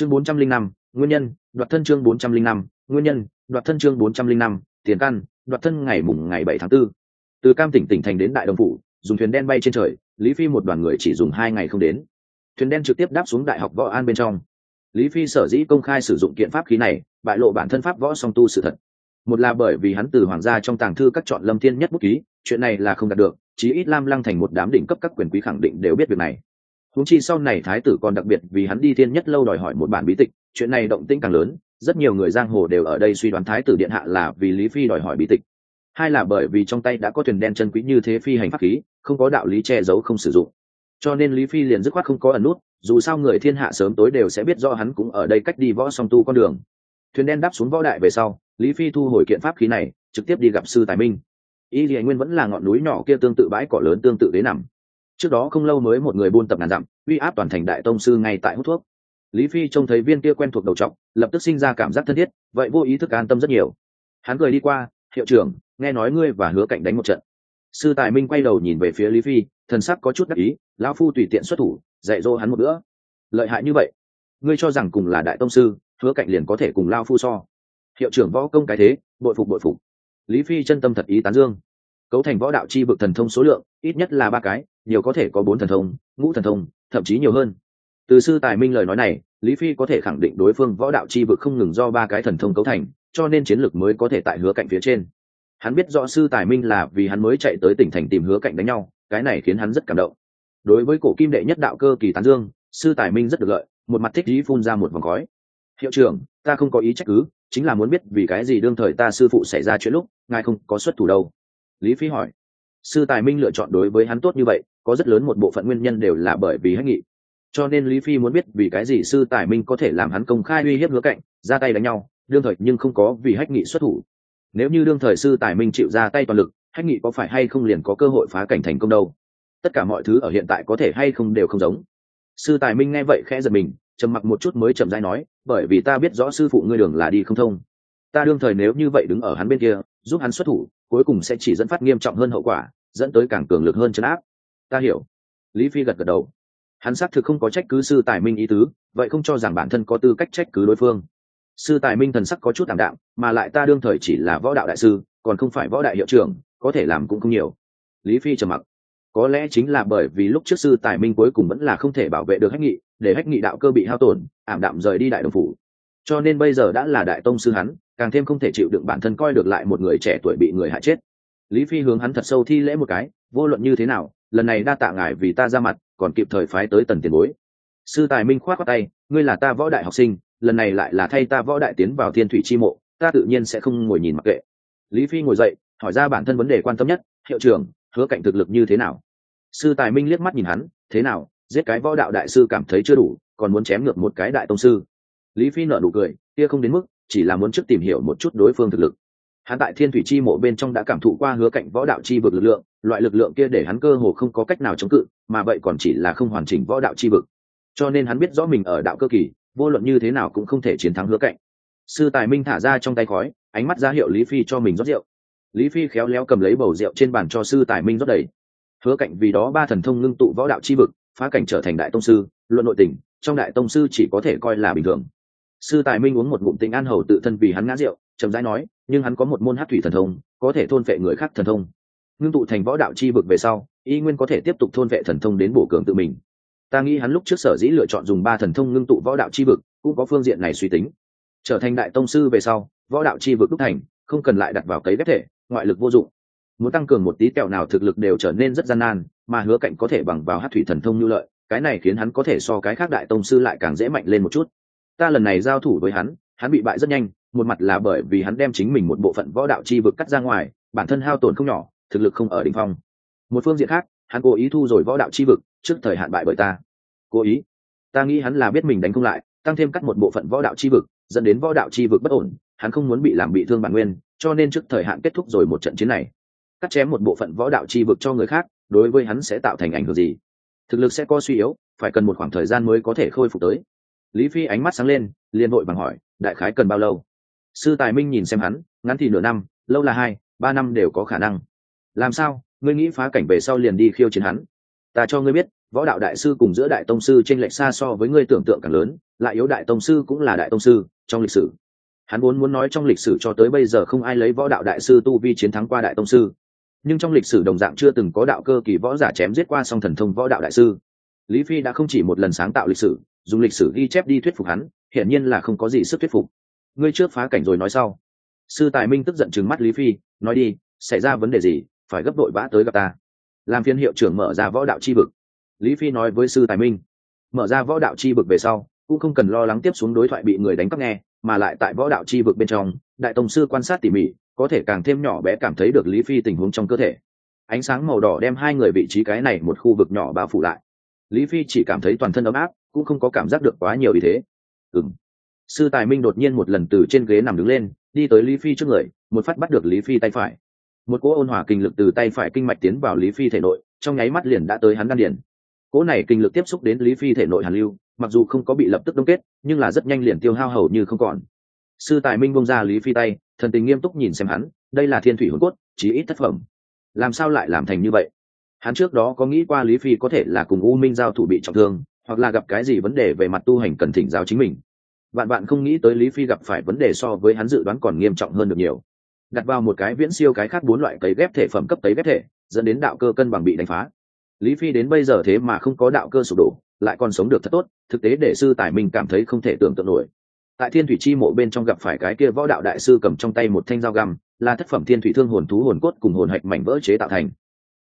chương bốn trăm linh năm, nguyên nhân, đoạt thân chương bốn trăm linh năm, nguyên nhân, đoạt thân chương bốn trăm linh năm, tiền căn, đoạt thân ngày mùng ngày bảy tháng 4. từ cam tỉnh tỉnh thành đến đại đồng phủ, dùng thuyền đen bay trên trời, lý phi một đoàn người chỉ dùng hai ngày không đến. Thuyền đen trực tiếp đáp xuống đại học võ an bên trong. Lý phi sở dĩ công khai sử dụng kiện pháp khí này, bại lộ bản thân pháp võ song tu sự thật. Một là bởi vì hắn từ hoàng gia trong tàng thư các chọn lâm thiên nhất bút ký, chuyện này là không đạt được, chí ít lam lăng thành một đám đỉnh cấp các quyền quý khẳng định đều biết việc này húng chi sau này thái tử còn đặc biệt vì hắn đi thiên nhất lâu đòi hỏi một bản bí tịch, chuyện này động tĩnh càng lớn, rất nhiều người giang hồ đều ở đây suy đoán thái tử điện hạ là vì lý phi đòi hỏi bí tịch. Hai là bởi vì trong tay đã có thuyền đen chân quý như thế phi hành pháp khí, không có đạo lý che giấu không sử dụng. Cho nên lý phi liền dứt khoát không có ẩn nút, dù sao người thiên hạ sớm tối đều sẽ biết do hắn cũng ở đây cách đi võ song tu con đường. Thuyền đen đáp xuống võ đại về sau, lý phi thu hồi kiện pháp khí này, trực tiếp đi gặp sư tài minh. Y dì nguyên vẫn là ngọn núi nhỏ kia tương tự bãi cỏ lớn tương tự đế nằm trước đó không lâu mới một người buôn tập ngàn dặm, uy áp toàn thành đại tông sư ngay tại hút thuốc. Lý phi trông thấy viên kia quen thuộc đầu trọc, lập tức sinh ra cảm giác thân thiết, vậy vô ý thức an tâm rất nhiều. Hắn cười đi qua, hiệu trưởng, nghe nói ngươi và hứa cạnh đánh một trận. Sư tài minh quay đầu nhìn về phía lý phi, thần sắc có chút đắc ý, lão phu tùy tiện xuất thủ, dạy dỗ hắn một bữa. Lợi hại như vậy? Ngươi cho rằng cùng là đại tông sư, hứa cạnh liền có thể cùng lao phu so? Hiệu trưởng võ công cái thế, bội phục bội phục. Lý phi chân tâm thật ý tán dương cấu thành võ đạo chi vực thần thông số lượng, ít nhất là ba cái, nhiều có thể có bốn thần thông, ngũ thần thông, thậm chí nhiều hơn. Từ sư tài minh lời nói này, lý phi có thể khẳng định đối phương võ đạo chi vực không ngừng do ba cái thần thông cấu thành, cho nên chiến lược mới có thể tại hứa cạnh phía trên. Hắn biết rõ sư tài minh là vì hắn mới chạy tới tỉnh thành tìm hứa cạnh đánh nhau, cái này khiến hắn rất cảm động. Đối với cổ kim đệ nhất đạo cơ kỳ tán dương, sư tài minh rất được lợi, một mặt thích ý phun ra một vòng khói. Hiệu trưởng, ta không có ý trách cứ, chính là muốn biết vì cái gì đương thời ta sư phụ xảy ra chuyện lúc, ngài không có xuất thủ đâu lý phi hỏi. Sư tài minh lựa chọn đối với hắn tốt như vậy, có rất lớn một bộ phận nguyên nhân đều là bởi vì hách nghị. Cho nên lý phi muốn biết vì cái gì sư tài minh có thể làm hắn công khai uy hiếp hứa cạnh, ra tay đánh nhau, đương thời nhưng không có vì hách nghị xuất thủ. Nếu như đương thời sư tài minh chịu ra tay toàn lực, hách nghị có phải hay không liền có cơ hội phá cảnh thành công đâu? Tất cả mọi thứ ở hiện tại có thể hay không đều không giống. Sư tài minh nghe vậy khẽ giật mình, trầm mặc một chút mới chậm rãi nói, bởi vì ta biết rõ sư phụ ngươi đường là đi không thông. Ta đương thời nếu như vậy đứng ở hắn bên kia, giúp hắn xuất thủ cuối cùng sẽ chỉ dẫn phát nghiêm trọng hơn hậu quả, dẫn tới càng cường lực hơn chấn áp. Ta hiểu. Lý phi gật gật đầu. Hắn xác thực không có trách cứ sư tài minh ý tứ, vậy không cho rằng bản thân có tư cách trách cứ đối phương. Sư tài minh thần sắc có chút tạm đạm, mà lại ta đương thời chỉ là võ đạo đại sư, còn không phải võ đại hiệu trưởng, có thể làm cũng không nhiều. Lý phi trầm mặc. Có lẽ chính là bởi vì lúc trước sư tài minh cuối cùng vẫn là không thể bảo vệ được hách nghị, để hách nghị đạo cơ bị hao tổn, ảm đạm rời đi đại đồng phủ. Cho nên bây giờ đã là đại tông sư hắn càng thêm không thể chịu đựng bản thân coi được lại một người trẻ tuổi bị người hại chết. Lý phi hướng hắn thật sâu thi lễ một cái, vô luận như thế nào, lần này đa tạ ngài vì ta ra mặt, còn kịp thời phái tới tần tiền bối. Sư tài minh khoát qua tay, ngươi là ta võ đại học sinh, lần này lại là thay ta võ đại tiến vào thiên thủy chi mộ, ta tự nhiên sẽ không ngồi nhìn mặc kệ. Lý phi ngồi dậy, hỏi ra bản thân vấn đề quan tâm nhất, hiệu trưởng, hứa cạnh thực lực như thế nào? Sư tài minh liếc mắt nhìn hắn, thế nào, giết cái võ đạo đại sư cảm thấy chưa đủ, còn muốn chém ngược một cái đại tông sư. Lý phi nợ nụ cười, kia không đến mức chỉ là muốn trước tìm hiểu một chút đối phương thực lực. Hắn tại thiên thủy chi mộ bên trong đã cảm thụ qua hứa cạnh võ đạo chi vực lực lượng, loại lực lượng kia để hắn cơ hồ không có cách nào chống cự, mà vậy còn chỉ là không hoàn chỉnh võ đạo chi vực. Cho nên hắn biết rõ mình ở đạo cơ kỳ, vô luận như thế nào cũng không thể chiến thắng hứa cạnh. Sư tài minh thả ra trong tay khói, ánh mắt ra hiệu lý phi cho mình rót rượu. Lý phi khéo léo cầm lấy bầu rượu trên bàn cho sư tài minh rót đầy. Hứa cạnh vì đó ba thần thông ngưng tụ võ đạo chi vực, phá cảnh trở thành đại tông sư, luận nội tình, trong đại tông sư chỉ có thể coi là bình thường sư tài minh uống một ngụm tinh an hầu tự thân vì hắn ngã rượu, chậm rãi nói, nhưng hắn có một môn hát thủy thần thông, có thể thôn vệ người khác thần thông. Ngưng tụ thành võ đạo chi vực về sau, y nguyên có thể tiếp tục thôn vệ thần thông đến bổ cường tự mình. Ta nghĩ hắn lúc trước sở dĩ lựa chọn dùng ba thần thông ngưng tụ võ đạo chi vực, cũng có phương diện này suy tính. Trở thành đại tông sư về sau, võ đạo chi vực đúc thành, không cần lại đặt vào cấy ghép thể, ngoại lực vô dụng. Muốn tăng cường một tí kẹo nào thực lực đều trở nên rất gian nan, mà hứa cạnh có thể bằng vào hát thủy thần thông như lợi, cái này khiến hắn có thể so cái khác đại tông sư lại càng dễ mạnh lên một chút ta lần này giao thủ với hắn hắn bị bại rất nhanh, một mặt là bởi vì hắn đem chính mình một bộ phận võ đạo chi vực cắt ra ngoài, bản thân hao tổn không nhỏ, thực lực không ở đ ỉ n h phong. Một phương diện khác, hắn cố ý thu rồi võ đạo chi vực, trước thời hạn bại bởi ta. Cố ý? Ta nghĩ hắn là biết mình đánh không lại, tăng thêm cắt một bộ phận võ đạo chi vực, dẫn đến võ đạo chi vực bất ổn, hắn không muốn bị làm bị thương bản nguyên, cho nên trước thời hạn kết thúc rồi một trận chiến này. Cắt chém một bộ phận võ đạo chi vực cho người khác, đối với hắn sẽ tạo thành ảnh hưởng gì? Thực lực sẽ có suy yếu, phải cần một khoảng thời gian mới có thể khôi phục tới lý phi ánh mắt sáng lên, liền vội bằng hỏi, đại khái cần bao lâu? Sư tài minh nhìn xem hắn, ngắn thì nửa năm, lâu là hai, ba năm đều có khả năng. Làm sao? Ngươi nghĩ phá cảnh về sau liền đi khiêu chiến hắn? Ta cho ngươi biết, võ đạo đại sư cùng giữa đại tông sư t r ê n lệch xa so với ngươi tưởng tượng càng lớn, lại yếu đại tông sư cũng là đại tông sư, trong lịch sử. Hắn vốn muốn nói trong lịch sử cho tới bây giờ không ai lấy võ đạo đại sư tu vi chiến thắng qua đại tông sư. Nhưng trong lịch sử đồng dạng chưa từng có đạo cơ kỳ võ giả chém giết qua song thần thông võ đạo đại sư. Lý phi đã không chỉ một lần sáng tạo lịch sử dùng lịch sử ghi chép đi thuyết phục hắn, hiển nhiên là không có gì sức thuyết phục. Ngươi trước phá cảnh rồi nói sau. Sư tài minh tức giận chừng mắt lý phi, nói đi, xảy ra vấn đề gì, phải gấp đội vã tới gặp ta. Làm phiên hiệu trưởng mở ra võ đạo chi vực. Lý phi nói với sư tài minh, mở ra võ đạo chi vực về sau, cũng không cần lo lắng tiếp xuống đối thoại bị người đánh cắp nghe, mà lại tại võ đạo chi vực bên trong, đại tông sư quan sát tỉ mỉ, có thể càng thêm nhỏ bé cảm thấy được lý phi tình huống trong cơ thể. Ánh sáng màu đỏ đem hai người vị trí cái này một khu vực nhỏ bao phủ lại lý phi chỉ cảm thấy toàn thân ấm áp, cũng không có cảm giác được quá nhiều ý thế. Ừng sư tài minh đột nhiên một lần từ trên ghế nằm đứng lên, đi tới lý phi trước người, một phát bắt được lý phi tay phải. Một cỗ ôn hòa kinh lực từ tay phải kinh mạch tiến vào lý phi thể nội, trong nháy mắt liền đã tới hắn đan điền. Cỗ này kinh lực tiếp xúc đến lý phi thể nội hàn lưu, mặc dù không có bị lập tức đông kết, nhưng là rất nhanh liền tiêu hao hầu như không còn. Sư tài minh bông ra lý phi tay, thần tình nghiêm túc nhìn xem hắn, đây là thiên thủy hồn cốt, chí ít thất phẩm. Làm sao lại làm thành như vậy? Hắn trước đó có nghĩ qua lý phi có thể là cùng u minh giao thủ bị trọng thương, hoặc là gặp cái gì vấn đề về mặt tu hành cần thỉnh giáo chính mình. Bạn bạn không nghĩ tới lý phi gặp phải vấn đề so với hắn dự đoán còn nghiêm trọng hơn được nhiều. Đặt vào một cái viễn siêu cái khác bốn loại cấy ghép thể phẩm cấp cấy ghép thể, dẫn đến đạo cơ cân bằng bị đánh phá. Lý phi đến bây giờ thế mà không có đạo cơ sụp đổ, lại còn sống được thật tốt, thực tế để sư tài mình cảm thấy không thể tưởng tượng nổi. Tại thiên thủy chi mộ bên trong gặp phải cái kia võ đạo đại sư cầm trong tay một thanh dao găm, là thất phẩm thiên thủy thương hồn thú hồn cốt cùng hồn hạch mảnh vỡ chế tạo thành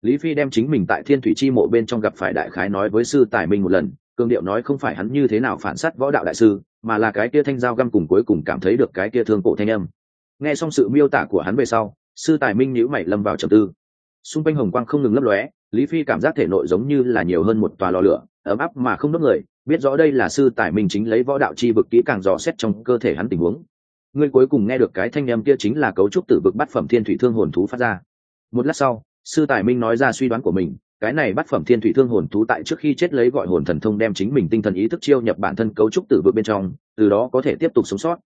lý phi đem chính mình tại thiên thủy chi mộ bên trong gặp phải đại khái nói với sư tài minh một lần cương điệu nói không phải hắn như thế nào phản s á t võ đạo đại sư, mà là cái kia thanh dao găm cùng cuối cùng cảm thấy được cái kia thương cổ thanh âm. Nghe xong sự miêu tả của hắn về sau, sư tài minh nhữ mày lâm vào trầm tư. Xung quanh hồng quang không ngừng lấp lóe, lý phi cảm giác thể nội giống như là nhiều hơn một tòa lò lửa, ấm áp mà không đốt người, biết rõ đây là sư tài minh chính lấy võ đạo chi vực kỹ càng dò xét trong cơ thể hắn tình huống. Ngươi cuối cùng nghe được cái thanh â m kia chính là cấu trúc tử vực bát phẩm thiên thủy thương hồn thú phát ra. Một lát sau sư tài minh nói ra suy đoán của mình, cái này bắt phẩm thiên thủy thương hồn thú tại trước khi chết lấy gọi hồn thần thông đem chính mình tinh thần ý thức chiêu nhập bản thân cấu trúc tử vực bên trong, từ đó có thể tiếp tục sống sót.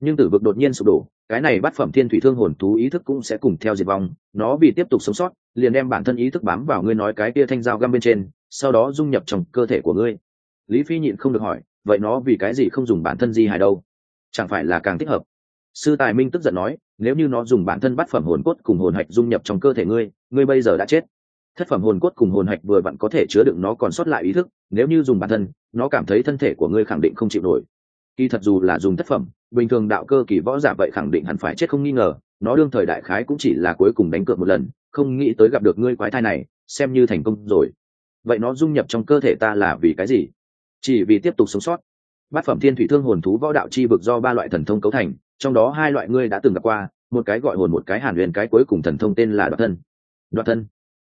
Nhưng tử vực đột nhiên sụp đổ, cái này bắt phẩm thiên thủy thương hồn thú ý thức cũng sẽ cùng theo diệt vong, nó vì tiếp tục sống sót, liền đem bản thân ý thức bám vào ngươi nói cái kia thanh dao găm bên trên, sau đó dung nhập trong cơ thể của ngươi. Lý phi nhịn không được hỏi, vậy nó vì cái gì không dùng bản thân di hài đâu? Chẳng phải là càng thích hợp? Sư tài minh tức giận nói, nếu như nó dùng bản thân bắt phẩm hồn cốt cùng hồn hạch dung nhập trong cơ thể ngươi ngươi bây giờ đã chết. Thất phẩm hồn cốt cùng hồn hạch vừa vặn có thể chứa đựng nó còn sót lại ý thức, nếu như dùng bản thân, nó cảm thấy thân thể của ngươi khẳng định không chịu nổi. Kỳ thật dù là dùng thất phẩm, bình thường đạo cơ kỳ võ giả vậy khẳng định hẳn phải chết không nghi ngờ, nó đương thời đại khái cũng chỉ là cuối cùng đánh cược một lần, không nghĩ tới gặp được ngươi quái thai này, xem như thành công rồi. Vậy nó dung nhập trong cơ thể ta là vì cái gì? Chỉ vì tiếp tục sống sót. Bát phẩm thiên thủy thương hồn thú võ đạo chi vực do ba loại thần thông cấu thành trong đó hai loại ngươi đã từng gặp qua, một cái gọi hồn, một cái hàn huyền, cái cuối cùng thần thông tên là đoạt thân. Đoạt thân.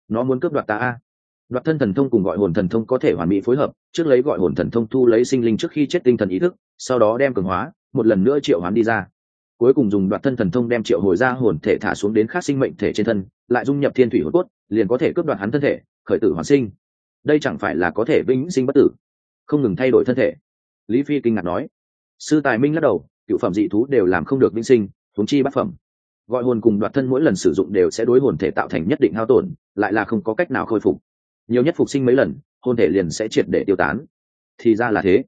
Nó muốn cướp đoạt ta a. Đoạt thân thần thông cùng gọi hồn thần thông có thể hoàn mỹ phối hợp, trước lấy gọi hồn thần thông, thu lấy sinh linh trước khi chết tinh thần ý thức, sau đó đem cường hóa, một lần nữa triệu hoán đi ra. Cuối cùng dùng đoạt thân thần thông đem triệu hồi ra hồn thể thả xuống đến khác sinh mệnh thể trên thân, lại dung nhập thiên thủy hồn cốt, liền có thể cướp đoạt hắn thân thể, khởi tử hoàn sinh. Đây chẳng phải là có thể vĩnh sinh bất tử? Không ngừng thay đổi thân thể. Lý phi kinh ngạc nói. Sư tài minh lắc đầu cựu phẩm dị thú đều làm không được vĩnh sinh thống chi bát phẩm. Gọi hồn cùng đoạt thân mỗi lần sử dụng đều sẽ đối hồn thể tạo thành nhất định hao tổn, lại là không có cách nào khôi phục. Nhiều nhất phục sinh mấy lần, hồn thể liền sẽ triệt để tiêu tán. Thì ra là thế.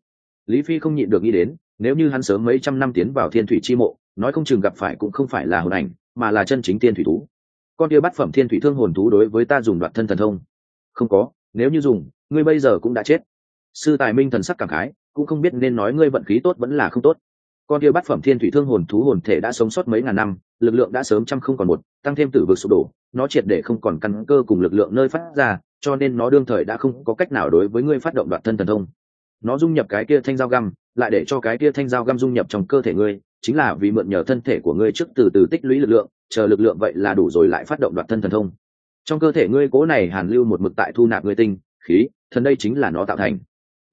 Lý phi không nhịn được nghĩ đến, nếu như hắn sớm mấy trăm năm tiến vào thiên thủy chi mộ, nói không chừng gặp phải cũng không phải là hồn ảnh, mà là chân chính thiên thủy thú. Con kia bắt phẩm thiên thủy thương hồn thú đối với ta dùng đoạt thân thần thông. Không có, nếu như dùng, ngươi bây giờ cũng đã chết. Sư tài minh thần sắc cảm khái, cũng không biết nên nói ngươi vận khí tốt vẫn là không tốt con kia bát phẩm thiên thủy thương hồn thú hồn thể đã sống sót mấy ngàn năm, lực lượng đã sớm trăm không còn một, tăng thêm tử vực sụp đổ, nó triệt để không còn căn cơ cùng lực lượng nơi phát ra, cho nên nó đương thời đã không có cách nào đối với ngươi phát động đoạn thân thần thông. Nó dung nhập cái kia thanh dao găm, lại để cho cái kia thanh dao găm dung nhập trong cơ thể ngươi, chính là vì mượn nhờ thân thể của ngươi trước từ từ tích lũy lực lượng, chờ lực lượng vậy là đủ rồi lại phát động đoạn thân thần thông. Trong cơ thể ngươi cố này hàn lưu một mực tại thu nạp ngươi tinh, khí, thần đây chính là nó tạo thành.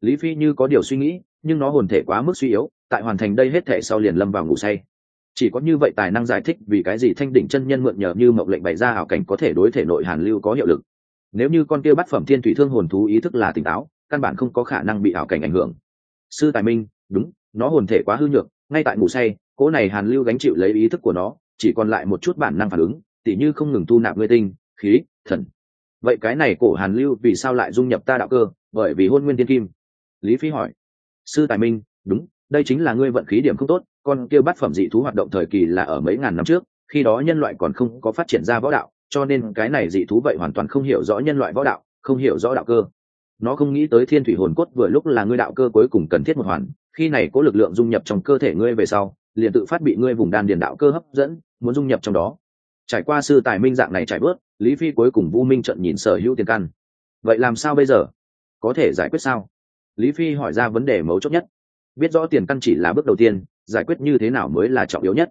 Lý phi như có điều suy nghĩ, nhưng nó hồn thể quá mức suy yếu tại hoàn thành đây hết thể sau liền lâm vào ngủ say. Chỉ có như vậy tài năng giải thích vì cái gì thanh đỉnh chân nhân mượn nhờ như mộng lệnh bày ra ảo cảnh có thể đối thể nội hàn lưu có hiệu lực. Nếu như con kia bắt phẩm thiên thủy thương hồn thú ý thức là tỉnh táo, căn bản không có khả năng bị ảo cảnh ảnh hưởng. Sư tài minh, đúng, nó hồn thể quá hư nhược, ngay tại ngủ say, cỗ này hàn lưu gánh chịu lấy ý thức của nó, chỉ còn lại một chút bản năng phản ứng, tỉ như không ngừng tu nạp ngươi tinh, khí, thần. Vậy cái này cổ hàn lưu vì sao lại dung nhập ta đạo cơ? Bởi vì hôn nguyên tiên kim. Lý phi hỏi. Sư tài minh, đúng đây chính là ngươi vận khí điểm không tốt, con kia bát phẩm dị thú hoạt động thời kỳ là ở mấy ngàn năm trước, khi đó nhân loại còn không có phát triển ra võ đạo, cho nên cái này dị thú vậy hoàn toàn không hiểu rõ nhân loại võ đạo, không hiểu rõ đạo cơ. Nó không nghĩ tới thiên thủy hồn cốt vừa lúc là ngươi đạo cơ cuối cùng cần thiết một hoàn, khi này có lực lượng dung nhập trong cơ thể ngươi về sau, liền tự phát bị ngươi vùng đan điền đạo cơ hấp dẫn, muốn dung nhập trong đó. Trải qua sư tài minh dạng này trải bớt lý phi cuối cùng vu minh trận nhìn sở hữu tiền căn. Vậy làm sao bây giờ? Có thể giải quyết sao? Lý phi hỏi ra vấn đề mấu chốt nhất biết rõ tiền căn chỉ là bước đầu tiên, giải quyết như thế nào mới là trọng yếu nhất.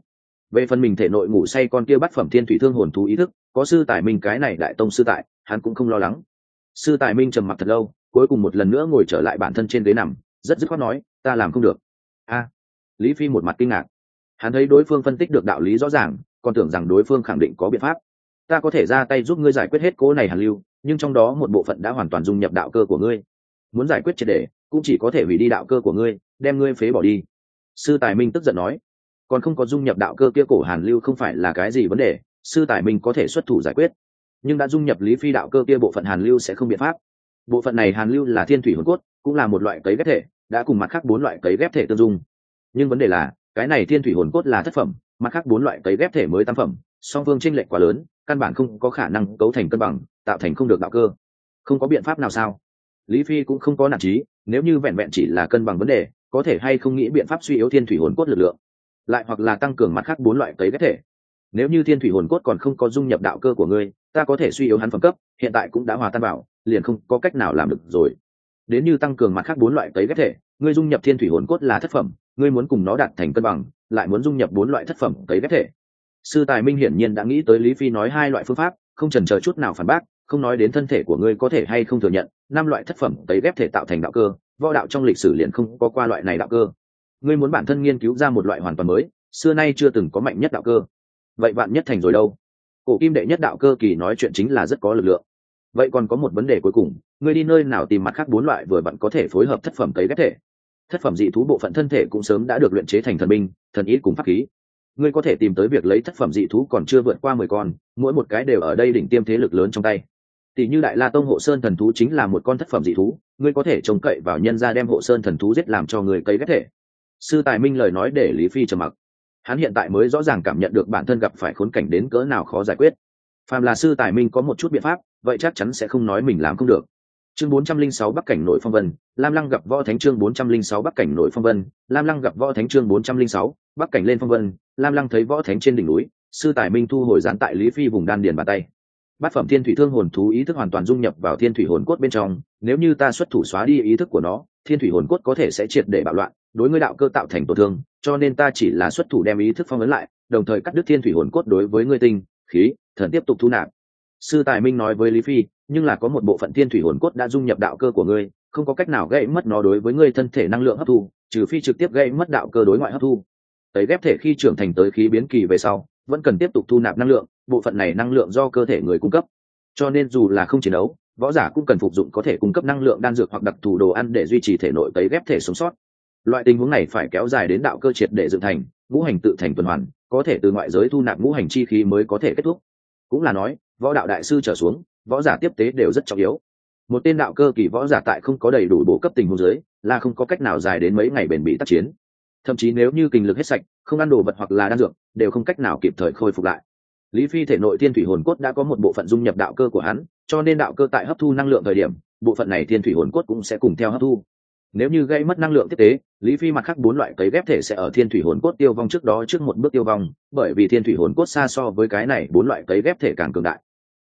Về phần mình thể nội ngủ say con kia bắt phẩm thiên thủy thương hồn thú ý thức, có sư tài minh cái này đại tông sư tại, hắn cũng không lo lắng. Sư tài minh trầm mặc thật lâu, cuối cùng một lần nữa ngồi trở lại bản thân trên ghế nằm, rất dứt khoát nói, ta làm không được. A. Lý phi một mặt kinh ngạc. Hắn thấy đối phương phân tích được đạo lý rõ ràng, còn tưởng rằng đối phương khẳng định có biện pháp. Ta có thể ra tay giúp ngươi giải quyết hết cố này hàn lưu, nhưng trong đó một bộ phận đã hoàn toàn dung nhập đạo cơ của ngươi. Muốn giải quyết triệt đề cũng chỉ có thể hủy đi đạo cơ của ngươi đem ngươi phế bỏ đi. Sư tài minh tức giận nói. Còn không có dung nhập đạo cơ kia cổ hàn lưu không phải là cái gì vấn đề, sư tài minh có thể xuất thủ giải quyết. Nhưng đã dung nhập lý phi đạo cơ kia bộ phận hàn lưu sẽ không biện pháp. Bộ phận này hàn lưu là thiên thủy hồn cốt, cũng là một loại cấy ghép thể, đã cùng mặt khác bốn loại cấy ghép thể tương dung. Nhưng vấn đề là, cái này thiên thủy hồn cốt là thất phẩm, mặt khác bốn loại cấy ghép thể mới tam phẩm, song phương tranh lệch quá lớn, căn bản không có khả năng cấu thành cân bằng, tạo thành không được đạo cơ. Không có biện pháp nào sao? Lý phi cũng không có nản trí, nếu như vẹn vẹn chỉ là cân bằng vấn đề có thể hay không nghĩ biện pháp suy yếu thiên thủy hồn cốt lực lượng, lại hoặc là tăng cường mặt khác bốn loại cấy ghép thể. Nếu như thiên thủy hồn cốt còn không có dung nhập đạo cơ của ngươi, ta có thể suy yếu hắn phẩm cấp, hiện tại cũng đã hòa tan bảo liền không có cách nào làm được rồi. Đến như tăng cường mặt khác bốn loại cấy ghép thể, ngươi dung nhập thiên thủy hồn cốt là thất phẩm, ngươi muốn cùng nó đạt thành cân bằng, lại muốn dung nhập bốn loại thất phẩm cấy ghép thể. Sư tài minh hiển nhiên đã nghĩ tới lý phi nói hai loại phương pháp, không trần chờ chút nào phản bác, không nói đến thân thể của ngươi có thể hay không thừa nhận, năm loại thất phẩm cấy ghép thể tạo thành đạo cơ võ đạo trong lịch sử liền không có qua loại này đạo cơ. Ngươi muốn bản thân nghiên cứu ra một loại hoàn toàn mới, xưa nay chưa từng có mạnh nhất đạo cơ. Vậy bạn nhất thành rồi đâu? Cổ kim đệ nhất đạo cơ kỳ nói chuyện chính là rất có lực lượng. Vậy còn có một vấn đề cuối cùng, ngươi đi nơi nào tìm mặt khác bốn loại vừa bạn có thể phối hợp thất phẩm cấy ghép thể? Thất phẩm dị thú bộ phận thân thể cũng sớm đã được luyện chế thành thần binh, thần ý cùng pháp khí. Ngươi có thể tìm tới việc lấy thất phẩm dị thú còn chưa vượt qua mười con, mỗi một cái đều ở đây đỉnh tiêm thế lực lớn trong tay tỷ như đại la tông hộ sơn thần thú chính là một con thất phẩm dị thú, ngươi có thể trông cậy vào nhân ra đem hộ sơn thần thú giết làm cho người cấy ghép thể. Sư tài minh lời nói để lý phi trầm mặc. Hắn hiện tại mới rõ ràng cảm nhận được bản thân gặp phải khốn cảnh đến cỡ nào khó giải quyết. Phàm là sư tài minh có một chút biện pháp, vậy chắc chắn sẽ không nói mình làm không được. Chương 406 bắc cảnh nội phong vân, lam lăng gặp võ thánh chương 406 bắc cảnh nội phong vân, lam lăng gặp võ thánh chương 406 bắc cảnh lên phong vân, lam lăng thấy võ thánh trên đỉnh núi, sư tài minh thu hồi gián tại lý phi vùng đan điền bàn tay bát phẩm thiên thủy thương hồn thú ý thức hoàn toàn dung nhập vào thiên thủy hồn cốt bên trong, nếu như ta xuất thủ xóa đi ý thức của nó, thiên thủy hồn cốt có thể sẽ triệt để bạo loạn, đối ngươi đạo cơ tạo thành tổn thương, cho nên ta chỉ là xuất thủ đem ý thức phong ấn lại, đồng thời cắt đứt thiên thủy hồn cốt đối với ngươi tinh, khí, thần tiếp tục thu nạp. Sư tài minh nói với lý phi, nhưng là có một bộ phận thiên thủy hồn cốt đã dung nhập đạo cơ của ngươi, không có cách nào gây mất nó đối với ngươi thân thể năng lượng hấp thu, trừ phi trực tiếp gây mất đạo cơ đối ngoại hấp thu. Tấy ghép thể khi trưởng thành tới khí biến kỳ về sau vẫn cần tiếp tục thu nạp năng lượng, bộ phận này năng lượng do cơ thể người cung cấp. Cho nên dù là không chiến đấu, võ giả cũng cần phục dụng có thể cung cấp năng lượng đan dược hoặc đặc thù đồ ăn để duy trì thể nội tấy ghép thể sống sót. Loại tình huống này phải kéo dài đến đạo cơ triệt để dựng thành, ngũ hành tự thành tuần hoàn, có thể từ ngoại giới thu nạp ngũ hành chi khí mới có thể kết thúc. Cũng là nói, võ đạo đại sư trở xuống, võ giả tiếp tế đều rất trọng yếu. Một tên đạo cơ kỳ võ giả tại không có đầy đủ bổ cấp tình huống giới là không có cách nào dài đến mấy ngày bền bỉ tác chiến thậm chí nếu như kinh lực hết sạch, không ăn đồ vật hoặc là đan dược, đều không cách nào kịp thời khôi phục lại. Lý phi thể nội thiên thủy hồn cốt đã có một bộ phận dung nhập đạo cơ của hắn, cho nên đạo cơ tại hấp thu năng lượng thời điểm, bộ phận này thiên thủy hồn cốt cũng sẽ cùng theo hấp thu. Nếu như gây mất năng lượng tiếp tế, lý phi mặt khác bốn loại cấy ghép thể sẽ ở thiên thủy hồn cốt tiêu vong trước đó trước một bước tiêu vong, bởi vì thiên thủy hồn cốt xa so với cái này bốn loại cấy ghép thể càng cường đại.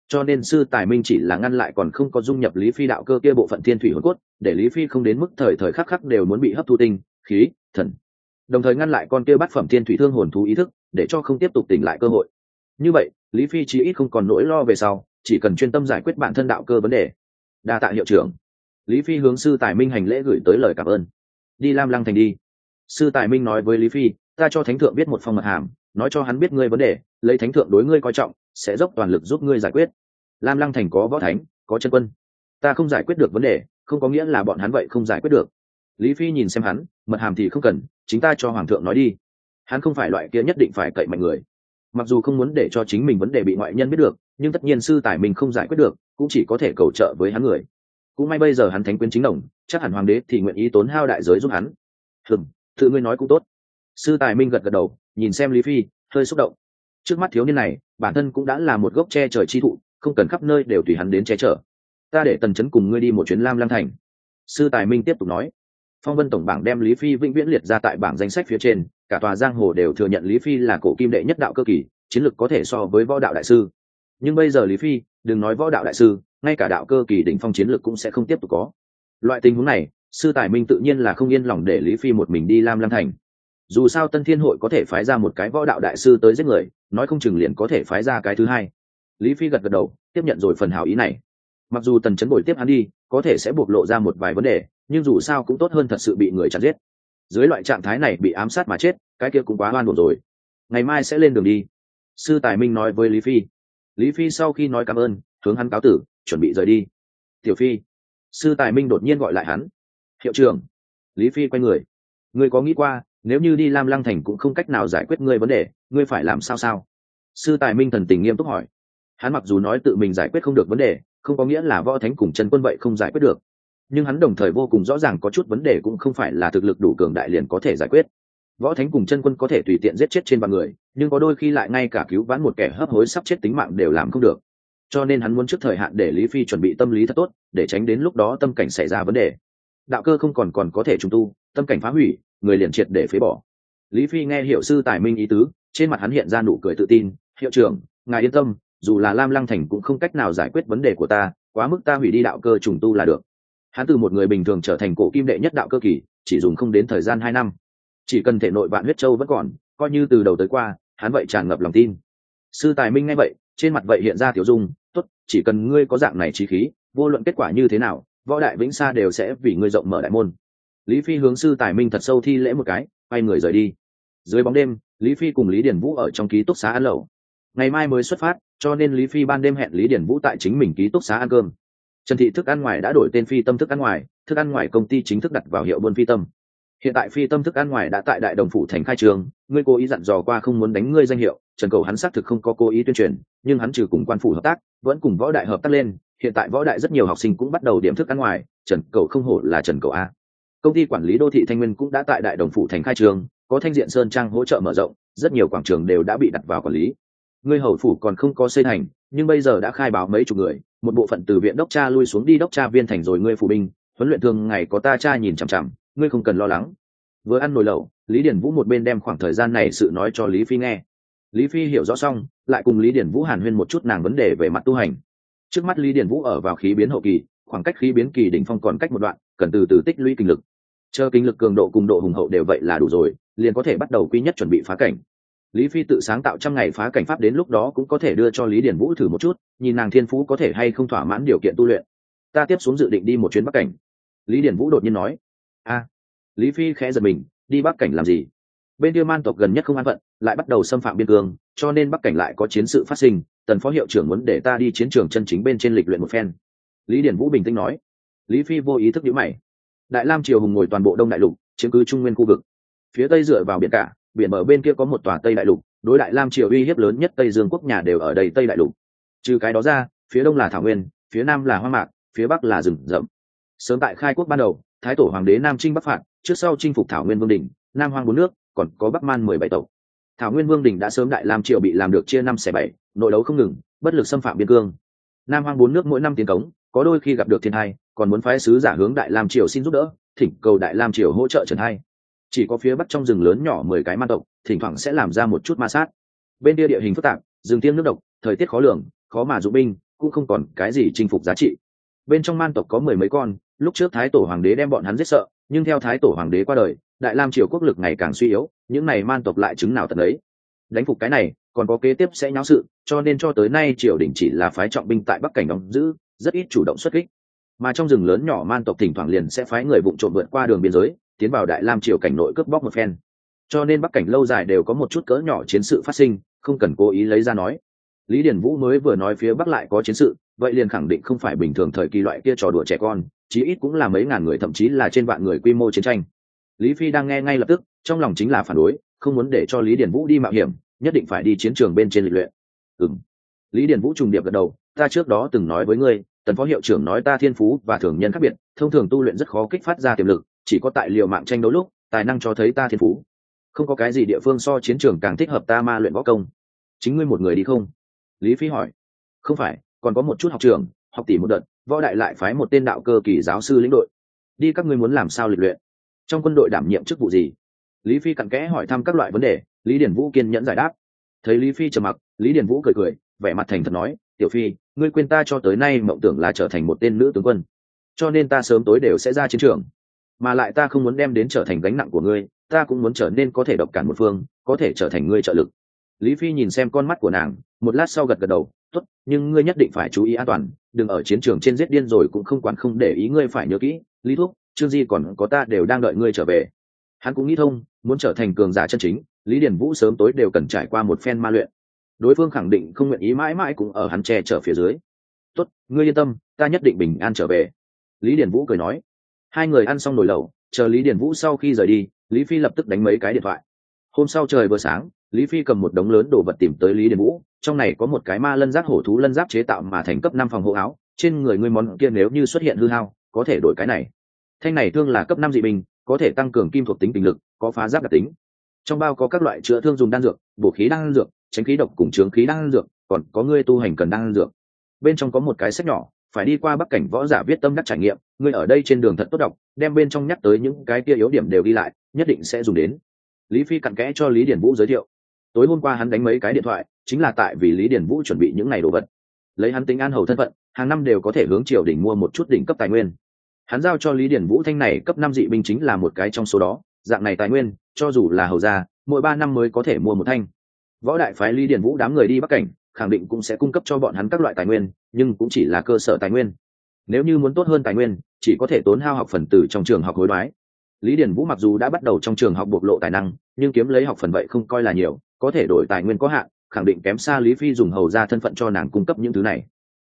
Cho nên sư tài minh chỉ là ngăn lại còn không có dung nhập lý phi đạo cơ kia bộ phận thiên thủy hồn cốt, để lý phi không đến mức thời thời khắc khắc đều muốn bị hấp thu tinh, khí, thần đồng thời ngăn lại con kia bát phẩm thiên thủy thương hồn thú ý thức, để cho không tiếp tục tỉnh lại cơ hội. Như vậy, lý phi chí ít không còn nỗi lo về sau, chỉ cần chuyên tâm giải quyết bản thân đạo cơ vấn đề. Đa tạ hiệu trưởng. Lý phi hướng sư tài minh hành lễ gửi tới lời cảm ơn. Đi lam lăng thành đi. Sư tài minh nói với lý phi, ta cho thánh thượng biết một phong mật hàm, nói cho hắn biết ngươi vấn đề, lấy thánh thượng đối ngươi coi trọng, sẽ dốc toàn lực giúp ngươi giải quyết. Lam lăng thành có võ thánh, có chân quân. Ta không giải quyết được vấn đề, không có nghĩa là bọn hắn vậy không giải quyết được. Lý phi nhìn xem hắn, mật hàm thì không cần chính ta cho hoàng thượng nói đi. Hắn không phải loại kia nhất định phải cậy mạnh người. Mặc dù không muốn để cho chính mình vấn đề bị ngoại nhân biết được, nhưng tất nhiên sư tài mình không giải quyết được, cũng chỉ có thể cầu trợ với hắn người. Cũng may bây giờ hắn thánh quyến chính đồng, chắc hẳn hoàng đế thì nguyện ý tốn hao đại giới giúp hắn. Hừng tự ngươi nói cũng tốt. Sư tài minh gật gật đầu, nhìn xem lý phi, hơi xúc động. Trước mắt thiếu niên này, bản thân cũng đã là một gốc che trời chi thụ, không cần khắp nơi đều tùy hắn đến che chở. Ta để tần chấn cùng ngươi đi một chuyến lam lam thành. Sư tài minh tiếp tục nói phong vân tổng bảng đem lý phi vĩnh viễn liệt ra tại bảng danh sách phía trên, cả tòa giang hồ đều thừa nhận lý phi là cổ kim đệ nhất đạo cơ kỳ, chiến lược có thể so với võ đạo đại sư. Nhưng bây giờ lý phi, đừng nói võ đạo đại sư, ngay cả đạo cơ kỳ đỉnh phong chiến lược cũng sẽ không tiếp tục có. Loại tình huống này, sư tài minh tự nhiên là không yên lòng để lý phi một mình đi lam lam thành. Dù sao tân thiên hội có thể phái ra một cái võ đạo đại sư tới giết người, nói không chừng liền có thể phái ra cái thứ hai. Lý phi gật gật đầu, tiếp nhận rồi phần hảo ý này. Mặc dù tần chấn bồi tiếp hắn đi, có thể sẽ bộc lộ ra một vài vấn đề nhưng dù sao cũng tốt hơn thật sự bị người chặt giết. Dưới loại trạng thái này bị ám sát mà chết, cái kia cũng quá oan buồn rồi. Ngày mai sẽ lên đường đi. Sư tài minh nói với lý phi. Lý phi sau khi nói cảm ơn, hướng hắn cáo tử, chuẩn bị rời đi. Tiểu phi. Sư tài minh đột nhiên gọi lại hắn. Hiệu trưởng. Lý phi quay người. Ngươi có nghĩ qua, nếu như đi lam lăng thành cũng không cách nào giải quyết ngươi vấn đề, ngươi phải làm sao sao? Sư tài minh thần tình nghiêm túc hỏi. Hắn mặc dù nói tự mình giải quyết không được vấn đề, không có nghĩa là võ thánh cùng chân quân vậy không giải quyết được nhưng hắn đồng thời vô cùng rõ ràng có chút vấn đề cũng không phải là thực lực đủ cường đại liền có thể giải quyết. Võ thánh cùng chân quân có thể tùy tiện giết chết trên bàn người, nhưng có đôi khi lại ngay cả cứu vãn một kẻ hấp hối sắp chết tính mạng đều làm không được. Cho nên hắn muốn trước thời hạn để lý phi chuẩn bị tâm lý thật tốt, để tránh đến lúc đó tâm cảnh xảy ra vấn đề. Đạo cơ không còn còn có thể trùng tu, tâm cảnh phá hủy, người liền triệt để phế bỏ. Lý phi nghe hiệu sư tài minh ý tứ, trên mặt hắn hiện ra nụ cười tự tin, hiệu trưởng, ngài yên tâm, dù là lam lăng thành cũng không cách nào giải quyết vấn đề của ta, quá mức ta hủy đi đạo cơ trùng tu là được hắn từ một người bình thường trở thành cổ kim đệ nhất đạo cơ kỳ, chỉ dùng không đến thời gian hai năm. Chỉ cần thể nội vạn huyết châu vẫn còn, coi như từ đầu tới qua, hắn vậy tràn ngập lòng tin. Sư tài minh ngay vậy, trên mặt vậy hiện ra tiểu dung, tốt, chỉ cần ngươi có dạng này trí khí, vô luận kết quả như thế nào, võ đại vĩnh sa đều sẽ vì ngươi rộng mở đại môn. Lý phi hướng sư tài minh thật sâu thi lễ một cái, quay người rời đi. Dưới bóng đêm, lý phi cùng lý điển vũ ở trong ký túc xá ăn lẩu. Ngày mai mới xuất phát, cho nên lý phi ban đêm hẹn lý điển vũ tại chính mình ký túc xá ăn cơm trần thị thức ăn ngoài đã đổi tên phi tâm thức ăn ngoài, thức ăn ngoài công ty chính thức đặt vào hiệu buôn phi tâm. Hiện tại phi tâm thức ăn ngoài đã tại đại đồng phủ thành khai trường, ngươi cố ý dặn dò qua không muốn đánh ngươi danh hiệu, trần cầu hắn xác thực không có cố ý tuyên truyền, nhưng hắn trừ cùng quan phủ hợp tác, vẫn cùng võ đại hợp tác lên, hiện tại võ đại rất nhiều học sinh cũng bắt đầu điểm thức ăn ngoài, trần cầu không hổ là trần cầu a. Công ty quản lý đô thị thanh nguyên cũng đã tại đại đồng phủ thành khai trường, có thanh diện sơn trang hỗ trợ mở rộng, rất nhiều quảng trường đều đã bị đặt vào quản lý. Ngươi hầu phủ còn không có xây thành nhưng bây giờ đã khai báo mấy chục người, một bộ phận từ viện đốc cha lui xuống đi đốc cha viên thành rồi ngươi phụ binh, huấn luyện thường ngày có ta cha nhìn chằm chằm, ngươi không cần lo lắng. Vừa ăn nồi lẩu, lý điển vũ một bên đem khoảng thời gian này sự nói cho lý phi nghe. Lý phi hiểu rõ xong, lại cùng lý điển vũ hàn huyên một chút nàng vấn đề về mặt tu hành. Trước mắt lý điển vũ ở vào khí biến hậu kỳ, khoảng cách khí biến kỳ đỉnh phong còn cách một đoạn, cần từ từ tích lũy kinh lực. Chờ kinh lực cường độ cùng độ hùng hậu đều vậy là đủ rồi, liền có thể bắt đầu quy nhất chuẩn bị phá cảnh lý phi tự sáng tạo trăm ngày phá cảnh pháp đến lúc đó cũng có thể đưa cho lý điển vũ thử một chút, nhìn nàng thiên phú có thể hay không thỏa mãn điều kiện tu luyện. Ta tiếp xuống dự định đi một chuyến bắc cảnh. Lý điển vũ đột nhiên nói. A. Lý phi khẽ giật mình, đi bắc cảnh làm gì? Bên kia man tộc gần nhất không an phận, lại bắt đầu xâm phạm biên cương, cho nên bắc cảnh lại có chiến sự phát sinh, tần phó hiệu trưởng muốn để ta đi chiến trường chân chính bên trên lịch luyện một phen. Lý điển vũ bình tĩnh nói. Lý phi vô ý thức nhữ mày. Đại lam triều hùng ngồi toàn bộ đông đại lục, chiếm cứ trung nguyên khu vực. Phía tây dựa vào biển cả biển bờ bên kia có một tòa tây đại lục, đối đại lam triều uy hiếp lớn nhất tây dương quốc nhà đều ở đây tây đại lục. Trừ cái đó ra, phía đông là thảo nguyên, phía nam là hoa mạc, phía bắc là rừng rậm. Sớm tại khai quốc ban đầu, thái tổ hoàng đế nam trinh bắc phạt, trước sau chinh phục thảo nguyên vương đình, nam hoang bốn nước, còn có bắc man mười bảy tộc. Thảo nguyên vương đình đã sớm đại lam triều bị làm được chia năm xẻ bảy, nội đấu không ngừng, bất lực xâm phạm biên cương. Nam hoang bốn nước mỗi năm tiến cống, có đôi khi gặp được thiên hai còn muốn phái sứ giả hướng đại lam triều xin giúp đỡ, thỉnh cầu đại lam triều hỗ trợ trần hai chỉ có phía bắc trong rừng lớn nhỏ mười cái man tộc, thỉnh thoảng sẽ làm ra một chút ma sát. Bên kia địa hình phức tạp, rừng tiêm nước độc, thời tiết khó lường, khó mà dụng binh, cũng không còn cái gì chinh phục giá trị. Bên trong man tộc có mười mấy con, lúc trước thái tổ hoàng đế đem bọn hắn giết sợ, nhưng theo thái tổ hoàng đế qua đời, đại lam triều quốc lực ngày càng suy yếu, những này man tộc lại chứng nào tận ấy đánh phục cái này, còn có kế tiếp sẽ nháo sự, cho nên cho tới nay triều đình chỉ là phái trọng binh tại bắc cảnh đóng giữ, rất ít chủ động xuất kích. Mà trong rừng lớn nhỏ man tộc thỉnh thoảng liền sẽ phái người vụng trộm vượt qua đường biên giới tiến vào đại lam triều cảnh nội cướp bóc một phen. Cho nên bắc cảnh lâu dài đều có một chút cỡ nhỏ chiến sự phát sinh, không cần cố ý lấy ra nói. Lý điển vũ mới vừa nói phía bắc lại có chiến sự, vậy liền khẳng định không phải bình thường thời kỳ loại kia trò đùa trẻ con, chí ít cũng là mấy ngàn người, thậm chí là trên vạn người quy mô chiến tranh. Lý phi đang nghe ngay lập tức, trong lòng chính là phản đối, không muốn để cho lý điển vũ đi mạo hiểm, nhất định phải đi chiến trường bên trên lịch luyện. Ừng lý điển vũ trùng điệp gật đầu, ta trước đó từng nói với ngươi, tần phó hiệu trưởng nói ta thiên phú và thường nhân khác biệt, thông thường tu luyện rất khó kích phát ra tiềm lực chỉ có tại liều mạng tranh đấu lúc, tài năng cho thấy ta thiên phú. Không có cái gì địa phương so chiến trường càng thích hợp ta ma luyện võ công. Chính ngươi một người đi không? Lý phi hỏi. Không phải, còn có một chút học trường, học tỷ một đợt, võ đại lại phái một tên đạo cơ kỳ giáo sư lĩnh đội. Đi các ngươi muốn làm sao lịch luyện? Trong quân đội đảm nhiệm chức vụ gì? Lý phi cặn kẽ hỏi thăm các loại vấn đề, lý điển vũ kiên nhẫn giải đáp. Thấy lý phi trầm mặc, lý điển vũ cười cười, vẻ mặt thành thật nói, tiểu phi, ngươi quên ta cho tới nay mộng tưởng là trở thành một tên nữ tướng quân. Cho nên ta sớm tối đều sẽ ra chiến trường mà lại ta không muốn đem đến trở thành gánh nặng của ngươi, ta cũng muốn trở nên có thể độc cản một phương, có thể trở thành ngươi trợ lực. Lý phi nhìn xem con mắt của nàng, một lát sau gật gật đầu, tốt, nhưng ngươi nhất định phải chú ý an toàn, đừng ở chiến trường trên giết điên rồi cũng không quản, không để ý ngươi phải nhớ kỹ, lý thuốc, trương di còn có ta đều đang đợi ngươi trở về. Hắn cũng nghĩ thông, muốn trở thành cường giả chân chính, lý điển vũ sớm tối đều cần trải qua một phen ma luyện. Đối phương khẳng định không nguyện ý mãi mãi cũng ở hắn che chở phía dưới. Tốt, ngươi yên tâm, ta nhất định bình an trở về. Lý điển vũ cười nói hai người ăn xong nồi lẩu, chờ lý điển vũ sau khi rời đi, lý phi lập tức đánh mấy cái điện thoại. Hôm sau trời vừa sáng, lý phi cầm một đống lớn đồ vật tìm tới lý điển vũ, trong này có một cái ma lân giáp hổ thú lân giáp chế tạo mà thành cấp năm phòng hộ áo, trên người ngươi món kia nếu như xuất hiện hư hao, có thể đổi cái này. Thanh này thương là cấp năm dị bình có thể tăng cường kim thuộc tính tình lực, có phá giáp đặc tính. Trong bao có các loại chữa thương dùng đan dược, bổ khí đan dược, tránh khí độc cùng trướng khí đan dược, còn có ngươi tu hành cần đan dược. Bên trong có một cái sách nhỏ phải đi qua bắc cảnh võ giả viết tâm đắc trải nghiệm, ngươi ở đây trên đường thật tốt đọc, đem bên trong nhắc tới những cái kia yếu điểm đều đi lại, nhất định sẽ dùng đến. Lý phi cặn kẽ cho lý điển vũ giới thiệu. Tối hôm qua hắn đánh mấy cái điện thoại, chính là tại vì lý điển vũ chuẩn bị những ngày đồ vật. Lấy hắn tính an hầu thân phận, hàng năm đều có thể hướng triều đỉnh mua một chút đỉnh cấp tài nguyên. Hắn giao cho lý điển vũ thanh này cấp năm dị binh chính là một cái trong số đó, dạng này tài nguyên, cho dù là hầu gia, mỗi ba năm mới có thể mua một thanh. Võ đại phái lý điển vũ đám người đi bắc cảnh khẳng định cũng sẽ cung cấp cho bọn hắn các loại tài nguyên, nhưng cũng chỉ là cơ sở tài nguyên. Nếu như muốn tốt hơn tài nguyên, chỉ có thể tốn hao học phần từ trong trường học hối đoái. Lý điển vũ mặc dù đã bắt đầu trong trường học bộc lộ tài năng, nhưng kiếm lấy học phần vậy không coi là nhiều, có thể đổi tài nguyên có hạn, khẳng định kém xa lý phi dùng hầu ra thân phận cho nàng cung cấp những thứ này.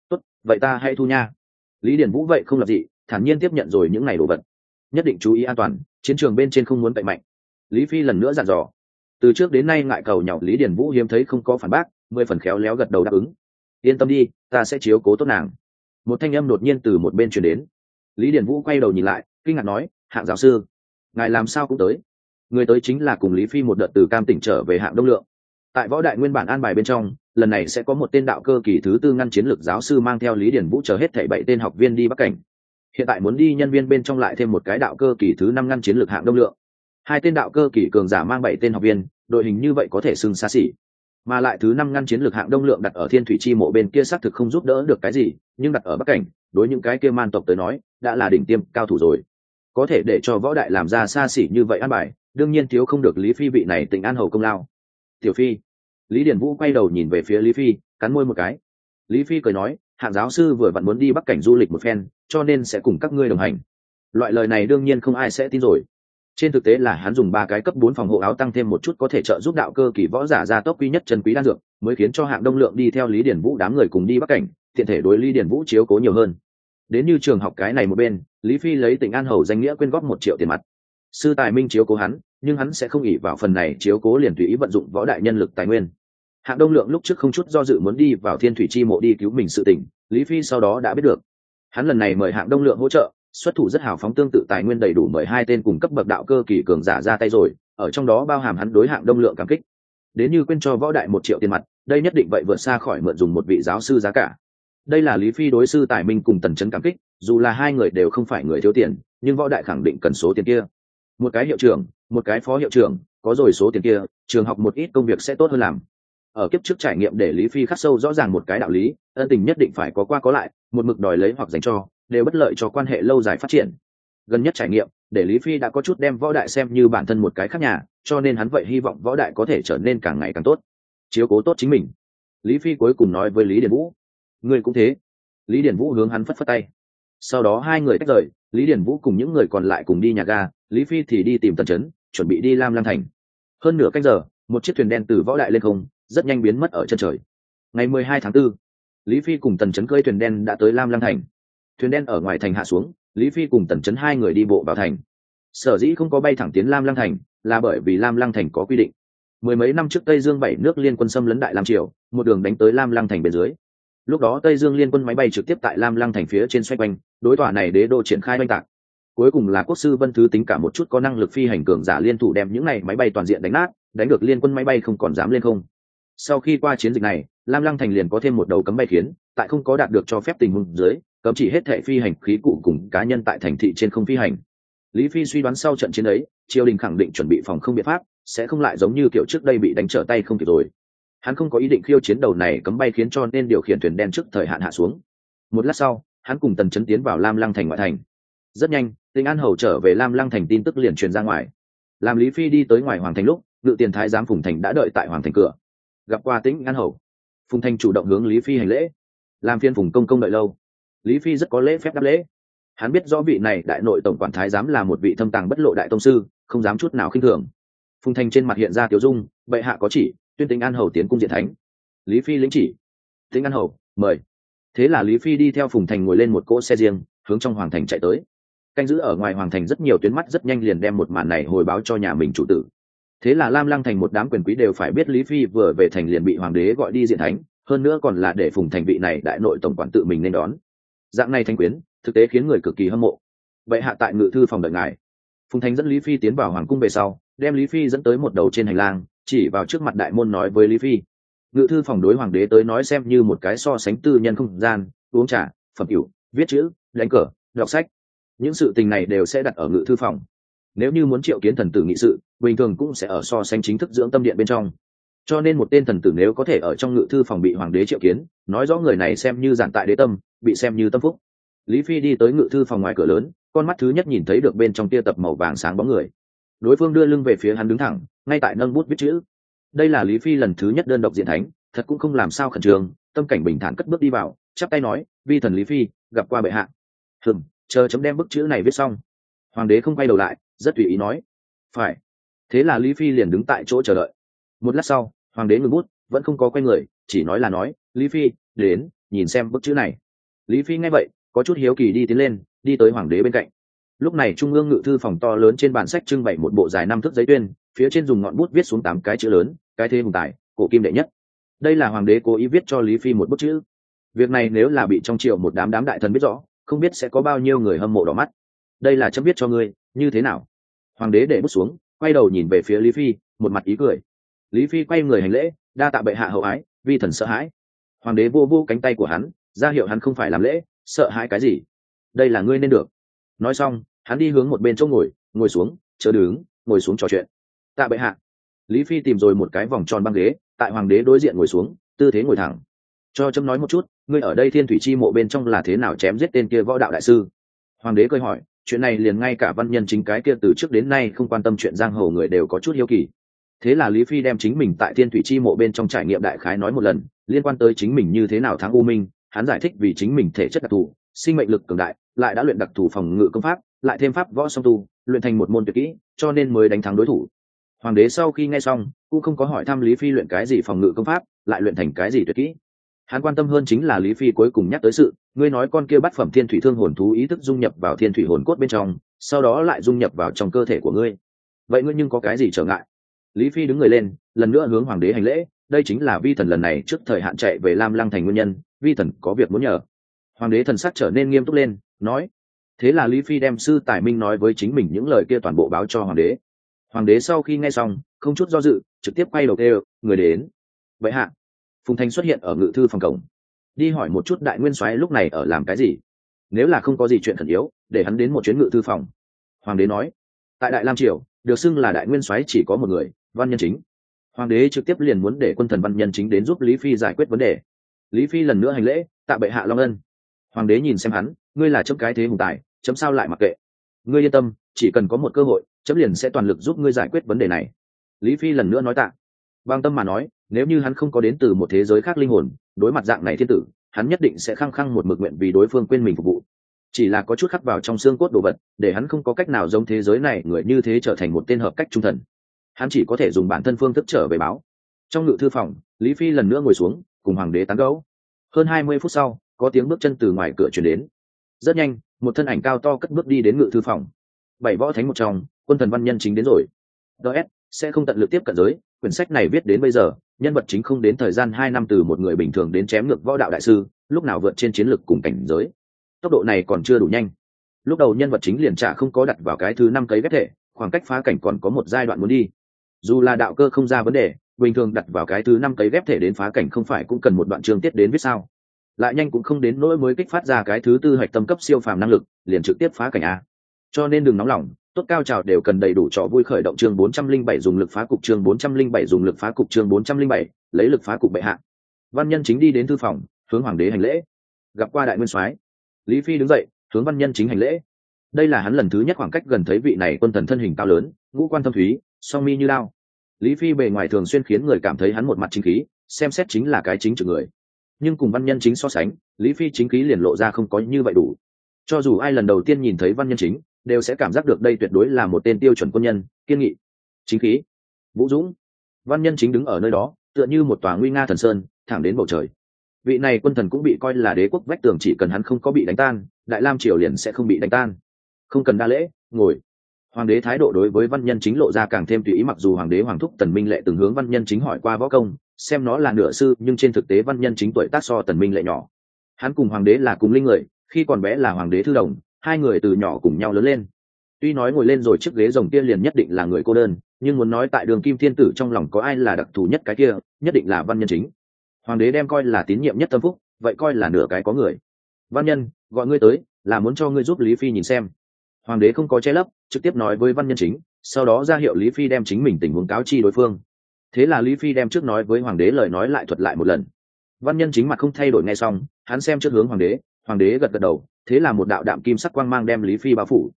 Tốt, vậy ta hãy thu nha. Lý điển vũ vậy không lập gì thản nhiên tiếp nhận rồi những ngày đồ vật. Nhất định chú ý an toàn, chiến trường bên trên không muốn cậy mạnh. Lý phi lần nữa dặn dò. Từ trước đến nay ngại cầu nhọc lý điển vũ hiếm thấy không có phản bác mười phần khéo léo gật đầu đáp ứng. Yên tâm đi, ta sẽ chiếu cố tốt nàng. Một thanh âm đột nhiên từ một bên chuyển đến. Lý điển vũ quay đầu nhìn lại, kinh ngạc nói, hạng giáo sư, ngài làm sao cũng tới? Người tới chính là cùng lý phi một đợt từ cam tỉnh trở về hạng đông lượng. Tại võ đại nguyên bản an bài bên trong, lần này sẽ có một tên đạo cơ kỳ thứ tư ngăn chiến lược giáo sư mang theo lý điển vũ chờ hết thảy bảy tên học viên đi bắc cảnh. Hiện tại muốn đi nhân viên bên trong lại thêm một cái đạo cơ kỳ thứ năm ngăn chiến lược hạng đông lượng. Hai tên đạo cơ kỳ cường giả mang bảy tên học viên, đội hình như vậy có thể xưng xa xỉ mà lại thứ năm ngăn chiến lược hạng đông lượng đặt ở thiên thủy chi mộ bên kia xác thực không giúp đỡ được cái gì, nhưng đặt ở bắc cảnh, đối những cái kia man tộc tới nói, đã là đỉnh tiêm, cao thủ rồi. Có thể để cho võ đại làm ra xa xỉ như vậy ăn bài, đương nhiên thiếu không được lý phi vị này tỉnh an hầu công lao. Tiểu phi. Lý điển vũ quay đầu nhìn về phía lý phi, cắn môi một cái. Lý phi cười nói, hạng giáo sư vừa vặn muốn đi bắc cảnh du lịch một phen, cho nên sẽ cùng các ngươi đồng hành. Loại lời này đương nhiên không ai sẽ tin rồi trên thực tế là hắn dùng ba cái cấp bốn phòng hộ áo tăng thêm một chút có thể trợ giúp đạo cơ kỳ võ giả ra tốc quý nhất chân quý đan dược, mới khiến cho hạng đông lượng đi theo lý điển vũ đám người cùng đi bắc cảnh, tiện thể đối lý điển vũ chiếu cố nhiều hơn. Đến như trường học cái này một bên, lý phi lấy tỉnh an hầu danh nghĩa quyên góp một triệu tiền mặt. Sư tài minh chiếu cố hắn, nhưng hắn sẽ không ỉ vào phần này chiếu cố liền tùy ý vận dụng võ đại nhân lực tài nguyên. Hạng đông lượng lúc trước không chút do dự muốn đi vào thiên thủy chi mộ đi cứu mình sự tỉnh lý phi sau đó đã biết được. Hắn lần này mời hạng đông lượng hỗ trợ xuất thủ rất hào phóng tương tự tài nguyên đầy đủ mời hai tên cùng cấp bậc đạo cơ kỳ cường giả ra tay rồi, ở trong đó bao hàm hắn đối hạng đông lượng cảm kích. Đến như quên cho võ đại một triệu tiền mặt, đây nhất định vậy vượt xa khỏi mượn dùng một vị giáo sư giá cả. Đây là lý phi đối sư tài minh cùng tần trấn cảm kích, dù là hai người đều không phải người thiếu tiền, nhưng võ đại khẳng định cần số tiền kia. Một cái hiệu trưởng, một cái phó hiệu trưởng, có rồi số tiền kia, trường học một ít công việc sẽ tốt hơn làm. Ở kiếp trước trải nghiệm để lý phi khắc sâu rõ ràng một cái đạo lý, ân tình nhất định phải có qua có lại, một mực đòi lấy hoặc dành cho đều bất lợi cho quan hệ lâu dài phát triển. Gần nhất trải nghiệm để lý phi đã có chút đem võ đại xem như bản thân một cái khác nhà cho nên hắn vậy hy vọng võ đại có thể trở nên càng ngày càng tốt chiếu cố tốt chính mình. Lý phi cuối cùng nói với lý điển vũ ngươi cũng thế. Lý điển vũ hướng hắn phất phất tay. Sau đó hai người tách rời lý điển vũ cùng những người còn lại cùng đi nhà ga lý phi thì đi tìm tần trấn chuẩn bị đi lam Lam thành. Hơn nửa canh giờ một chiếc thuyền đen từ võ đại lên không rất nhanh biến mất ở chân trời. Ngày mười hai tháng 4, lý phi cùng tần trấn cơi thuyền đen đã tới lam Lam thành thuyền đen ở ngoài thành hạ xuống, lý phi cùng tần Chấn hai người đi bộ vào thành. Sở dĩ không có bay thẳng tiến lam lang thành, là bởi vì lam lang thành có quy định. Mười mấy năm trước tây dương bảy nước liên quân xâm lấn đại lam triều, một đường đánh tới lam lang thành bên dưới. Lúc đó tây dương liên quân máy bay trực tiếp tại lam lăng thành phía trên xoay quanh, đối tòa này đế đô triển khai oanh tạc. Cuối cùng là quốc sư vân thứ tính cả một chút có năng lực phi hành cường giả liên thủ đem những này máy bay toàn diện đánh nát, đánh được liên quân máy bay không còn dám lên không. Sau khi qua chiến dịch này, lam lăng thành liền có thêm một đầu cấm bay khiến, tại không có đạt được cho phép tình huống dưới cấm chỉ hết thệ phi hành khí cụ cùng cá nhân tại thành thị trên không phi hành. Lý phi suy đoán sau trận chiến ấy, triều đình khẳng định chuẩn bị phòng không biện pháp, sẽ không lại giống như kiểu trước đây bị đánh trở tay không kịp rồi. Hắn không có ý định khiêu chiến đầu này cấm bay khiến cho nên điều khiển thuyền đen trước thời hạn hạ xuống. Một lát sau, hắn cùng tần chấn tiến vào lam lăng thành ngoại thành. Rất nhanh tinh an hầu trở về lam lăng thành tin tức liền truyền ra ngoài. Làm lý phi đi tới ngoài hoàng thành lúc, ngự tiền thái giám phùng thành đã đợi tại hoàng thành cửa. Gặp qua tĩnh an hầu, phùng thành chủ động hướng lý phi hành lễ. Làm phiên phùng công công đợi lâu lý phi rất có lễ phép đáp lễ. Hắn biết rõ vị này đại nội tổng quản thái giám là một vị thâm tàng bất lộ đại tông sư, không dám chút nào khinh thường. Phùng Thanh trên mặt hiện ra tiểu dung, bệ hạ có chỉ, tuyên tính an hầu tiến cung diện thánh. Lý phi lĩnh chỉ, tính an hầu, mời. Thế là lý phi đi theo phùng thành ngồi lên một cỗ xe riêng, hướng trong hoàng thành chạy tới. Canh giữ ở ngoài hoàng thành rất nhiều tuyến mắt rất nhanh liền đem một màn này hồi báo cho nhà mình chủ tử. Thế là lam lăng thành một đám quyền quý đều phải biết lý phi vừa về thành liền bị hoàng đế gọi đi diện thánh, hơn nữa còn là để phùng thành vị này đại nội tổng quản tự mình nên đón dạng này thanh quyến, thực tế khiến người cực kỳ hâm mộ. Vậy hạ tại ngự thư phòng đợi ngài. Phùng thành dẫn lý phi tiến vào hoàng cung về sau, đem lý phi dẫn tới một đầu trên hành lang, chỉ vào trước mặt đại môn nói với lý phi. Ngự thư phòng đối hoàng đế tới nói xem như một cái so sánh tư nhân không gian, uống trà, phẩm cửu, viết chữ, đánh cờ, đọc sách. Những sự tình này đều sẽ đặt ở ngự thư phòng. Nếu như muốn triệu kiến thần tử nghị sự, bình thường cũng sẽ ở so sánh chính thức dưỡng tâm điện bên trong cho nên một tên thần tử nếu có thể ở trong ngự thư phòng bị hoàng đế triệu kiến, nói rõ người này xem như giản tại đế tâm, bị xem như tâm phúc. Lý phi đi tới ngự thư phòng ngoài cửa lớn, con mắt thứ nhất nhìn thấy được bên trong tia tập màu vàng sáng bóng người. Đối phương đưa lưng về phía hắn đứng thẳng, ngay tại nâng bút viết chữ. Đây là lý phi lần thứ nhất đơn độc diện thánh, thật cũng không làm sao khẩn trương, tâm cảnh bình thản cất bước đi vào, chắp tay nói, vi thần lý phi, gặp qua bệ hạ. Hừng chờ chấm đem bức chữ này viết xong. Hoàng đế không quay đầu lại, rất tùy ý nói, phải. Thế là lý phi liền đứng tại chỗ chờ đợi. Một lát sau hoàng đế ngừng bút, vẫn không có quay người, chỉ nói là nói, lý phi, đến, nhìn xem bức chữ này. Lý phi nghe vậy, có chút hiếu kỳ đi tiến lên, đi tới hoàng đế bên cạnh. Lúc này trung ương ngự thư phòng to lớn trên bản sách trưng bày một bộ dài năm thước giấy tuyên, phía trên dùng ngọn bút viết xuống tám cái chữ lớn, cái thế hùng tài, cổ kim đệ nhất. Đây là hoàng đế cố ý viết cho lý phi một bức chữ. Việc này nếu là bị trong triệu một đám đám đại thần biết rõ, không biết sẽ có bao nhiêu người hâm mộ đỏ mắt. Đây là chấm biết cho ngươi, như thế nào? Hoàng đế để bút xuống, quay đầu nhìn về phía lý phi, một mặt ý cười lý phi quay người hành lễ, đa tạ bệ hạ hậu ái, vi thần sợ hãi. Hoàng đế vô vô cánh tay của hắn, ra hiệu hắn không phải làm lễ, sợ hãi cái gì? Đây là ngươi nên được. Nói xong, hắn đi hướng một bên chỗ ngồi ngồi xuống chờ đứng, ngồi xuống trò chuyện. Tạ bệ hạ. Lý phi tìm rồi một cái vòng tròn băng ghế, tại hoàng đế đối diện ngồi xuống, tư thế ngồi thẳng. Cho chấm nói một chút, ngươi ở đây thiên thủy chi mộ bên trong là thế nào chém giết tên kia võ đạo đại sư? Hoàng đế cười hỏi, chuyện này liền ngay cả văn nhân chính cái kia từ trước đến nay không quan tâm chuyện giang hồ người đều có chút hiếu kỳ thế là lý phi đem chính mình tại thiên thủy chi mộ bên trong trải nghiệm đại khái nói một lần, liên quan tới chính mình như thế nào thắng u minh, hắn giải thích vì chính mình thể chất đặc thù, sinh mệnh lực cường đại, lại đã luyện đặc thù phòng ngự công pháp, lại thêm pháp võ song tu, luyện thành một môn tuyệt kỹ, cho nên mới đánh thắng đối thủ. Hoàng đế sau khi nghe xong, cũng không có hỏi thăm lý phi luyện cái gì phòng ngự công pháp, lại luyện thành cái gì tuyệt kỹ. Hắn quan tâm hơn chính là lý phi cuối cùng nhắc tới sự, ngươi nói con kia bắt phẩm thiên thủy thương hồn thú ý thức dung nhập vào thiên thủy hồn cốt bên trong, sau đó lại dung nhập vào trong cơ thể của ngươi. Vậy ngươi nhưng có cái gì trở ngại? Lý phi đứng người lên, lần nữa hướng hoàng đế hành lễ, đây chính là vi thần lần này trước thời hạn chạy về lam lăng thành nguyên nhân, vi thần có việc muốn nhờ. Hoàng đế thần sắc trở nên nghiêm túc lên, nói, thế là lý phi đem sư tài minh nói với chính mình những lời kia toàn bộ báo cho hoàng đế. Hoàng đế sau khi nghe xong, không chút do dự, trực tiếp quay đầu kêu, người đến. Vậy hạ. Phùng thanh xuất hiện ở ngự thư phòng cổng. Đi hỏi một chút đại nguyên soái lúc này ở làm cái gì. Nếu là không có gì chuyện khẩn yếu, để hắn đến một chuyến ngự thư phòng. Hoàng đế nói, tại đại lam triều, được xưng là đại nguyên soái chỉ có một người văn nhân chính. Hoàng đế trực tiếp liền muốn để quân thần văn nhân chính đến giúp lý phi giải quyết vấn đề. Lý phi lần nữa hành lễ, tạ bệ hạ long ân. Hoàng đế nhìn xem hắn, ngươi là chấm cái thế hùng tài, chấm sao lại mặc kệ? Ngươi yên tâm, chỉ cần có một cơ hội, chấm liền sẽ toàn lực giúp ngươi giải quyết vấn đề này. Lý phi lần nữa nói tạ. Bang tâm mà nói, nếu như hắn không có đến từ một thế giới khác linh hồn, đối mặt dạng này thiên tử, hắn nhất định sẽ khăng khăng một mực nguyện vì đối phương quên mình phục vụ. Chỉ là có chút khắc vào trong xương cốt đồ vật, để hắn không có cách nào giống thế giới này người như thế trở thành một tên hợp cách trung thần hắn chỉ có thể dùng bản thân phương thức trở về báo. Trong ngự thư phòng, lý phi lần nữa ngồi xuống, cùng hoàng đế tán gấu hơn hai mươi phút sau, có tiếng bước chân từ ngoài cửa chuyển đến. Rất nhanh, một thân ảnh cao to cất bước đi đến ngự thư phòng. Bảy võ thánh một trong, quân thần văn nhân chính đến rồi. Ts sẽ không tận lực tiếp cận giới, quyển sách này viết đến bây giờ, nhân vật chính không đến thời gian hai năm từ một người bình thường đến chém ngược võ đạo đại sư, lúc nào vượt trên chiến lược cùng cảnh giới. Tốc độ này còn chưa đủ nhanh. Lúc đầu nhân vật chính liền trả không có đặt vào cái thứ năm cấy ghép thể, khoảng cách phá cảnh còn có một giai đoạn muốn đi dù là đạo cơ không ra vấn đề bình thường đặt vào cái thứ năm cấy ghép thể đến phá cảnh không phải cũng cần một đoạn trường tiết đến viết sao. Lại nhanh cũng không đến nỗi mới kích phát ra cái thứ tư hạch tâm cấp siêu phàm năng lực liền trực tiếp phá cảnh a. Cho nên đừng nóng lòng tốt cao trào đều cần đầy đủ trò vui khởi động chương 407 dùng lực phá cục chương 407 dùng lực phá cục chương 407, lấy lực phá cục bệ hạ. Văn nhân chính đi đến thư phòng hướng hoàng đế hành lễ. Gặp qua đại nguyên soái. Lý phi đứng dậy hướng văn nhân chính hành lễ. Đây là hắn lần thứ nhất khoảng cách gần thấy vị này quân thần thân hình cao lớn ngũ quan thâm thúy song mi như lao lý phi bề ngoài thường xuyên khiến người cảm thấy hắn một mặt chính khí, xem xét chính là cái chính trực người. Nhưng cùng văn nhân chính so sánh, lý phi chính khí liền lộ ra không có như vậy đủ. Cho dù ai lần đầu tiên nhìn thấy văn nhân chính, đều sẽ cảm giác được đây tuyệt đối là một tên tiêu chuẩn quân nhân, kiên nghị, chính khí. Vũ dũng, văn nhân chính đứng ở nơi đó, tựa như một tòa nguy nga thần sơn, thẳng đến bầu trời. Vị này quân thần cũng bị coi là đế quốc vách tường chỉ cần hắn không có bị đánh tan, đại lam triều liền sẽ không bị đánh tan. Không cần đa lễ, ngồi hoàng đế thái độ đối với văn nhân chính lộ ra càng thêm tùy ý, mặc dù hoàng đế hoàng thúc tần minh lệ từng hướng văn nhân chính hỏi qua võ công, xem nó là nửa sư, nhưng trên thực tế văn nhân chính tuổi tác so tần minh lệ nhỏ. Hắn cùng hoàng đế là cùng linh người, khi còn bé là hoàng đế thư đồng, hai người từ nhỏ cùng nhau lớn lên. Tuy nói ngồi lên rồi chiếc ghế rồng kia liền nhất định là người cô đơn, nhưng muốn nói tại đường kim thiên tử trong lòng có ai là đặc thù nhất cái kia, nhất định là văn nhân chính. Hoàng đế đem coi là tín nhiệm nhất tâm phúc, vậy coi là nửa cái có người. Văn nhân, gọi ngươi tới, là muốn cho ngươi giúp lý phi nhìn xem hoàng đế không có che lấp, trực tiếp nói với văn nhân chính, sau đó ra hiệu lý phi đem chính mình tình huống cáo chi đối phương. Thế là lý phi đem trước nói với hoàng đế lời nói lại thuật lại một lần. Văn nhân chính mặt không thay đổi ngay xong, hắn xem trước hướng hoàng đế hoàng đế gật gật đầu, thế là một đạo đạm kim sắc quang mang đem lý phi bao phủ.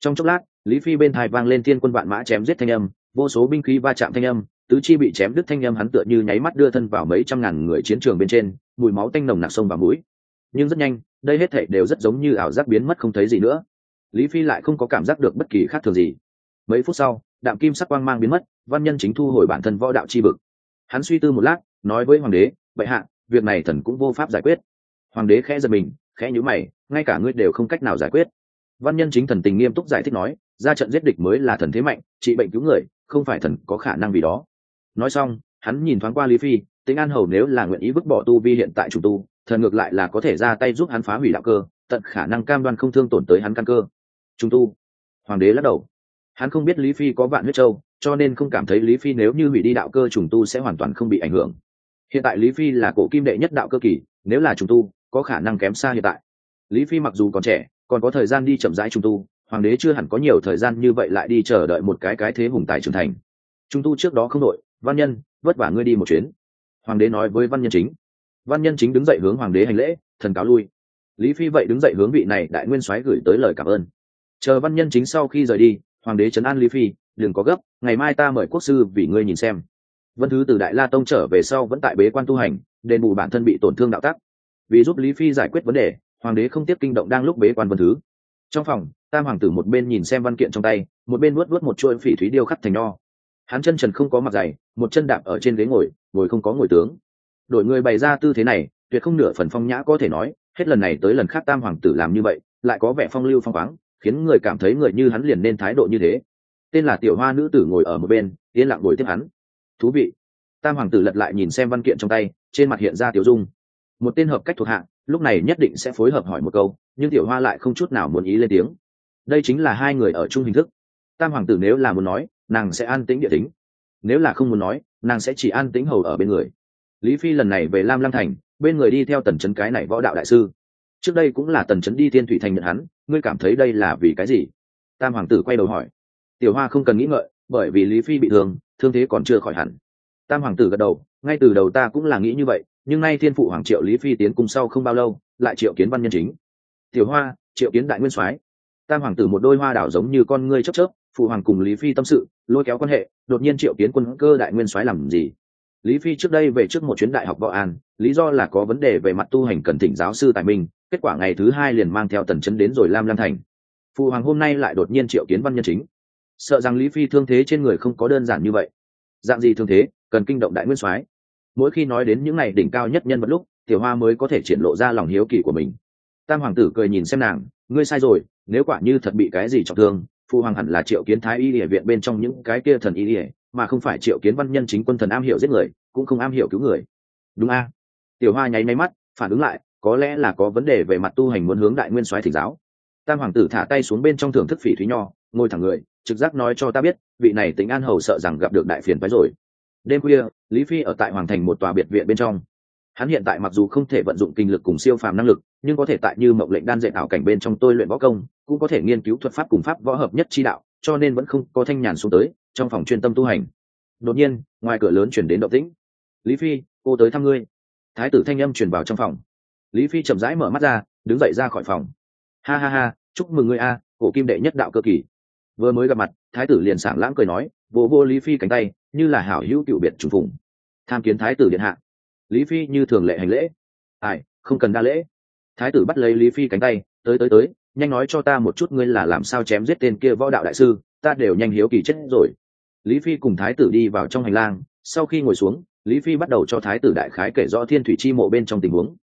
Trong chốc lát, lý phi bên thai vang lên thiên quân vạn mã chém giết thanh âm, vô số binh khí va chạm thanh âm, tứ chi bị chém đứt thanh âm hắn tựa như nháy mắt đưa thân vào mấy trăm ngàn người chiến trường bên trên, mùi máu tanh nồng nặc sông vào mũi. Nhưng rất nhanh, đây hết thảy đều rất giống như ảo giác biến mất không thấy gì nữa lý phi lại không có cảm giác được bất kỳ khác thường gì. Mấy phút sau, đạm kim sắc quang mang biến mất, văn nhân chính thu hồi bản thân võ đạo chi vực. Hắn suy tư một lát, nói với hoàng đế, bệ hạ, việc này thần cũng vô pháp giải quyết. Hoàng đế khẽ giật mình, khẽ nhíu mày, ngay cả ngươi đều không cách nào giải quyết. Văn nhân chính thần tình nghiêm túc giải thích nói, ra trận giết địch mới là thần thế mạnh, trị bệnh cứu người, không phải thần có khả năng vì đó. Nói xong, hắn nhìn thoáng qua lý phi, tính an hầu nếu là nguyện ý vứt bỏ tu vi hiện tại chủ tu, thần ngược lại là có thể ra tay giúp hắn phá hủy đạo cơ, tận khả năng cam đoan không thương tổn tới hắn căn cơ trung tu. Hoàng đế lắc đầu. Hắn không biết lý phi có vạn huyết châu, cho nên không cảm thấy lý phi nếu như hủy đi đạo cơ trùng tu sẽ hoàn toàn không bị ảnh hưởng. Hiện tại lý phi là cổ kim đệ nhất đạo cơ kỳ, nếu là trùng tu, có khả năng kém xa hiện tại. Lý phi mặc dù còn trẻ, còn có thời gian đi chậm rãi Trùng tu, hoàng đế chưa hẳn có nhiều thời gian như vậy lại đi chờ đợi một cái cái thế hùng tài trưởng thành. Trung tu trước đó không đội, văn nhân, vất vả ngươi đi một chuyến. Hoàng đế nói với văn nhân chính. Văn nhân chính đứng dậy hướng hoàng đế hành lễ, thần cáo lui. Lý phi vậy đứng dậy hướng vị này đại nguyên soái gửi tới lời cảm ơn chờ văn nhân chính sau khi rời đi, hoàng đế trấn an lý phi, đừng có gấp, ngày mai ta mời quốc sư vì ngươi nhìn xem. Vân thứ từ đại la tông trở về sau vẫn tại bế quan tu hành, đền bù bản thân bị tổn thương đạo tắc. Vì giúp lý phi giải quyết vấn đề, hoàng đế không tiếp kinh động đang lúc bế quan vân thứ. Trong phòng, tam hoàng tử một bên nhìn xem văn kiện trong tay, một bên nuốt nuốt một chuỗi phỉ thúy điêu khắc thành nho. Hắn chân trần không có mặt dày, một chân đạp ở trên ghế ngồi ngồi không có ngồi tướng. Đổi người bày ra tư thế này, tuyệt không nửa phần phong nhã có thể nói, hết lần này tới lần khác tam hoàng tử làm như vậy, lại có vẻ phong lưu phong khoáng khiến người cảm thấy người như hắn liền nên thái độ như thế. Tên là tiểu hoa nữ tử ngồi ở một bên yên lặng ngồi tiếp hắn. Thú vị. Tam hoàng tử lật lại nhìn xem văn kiện trong tay trên mặt hiện ra tiểu dung. Một tên hợp cách thuộc hạng, lúc này nhất định sẽ phối hợp hỏi một câu nhưng tiểu hoa lại không chút nào muốn ý lên tiếng. Đây chính là hai người ở chung hình thức. Tam hoàng tử nếu là muốn nói nàng sẽ an tĩnh địa tính. Nếu là không muốn nói nàng sẽ chỉ an tĩnh hầu ở bên người. Lý phi lần này về lam lăng thành bên người đi theo tần trấn cái này võ đạo đại sư trước đây cũng là tần trấn đi thiên thủy thành nhận hắn, ngươi cảm thấy đây là vì cái gì? Tam hoàng tử quay đầu hỏi. Tiểu hoa không cần nghĩ ngợi, bởi vì lý phi bị thương thương thế còn chưa khỏi hẳn. Tam hoàng tử gật đầu, ngay từ đầu ta cũng là nghĩ như vậy, nhưng nay thiên phụ hoàng triệu lý phi tiến cung sau không bao lâu, lại triệu kiến văn nhân chính. Tiểu hoa, triệu kiến đại nguyên soái. Tam hoàng tử một đôi hoa đảo giống như con ngươi chấp chớp, phụ hoàng cùng lý phi tâm sự, lôi kéo quan hệ, đột nhiên triệu kiến quân cơ đại nguyên soái làm gì? Lý phi trước đây về trước một chuyến đại học võ an, lý do là có vấn đề về mặt tu hành cần thỉnh giáo sư tài minh kết quả ngày thứ hai liền mang theo tần chấn đến rồi lam lam thành phụ hoàng hôm nay lại đột nhiên triệu kiến văn nhân chính sợ rằng lý phi thương thế trên người không có đơn giản như vậy dạng gì thương thế cần kinh động đại nguyên soái mỗi khi nói đến những ngày đỉnh cao nhất nhân vật lúc tiểu hoa mới có thể triển lộ ra lòng hiếu kỳ của mình tam hoàng tử cười nhìn xem nàng ngươi sai rồi nếu quả như thật bị cái gì trọng thương phụ hoàng hẳn là triệu kiến thái y địa viện bên trong những cái kia thần y địa mà không phải triệu kiến văn nhân chính quân thần am hiểu giết người cũng không am hiểu cứu người đúng a tiểu hoa nháy máy mắt phản ứng lại có lẽ là có vấn đề về mặt tu hành muốn hướng đại nguyên soái thỉnh giáo. Tam hoàng tử thả tay xuống bên trong thưởng thức phỉ thúy nho, ngồi thẳng người, trực giác nói cho ta biết, vị này tính an hầu sợ rằng gặp được đại phiền phái rồi. Đêm khuya, lý phi ở tại hoàng thành một tòa biệt viện bên trong. Hắn hiện tại mặc dù không thể vận dụng kinh lực cùng siêu phàm năng lực, nhưng có thể tại như mộng lệnh đan dạy ảo cảnh bên trong tôi luyện võ công, cũng có thể nghiên cứu thuật pháp cùng pháp võ hợp nhất chi đạo, cho nên vẫn không có thanh nhàn xuống tới, trong phòng chuyên tâm tu hành. Đột nhiên, ngoài cửa lớn chuyển đến động tĩnh. Lý phi, cô tới thăm ngươi. Thái tử thanh âm chuyển vào trong phòng lý phi chậm rãi mở mắt ra, đứng dậy ra khỏi phòng. Ha ha ha, chúc mừng ngươi a, cổ kim đệ nhất đạo cơ kỳ. Vừa mới gặp mặt, thái tử liền sảng lãng cười nói, vô vô lý phi cánh tay, như là hảo hữu cựu biệt trùng phùng. Tham kiến thái tử điện hạ. Lý phi như thường lệ hành lễ. Ai, không cần đa lễ. Thái tử bắt lấy lý phi cánh tay, tới tới tới, nhanh nói cho ta một chút ngươi là làm sao chém giết tên kia võ đạo đại sư, ta đều nhanh hiếu kỳ chết rồi. Lý phi cùng thái tử đi vào trong hành lang, sau khi ngồi xuống, lý phi bắt đầu cho thái tử đại khái kể rõ thiên thủy chi mộ bên trong tình huống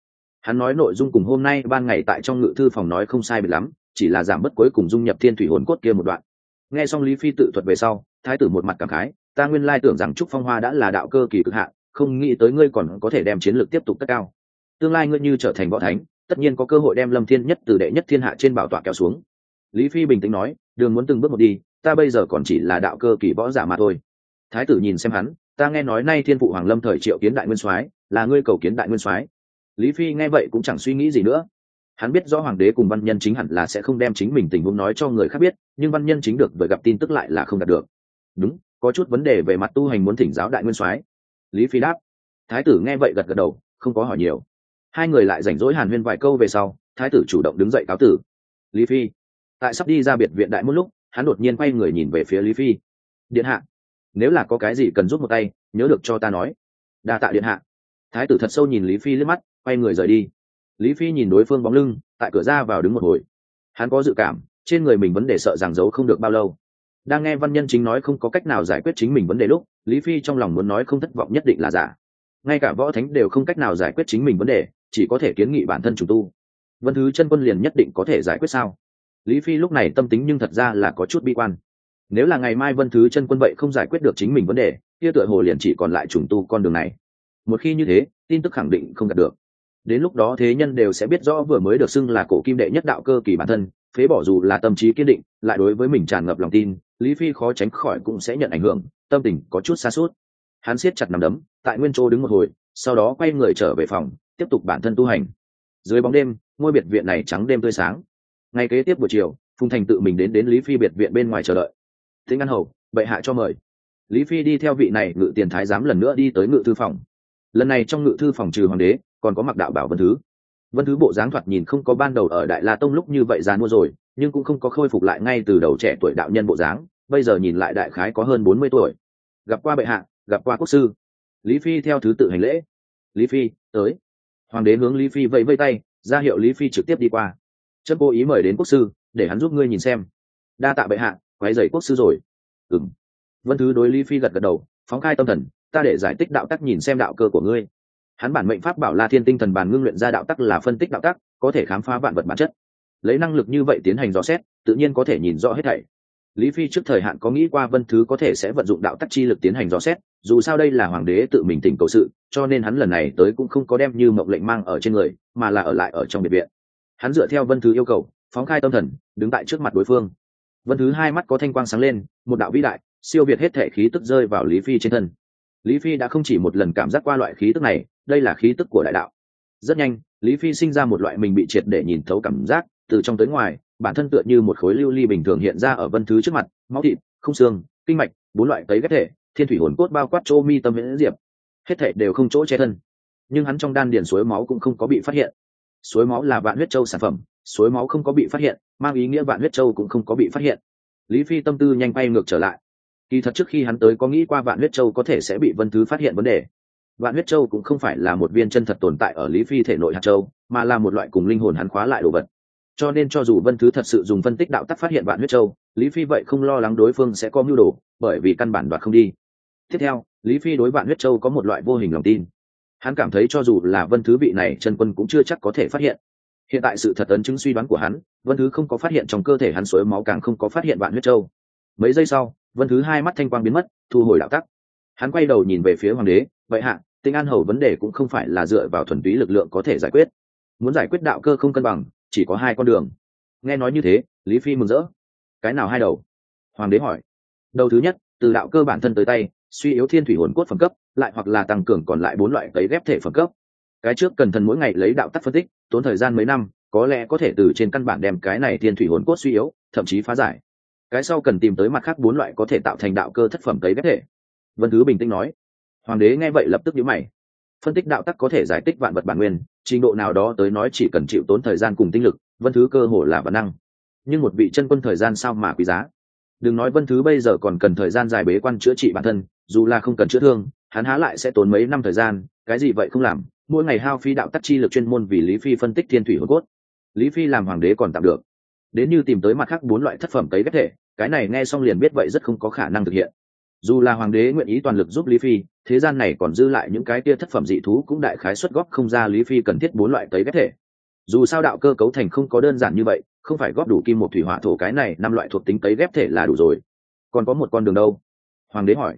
hắn nói nội dung cùng hôm nay ban ngày tại trong ngự thư phòng nói không sai biệt lắm, chỉ là giảm bớt cuối cùng dung nhập thiên thủy hồn cốt kia một đoạn. Nghe xong lý phi tự thuật về sau, thái tử một mặt cảm khái, ta nguyên lai tưởng rằng trúc phong hoa đã là đạo cơ kỳ cực hạn không nghĩ tới ngươi còn có thể đem chiến lược tiếp tục tất cao. Tương lai ngươi như trở thành võ thánh, tất nhiên có cơ hội đem lâm thiên nhất từ đệ nhất thiên hạ trên bảo tọa kéo xuống. Lý phi bình tĩnh nói, đường muốn từng bước một đi, ta bây giờ còn chỉ là đạo cơ kỳ võ giả mà thôi. Thái tử nhìn xem hắn, ta nghe nói nay thiên phụ hoàng lâm thời triệu kiến đại nguyên soái, là ngươi cầu kiến đại nguyên soái lý phi nghe vậy cũng chẳng suy nghĩ gì nữa. Hắn biết rõ hoàng đế cùng văn nhân chính hẳn là sẽ không đem chính mình tình huống nói cho người khác biết, nhưng văn nhân chính được bởi gặp tin tức lại là không đạt được. Đúng, có chút vấn đề về mặt tu hành muốn thỉnh giáo đại nguyên soái. Lý phi đáp. Thái tử nghe vậy gật gật đầu, không có hỏi nhiều. Hai người lại rảnh rỗi hàn huyên vài câu về sau, thái tử chủ động đứng dậy cáo tử. Lý phi, tại sắp đi ra biệt viện đại một lúc, hắn đột nhiên quay người nhìn về phía lý phi. Điện hạ, nếu là có cái gì cần giúp một tay, nhớ được cho ta nói. Đa tạ điện hạ. Thái tử thật sâu nhìn lý phi liếc mắt quay người rời đi. Lý phi nhìn đối phương bóng lưng, tại cửa ra vào đứng một hồi. Hắn có dự cảm, trên người mình vấn đề sợ rằng giấu không được bao lâu. Đang nghe văn nhân chính nói không có cách nào giải quyết chính mình vấn đề lúc, lý phi trong lòng muốn nói không thất vọng nhất định là giả. Ngay cả võ thánh đều không cách nào giải quyết chính mình vấn đề, chỉ có thể kiến nghị bản thân chủ tu. Vân thứ chân quân liền nhất định có thể giải quyết sao? Lý phi lúc này tâm tính nhưng thật ra là có chút bi quan. Nếu là ngày mai vân thứ chân quân vậy không giải quyết được chính mình vấn đề, kia tựa hồ liền chỉ còn lại trùng tu con đường này. Một khi như thế, tin tức khẳng định không đạt được đến lúc đó thế nhân đều sẽ biết rõ vừa mới được xưng là cổ kim đệ nhất đạo cơ kỳ bản thân, phế bỏ dù là tâm trí kiên định, lại đối với mình tràn ngập lòng tin, lý phi khó tránh khỏi cũng sẽ nhận ảnh hưởng, tâm tình có chút xa suốt hắn siết chặt nằm đấm, tại nguyên chỗ đứng một hồi, sau đó quay người trở về phòng, tiếp tục bản thân tu hành. Dưới bóng đêm, ngôi biệt viện này trắng đêm tươi sáng. Ngay kế tiếp buổi chiều, phùng thành tự mình đến đến lý phi biệt viện bên ngoài chờ đợi. Thính ăn hầu, bệ hạ cho mời. Lý phi đi theo vị này ngự tiền thái giám lần nữa đi tới ngự thư phòng. Lần này trong ngự thư phòng trừ hoàng đế còn có mặc đạo bảo vân thứ. Vân thứ bộ dáng thoạt nhìn không có ban đầu ở đại la tông lúc như vậy dàn mua rồi, nhưng cũng không có khôi phục lại ngay từ đầu trẻ tuổi đạo nhân bộ dáng, bây giờ nhìn lại đại khái có hơn bốn mươi tuổi. Gặp qua bệ hạ, gặp qua quốc sư. Lý phi theo thứ tự hành lễ. Lý phi, tới. Hoàng đế hướng lý phi vẫy vây tay, ra hiệu lý phi trực tiếp đi qua. Chất cố ý mời đến quốc sư, để hắn giúp ngươi nhìn xem. Đa tạ bệ hạ quái dày quốc sư rồi. Ừng vân thứ đối lý phi gật gật đầu, phóng khai tâm thần, ta để giải tích đạo tắc nhìn xem đạo cơ của ngươi hắn bản mệnh pháp bảo la thiên tinh thần bàn ngưng luyện ra đạo tắc là phân tích đạo tắc, có thể khám phá vạn vật bản chất. Lấy năng lực như vậy tiến hành rõ xét, tự nhiên có thể nhìn rõ hết thảy. Lý phi trước thời hạn có nghĩ qua vân thứ có thể sẽ vận dụng đạo tắc chi lực tiến hành rõ xét, dù sao đây là hoàng đế tự mình tỉnh cầu sự, cho nên hắn lần này tới cũng không có đem như mộng lệnh mang ở trên người, mà là ở lại ở trong biệt viện. Hắn dựa theo vân thứ yêu cầu, phóng khai tâm thần, đứng tại trước mặt đối phương. Vân thứ hai mắt có thanh quang sáng lên, một đạo vĩ đại, siêu việt hết thể khí tức rơi vào lý phi trên thân. Lý phi đã không chỉ một lần cảm giác qua loại khí tức này đây là khí tức của đại đạo. Rất nhanh, lý phi sinh ra một loại mình bị triệt để nhìn thấu cảm giác, từ trong tới ngoài, bản thân tựa như một khối lưu ly bình thường hiện ra ở vân thứ trước mặt, máu thịt, không xương, kinh mạch, bốn loại tấy ghép thể, thiên thủy hồn cốt bao quát chỗ mi tâm viễn diệp. Hết thể đều không chỗ che thân. Nhưng hắn trong đan điền suối máu cũng không có bị phát hiện. Suối máu là vạn huyết châu sản phẩm, suối máu không có bị phát hiện, mang ý nghĩa vạn huyết châu cũng không có bị phát hiện. Lý phi tâm tư nhanh bay ngược trở lại. Kỳ thật trước khi hắn tới có nghĩ qua vạn huyết châu có thể sẽ bị vân thứ phát hiện vấn đề vạn huyết châu cũng không phải là một viên chân thật tồn tại ở lý phi thể nội hạt châu, mà là một loại cùng linh hồn hắn khóa lại đồ vật. Cho nên cho dù vân thứ thật sự dùng phân tích đạo tắc phát hiện vạn huyết châu, lý phi vậy không lo lắng đối phương sẽ có mưu đồ, bởi vì căn bản đoạt không đi. Tiếp theo, lý phi đối vạn huyết châu có một loại vô hình lòng tin. Hắn cảm thấy cho dù là vân thứ vị này chân quân cũng chưa chắc có thể phát hiện. Hiện tại sự thật ấn chứng suy đoán của hắn, vân thứ không có phát hiện trong cơ thể hắn suối máu càng không có phát hiện vạn huyết châu. Mấy giây sau, vân thứ hai mắt thanh quang biến mất, thu hồi đạo tắc. Hắn quay đầu nhìn về phía hoàng đế, vậy hạ tinh an hầu vấn đề cũng không phải là dựa vào thuần túy lực lượng có thể giải quyết. Muốn giải quyết đạo cơ không cân bằng, chỉ có hai con đường. Nghe nói như thế, lý phi mừng rỡ. Cái nào hai đầu? Hoàng đế hỏi. Đầu thứ nhất, từ đạo cơ bản thân tới tay, suy yếu thiên thủy hồn cốt phẩm cấp, lại hoặc là tăng cường còn lại bốn loại cấy ghép thể phẩm cấp. Cái trước cần thần mỗi ngày lấy đạo tắc phân tích, tốn thời gian mấy năm, có lẽ có thể từ trên căn bản đem cái này thiên thủy hồn cốt suy yếu, thậm chí phá giải. Cái sau cần tìm tới mặt khác bốn loại có thể tạo thành đạo cơ thất phẩm cấy ghép thể. Vân thứ bình tĩnh nói hoàng đế nghe vậy lập tức nhíu mày. Phân tích đạo tắc có thể giải tích vạn vật bản nguyên, trình độ nào đó tới nói chỉ cần chịu tốn thời gian cùng tinh lực, vân thứ cơ hồ là bản năng. Nhưng một vị chân quân thời gian sao mà quý giá? Đừng nói vân thứ bây giờ còn cần thời gian dài bế quan chữa trị bản thân, dù là không cần chữa thương, hắn há lại sẽ tốn mấy năm thời gian, cái gì vậy không làm, mỗi ngày hao phi đạo tắc chi lực chuyên môn vì lý phi phân tích thiên thủy hồn cốt. Lý phi làm hoàng đế còn tạm được. Đến như tìm tới mặt khác bốn loại thất phẩm cấy ghép thể, cái này nghe xong liền biết vậy rất không có khả năng thực hiện. Dù là hoàng đế nguyện ý toàn lực giúp lý phi thế gian này còn dư lại những cái kia thất phẩm dị thú cũng đại khái xuất góp không ra lý phi cần thiết bốn loại tấy ghép thể. Dù sao đạo cơ cấu thành không có đơn giản như vậy, không phải góp đủ kim một thủy hỏa thổ cái này, năm loại thuộc tính tấy ghép thể là đủ rồi. Còn có một con đường đâu? Hoàng đế hỏi.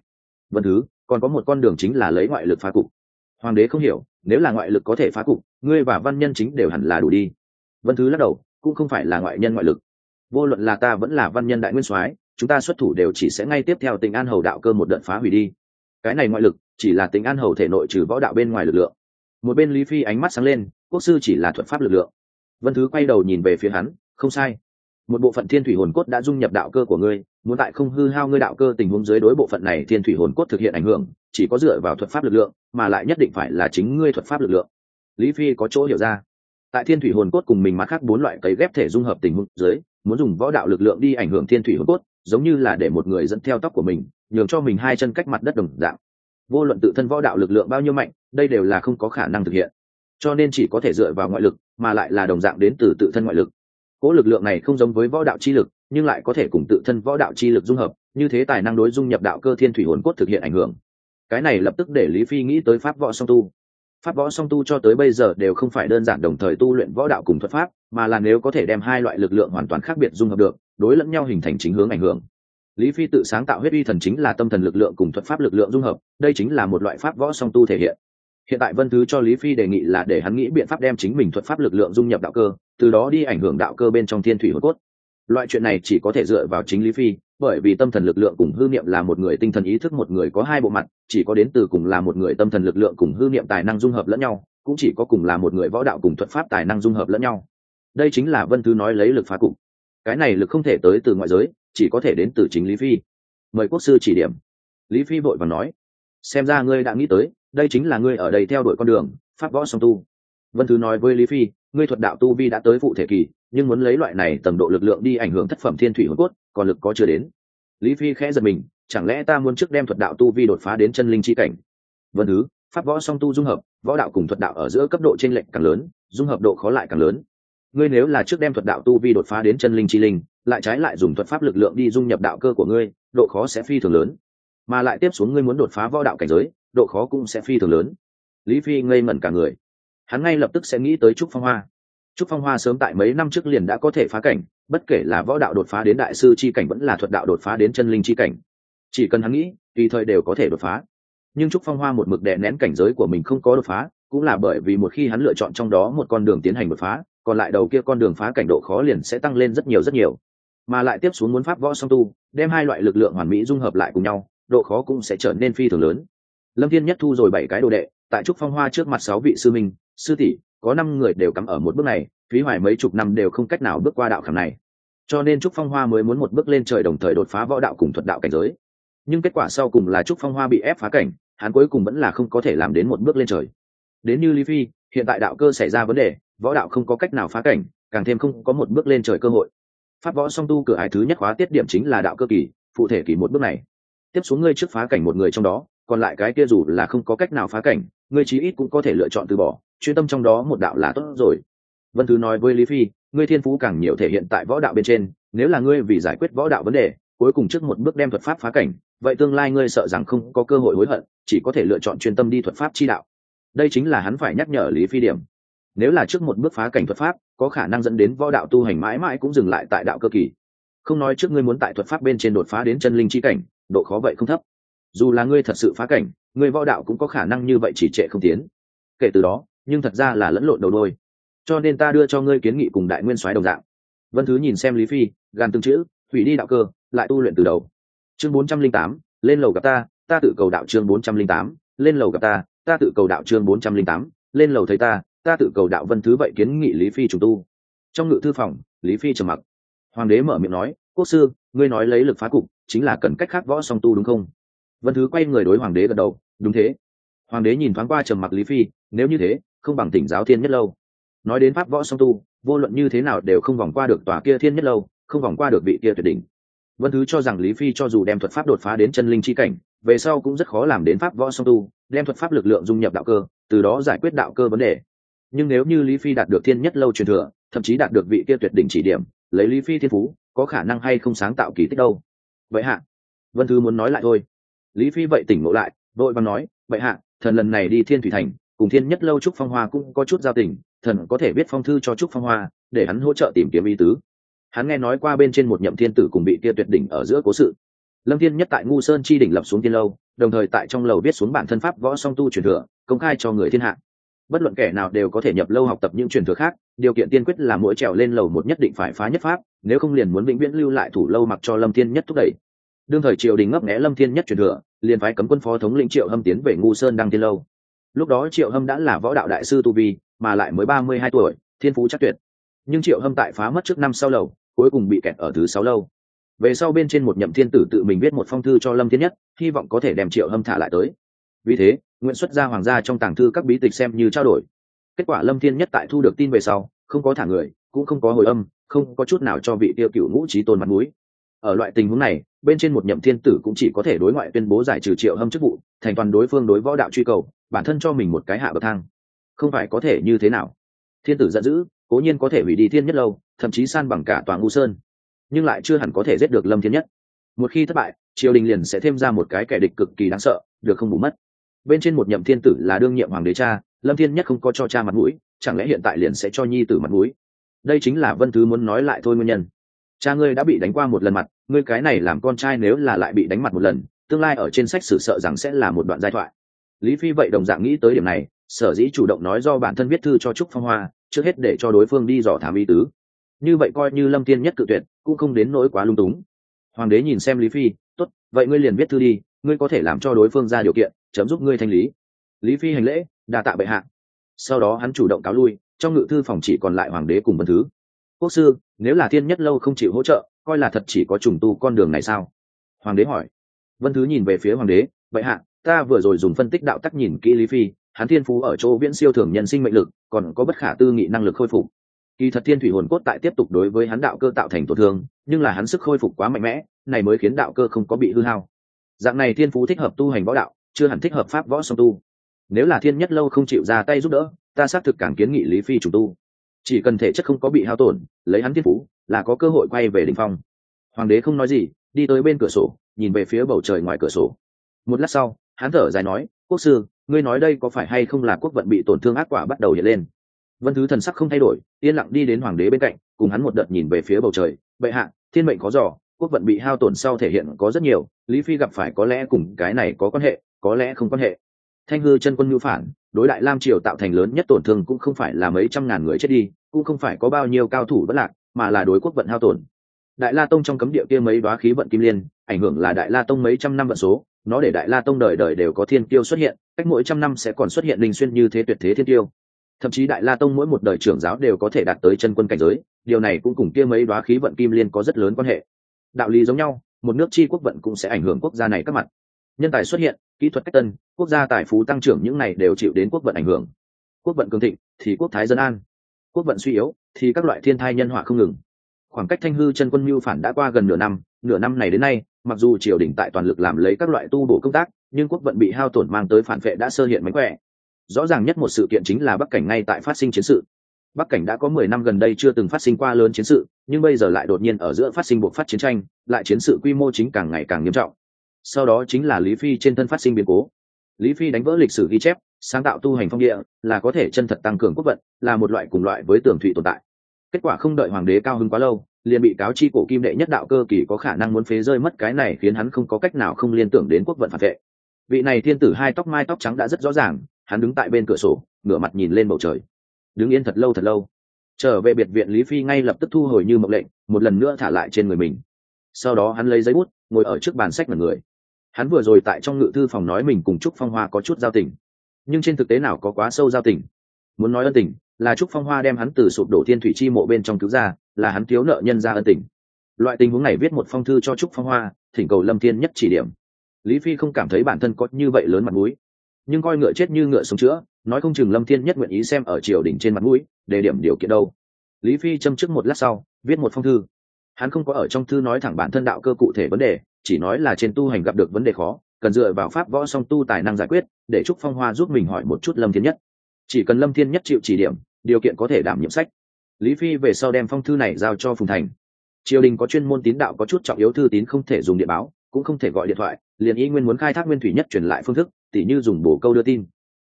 Vân thứ, còn có một con đường chính là lấy ngoại lực phá cục. Hoàng đế không hiểu, nếu là ngoại lực có thể phá cục, ngươi và văn nhân chính đều hẳn là đủ đi. Vân thứ lắc đầu, cũng không phải là ngoại nhân ngoại lực. Vô luận là ta vẫn là văn nhân đại nguyên soái, chúng ta xuất thủ đều chỉ sẽ ngay tiếp theo tình an hầu đạo cơ một đợt phá hủy đi cái này ngoại lực chỉ là tính an hầu thể nội trừ võ đạo bên ngoài lực lượng. Một bên lý phi ánh mắt sáng lên, quốc sư chỉ là thuật pháp lực lượng. Vân thứ quay đầu nhìn về phía hắn, không sai. Một bộ phận thiên thủy hồn cốt đã dung nhập đạo cơ của ngươi, muốn tại không hư hao ngươi đạo cơ tình huống dưới đối bộ phận này thiên thủy hồn cốt thực hiện ảnh hưởng, chỉ có dựa vào thuật pháp lực lượng, mà lại nhất định phải là chính ngươi thuật pháp lực lượng. Lý phi có chỗ hiểu ra. Tại thiên thủy hồn cốt cùng mình mặt khác bốn loại cấy ghép thể dung hợp tình huống dưới, muốn dùng võ đạo lực lượng đi ảnh hưởng thiên thủy hồn cốt giống như là để một người dẫn theo tóc của mình, nhường cho mình hai chân cách mặt đất đồng dạng. Vô luận tự thân võ đạo lực lượng bao nhiêu mạnh, đây đều là không có khả năng thực hiện. Cho nên chỉ có thể dựa vào ngoại lực, mà lại là đồng dạng đến từ tự thân ngoại lực. Cỗ lực lượng này không giống với võ đạo chi lực, nhưng lại có thể cùng tự thân võ đạo chi lực dung hợp, như thế tài năng đối dung nhập đạo cơ thiên thủy hồn cốt thực hiện ảnh hưởng. Cái này lập tức để lý phi nghĩ tới pháp võ song tu. Pháp võ song tu cho tới bây giờ đều không phải đơn giản đồng thời tu luyện võ đạo cùng thuật pháp, mà là nếu có thể đem hai loại lực lượng hoàn toàn khác biệt dung hợp được đối lẫn nhau hình thành chính hướng ảnh hưởng. Lý phi tự sáng tạo huyết uy thần chính là tâm thần lực lượng cùng thuật pháp lực lượng dung hợp, đây chính là một loại pháp võ song tu thể hiện. Hiện tại vân thứ cho lý phi đề nghị là để hắn nghĩ biện pháp đem chính mình thuật pháp lực lượng dung nhập đạo cơ, từ đó đi ảnh hưởng đạo cơ bên trong thiên thủy hồn cốt. Loại chuyện này chỉ có thể dựa vào chính lý phi, bởi vì tâm thần lực lượng cùng hư niệm là một người tinh thần ý thức một người có hai bộ mặt, chỉ có đến từ cùng là một người tâm thần lực lượng cùng hư niệm tài năng dung hợp lẫn nhau, cũng chỉ có cùng là một người võ đạo cùng thuật pháp tài năng dung hợp lẫn nhau. Đây chính là vân thứ nói lấy lực phá cục cái này lực không thể tới từ ngoại giới, chỉ có thể đến từ chính lý phi. Mời quốc sư chỉ điểm. Lý phi vội và nói, xem ra ngươi đã nghĩ tới, đây chính là ngươi ở đây theo đuổi con đường, pháp võ song tu. Vân thứ nói với lý phi, ngươi thuật đạo tu vi đã tới phụ thể kỳ, nhưng muốn lấy loại này tầm độ lực lượng đi ảnh hưởng thất phẩm thiên thủy hồn cốt, còn lực có chưa đến. Lý phi khẽ giật mình, chẳng lẽ ta muốn trước đem thuật đạo tu vi đột phá đến chân linh chi cảnh? Vân thứ, pháp võ song tu dung hợp, võ đạo cùng thuật đạo ở giữa cấp độ t r ê n lệch càng lớn, dung hợp độ khó lại càng lớn ngươi nếu là trước đem thuật đạo tu vi đột phá đến chân linh chi linh, lại trái lại dùng thuật pháp lực lượng đi dung nhập đạo cơ của ngươi, độ khó sẽ phi thường lớn. Mà lại tiếp xuống ngươi muốn đột phá võ đạo cảnh giới, độ khó cũng sẽ phi thường lớn. Lý phi ngây ngẩn cả người. Hắn ngay lập tức sẽ nghĩ tới trúc phong hoa. Trúc phong hoa sớm tại mấy năm trước liền đã có thể phá cảnh, bất kể là võ đạo đột phá đến đại sư chi cảnh vẫn là thuật đạo đột phá đến chân linh chi cảnh. Chỉ cần hắn nghĩ, tùy thời đều có thể đột phá. Nhưng trúc phong hoa một mực đè nén cảnh giới của mình không có đột phá, cũng là bởi vì một khi hắn lựa chọn trong đó một con đường tiến hành đột phá còn lại đầu kia con đường phá cảnh độ khó liền sẽ tăng lên rất nhiều rất nhiều. Mà lại tiếp xuống muốn pháp võ song tu, đem hai loại lực lượng hoàn mỹ dung hợp lại cùng nhau, độ khó cũng sẽ trở nên phi thường lớn. Lâm thiên nhất thu rồi bảy cái đồ đệ, tại trúc phong hoa trước mặt sáu vị sư minh, sư tỷ, có năm người đều cắm ở một bước này, phí hoài mấy chục năm đều không cách nào bước qua đạo khảm này. Cho nên trúc phong hoa mới muốn một bước lên trời đồng thời đột phá võ đạo cùng thuật đạo cảnh giới. Nhưng kết quả sau cùng là trúc phong hoa bị ép phá cảnh, hắn cuối cùng vẫn là không có thể làm đến một bước lên trời. Đến như lý phi, hiện tại đạo cơ xảy ra vấn đề võ đạo không có cách nào phá cảnh, càng thêm không có một bước lên trời cơ hội. Pháp võ song tu cửa hải thứ nhất khóa tiết điểm chính là đạo cơ kỳ, phụ thể kỳ một bước này. Tiếp xuống ngươi trước phá cảnh một người trong đó, còn lại cái kia dù là không có cách nào phá cảnh, ngươi chí ít cũng có thể lựa chọn từ bỏ, chuyên tâm trong đó một đạo là tốt rồi. Vân thứ nói với lý phi, ngươi thiên phú càng nhiều thể hiện tại võ đạo bên trên, nếu là ngươi vì giải quyết võ đạo vấn đề, cuối cùng trước một bước đem thuật pháp phá cảnh, vậy tương lai ngươi sợ rằng không có cơ hội hối hận, chỉ có thể lựa chọn chuyên tâm đi thuật pháp chi đạo. Đây chính là hắn phải nhắc nhở lý phi điểm nếu là trước một bước phá cảnh thuật pháp, có khả năng dẫn đến võ đạo tu hành mãi mãi cũng dừng lại tại đạo cơ kỳ. Không nói trước ngươi muốn tại thuật pháp bên trên đột phá đến chân linh chi cảnh, độ khó vậy không thấp. Dù là ngươi thật sự phá cảnh, ngươi võ đạo cũng có khả năng như vậy chỉ trệ không tiến. Kể từ đó, nhưng thật ra là lẫn lộn đầu đôi. Cho nên ta đưa cho ngươi kiến nghị cùng đại nguyên soái đồng dạng. Vân thứ nhìn xem lý phi, gan tương chữ, hủy đi đạo cơ, lại tu luyện từ đầu. Chương bốn trăm linh tám, lên lầu gặp ta ta tự cầu đạo chương bốn trăm linh tám, lên lầu gặp ta ta tự cầu đạo chương bốn trăm linh tám, lên lầu thấy ta ta tự cầu đạo vân thứ vậy kiến nghị lý phi trùng tu. Trong ngự thư phòng, lý phi trầm mặc. Hoàng đế mở miệng nói, quốc sư, ngươi nói lấy lực phá cục, chính là cần cách khác võ song tu đúng không? Vân thứ quay người đối hoàng đế gật đầu, đúng thế. Hoàng đế nhìn thoáng qua trầm mặc lý phi, nếu như thế, không bằng tỉnh giáo thiên nhất lâu. Nói đến pháp võ song tu, vô luận như thế nào đều không vòng qua được tòa kia thiên nhất lâu, không vòng qua được vị kia tuyệt đỉnh. Vân thứ cho rằng lý phi cho dù đem thuật pháp đột phá đến chân linh chi cảnh, về sau cũng rất khó làm đến pháp võ song tu, đem thuật pháp lực lượng dung nhập đạo cơ, từ đó giải quyết đạo cơ vấn đề nhưng nếu như lý phi đạt được thiên nhất lâu truyền thừa, thậm chí đạt được vị kia tuyệt đỉnh chỉ điểm, lấy lý phi thiên phú, có khả năng hay không sáng tạo kỳ tích đâu? Vậy hạ, vân Thư muốn nói lại thôi. Lý phi vậy tỉnh ngộ lại, vội vàng nói, vậy hạ, thần lần này đi thiên thủy thành, cùng thiên nhất lâu trúc phong hoa cũng có chút giao tình, thần có thể biết phong thư cho trúc phong hoa, để hắn hỗ trợ tìm kiếm ý tứ. Hắn nghe nói qua bên trên một nhậm thiên tử cùng bị kia tuyệt đỉnh ở giữa cố sự. Lâm thiên nhất tại ngu sơn chi đỉnh lập xuống tiên lâu, đồng thời tại trong lầu viết xuống bản thân pháp võ song tu truyền thừa, công khai cho người thiên hạ bất luận kẻ nào đều có thể nhập lâu học tập những truyền thừa khác, điều kiện tiên quyết là mỗi trèo lên lầu một nhất định phải phá nhất pháp, nếu không liền muốn vĩnh viễn lưu lại thủ lâu mặc cho lâm thiên nhất thúc đẩy. Đương thời triều đình ngấp nghẽ lâm thiên nhất truyền thừa, liền phái cấm quân phó thống lĩnh triệu hâm tiến về ngu sơn đăng tiên lâu. Lúc đó triệu hâm đã là võ đạo đại sư tu vi, mà lại mới ba mươi hai tuổi, thiên phú chắc tuyệt. Nhưng triệu hâm tại phá mất trước năm sau lầu, cuối cùng bị kẹt ở thứ sáu lâu. Về sau bên trên một nhậm thiên tử tự mình viết một phong thư cho lâm thiên nhất, hy vọng có thể đem triệu hâm thả lại tới vì thế, nguyễn xuất gia hoàng gia trong tàng thư các bí tịch xem như trao đổi. Kết quả lâm thiên nhất tại thu được tin về sau, không có thả người, cũng không có hồi âm, không có chút nào cho vị tiêu cựu ngũ trí tôn mặt mũi. Ở loại tình huống này, bên trên một nhậm thiên tử cũng chỉ có thể đối ngoại tuyên bố giải trừ triệu hâm chức vụ, thành toàn đối phương đối võ đạo truy cầu, bản thân cho mình một cái hạ bậc thang. Không phải có thể như thế nào? Thiên tử giận dữ, cố nhiên có thể hủy đi thiên nhất lâu, thậm chí san bằng cả toàn ngu sơn. Nhưng lại chưa hẳn có thể giết được lâm thiên nhất. Một khi thất bại, triều đình liền sẽ thêm ra một cái kẻ địch cực kỳ đáng sợ, được không bù mất bên trên một nhậm thiên tử là đương nhiệm hoàng đế cha, lâm thiên nhất không có cho cha mặt mũi, chẳng lẽ hiện tại liền sẽ cho nhi tử mặt mũi? Đây chính là vân thứ muốn nói lại thôi nguyên nhân. Cha ngươi đã bị đánh qua một lần mặt, ngươi cái này làm con trai nếu là lại bị đánh mặt một lần, tương lai ở trên sách sử sợ rằng sẽ là một đoạn giai thoại. Lý phi vậy đồng dạng nghĩ tới điểm này, sở dĩ chủ động nói do bản thân viết thư cho trúc phong hoa, trước hết để cho đối phương đi dò thám ý tứ. Như vậy coi như lâm tiên nhất cự tuyệt, cũng không đến nỗi quá lung túng. Hoàng đế nhìn xem lý phi, tốt, vậy ngươi liền viết thư đi, ngươi có thể làm cho đối phương ra điều kiện chấm giúp ngươi thanh lý. Lý phi hành lễ, đa tạ bệ hạ. Sau đó hắn chủ động cáo lui, trong ngự thư phòng chỉ còn lại hoàng đế cùng vân thứ. Quốc sư, nếu là thiên nhất lâu không chịu hỗ trợ, coi là thật chỉ có trùng tu con đường này sao? Hoàng đế hỏi. Vân thứ nhìn về phía hoàng đế, bệ hạ, ta vừa rồi dùng phân tích đạo tắc nhìn kỹ lý phi, hắn thiên phú ở chỗ viễn siêu thường nhân sinh mệnh lực, còn có bất khả tư nghị năng lực khôi phục. Kỳ thật thiên thủy hồn cốt tại tiếp tục đối với hắn đạo cơ tạo thành tổn thương, nhưng là hắn sức khôi phục quá mạnh mẽ, này mới khiến đạo cơ không có bị hư hao. Dạng này thiên phú thích hợp tu hành võ đạo chưa hẳn thích hợp pháp võ song tu. Nếu là thiên nhất lâu không chịu ra tay giúp đỡ, ta xác thực càng kiến nghị lý phi chủ tu. Chỉ cần thể chất không có bị hao tổn, lấy hắn thiên phú, là có cơ hội quay về đình phong. Hoàng đế không nói gì, đi tới bên cửa sổ, nhìn về phía bầu trời ngoài cửa sổ. Một lát sau, hắn thở dài nói, quốc sư, ngươi nói đây có phải hay không là quốc vận bị tổn thương ác quả bắt đầu hiện lên? Vân thứ thần sắc không thay đổi, yên lặng đi đến hoàng đế bên cạnh, cùng hắn một đợt nhìn về phía bầu trời. Bệ hạ, thiên mệnh có giỏ quốc vận bị hao tổn sau thể hiện có rất nhiều, lý phi gặp phải có lẽ cùng cái này có quan hệ có lẽ không quan hệ. Thanh hư chân quân nhu phản, đối đại lam triều tạo thành lớn nhất tổn thương cũng không phải là mấy trăm ngàn người chết đi, cũng không phải có bao nhiêu cao thủ bất lạc, mà là đối quốc vận hao tổn. Đại la tông trong cấm địa kia mấy đoá khí vận kim liên, ảnh hưởng là đại la tông mấy trăm năm vận số, nó để đại la tông đời đời đều có thiên tiêu xuất hiện, cách mỗi trăm năm sẽ còn xuất hiện linh xuyên như thế tuyệt thế thiên tiêu thậm chí đại la tông mỗi một đời trưởng giáo đều có thể đạt tới chân quân cảnh giới, điều này cũng cùng kia mấy đoá khí vận kim liên có rất lớn quan hệ. Đạo lý giống nhau, một nước chi quốc vận cũng sẽ ảnh hưởng quốc gia này các mặt nhân tài xuất hiện, kỹ thuật cách tân, quốc gia tài phú tăng trưởng những này đều chịu đến quốc vận ảnh hưởng. Quốc vận cường thịnh thì quốc thái dân an. Quốc vận suy yếu thì các loại thiên thai nhân họa không ngừng. Khoảng cách thanh hư chân quân mưu phản đã qua gần nửa năm nửa năm này đến nay, mặc dù triều đình tại toàn lực làm lấy các loại tu bổ công tác, nhưng quốc vận bị hao tổn mang tới phản vệ đã sơ hiện mánh khỏe. Rõ ràng nhất một sự kiện chính là bắc cảnh ngay tại phát sinh chiến sự. Bắc cảnh đã có mười năm gần đây chưa từng phát sinh qua lớn chiến sự, nhưng bây giờ lại đột nhiên ở giữa phát sinh buộc phát chiến tranh, lại chiến sự quy mô chính càng ngày càng nghiêm trọng sau đó chính là lý phi trên thân phát sinh biến cố. Lý phi đánh vỡ lịch sử ghi chép, sáng tạo tu hành phong địa, là có thể chân thật tăng cường quốc vận, là một loại cùng loại với tường thụy tồn tại. Kết quả không đợi hoàng đế cao hứng quá lâu, liền bị cáo chi cổ kim đệ nhất đạo cơ kỳ có khả năng muốn phế rơi mất cái này khiến hắn không có cách nào không liên tưởng đến quốc vận phản vệ. Vị này thiên tử hai tóc mai tóc trắng đã rất rõ ràng, hắn đứng tại bên cửa sổ, ngửa mặt nhìn lên bầu trời. Đứng yên thật lâu thật lâu. Trở về biệt viện lý phi ngay lập tức thu hồi như mộng lệnh, một lần nữa thả lại trên người mình. Sau đó hắn lấy giấy bút, ngồi ở trước bàn sách là người hắn vừa rồi tại trong ngự thư phòng nói mình cùng trúc phong hoa có chút giao tình. Nhưng trên thực tế nào có quá sâu giao tình? Muốn nói ân tình, là trúc phong hoa đem hắn từ sụp đổ thiên thủy chi mộ bên trong cứu ra, là hắn thiếu nợ nhân ra ân tình. Loại tình huống này viết một phong thư cho trúc phong hoa, thỉnh cầu lâm thiên nhất chỉ điểm. Lý phi không cảm thấy bản thân có như vậy lớn mặt mũi. Nhưng coi ngựa chết như ngựa sống chữa, nói không chừng lâm thiên nhất nguyện ý xem ở triều đình trên mặt mũi, để điểm điều kiện đâu. Lý phi châm chức một lát sau, viết một phong thư. Hắn không có ở trong thư nói thẳng bản thân đạo cơ cụ thể vấn đề chỉ nói là trên tu hành gặp được vấn đề khó, cần dựa vào pháp võ song tu tài năng giải quyết, để trúc phong hoa giúp mình hỏi một chút lâm thiên nhất. Chỉ cần lâm thiên nhất chịu chỉ điểm, điều kiện có thể đảm nhiệm sách. Lý phi về sau đem phong thư này giao cho phùng thành. Triều đình có chuyên môn tín đạo có chút trọng yếu thư tín không thể dùng điện báo, cũng không thể gọi điện thoại, liền y nguyên muốn khai thác nguyên thủy nhất truyền lại phương thức, tỉ như dùng bổ câu đưa tin.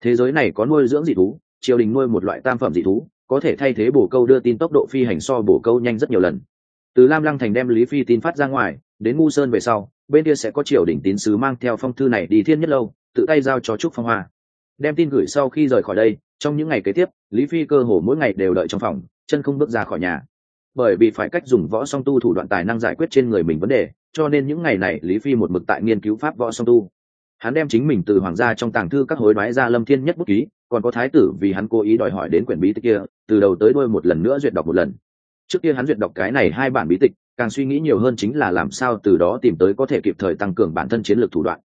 Thế giới này có nuôi dưỡng dị thú, triều đình nuôi một loại tam phẩm dị thú, có thể thay thế bổ câu đưa tin tốc độ phi hành so bổ câu nhanh rất nhiều lần. Từ lam lăng thành đem lý phi tin phát ra ngoài đến ngu sơn về sau, bên kia sẽ có triều đình tín sứ mang theo phong thư này đi thiên nhất lâu, tự tay giao cho trúc phong hoa. Đem tin gửi sau khi rời khỏi đây, trong những ngày kế tiếp, lý phi cơ hồ mỗi ngày đều đợi trong phòng, chân không bước ra khỏi nhà. Bởi vì phải cách dùng võ song tu thủ đoạn tài năng giải quyết trên người mình vấn đề, cho nên những ngày này lý phi một mực tại nghiên cứu pháp võ song tu. Hắn đem chính mình từ hoàng gia trong tàng thư các hối đoái ra lâm thiên nhất bút ký, còn có thái tử vì hắn cố ý đòi hỏi đến quyển bí tích kia, từ đầu tới đôi một lần nữa duyệt đọc một lần. Trước kia hắn duyệt đọc cái này hai bản bí tịch càng suy nghĩ nhiều hơn chính là làm sao từ đó tìm tới có thể kịp thời tăng cường bản thân chiến lược thủ đoạn.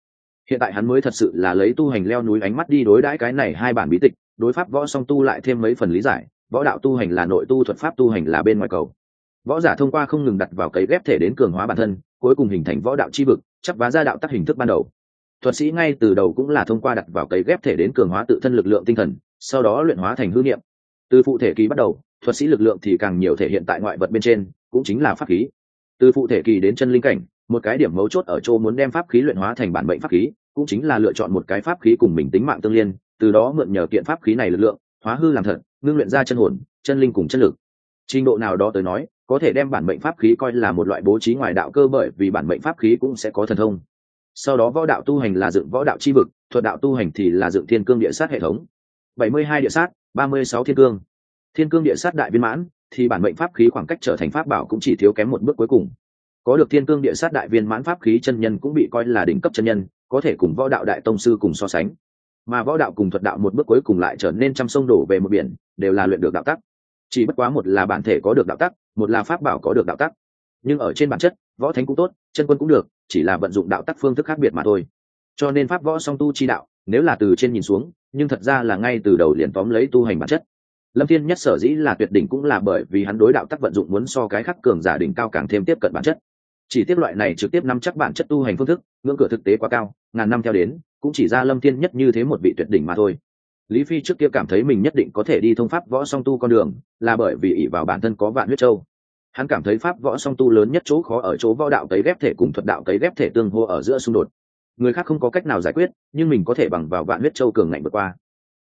Hiện tại hắn mới thật sự là lấy tu hành leo núi ánh mắt đi đối đãi cái này hai bản bí tịch, đối pháp võ song tu lại thêm mấy phần lý giải, võ đạo tu hành là nội tu thuật pháp tu hành là bên ngoài cầu. Võ giả thông qua không ngừng đặt vào cấy ghép thể đến cường hóa bản thân, cuối cùng hình thành võ đạo chi vực, chấp vá ra đạo tắc hình thức ban đầu. Thuật sĩ ngay từ đầu cũng là thông qua đặt vào cấy ghép thể đến cường hóa tự thân lực lượng tinh thần, sau đó luyện hóa thành hư niệm. Từ phụ thể kỳ bắt đầu, thuật sĩ lực lượng thì càng nhiều thể hiện tại ngoại vật bên trên, cũng chính là pháp khí từ phụ thể kỳ đến chân linh cảnh, một cái điểm mấu chốt ở chỗ muốn đem pháp khí luyện hóa thành bản mệnh pháp khí, cũng chính là lựa chọn một cái pháp khí cùng mình tính mạng tương liên, từ đó mượn nhờ kiện pháp khí này lực lượng, hóa hư làm thật, ngưng luyện ra chân hồn, chân linh cùng chân lực. Trình độ nào đó tới nói, có thể đem bản mệnh pháp khí coi là một loại bố trí ngoài đạo cơ bởi vì bản mệnh pháp khí cũng sẽ có thần thông. Sau đó võ đạo tu hành là dựng võ đạo chi vực, thuật đạo tu hành thì là dựng thiên cương địa sát hệ thống. Bảy mươi hai địa sát, ba mươi sáu thiên cương. Thiên cương địa sát đại viên mãn thì bản mệnh pháp khí khoảng cách trở thành pháp bảo cũng chỉ thiếu kém một bước cuối cùng. Có được thiên cương địa sát đại viên mãn pháp khí chân nhân cũng bị coi là đỉnh cấp chân nhân, có thể cùng võ đạo đại tông sư cùng so sánh. Mà võ đạo cùng thuật đạo một bước cuối cùng lại trở nên trăm sông đổ về một biển, đều là luyện được đạo tắc. Chỉ bất quá một là bản thể có được đạo tắc, một là pháp bảo có được đạo tắc. Nhưng ở trên bản chất, võ thánh cũng tốt, chân quân cũng được, chỉ là vận dụng đạo tắc phương thức khác biệt mà thôi. Cho nên pháp võ song tu chi đạo, nếu là từ trên nhìn xuống, nhưng thật ra là ngay từ đầu liền tóm lấy tu hành bản chất lâm thiên nhất sở dĩ là tuyệt đỉnh cũng là bởi vì hắn đối đạo tắc vận dụng muốn so cái khắc cường giả đỉnh cao càng thêm tiếp cận bản chất. Chỉ tiếp loại này trực tiếp nắm chắc bản chất tu hành phương thức, ngưỡng cửa thực tế quá cao, ngàn năm theo đến, cũng chỉ ra lâm thiên nhất như thế một vị tuyệt đỉnh mà thôi. Lý phi trước kia cảm thấy mình nhất định có thể đi thông pháp võ song tu con đường, là bởi vì ỷ vào bản thân có vạn huyết châu. Hắn cảm thấy pháp võ song tu lớn nhất chỗ khó ở chỗ võ đạo cấy ghép thể cùng thuật đạo cấy ghép thể tương hô ở giữa xung đột. Người khác không có cách nào giải quyết, nhưng mình có thể bằng vào vạn huyết châu cường ngạnh vượt qua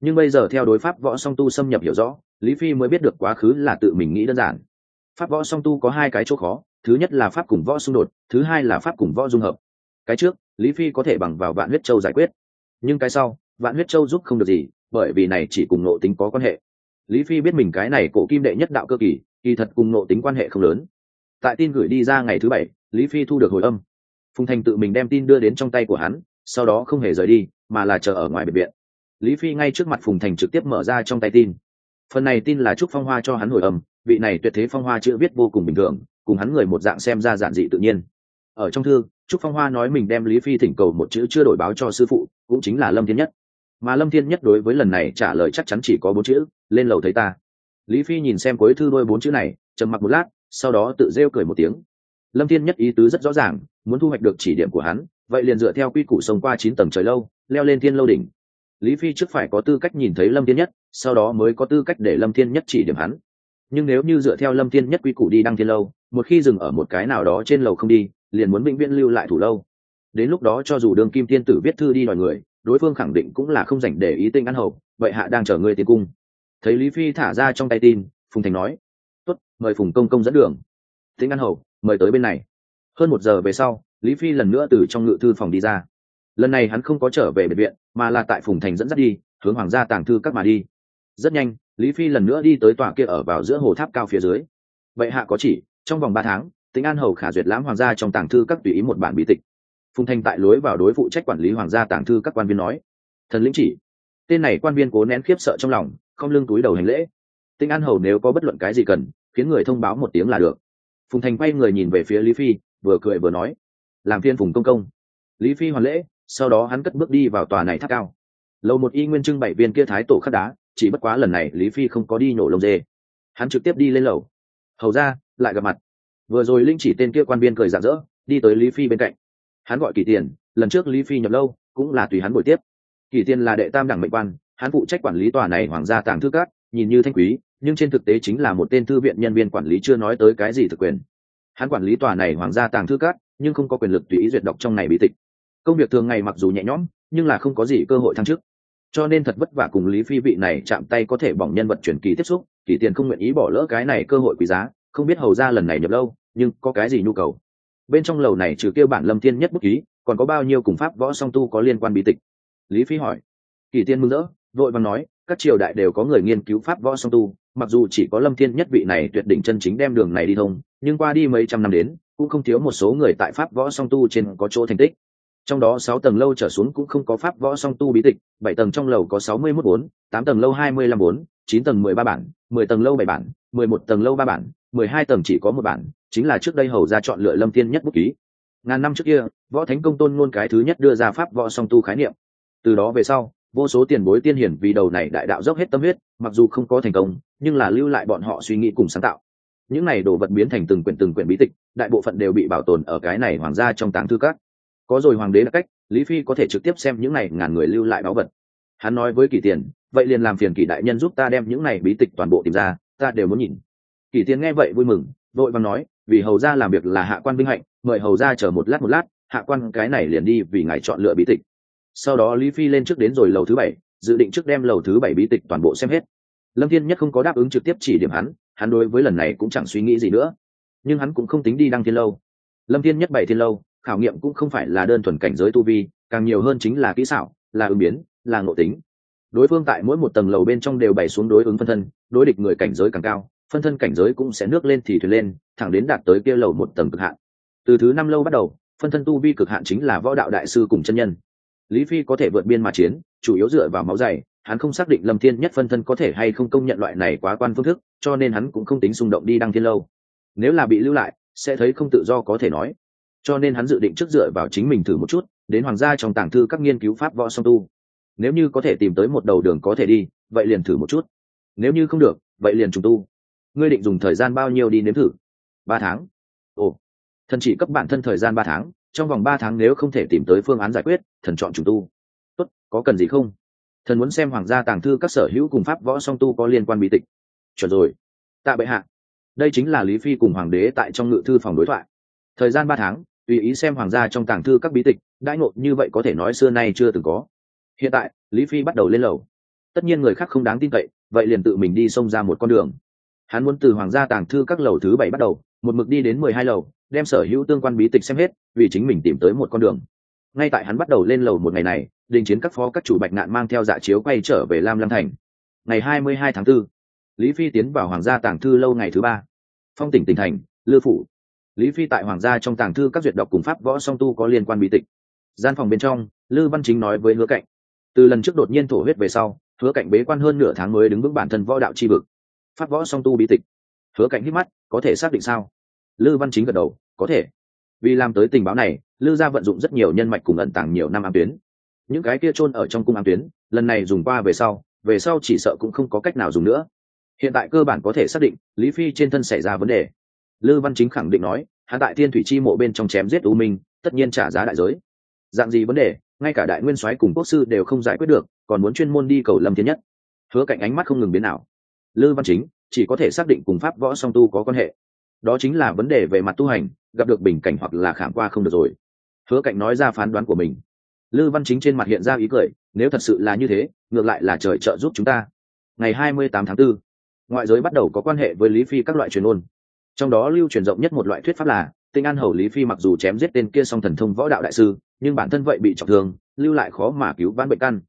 nhưng bây giờ theo đối pháp võ song tu xâm nhập hiểu rõ, lý phi mới biết được quá khứ là tự mình nghĩ đơn giản. Pháp võ song tu có hai cái chỗ khó, thứ nhất là pháp cùng võ xung đột, thứ hai là pháp cùng võ dung hợp. Cái trước, lý phi có thể bằng vào vạn huyết châu giải quyết. Nhưng cái sau, vạn huyết châu giúp không được gì, bởi vì này chỉ cùng nộ tính có quan hệ. Lý phi biết mình cái này cổ kim đệ nhất đạo cơ kỳ kỳ thật cùng nộ tính quan hệ không lớn. Tại tin gửi đi ra ngày thứ bảy, lý phi thu được hồi âm. Phùng thành tự mình đem tin đưa đến trong tay của hắn, sau đó không hề rời đi, mà là chờ ở ngoài bệnh viện lý phi ngay trước mặt phùng thành trực tiếp mở ra trong tay tin. Phần này tin là chúc phong hoa cho hắn hồi âm, vị này tuyệt thế phong hoa chữ viết vô cùng bình thường, cùng hắn người một dạng xem ra giản dị tự nhiên. Ở trong thư trúc phong hoa nói mình đem lý phi thỉnh cầu một chữ chưa đổi báo cho sư phụ, cũng chính là lâm thiên nhất. Mà lâm thiên nhất đối với lần này trả lời chắc chắn chỉ có bốn chữ, lên lầu thấy ta. Lý phi nhìn xem cuối thư đôi bốn chữ này, trầm mặc một lát, sau đó tự rêu cười một tiếng. Lâm thiên nhất ý tứ rất rõ ràng, muốn thu hoạch được chỉ điểm của hắn, vậy liền dựa theo quy củ sống qua chín tầng trời lâu, leo lên thiên lâu đỉnh lý phi trước phải có tư cách nhìn thấy lâm thiên nhất, sau đó mới có tư cách để lâm thiên nhất chỉ điểm hắn. Nhưng nếu như dựa theo lâm thiên nhất quy củ đi đăng thiên lâu, một khi dừng ở một cái nào đó trên lầu không đi, liền muốn vĩnh viễn lưu lại thủ lâu. Đến lúc đó cho dù đường kim thiên tử viết thư đi đòi người, đối phương khẳng định cũng là không dành để ý tinh ăn hậu vậy hạ đang chờ ngươi tiến cung. Thấy lý phi thả ra trong tay tin, phùng thành nói, tốt, mời phùng công công dẫn đường. Tinh ăn hậu mời tới bên này. Hơn một giờ về sau, lý phi lần nữa từ trong ngự thư phòng đi ra lần này hắn không có trở về biệt viện, mà là tại phùng thành dẫn dắt đi, hướng hoàng gia tàng thư các mà đi. Rất nhanh, lý phi lần nữa đi tới tòa kia ở vào giữa hồ tháp cao phía dưới. Vậy hạ có chỉ, trong vòng ba tháng, tính an hầu khả duyệt lãm hoàng gia trong tàng thư các tùy ý một bản bí tịch. Phùng Thành tại lối vào đối phụ trách quản lý hoàng gia tàng thư các quan viên nói, thần lĩnh chỉ. Tên này quan viên cố nén khiếp sợ trong lòng, không lưng túi đầu hành lễ. Tinh an hầu nếu có bất luận cái gì cần, khiến người thông báo một tiếng là được. Phùng thành quay người nhìn về phía lý phi, vừa cười vừa nói, làm phiên phùng công công. Lý phi hoàn lễ sau đó hắn cất bước đi vào tòa này tháp cao. Lầu một y nguyên trưng bảy viên kia thái tổ khắc đá, chỉ bất quá lần này lý phi không có đi nhổ lông dê. Hắn trực tiếp đi lên lầu. Hầu ra, lại gặp mặt. Vừa rồi linh chỉ tên kia quan viên cười rạng rỡ, đi tới lý phi bên cạnh. Hắn gọi kỳ tiền, lần trước lý phi nhập lâu, cũng là tùy hắn buổi tiếp. Kỳ tiền là đệ tam đẳng mệnh quan, hắn phụ trách quản lý tòa này hoàng gia tàng thư cát nhìn như thanh quý, nhưng trên thực tế chính là một tên thư viện nhân viên quản lý chưa nói tới cái gì thực quyền. Hắn quản lý tòa này hoàng gia tàng thư cát nhưng không có quyền lực tùy ý duyệt đọc trong này bí tịch công việc thường ngày mặc dù nhẹ nhõm, nhưng là không có gì cơ hội thăng chức. Cho nên thật vất vả cùng lý phi vị này chạm tay có thể bỏng nhân vật chuyển kỳ tiếp xúc, kỳ tiền không nguyện ý bỏ lỡ cái này cơ hội quý giá, không biết hầu ra lần này nhập lâu, nhưng có cái gì nhu cầu. Bên trong lầu này trừ kêu bản lâm thiên nhất bút ký, còn có bao nhiêu cùng pháp võ song tu có liên quan bí tịch? Lý phi hỏi. Kỳ tiên mừng rỡ, vội vàng nói, các triều đại đều có người nghiên cứu pháp võ song tu, mặc dù chỉ có lâm thiên nhất vị này tuyệt đỉnh chân chính đem đường này đi thông, nhưng qua đi mấy trăm năm đến, cũng không thiếu một số người tại pháp võ song tu trên có chỗ thành tích trong đó sáu tầng lâu trở xuống cũng không có pháp võ song tu bí tịch, bảy tầng trong lầu có sáu mươi mốt bốn, tám tầng lâu hai mươi lăm bốn, chín tầng mười ba bản, mười tầng lâu bảy bản, mười một tầng lâu ba bản, mười hai tầng chỉ có một bản, chính là trước đây hầu ra chọn lựa lâm thiên nhất bút ký. Ngàn năm trước kia, võ thánh công tôn ngôn cái thứ nhất đưa ra pháp võ song tu khái niệm. Từ đó về sau, vô số tiền bối tiên hiển vì đầu này đại đạo dốc hết tâm huyết, mặc dù không có thành công, nhưng là lưu lại bọn họ suy nghĩ cùng sáng tạo. Những này đồ vật biến thành từng quyển từng quyển bí tịch, đại bộ phận đều bị bảo tồn ở cái này hoàng gia trong tàng thư các có rồi hoàng đế đã cách, lý phi có thể trực tiếp xem những này ngàn người lưu lại báu vật. Hắn nói với kỳ tiền, vậy liền làm phiền kỳ đại nhân giúp ta đem những này bí tịch toàn bộ tìm ra, ta đều muốn nhìn. Kỳ tiền nghe vậy vui mừng, vội vàng nói, vì hầu ra làm việc là hạ quan vinh hạnh, mời hầu ra chờ một lát một lát, hạ quan cái này liền đi vì ngài chọn lựa bí tịch. Sau đó lý phi lên trước đến rồi lầu thứ bảy, dự định trước đem lầu thứ bảy bí tịch toàn bộ xem hết. Lâm thiên nhất không có đáp ứng trực tiếp chỉ điểm hắn hắn đối với lần này cũng chẳng suy nghĩ gì nữa. Nhưng hắn cũng không tính đi đăng thiên lâu. Lâm thiên nhất bảy thiên lâu khảo nghiệm cũng không phải là đơn thuần cảnh giới tu vi, càng nhiều hơn chính là kỹ xảo, là ứng biến, là ngộ tính. Đối phương tại mỗi một tầng lầu bên trong đều bày xuống đối ứng phân thân, đối địch người cảnh giới càng cao, phân thân cảnh giới cũng sẽ nước lên thì thuyền lên, thẳng đến đạt tới kia lầu một tầng cực hạn. Từ thứ năm lâu bắt đầu, phân thân tu vi cực hạn chính là võ đạo đại sư cùng chân nhân. Lý phi có thể vượt biên mà chiến, chủ yếu dựa vào máu dày, hắn không xác định lâm thiên nhất phân thân có thể hay không công nhận loại này quá quan phương thức, cho nên hắn cũng không tính xung động đi đăng thiên lâu. Nếu là bị lưu lại, sẽ thấy không tự do có thể nói cho nên hắn dự định trước dựa vào chính mình thử một chút, đến hoàng gia trong tàng thư các nghiên cứu pháp võ song tu. Nếu như có thể tìm tới một đầu đường có thể đi, vậy liền thử một chút. Nếu như không được, vậy liền trùng tu. Ngươi định dùng thời gian bao nhiêu đi nếm thử? Ba tháng. Ồ. Thần chỉ cấp bản thân thời gian ba tháng, trong vòng ba tháng nếu không thể tìm tới phương án giải quyết, thần chọn trùng tu. Tốt, có cần gì không? Thần muốn xem hoàng gia tàng thư các sở hữu cùng pháp võ song tu có liên quan bí tịch. Chuẩn rồi. Tạ bệ hạ. Đây chính là lý phi cùng hoàng đế tại trong ngự thư phòng đối thoại. Thời gian ba tháng tùy ý xem hoàng gia trong tàng thư các bí tịch đãi ngộ như vậy có thể nói xưa nay chưa từng có. Hiện tại lý phi bắt đầu lên lầu. Tất nhiên người khác không đáng tin cậy vậy liền tự mình đi xông ra một con đường. Hắn muốn từ hoàng gia tàng thư các lầu thứ bảy bắt đầu một mực đi đến mười hai lầu đem sở hữu tương quan bí tịch xem hết vì chính mình tìm tới một con đường. Ngay tại hắn bắt đầu lên lầu một ngày này đình chiến các phó các chủ bạch nạn mang theo dạ chiếu quay trở về lam lăng thành. Ngày hai mươi hai tháng 4, lý phi tiến vào hoàng gia tàng thư lâu ngày thứ ba. Phong tỉnh tỉnh thành lư phủ lý phi tại hoàng gia trong tàng thư các duyệt đọc cùng pháp võ song tu có liên quan bí tịch. Gian phòng bên trong lư văn chính nói với hứa cạnh. Từ lần trước đột nhiên thổ huyết về sau, hứa cạnh bế quan hơn nửa tháng mới đứng vững bản thân võ đạo chi vực. Pháp võ song tu bí tịch. Hứa cạnh hít mắt, có thể xác định sao? Lư văn chính gật đầu, có thể. Vì làm tới tình báo này lư gia vận dụng rất nhiều nhân mạch cùng ẩn tàng nhiều năm ám tuyến. Những cái kia chôn ở trong cung ám tuyến, lần này dùng qua về sau về sau chỉ sợ cũng không có cách nào dùng nữa. Hiện tại cơ bản có thể xác định, lý phi trên thân xảy ra vấn đề lư văn chính khẳng định nói hắn tại thiên thủy chi mộ bên trong chém giết u minh tất nhiên trả giá đại giới. Dạng gì vấn đề ngay cả đại nguyên soái cùng quốc sư đều không giải quyết được còn muốn chuyên môn đi cầu lâm thiên nhất. Hứa cạnh ánh mắt không ngừng biến nào lư văn chính chỉ có thể xác định cùng pháp võ song tu có quan hệ. Đó chính là vấn đề về mặt tu hành gặp được bình cảnh hoặc là khảm qua không được rồi. Hứa cạnh nói ra phán đoán của mình. Lư văn chính trên mặt hiện ra ý cười nếu thật sự là như thế ngược lại là trời trợ giúp chúng ta. Ngày hai mươi tám tháng 4, ngoại giới bắt đầu có quan hệ với lý phi các loại truyền ôn trong đó lưu truyền rộng nhất một loại thuyết pháp là, tinh an hầu lý phi mặc dù chém giết tên kia song thần thông võ đạo đại sư, nhưng bản thân vậy bị trọng thương, lưu lại khó mà cứu vãn bệnh căn.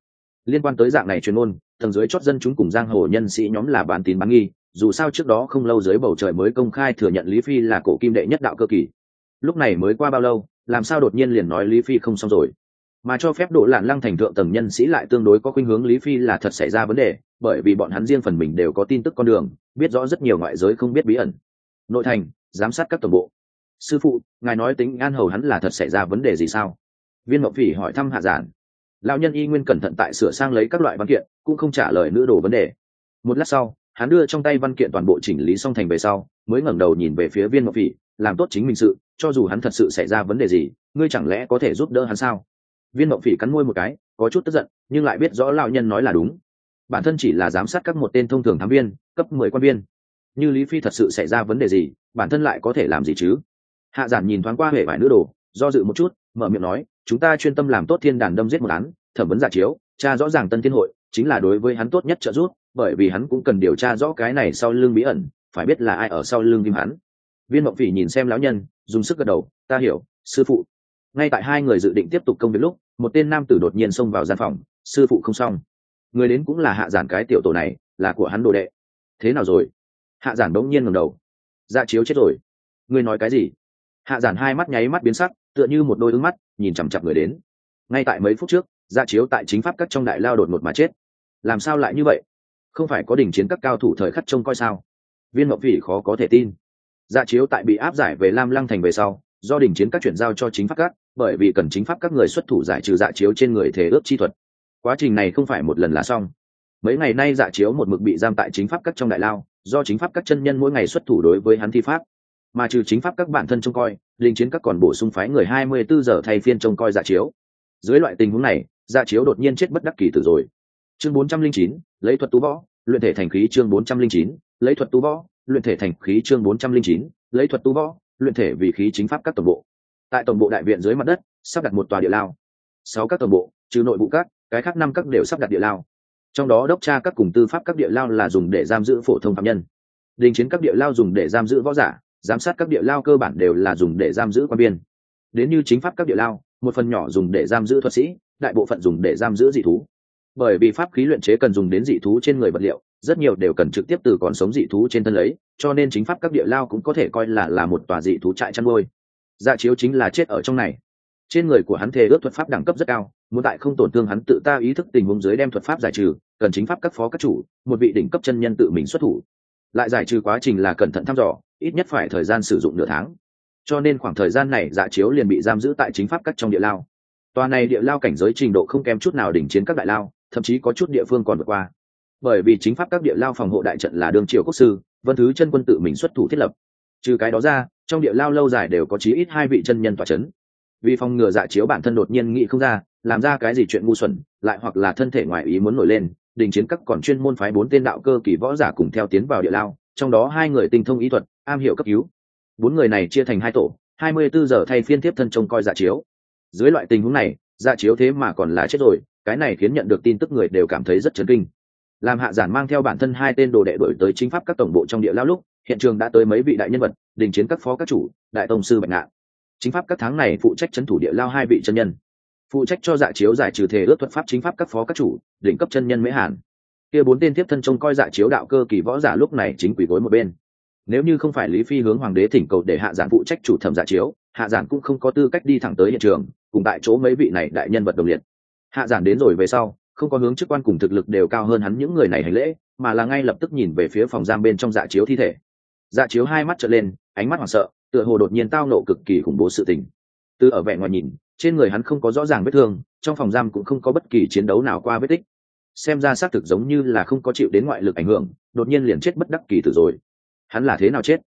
Liên quan tới dạng này truyền môn tầng dưới chót dân chúng cùng giang hồ nhân sĩ nhóm là bán tín bán nghi, dù sao trước đó không lâu dưới bầu trời mới công khai thừa nhận lý phi là cổ kim đệ nhất đạo cơ kỳ. Lúc này mới qua bao lâu, làm sao đột nhiên liền nói lý phi không xong rồi? Mà cho phép độ lạn lăng thành thượng tầng nhân sĩ lại tương đối có khuynh hướng lý phi là thật xảy ra vấn đề, bởi vì bọn hắn riêng phần mình đều có tin tức con đường, biết rõ rất nhiều ngoại giới không biết bí ẩn nội thành, giám sát các tổng bộ. Sư phụ, ngài nói tính an hầu hắn là thật xảy ra vấn đề gì sao? Viên ngọc phỉ hỏi thăm hạ giản. Lão nhân y nguyên cẩn thận tại sửa sang lấy các loại văn kiện, cũng không trả lời nữ đồ vấn đề. Một lát sau, hắn đưa trong tay văn kiện toàn bộ chỉnh lý xong thành về sau, mới ngẩng đầu nhìn về phía viên ngọc phỉ, làm tốt chính mình sự, cho dù hắn thật sự xảy ra vấn đề gì, ngươi chẳng lẽ có thể giúp đỡ hắn sao? Viên ngọc phỉ cắn môi một cái, có chút tức giận, nhưng lại biết rõ lão nhân nói là đúng. Bản thân chỉ là giám sát các một tên thông thường thám viên, cấp mười quan viên như lý phi thật sự xảy ra vấn đề gì, bản thân lại có thể làm gì chứ? Hạ giản nhìn thoáng qua hệ vải nữ đồ, do dự một chút, mở miệng nói, chúng ta chuyên tâm làm tốt thiên đàn đâm giết một án, thẩm vấn giả chiếu cha rõ ràng tân thiên hội, chính là đối với hắn tốt nhất trợ giúp, bởi vì hắn cũng cần điều tra rõ cái này sau lưng bí ẩn, phải biết là ai ở sau lưng kim hắn. Viên mộng phỉ nhìn xem lão nhân, dùng sức gật đầu, ta hiểu, sư phụ. Ngay tại hai người dự định tiếp tục công việc lúc, một tên nam tử đột nhiên xông vào gian phòng, sư phụ không xong. Người đến cũng là hạ giản cái tiểu tổ này, là của hắn đồ đệ. Thế nào rồi? Hạ giản bỗng nhiên ngầm đầu. Dạ chiếu chết rồi. Ngươi nói cái gì? Hạ giản hai mắt nháy mắt biến sắc, tựa như một đôi ứng mắt, nhìn chằm chặp người đến. Ngay tại mấy phút trước dạ chiếu tại chính pháp các trong đại lao đột một mà chết. Làm sao lại như vậy? Không phải có đình chiến các cao thủ thời khắc trông coi sao? Viên mậu phỉ khó có thể tin. Dạ chiếu tại bị áp giải về lam lăng thành về sau, do đình chiến các chuyển giao cho chính pháp các, bởi vì cần chính pháp các người xuất thủ giải trừ dạ chiếu trên người thể ước chi thuật. Quá trình này không phải một lần là xong. Mấy ngày nay dạ chiếu một mực bị giam tại chính pháp các trong đại lao do chính pháp các chân nhân mỗi ngày xuất thủ đối với hắn thi pháp. Mà trừ chính pháp các bản thân trông coi, linh chiến các còn bổ sung phái người hai mươi bốn giờ thay phiên trông coi dạ chiếu. Dưới loại tình huống này dạ chiếu đột nhiên chết bất đắc kỳ tử rồi. Chương bốn trăm linh chín, lấy thuật tú võ, luyện thể thành khí chương bốn trăm linh chín, lấy thuật tú võ, luyện thể thành khí chương bốn trăm linh chín, lấy thuật tú võ, luyện thể vì khí chính pháp các tổng bộ. Tại tổng bộ đại viện dưới mặt đất, sắp đặt một tòa địa lao. Sáu các tổng bộ, trừ nội vụ các, cái khác năm các đều sắp đặt địa lao trong đó đốc tra các cùng tư pháp các địa lao là dùng để giam giữ phổ thông phạm nhân. Đình chiến các địa lao dùng để giam giữ võ giả, giám sát các địa lao cơ bản đều là dùng để giam giữ quan biên đến như chính pháp các địa lao, một phần nhỏ dùng để giam giữ thuật sĩ, đại bộ phận dùng để giam giữ dị thú. Bởi vì pháp khí luyện chế cần dùng đến dị thú trên người vật liệu, rất nhiều đều cần trực tiếp từ còn sống dị thú trên thân lấy, cho nên chính pháp các địa lao cũng có thể coi là là một tòa dị thú trại chăn nuôi. Dạ chiếu chính là chết ở trong này. Trên người của hắn thề ước thuật pháp đẳng cấp rất cao muốn tại không tổn thương hắn tự ta ý thức tình huống dưới đem thuật pháp giải trừ, cần chính pháp các phó các chủ, một vị đỉnh cấp chân nhân tự mình xuất thủ. Lại giải trừ quá trình là cẩn thận thăm dò, ít nhất phải thời gian sử dụng nửa tháng. Cho nên khoảng thời gian này dạ chiếu liền bị giam giữ tại chính pháp các trong địa lao. Tòa này địa lao cảnh giới trình độ không kém chút nào đỉnh chiến các đại lao, thậm chí có chút địa phương còn vượt qua. Bởi vì chính pháp các địa lao phòng hộ đại trận là đương triều quốc sư, vân thứ chân quân tự mình xuất thủ thiết lập. Trừ cái đó ra, trong địa lao lâu dài đều có chí ít hai vị chân nhân tòa c h ấ n vì phòng ngừa dạ chiếu bản thân đột nhiên nghĩ không ra làm ra cái gì chuyện ngu xuẩn, lại hoặc là thân thể ngoài ý muốn nổi lên, đình chiến các còn chuyên môn phái bốn tên đạo cơ kỳ võ giả cùng theo tiến vào địa lao, trong đó hai người tinh thông ý thuật, am hiểu cấp cứu. Bốn người này chia thành hai tổ, hai mươi bốn giờ thay phiên tiếp thân trông coi dạ chiếu. Dưới loại tình huống này dạ chiếu thế mà còn là chết rồi, cái này khiến nhận được tin tức người đều cảm thấy rất chấn kinh. Làm hạ giản mang theo bản thân hai tên đồ đệ đổi tới chính pháp các tổng bộ trong địa lao lúc, hiện trường đã tới mấy vị đại nhân vật, đình chiến các phó các chủ, đại tông sư bạch ngạn. Chính pháp các tháng này phụ trách c thủ địa lao hai vị chân nhân phụ trách cho dạ chiếu giải trừ thể ước thuật pháp chính pháp các phó các chủ, đỉnh cấp chân nhân mễ hàn. Kia bốn tên tiếp thân trông coi dạ chiếu đạo cơ kỳ võ giả lúc này chính quỷ gối một bên. Nếu như không phải lý phi hướng hoàng đế thỉnh cầu để hạ giản phụ trách chủ thẩm dạ chiếu, hạ giản cũng không có tư cách đi thẳng tới hiện trường, cùng tại chỗ mấy vị này đại nhân vật đồng liệt. Hạ giản đến rồi về sau, không có hướng chức quan cùng thực lực đều cao hơn hắn những người này hành lễ, mà là ngay lập tức nhìn về phía phòng giam bên trong dạ chiếu thi thể. Dạ chiếu hai mắt trở lên, ánh mắt hoảng sợ, tựa hồ đột nhiên tao nộ cực kỳ khủng bố sự tình. Từ ở vẻ ngoài nhìn trên người hắn không có rõ ràng vết thương, trong phòng giam cũng không có bất kỳ chiến đấu nào qua vết tích. Xem ra xác thực giống như là không có chịu đến ngoại lực ảnh hưởng, đột nhiên liền chết bất đắc kỳ tử rồi. Hắn là thế nào chết?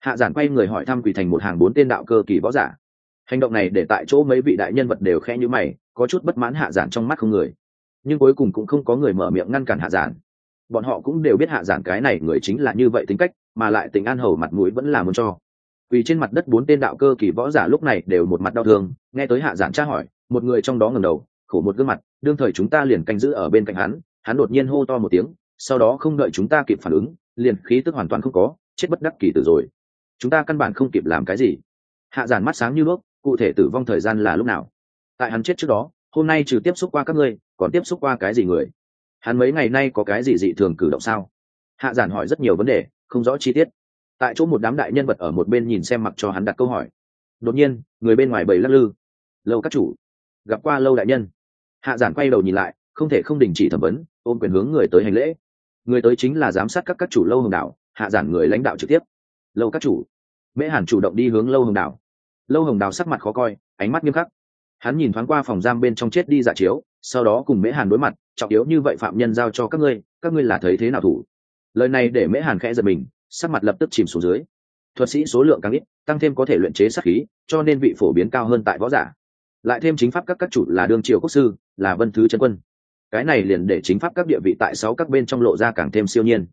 Hạ giản quay người hỏi thăm quỳ thành một hàng bốn tên đạo cơ kỳ võ giả. Hành động này để tại chỗ mấy vị đại nhân vật đều khe như mày, có chút bất mãn hạ giản trong mắt không người. Nhưng cuối cùng cũng không có người mở miệng ngăn cản hạ giản. Bọn họ cũng đều biết hạ giản cái này người chính là như vậy tính cách, mà lại tình an hầu mặt mũi vẫn là muốn cho vì trên mặt đất bốn tên đạo cơ kỳ võ giả lúc này đều một mặt đau thương, nghe tới hạ giản tra hỏi, một người trong đó ngẩng đầu, khổ một gương mặt, đương thời chúng ta liền canh giữ ở bên cạnh hắn hắn đột nhiên hô to một tiếng, sau đó không đợi chúng ta kịp phản ứng, liền khí tức hoàn toàn không có, chết bất đắc kỳ tử rồi. Chúng ta căn bản không kịp làm cái gì. Hạ giản mắt sáng như nước, cụ thể tử vong thời gian là lúc nào? Tại hắn chết trước đó, hôm nay trừ tiếp xúc qua các ngươi, còn tiếp xúc qua cái gì người? Hắn mấy ngày nay có cái gì dị thường cử động sao? Hạ giản hỏi rất nhiều vấn đề, không rõ chi tiết tại chỗ một đám đại nhân vật ở một bên nhìn xem mặc cho hắn đặt câu hỏi. Đột nhiên, người bên ngoài bầy lắc lư. Lâu các chủ, gặp qua lâu đại nhân. Hạ giản quay đầu nhìn lại, không thể không đình chỉ thẩm vấn, ôm quyền hướng người tới hành lễ. Người tới chính là giám sát các các chủ lâu hồng đảo, hạ giản người lãnh đạo trực tiếp. Lâu các chủ, mễ hàn chủ động đi hướng lâu hồng đảo. Lâu hồng đảo sắc mặt khó coi, ánh mắt nghiêm khắc. Hắn nhìn thoáng qua phòng giam bên trong chết đi giả chiếu, sau đó cùng mễ hàn đối mặt, trọng yếu như vậy phạm nhân giao cho các ngươi các ngươi là thấy thế nào thủ? Lời này để mễ hàn khẽ giật mình sắc mặt lập tức chìm xuống dưới. Thuật sĩ số lượng càng ít, tăng thêm có thể luyện chế sát khí, cho nên vị phổ biến cao hơn tại võ giả. Lại thêm chính pháp các các chủ là đương triều quốc sư, là vân thứ chân quân. Cái này liền để chính pháp các địa vị tại sáu các bên trong lộ ra càng thêm siêu nhiên.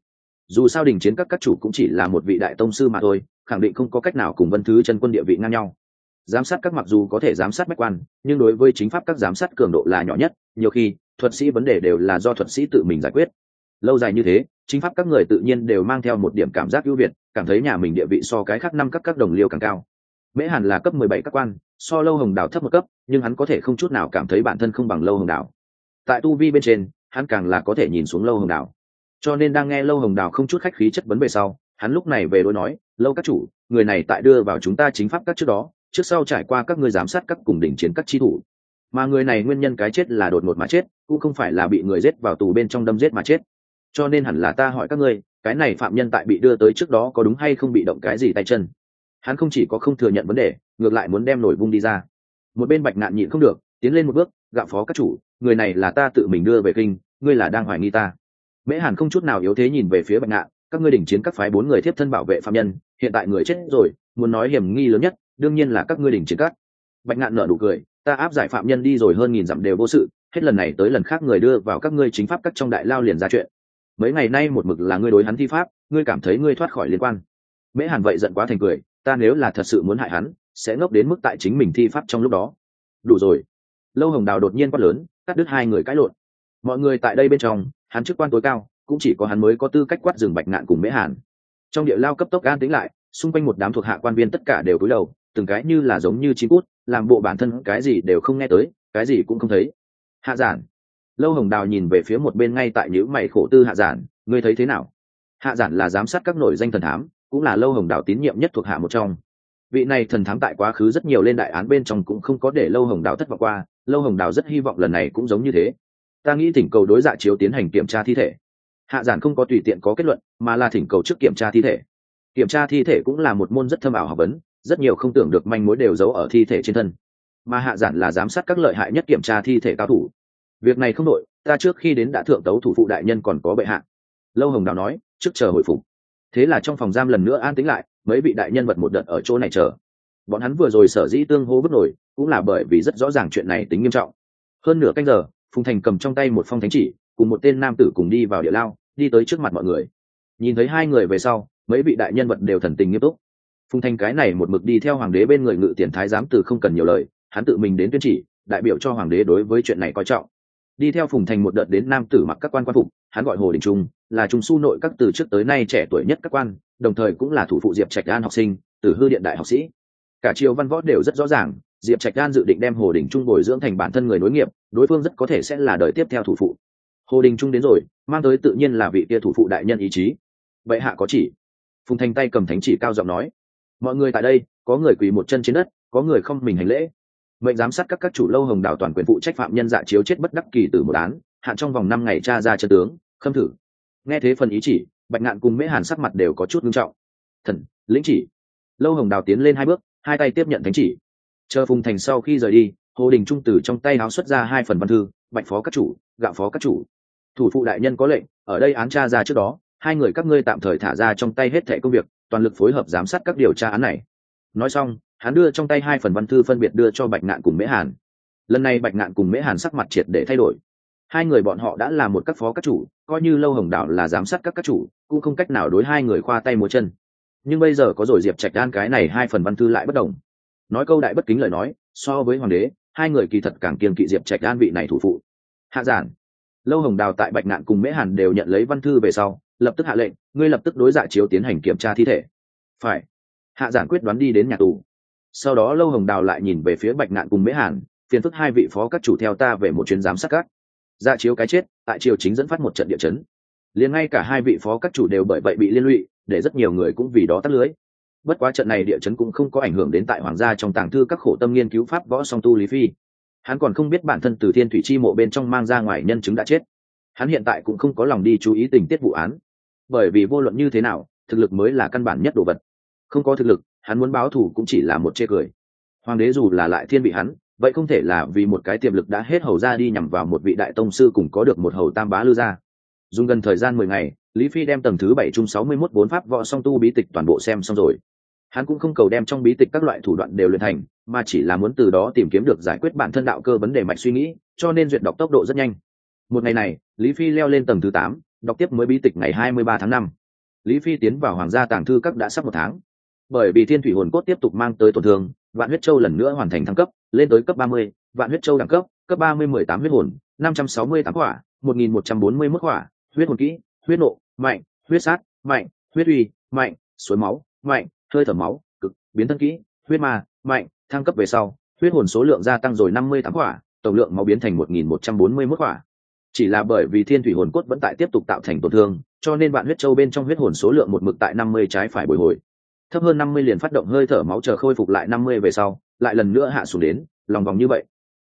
Dù sao đình chiến các các chủ cũng chỉ là một vị đại tông sư mà thôi, khẳng định không có cách nào cùng vân thứ chân quân địa vị ngang nhau. Giám sát các mặc dù có thể giám sát bách quan, nhưng đối với chính pháp các giám sát cường độ là nhỏ nhất, nhiều khi, thuật sĩ vấn đề đều là do thuật sĩ tự mình giải quyết. Lâu dài như thế chính pháp các người tự nhiên đều mang theo một điểm cảm giác ưu việt, cảm thấy nhà mình địa vị so cái khác năm các các đồng liêu càng cao. Mễ hàn là cấp mười bảy các quan, so lâu hồng đào thấp một cấp, nhưng hắn có thể không chút nào cảm thấy bản thân không bằng lâu hồng đào tại tu vi bên trên, hắn càng là có thể nhìn xuống lâu hồng đào cho nên đang nghe lâu hồng đào không chút khách khí chất vấn về sau, hắn lúc này về đối nói, lâu các chủ, người này tại đưa vào chúng ta chính pháp các trước đó, trước sau trải qua các ngươi giám sát các cùng đỉnh chiến các chi thủ. Mà người này nguyên nhân cái chết là đột ngột mà chết, cũng không phải là bị người giết vào tù bên trong đâm giết mà chết cho nên hẳn là ta hỏi các ngươi, cái này phạm nhân tại bị đưa tới trước đó có đúng hay không bị động cái gì tay chân? Hắn không chỉ có không thừa nhận vấn đề, ngược lại muốn đem nổi vung đi ra. Một bên bạch nạn nhịn không được, tiến lên một bước, gạo phó các chủ, người này là ta tự mình đưa về kinh, ngươi là đang hoài nghi ta. Mễ hàn không chút nào yếu thế nhìn về phía bạch nạn các ngươi đỉnh chiến các phái bốn người thiếp thân bảo vệ phạm nhân, hiện tại người chết rồi, muốn nói hiểm nghi lớn nhất, đương nhiên là các ngươi đỉnh chiến các. Bạch ngạn nở nụ cười, ta áp giải phạm nhân đi rồi hơn nghìn dặm đều vô sự, hết lần này tới lần khác người đưa vào các ngươi chính pháp các trong đại lao liền ra chuyện mấy ngày nay một mực là ngươi đối hắn thi pháp, ngươi cảm thấy ngươi thoát khỏi liên quan. Mễ hàn vậy giận quá thành cười, ta nếu là thật sự muốn hại hắn, sẽ ngốc đến mức tại chính mình thi pháp trong lúc đó. Đủ rồi. Lâu hồng đào đột nhiên quát lớn, cắt đứt hai người cãi lộn. Mọi người tại đây bên trong, hắn chức quan tối cao, cũng chỉ có hắn mới có tư cách quát rừng bạch ngạn cùng mễ hàn. Trong địa lao cấp tốc an tính lại, xung quanh một đám thuộc hạ quan viên tất cả đều cúi đầu, từng cái như là giống như chín cút, làm bộ bản thân cái gì đều không nghe tới, cái gì cũng không thấy. Hạ giản lâu hồng đào nhìn về phía một bên ngay tại những mày khổ tư hạ giản, ngươi thấy thế nào? Hạ giản là giám sát các nổi danh thần thám, cũng là lâu hồng đào tín nhiệm nhất thuộc hạ một trong. Vị này thần thám tại quá khứ rất nhiều lên đại án bên trong cũng không có để lâu hồng đào thất vọng qua, lâu hồng đào rất hy vọng lần này cũng giống như thế. Ta nghĩ thỉnh cầu đối dạ chiếu tiến hành kiểm tra thi thể. Hạ giản không có tùy tiện có kết luận, mà là thỉnh cầu trước kiểm tra thi thể. Kiểm tra thi thể cũng là một môn rất thâm ảo học vấn, rất nhiều không tưởng được manh mối đều giấu ở thi thể trên thân. Mà hạ giản là giám sát các lợi hại nhất kiểm tra thi thể cao thủ việc này không đội ta trước khi đến đã thượng tấu thủ phụ đại nhân còn có bệ hạ. Lâu hồng đào nói, trước chờ hồi phục. Thế là trong phòng giam lần nữa an tính lại, mấy vị đại nhân vật một đợt ở chỗ này chờ. Bọn hắn vừa rồi sở dĩ tương hô bất nổi, cũng là bởi vì rất rõ ràng chuyện này tính nghiêm trọng. Hơn nửa canh giờ, phùng thành cầm trong tay một phong thánh chỉ, cùng một tên nam tử cùng đi vào địa lao, đi tới trước mặt mọi người. Nhìn thấy hai người về sau, mấy vị đại nhân vật đều thần tình nghiêm túc. Phùng thành cái này một mực đi theo hoàng đế bên người ngự tiền thái giám từ không cần nhiều lời, hắn tự mình đến tuyên chỉ, đại biểu cho hoàng đế đối với chuyện này coi trọng đi theo phùng thành một đợt đến nam tử mặc các quan quan phục, hắn gọi hồ đình trung, là trung su nội các từ trước tới nay trẻ tuổi nhất các quan, đồng thời cũng là thủ phụ diệp trạch đan học sinh, từ hư điện đại học sĩ. Cả triều văn võ đều rất rõ ràng, diệp trạch đan dự định đem hồ đình trung bồi dưỡng thành bản thân người nối nghiệp, đối phương rất có thể sẽ là đời tiếp theo thủ phụ. Hồ đình trung đến rồi, mang tới tự nhiên là vị kia thủ phụ đại nhân ý chí. Vậy hạ có chỉ. Phùng thành tay cầm thánh chỉ cao giọng nói, mọi người tại đây, có người quỳ một chân trên đất, có người không mình hành lễ mệnh giám sát các các chủ lâu hồng đảo toàn quyền phụ trách phạm nhân dạ chiếu chết bất đắc kỳ từ một án, hạn trong vòng năm ngày tra ra chân tướng, khâm thử. Nghe thế phần ý chỉ, bạch ngạn cùng mễ hàn sắc mặt đều có chút nghiêm trọng. Thần, lĩnh chỉ. Lâu hồng đào tiến lên hai bước, hai tay tiếp nhận thánh chỉ. Chờ phùng thành sau khi rời đi, hồ đình trung từ trong tay áo xuất ra hai phần văn thư, bạch phó các chủ, gạo phó các chủ. Thủ phụ đại nhân có lệnh, ở đây án tra ra trước đó, hai người các ngươi tạm thời thả ra trong tay hết thẻ công việc, toàn lực phối hợp giám sát các điều tra án này. Nói xong hắn đưa trong tay hai phần văn thư phân biệt đưa cho bạch ngạn cùng mễ hàn. Lần này bạch ngạn cùng mễ hàn sắc mặt triệt để thay đổi. Hai người bọn họ đã là một các phó các chủ, coi như lâu hồng đảo là giám sát các các chủ, cũng không cách nào đối hai người khoa tay múa chân. Nhưng bây giờ có rồi diệp trạch đan cái này hai phần văn thư lại bất đồng. Nói câu đại bất kính lời nói, so với hoàng đế, hai người kỳ thật càng kiềm kỵ diệp trạch đan vị này thủ phụ. Hạ giản, lâu hồng đào tại bạch ngạn cùng mễ hàn đều nhận lấy văn thư về sau, lập tức hạ lệnh, ngươi lập tức đối dạ chiếu tiến hành kiểm tra thi thể. Phải. Hạ giản quyết đoán đi đến nhà tù sau đó lâu hồng đào lại nhìn về phía bạch ngạn cùng mễ hàn, phiền phức hai vị phó các chủ theo ta về một chuyến giám sát các. Ra chiếu cái chết, tại triều chính dẫn phát một trận địa chấn. Liền ngay cả hai vị phó các chủ đều bởi vậy bị liên lụy, để rất nhiều người cũng vì đó tắt lưới. Bất quá trận này địa chấn cũng không có ảnh hưởng đến tại hoàng gia trong tàng thư các khổ tâm nghiên cứu pháp võ song tu lý phi. Hắn còn không biết bản thân từ thiên thủy chi mộ bên trong mang ra ngoài nhân chứng đã chết. Hắn hiện tại cũng không có lòng đi chú ý tình tiết vụ án. Bởi vì vô luận như thế nào, thực lực mới là căn bản nhất đồ vật. Không có thực lực hắn muốn báo thù cũng chỉ là một chê cười. Hoàng đế dù là lại thiên vị hắn, vậy không thể là vì một cái tiềm lực đã hết hầu ra đi nhằm vào một vị đại tông sư cùng có được một hầu tam bá lư ra dùng gần thời gian mười ngày, lý phi đem tầng thứ bảy chung sáu mươi mốt bốn pháp võ song tu bí tịch toàn bộ xem xong rồi. Hắn cũng không cầu đem trong bí tịch các loại thủ đoạn đều luyện thành, mà chỉ là muốn từ đó tìm kiếm được giải quyết bản thân đạo cơ vấn đề mạch suy nghĩ, cho nên duyệt đọc tốc độ rất nhanh. Một ngày này, lý phi leo lên tầng thứ tám, đọc tiếp mới bí tịch ngày hai mươi ba tháng năm. Lý phi tiến vào hoàng gia tàng thư các đã sắp một tháng bởi vì thiên thủy hồn cốt tiếp tục mang tới tổn thương, vạn huyết châu lần nữa hoàn thành thăng cấp, lên tới cấp ba mươi, vạn huyết châu đẳng cấp cấp ba mươi mười tám huyết hồn, năm trăm sáu mươi tám quả, một nghìn một trăm bốn mươi mức quả, huyết hồn kỹ, huyết nộ, mạnh, huyết sát, mạnh, huyết uy, mạnh, suối máu, mạnh, hơi thở máu, cực, biến thân kỹ, huyết ma, mạnh, thăng cấp về sau, huyết hồn số lượng gia tăng rồi năm mươi tám quả, tổng lượng máu biến thành một nghìn một trăm bốn mươi mức quả. Chỉ là bởi vì thiên thủy hồn cốt vẫn tại tiếp tục tạo thành tổn thương, cho nên bạn huyết châu bên trong huyết hồn số lượng một mực tại năm mươi trái phải bồi hồi thấp hơn năm mươi liền phát động hơi thở máu chờ khôi phục lại năm mươi về sau, lại lần nữa hạ xuống đến, lòng vòng như vậy.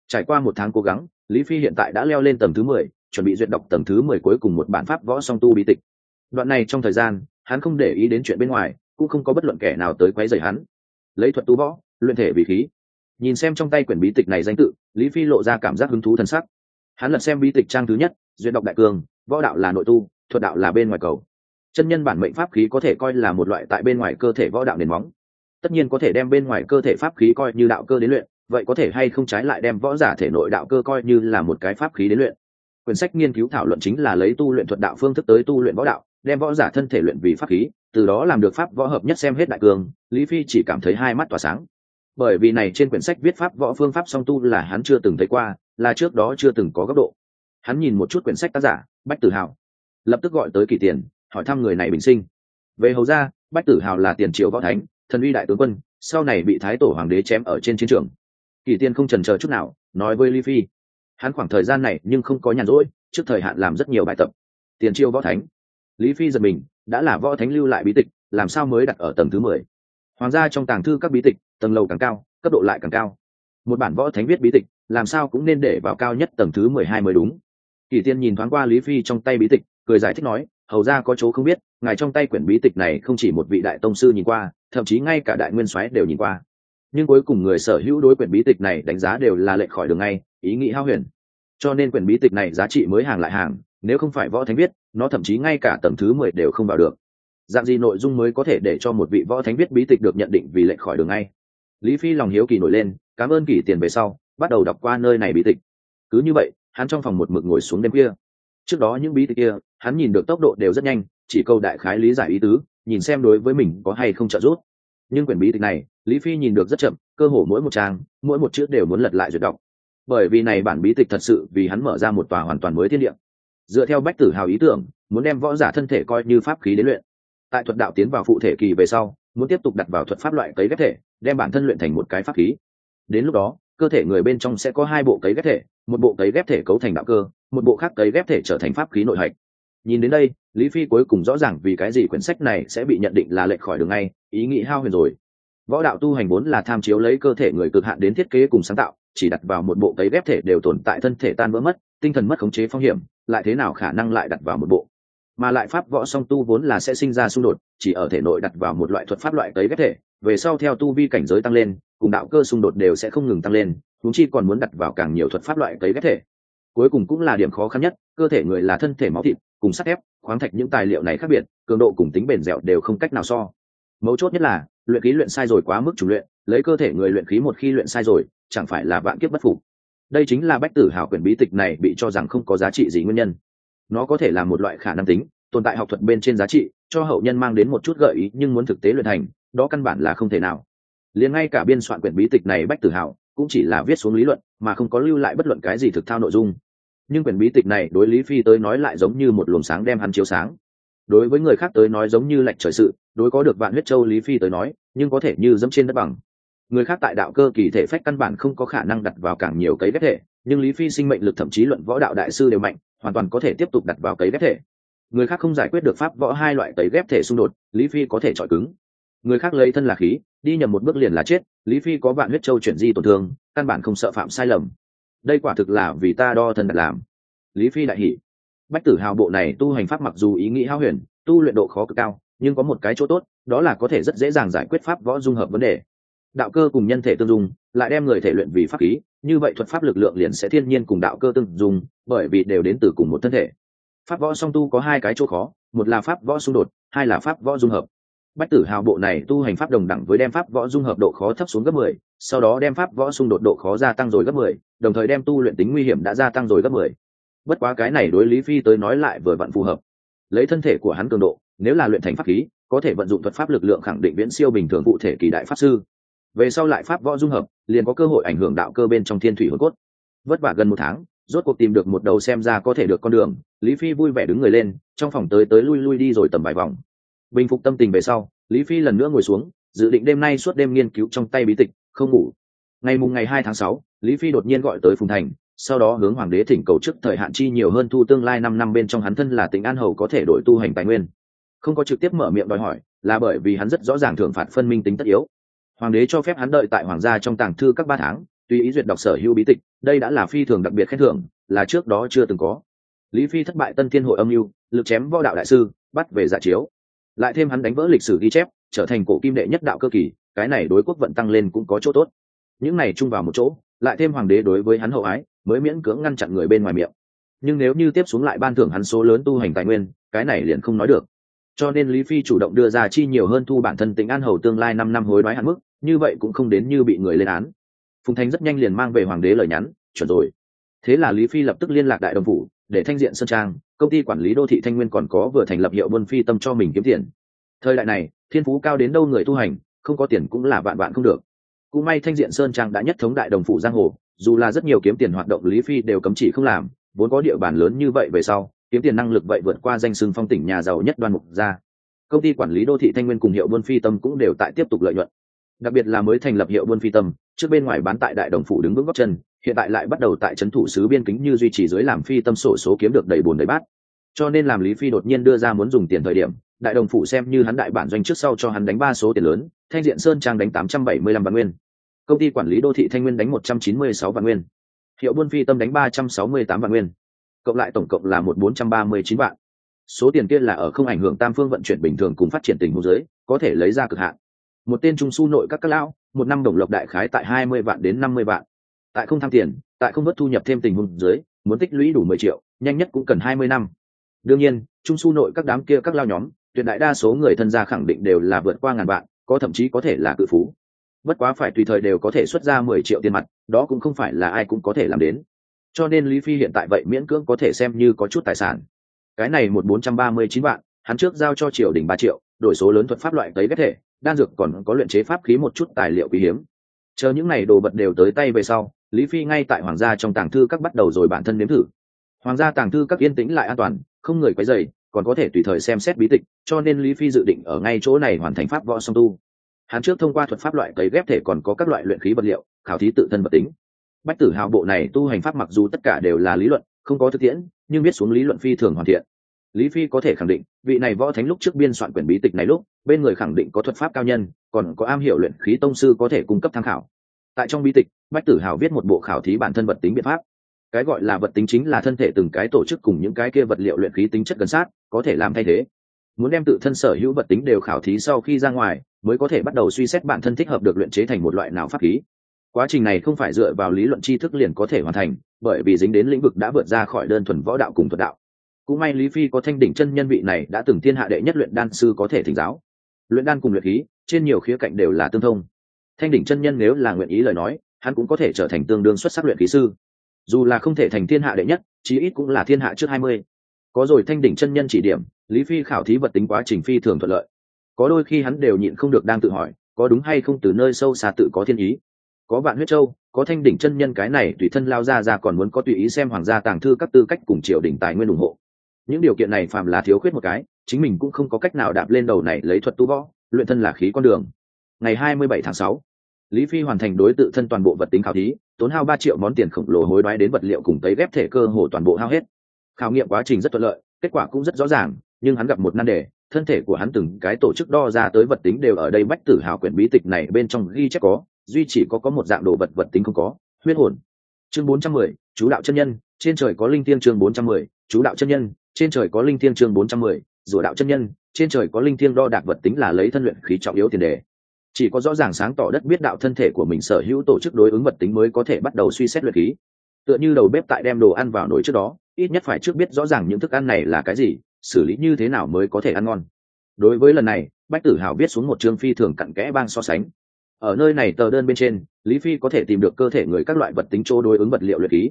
Trải qua một tháng cố gắng, lý phi hiện tại đã leo lên tầng thứ mười, chuẩn bị duyệt đọc tầng thứ mười cuối cùng một bản pháp võ song tu bí tịch. Đoạn này trong thời gian, hắn không để ý đến chuyện bên ngoài, cũng không có bất luận kẻ nào tới quấy rầy hắn. Lấy thuật tu võ, luyện thể vì khí. Nhìn xem trong tay quyển bí tịch này danh tự, lý phi lộ ra cảm giác hứng thú t sắc. Hắn lật xem bí tịch trang thứ nhất, duyệt đọc đại cường, võ đạo là nội tu, thuật đạo là bên ngoài cầu chân nhân bản mệnh pháp khí có thể coi là một loại tại bên ngoài cơ thể võ đạo nền móng. Tất nhiên có thể đem bên ngoài cơ thể pháp khí coi như đạo cơ đến luyện, vậy có thể hay không trái lại đem võ giả thể nội đạo cơ coi như là một cái pháp khí đến luyện. Quyển sách nghiên cứu thảo luận chính là lấy tu luyện thuật đạo phương thức tới tu luyện võ đạo, đem võ giả thân thể luyện vì pháp khí, từ đó làm được pháp võ hợp nhất xem hết đại cường, lý phi chỉ cảm thấy hai mắt tỏa sáng. Bởi vì này trên quyển sách viết pháp võ phương pháp song tu là hắn chưa từng thấy qua, là trước đó chưa từng có góc độ. Hắn nhìn một chút quyển sách tác giả, bách tử hào lập tức gọi tới kỳ tiền hỏi thăm người này bình sinh. Về hầu ra bách tử hào là tiền triệu võ thánh, thần uy đại tướng quân, sau này bị thái tổ hoàng đế chém ở trên chiến trường. Kỳ tiên không trần chờ chút nào, nói với lý phi. Hắn khoảng thời gian này nhưng không có nhàn rỗi, trước thời hạn làm rất nhiều bài tập. Tiền triều võ thánh. Lý phi giật mình, đã là võ thánh lưu lại bí tịch, làm sao mới đặt ở tầng thứ mười? Hoàng gia trong tàng thư các bí tịch, tầng lầu càng cao, cấp độ lại càng cao. Một bản võ thánh viết bí tịch, làm sao cũng nên để vào cao nhất tầng thứ mười hai mới đúng. Kỳ tiên nhìn thoáng qua lý phi trong tay bí tịch, cười giải thích nói hầu ra có chỗ không biết, ngài trong tay quyển bí tịch này không chỉ một vị đại tông sư nhìn qua, thậm chí ngay cả đại nguyên soái đều nhìn qua. Nhưng cuối cùng người sở hữu đối quyển bí tịch này đánh giá đều là lệch khỏi đường ngay, ý nghĩ hao huyền. Cho nên quyển bí tịch này giá trị mới hàng lại hàng, nếu không phải võ thánh viết, nó thậm chí ngay cả tầng thứ mười đều không vào được. Dạng gì nội dung mới có thể để cho một vị võ thánh viết bí tịch được nhận định vì lệch khỏi đường ngay? Lý phi lòng hiếu kỳ nổi lên, cảm ơn kỳ tiền về sau, bắt đầu đọc qua nơi này bí tịch. Cứ như vậy, hắn trong phòng một mực ngồi xuống đêm kia trước đó những bí tịch kia hắn nhìn được tốc độ đều rất nhanh, chỉ câu đại khái lý giải ý tứ, nhìn xem đối với mình có hay không trợ giúp. Nhưng quyển bí tịch này, lý phi nhìn được rất chậm, cơ hồ mỗi một trang, mỗi một chữ đều muốn lật lại duyệt đọc. Bởi vì này bản bí tịch thật sự vì hắn mở ra một tòa hoàn toàn mới thiên địa. Dựa theo bách tử hào ý tưởng, muốn đem võ giả thân thể coi như pháp khí đến luyện. Tại thuật đạo tiến vào phụ thể kỳ về sau, muốn tiếp tục đặt vào thuật pháp loại cấy ghép thể, đem bản thân luyện thành một cái pháp khí. Đến lúc đó, cơ thể người bên trong sẽ có hai bộ cấy ghép thể, một bộ cấy ghép thể cấu thành đạo cơ, một bộ khác cấy ghép thể trở thành pháp khí nội hạch nhìn đến đây, lý phi cuối cùng rõ ràng vì cái gì quyển sách này sẽ bị nhận định là lệch khỏi đường ngay, ý nghĩ hao huyền rồi. Võ đạo tu hành vốn là tham chiếu lấy cơ thể người cực hạn đến thiết kế cùng sáng tạo, chỉ đặt vào một bộ cấy ghép thể đều tồn tại thân thể tan vỡ mất, tinh thần mất khống chế phong hiểm, lại thế nào khả năng lại đặt vào một bộ? Mà lại pháp võ song tu vốn là sẽ sinh ra xung đột, chỉ ở thể nội đặt vào một loại thuật pháp loại cấy ghép thể, về sau theo tu vi cảnh giới tăng lên, cùng đạo cơ xung đột đều sẽ không ngừng tăng lên chúng chi còn muốn đặt vào càng nhiều thuật pháp loại cấy ghép thể. Cuối cùng cũng là điểm khó khăn nhất, cơ thể người là thân thể máu thịt cùng sắt thép, khoáng thạch những tài liệu này khác biệt, cường độ cùng tính bền dẻo đều không cách nào so. Mấu chốt nhất là, luyện khí luyện sai rồi quá mức chủ luyện, lấy cơ thể người luyện khí một khi luyện sai rồi, chẳng phải là vạn kiếp bất phục. Đây chính là bách tử hào quyển bí tịch này bị cho rằng không có giá trị gì nguyên nhân. Nó có thể là một loại khả năng tính, tồn tại học thuật bên trên giá trị, cho hậu nhân mang đến một chút gợi ý nhưng muốn thực tế luyện thành, đó căn bản là không thể nào. Liền ngay cả biên soạn quyển bí tịch này bách tử hào cũng chỉ là viết xuống lý luận, mà không có lưu lại bất luận cái gì thực thao nội dung nhưng quyển bí tịch này đối lý phi tới nói lại giống như một luồng sáng đem hắn chiếu sáng. Đối với người khác tới nói giống như lệnh trời sự, đối có được vạn huyết châu lý phi tới nói, nhưng có thể như dẫm trên đất bằng. Người khác tại đạo cơ kỳ thể phách căn bản không có khả năng đặt vào càng nhiều cấy ghép thể, nhưng lý phi sinh mệnh lực thậm chí luận võ đạo đại sư đều mạnh, hoàn toàn có thể tiếp tục đặt vào cấy ghép thể. Người khác không giải quyết được pháp võ hai loại cấy ghép thể xung đột, lý phi có thể chọi cứng. Người khác lấy thân là khí, đi nhầm một bước liền là chết, lý phi có vạn huyết châu chuyển di tổn thương, căn bản không sợ phạm sai lầm đây quả thực là vì ta đo thân đặt làm. Lý phi đại hỷ bách tử hào bộ này tu hành pháp mặc dù ý nghĩ hao huyền, tu luyện độ khó cực cao, nhưng có một cái chỗ tốt, đó là có thể rất dễ dàng giải quyết pháp võ dung hợp vấn đề. Đạo cơ cùng nhân thể tương dung, lại đem người thể luyện vì pháp khí, như vậy thuật pháp lực lượng liền sẽ thiên nhiên cùng đạo cơ tương dung, bởi vì đều đến từ cùng một thân thể. Pháp võ song tu có hai cái chỗ khó, một là pháp võ xung đột, hai là pháp võ dung hợp. Bách tử hào bộ này tu hành pháp đồng đẳng với đem pháp võ dung hợp độ khó thấp xuống gấp mười sau đó đem pháp võ xung đột độ khó gia tăng rồi gấp mười, đồng thời đem tu luyện tính nguy hiểm đã gia tăng rồi gấp mười. Bất quá cái này đối lý phi tới nói lại vừa vặn phù hợp. Lấy thân thể của hắn cường độ, nếu là luyện thành pháp khí, có thể vận dụng thuật pháp lực lượng khẳng định viễn siêu bình thường cụ thể kỳ đại pháp sư. Về sau lại pháp võ dung hợp, liền có cơ hội ảnh hưởng đạo cơ bên trong thiên thủy hồn cốt. Vất vả gần một tháng, rốt cuộc tìm được một đầu xem ra có thể được con đường, lý phi vui vẻ đứng người lên, trong phòng tới tới lui lui đi rồi tầm vài vòng. Bình phục tâm tình về sau, lý phi lần nữa ngồi xuống, dự định đêm nay suốt đêm nghiên cứu trong tay bí tịch không ngủ. Ngày mùng ngày hai tháng sáu, lý phi đột nhiên gọi tới phùng thành, sau đó hướng hoàng đế thỉnh cầu trước thời hạn chi nhiều hơn thu tương lai năm năm bên trong hắn thân là tỉnh an hầu có thể đổi tu hành tài nguyên. Không có trực tiếp mở miệng đòi hỏi, là bởi vì hắn rất rõ ràng thưởng phạt phân minh tính tất yếu. Hoàng đế cho phép hắn đợi tại hoàng gia trong tàng thư các ba tháng, tùy ý duyệt đọc sở hữu bí tịch, đây đã là phi thường đặc biệt khen thưởng, là trước đó chưa từng có. Lý phi thất bại tân thiên hội âm mưu, lực chém võ đạo đại sư, bắt về giả chiếu. Lại thêm hắn đánh vỡ lịch sử ghi chép, trở thành cổ kim đệ nhất đạo cơ kỳ cái này đối quốc vận tăng lên cũng có chỗ tốt. Những này chung vào một chỗ, lại thêm hoàng đế đối với hắn hậu ái, mới miễn cưỡng ngăn chặn người bên ngoài miệng. Nhưng nếu như tiếp xuống lại ban thưởng hắn số lớn tu hành tài nguyên, cái này liền không nói được. Cho nên lý phi chủ động đưa ra chi nhiều hơn thu bản thân tính an hầu tương lai năm năm hối đoái hạn mức, như vậy cũng không đến như bị người lên án. Phùng thanh rất nhanh liền mang về hoàng đế lời nhắn, chuẩn rồi. Thế là lý phi lập tức liên lạc đại đồng phủ, để thanh diện sơn trang, công ty quản lý đô thị thanh nguyên còn có vừa thành lập hiệu buôn phi tâm cho mình kiếm tiền. Thời đại này, thiên phú cao đến đâu người tu hành không có tiền cũng là vạn vạn không được. Cũng may thanh diện sơn trang đã nhất thống đại đồng phủ giang hồ dù là rất nhiều kiếm tiền hoạt động lý phi đều cấm chỉ không làm vốn có địa bàn lớn như vậy về sau kiếm tiền năng lực vậy vượt qua danh sưng phong tỉnh nhà giàu nhất đoan mục gia, công ty quản lý đô thị thanh nguyên cùng hiệu buôn phi tâm cũng đều tại tiếp tục lợi nhuận. Đặc biệt là mới thành lập hiệu buôn phi tâm trước bên ngoài bán tại đại đồng phủ đứng vững góc chân hiện tại lại bắt đầu tại trấn thủ sứ biên kính như duy trì dưới làm phi tâm sổ số kiếm được đầy bùn đầy bát. Cho nên làm lý phi đột nhiên đưa ra muốn dùng tiền thời điểm đại đồng phủ xem như hắn đại bản doanh trước sau cho hắn đánh ba số tiền lớn, thanh diện sơn trang đánh tám trăm bảy mươi lăm vạn nguyên. Công ty quản lý đô thị thanh nguyên đánh một trăm chín mươi sáu vạn nguyên. Hiệu buôn phi tâm đánh ba trăm sáu mươi tám vạn nguyên. Cộng lại tổng cộng là một bốn trăm ba mươi chín vạn. Số tiền kia là ở không ảnh hưởng tam phương vận chuyển bình thường cùng phát triển tình hồ giới, có thể lấy ra cực hạn. Một tên trung su nội các các lão, một năm đồng lộc đại khái tại hai mươi vạn đến năm mươi vạn. Tại không tham tiền, tại không vớt thu nhập thêm tình huống dưới muốn tích lũy đủ mười triệu, nhanh nhất cũng cần hai mươi năm. Đương nhiên, trung su nội các đám kia các lao nhóm tuyệt đại đa số người thân gia khẳng định đều là vượt qua ngàn vạn, có thậm chí có thể là cự phú. Bất quá phải tùy thời đều có thể xuất ra mười triệu tiền mặt, đó cũng không phải là ai cũng có thể làm đến. Cho nên lý phi hiện tại vậy miễn cưỡng có thể xem như có chút tài sản. Cái này một bốn trăm ba mươi chín vạn, hắn trước giao cho triều đình ba triệu, đổi số lớn thuật pháp loại tới ghét thể, đan dược còn có luyện chế pháp khí một chút tài liệu quý hiếm. Chờ những n à y đồ vật đều tới tay về sau, lý phi ngay tại hoàng gia trong tàng thư các bắt đầu rồi bản thân nếm thử. Hoàng gia tàng thư các yên tĩnh lại an toàn, không người quấy dày còn có thể tùy thời xem xét bí tịch, cho nên lý phi dự định ở ngay chỗ này hoàn thành pháp võ song tu. Hắn trước thông qua thuật pháp loại cấy ghép thể còn có các loại luyện khí vật liệu, khảo thí tự thân vật tính. Bách tử hào bộ này tu hành pháp mặc dù tất cả đều là lý luận, không có thực tiễn, nhưng biết xuống lý luận phi thường hoàn thiện. Lý phi có thể khẳng định, vị này võ thánh lúc trước biên soạn quyển bí tịch này lúc, bên người khẳng định có thuật pháp cao nhân, còn có am hiểu luyện khí tông sư có thể cung cấp tham khảo. Tại trong bí tịch, bách tử hào viết một bộ khảo thí bản thân vật tính biện pháp cái gọi là vật tính chính là thân thể từng cái tổ chức cùng những cái kia vật liệu luyện khí tính chất gần sát, có thể làm thay thế. Muốn đem tự thân sở hữu vật tính đều khảo thí sau khi ra ngoài, mới có thể bắt đầu suy xét bản thân thích hợp được luyện chế thành một loại nào pháp khí. Quá trình này không phải dựa vào lý luận tri thức liền có thể hoàn thành, bởi vì dính đến lĩnh vực đã vượt ra khỏi đơn thuần võ đạo cùng thuật đạo. Cũng may lý phi có thanh đỉnh chân nhân vị này đã từng thiên hạ đệ nhất luyện đan sư có thể thỉnh giáo. Luyện đan cùng luyện khí, trên nhiều khía cạnh đều là tương thông. Thanh đỉnh chân nhân nếu là nguyện ý lời nói, hắn cũng có thể trở thành tương đương xuất sắc luyện khí sư dù là không thể thành thiên hạ đệ nhất, chí ít cũng là thiên hạ trước hai mươi. Có rồi thanh đỉnh chân nhân chỉ điểm, lý phi khảo thí vật tính quá trình phi thường thuận lợi. Có đôi khi hắn đều nhịn không được đang tự hỏi, có đúng hay không từ nơi sâu xa tự có thiên ý. Có vạn huyết châu, có thanh đỉnh chân nhân cái này tùy thân lao ra ra còn muốn có tùy ý xem hoàng gia tàng thư các tư cách cùng triều đình tài nguyên ủng hộ. Những điều kiện này phạm là thiếu khuyết một cái, chính mình cũng không có cách nào đạp lên đầu này lấy thuật tu võ, luyện thân là khí con đường. Ngày hai mươi bảy tháng sáu lý phi hoàn thành đối tự thân toàn bộ vật tính khảo thí tốn hao ba triệu món tiền khổng lồ hối đoái đến vật liệu cùng tấy ghép thể cơ hồ toàn bộ hao hết. Khảo nghiệm quá trình rất thuận lợi kết quả cũng rất rõ ràng nhưng hắn gặp một nan đề thân thể của hắn từng cái tổ chức đo ra tới vật tính đều ở đây bách tử hào quyển bí tịch này bên trong ghi chép có duy chỉ có có một dạng đồ vật vật tính không có huyết hồn. Chương 410, chú đạo chân nhân trên trời có linh thiêng chương 410, chú đạo chân nhân trên trời có linh thiêng chương 410, rùa đạo chân nhân trên trời có linh thiêng đo đạc vật tính là lấy thân luyện khí trọng yếu tiền đề chỉ có rõ ràng sáng tỏ đất biết đạo thân thể của mình sở hữu tổ chức đối ứng vật tính mới có thể bắt đầu suy xét luyện khí. Tựa như đầu bếp tại đem đồ ăn vào nồi trước đó, ít nhất phải trước biết rõ ràng những thức ăn này là cái gì, xử lý như thế nào mới có thể ăn ngon. Đối với lần này, bách tử hào viết xuống một chương phi thường cặn kẽ bang so sánh. Ở nơi này tờ đơn bên trên, lý phi có thể tìm được cơ thể người các loại vật tính chỗ đối ứng vật liệu luyện khí.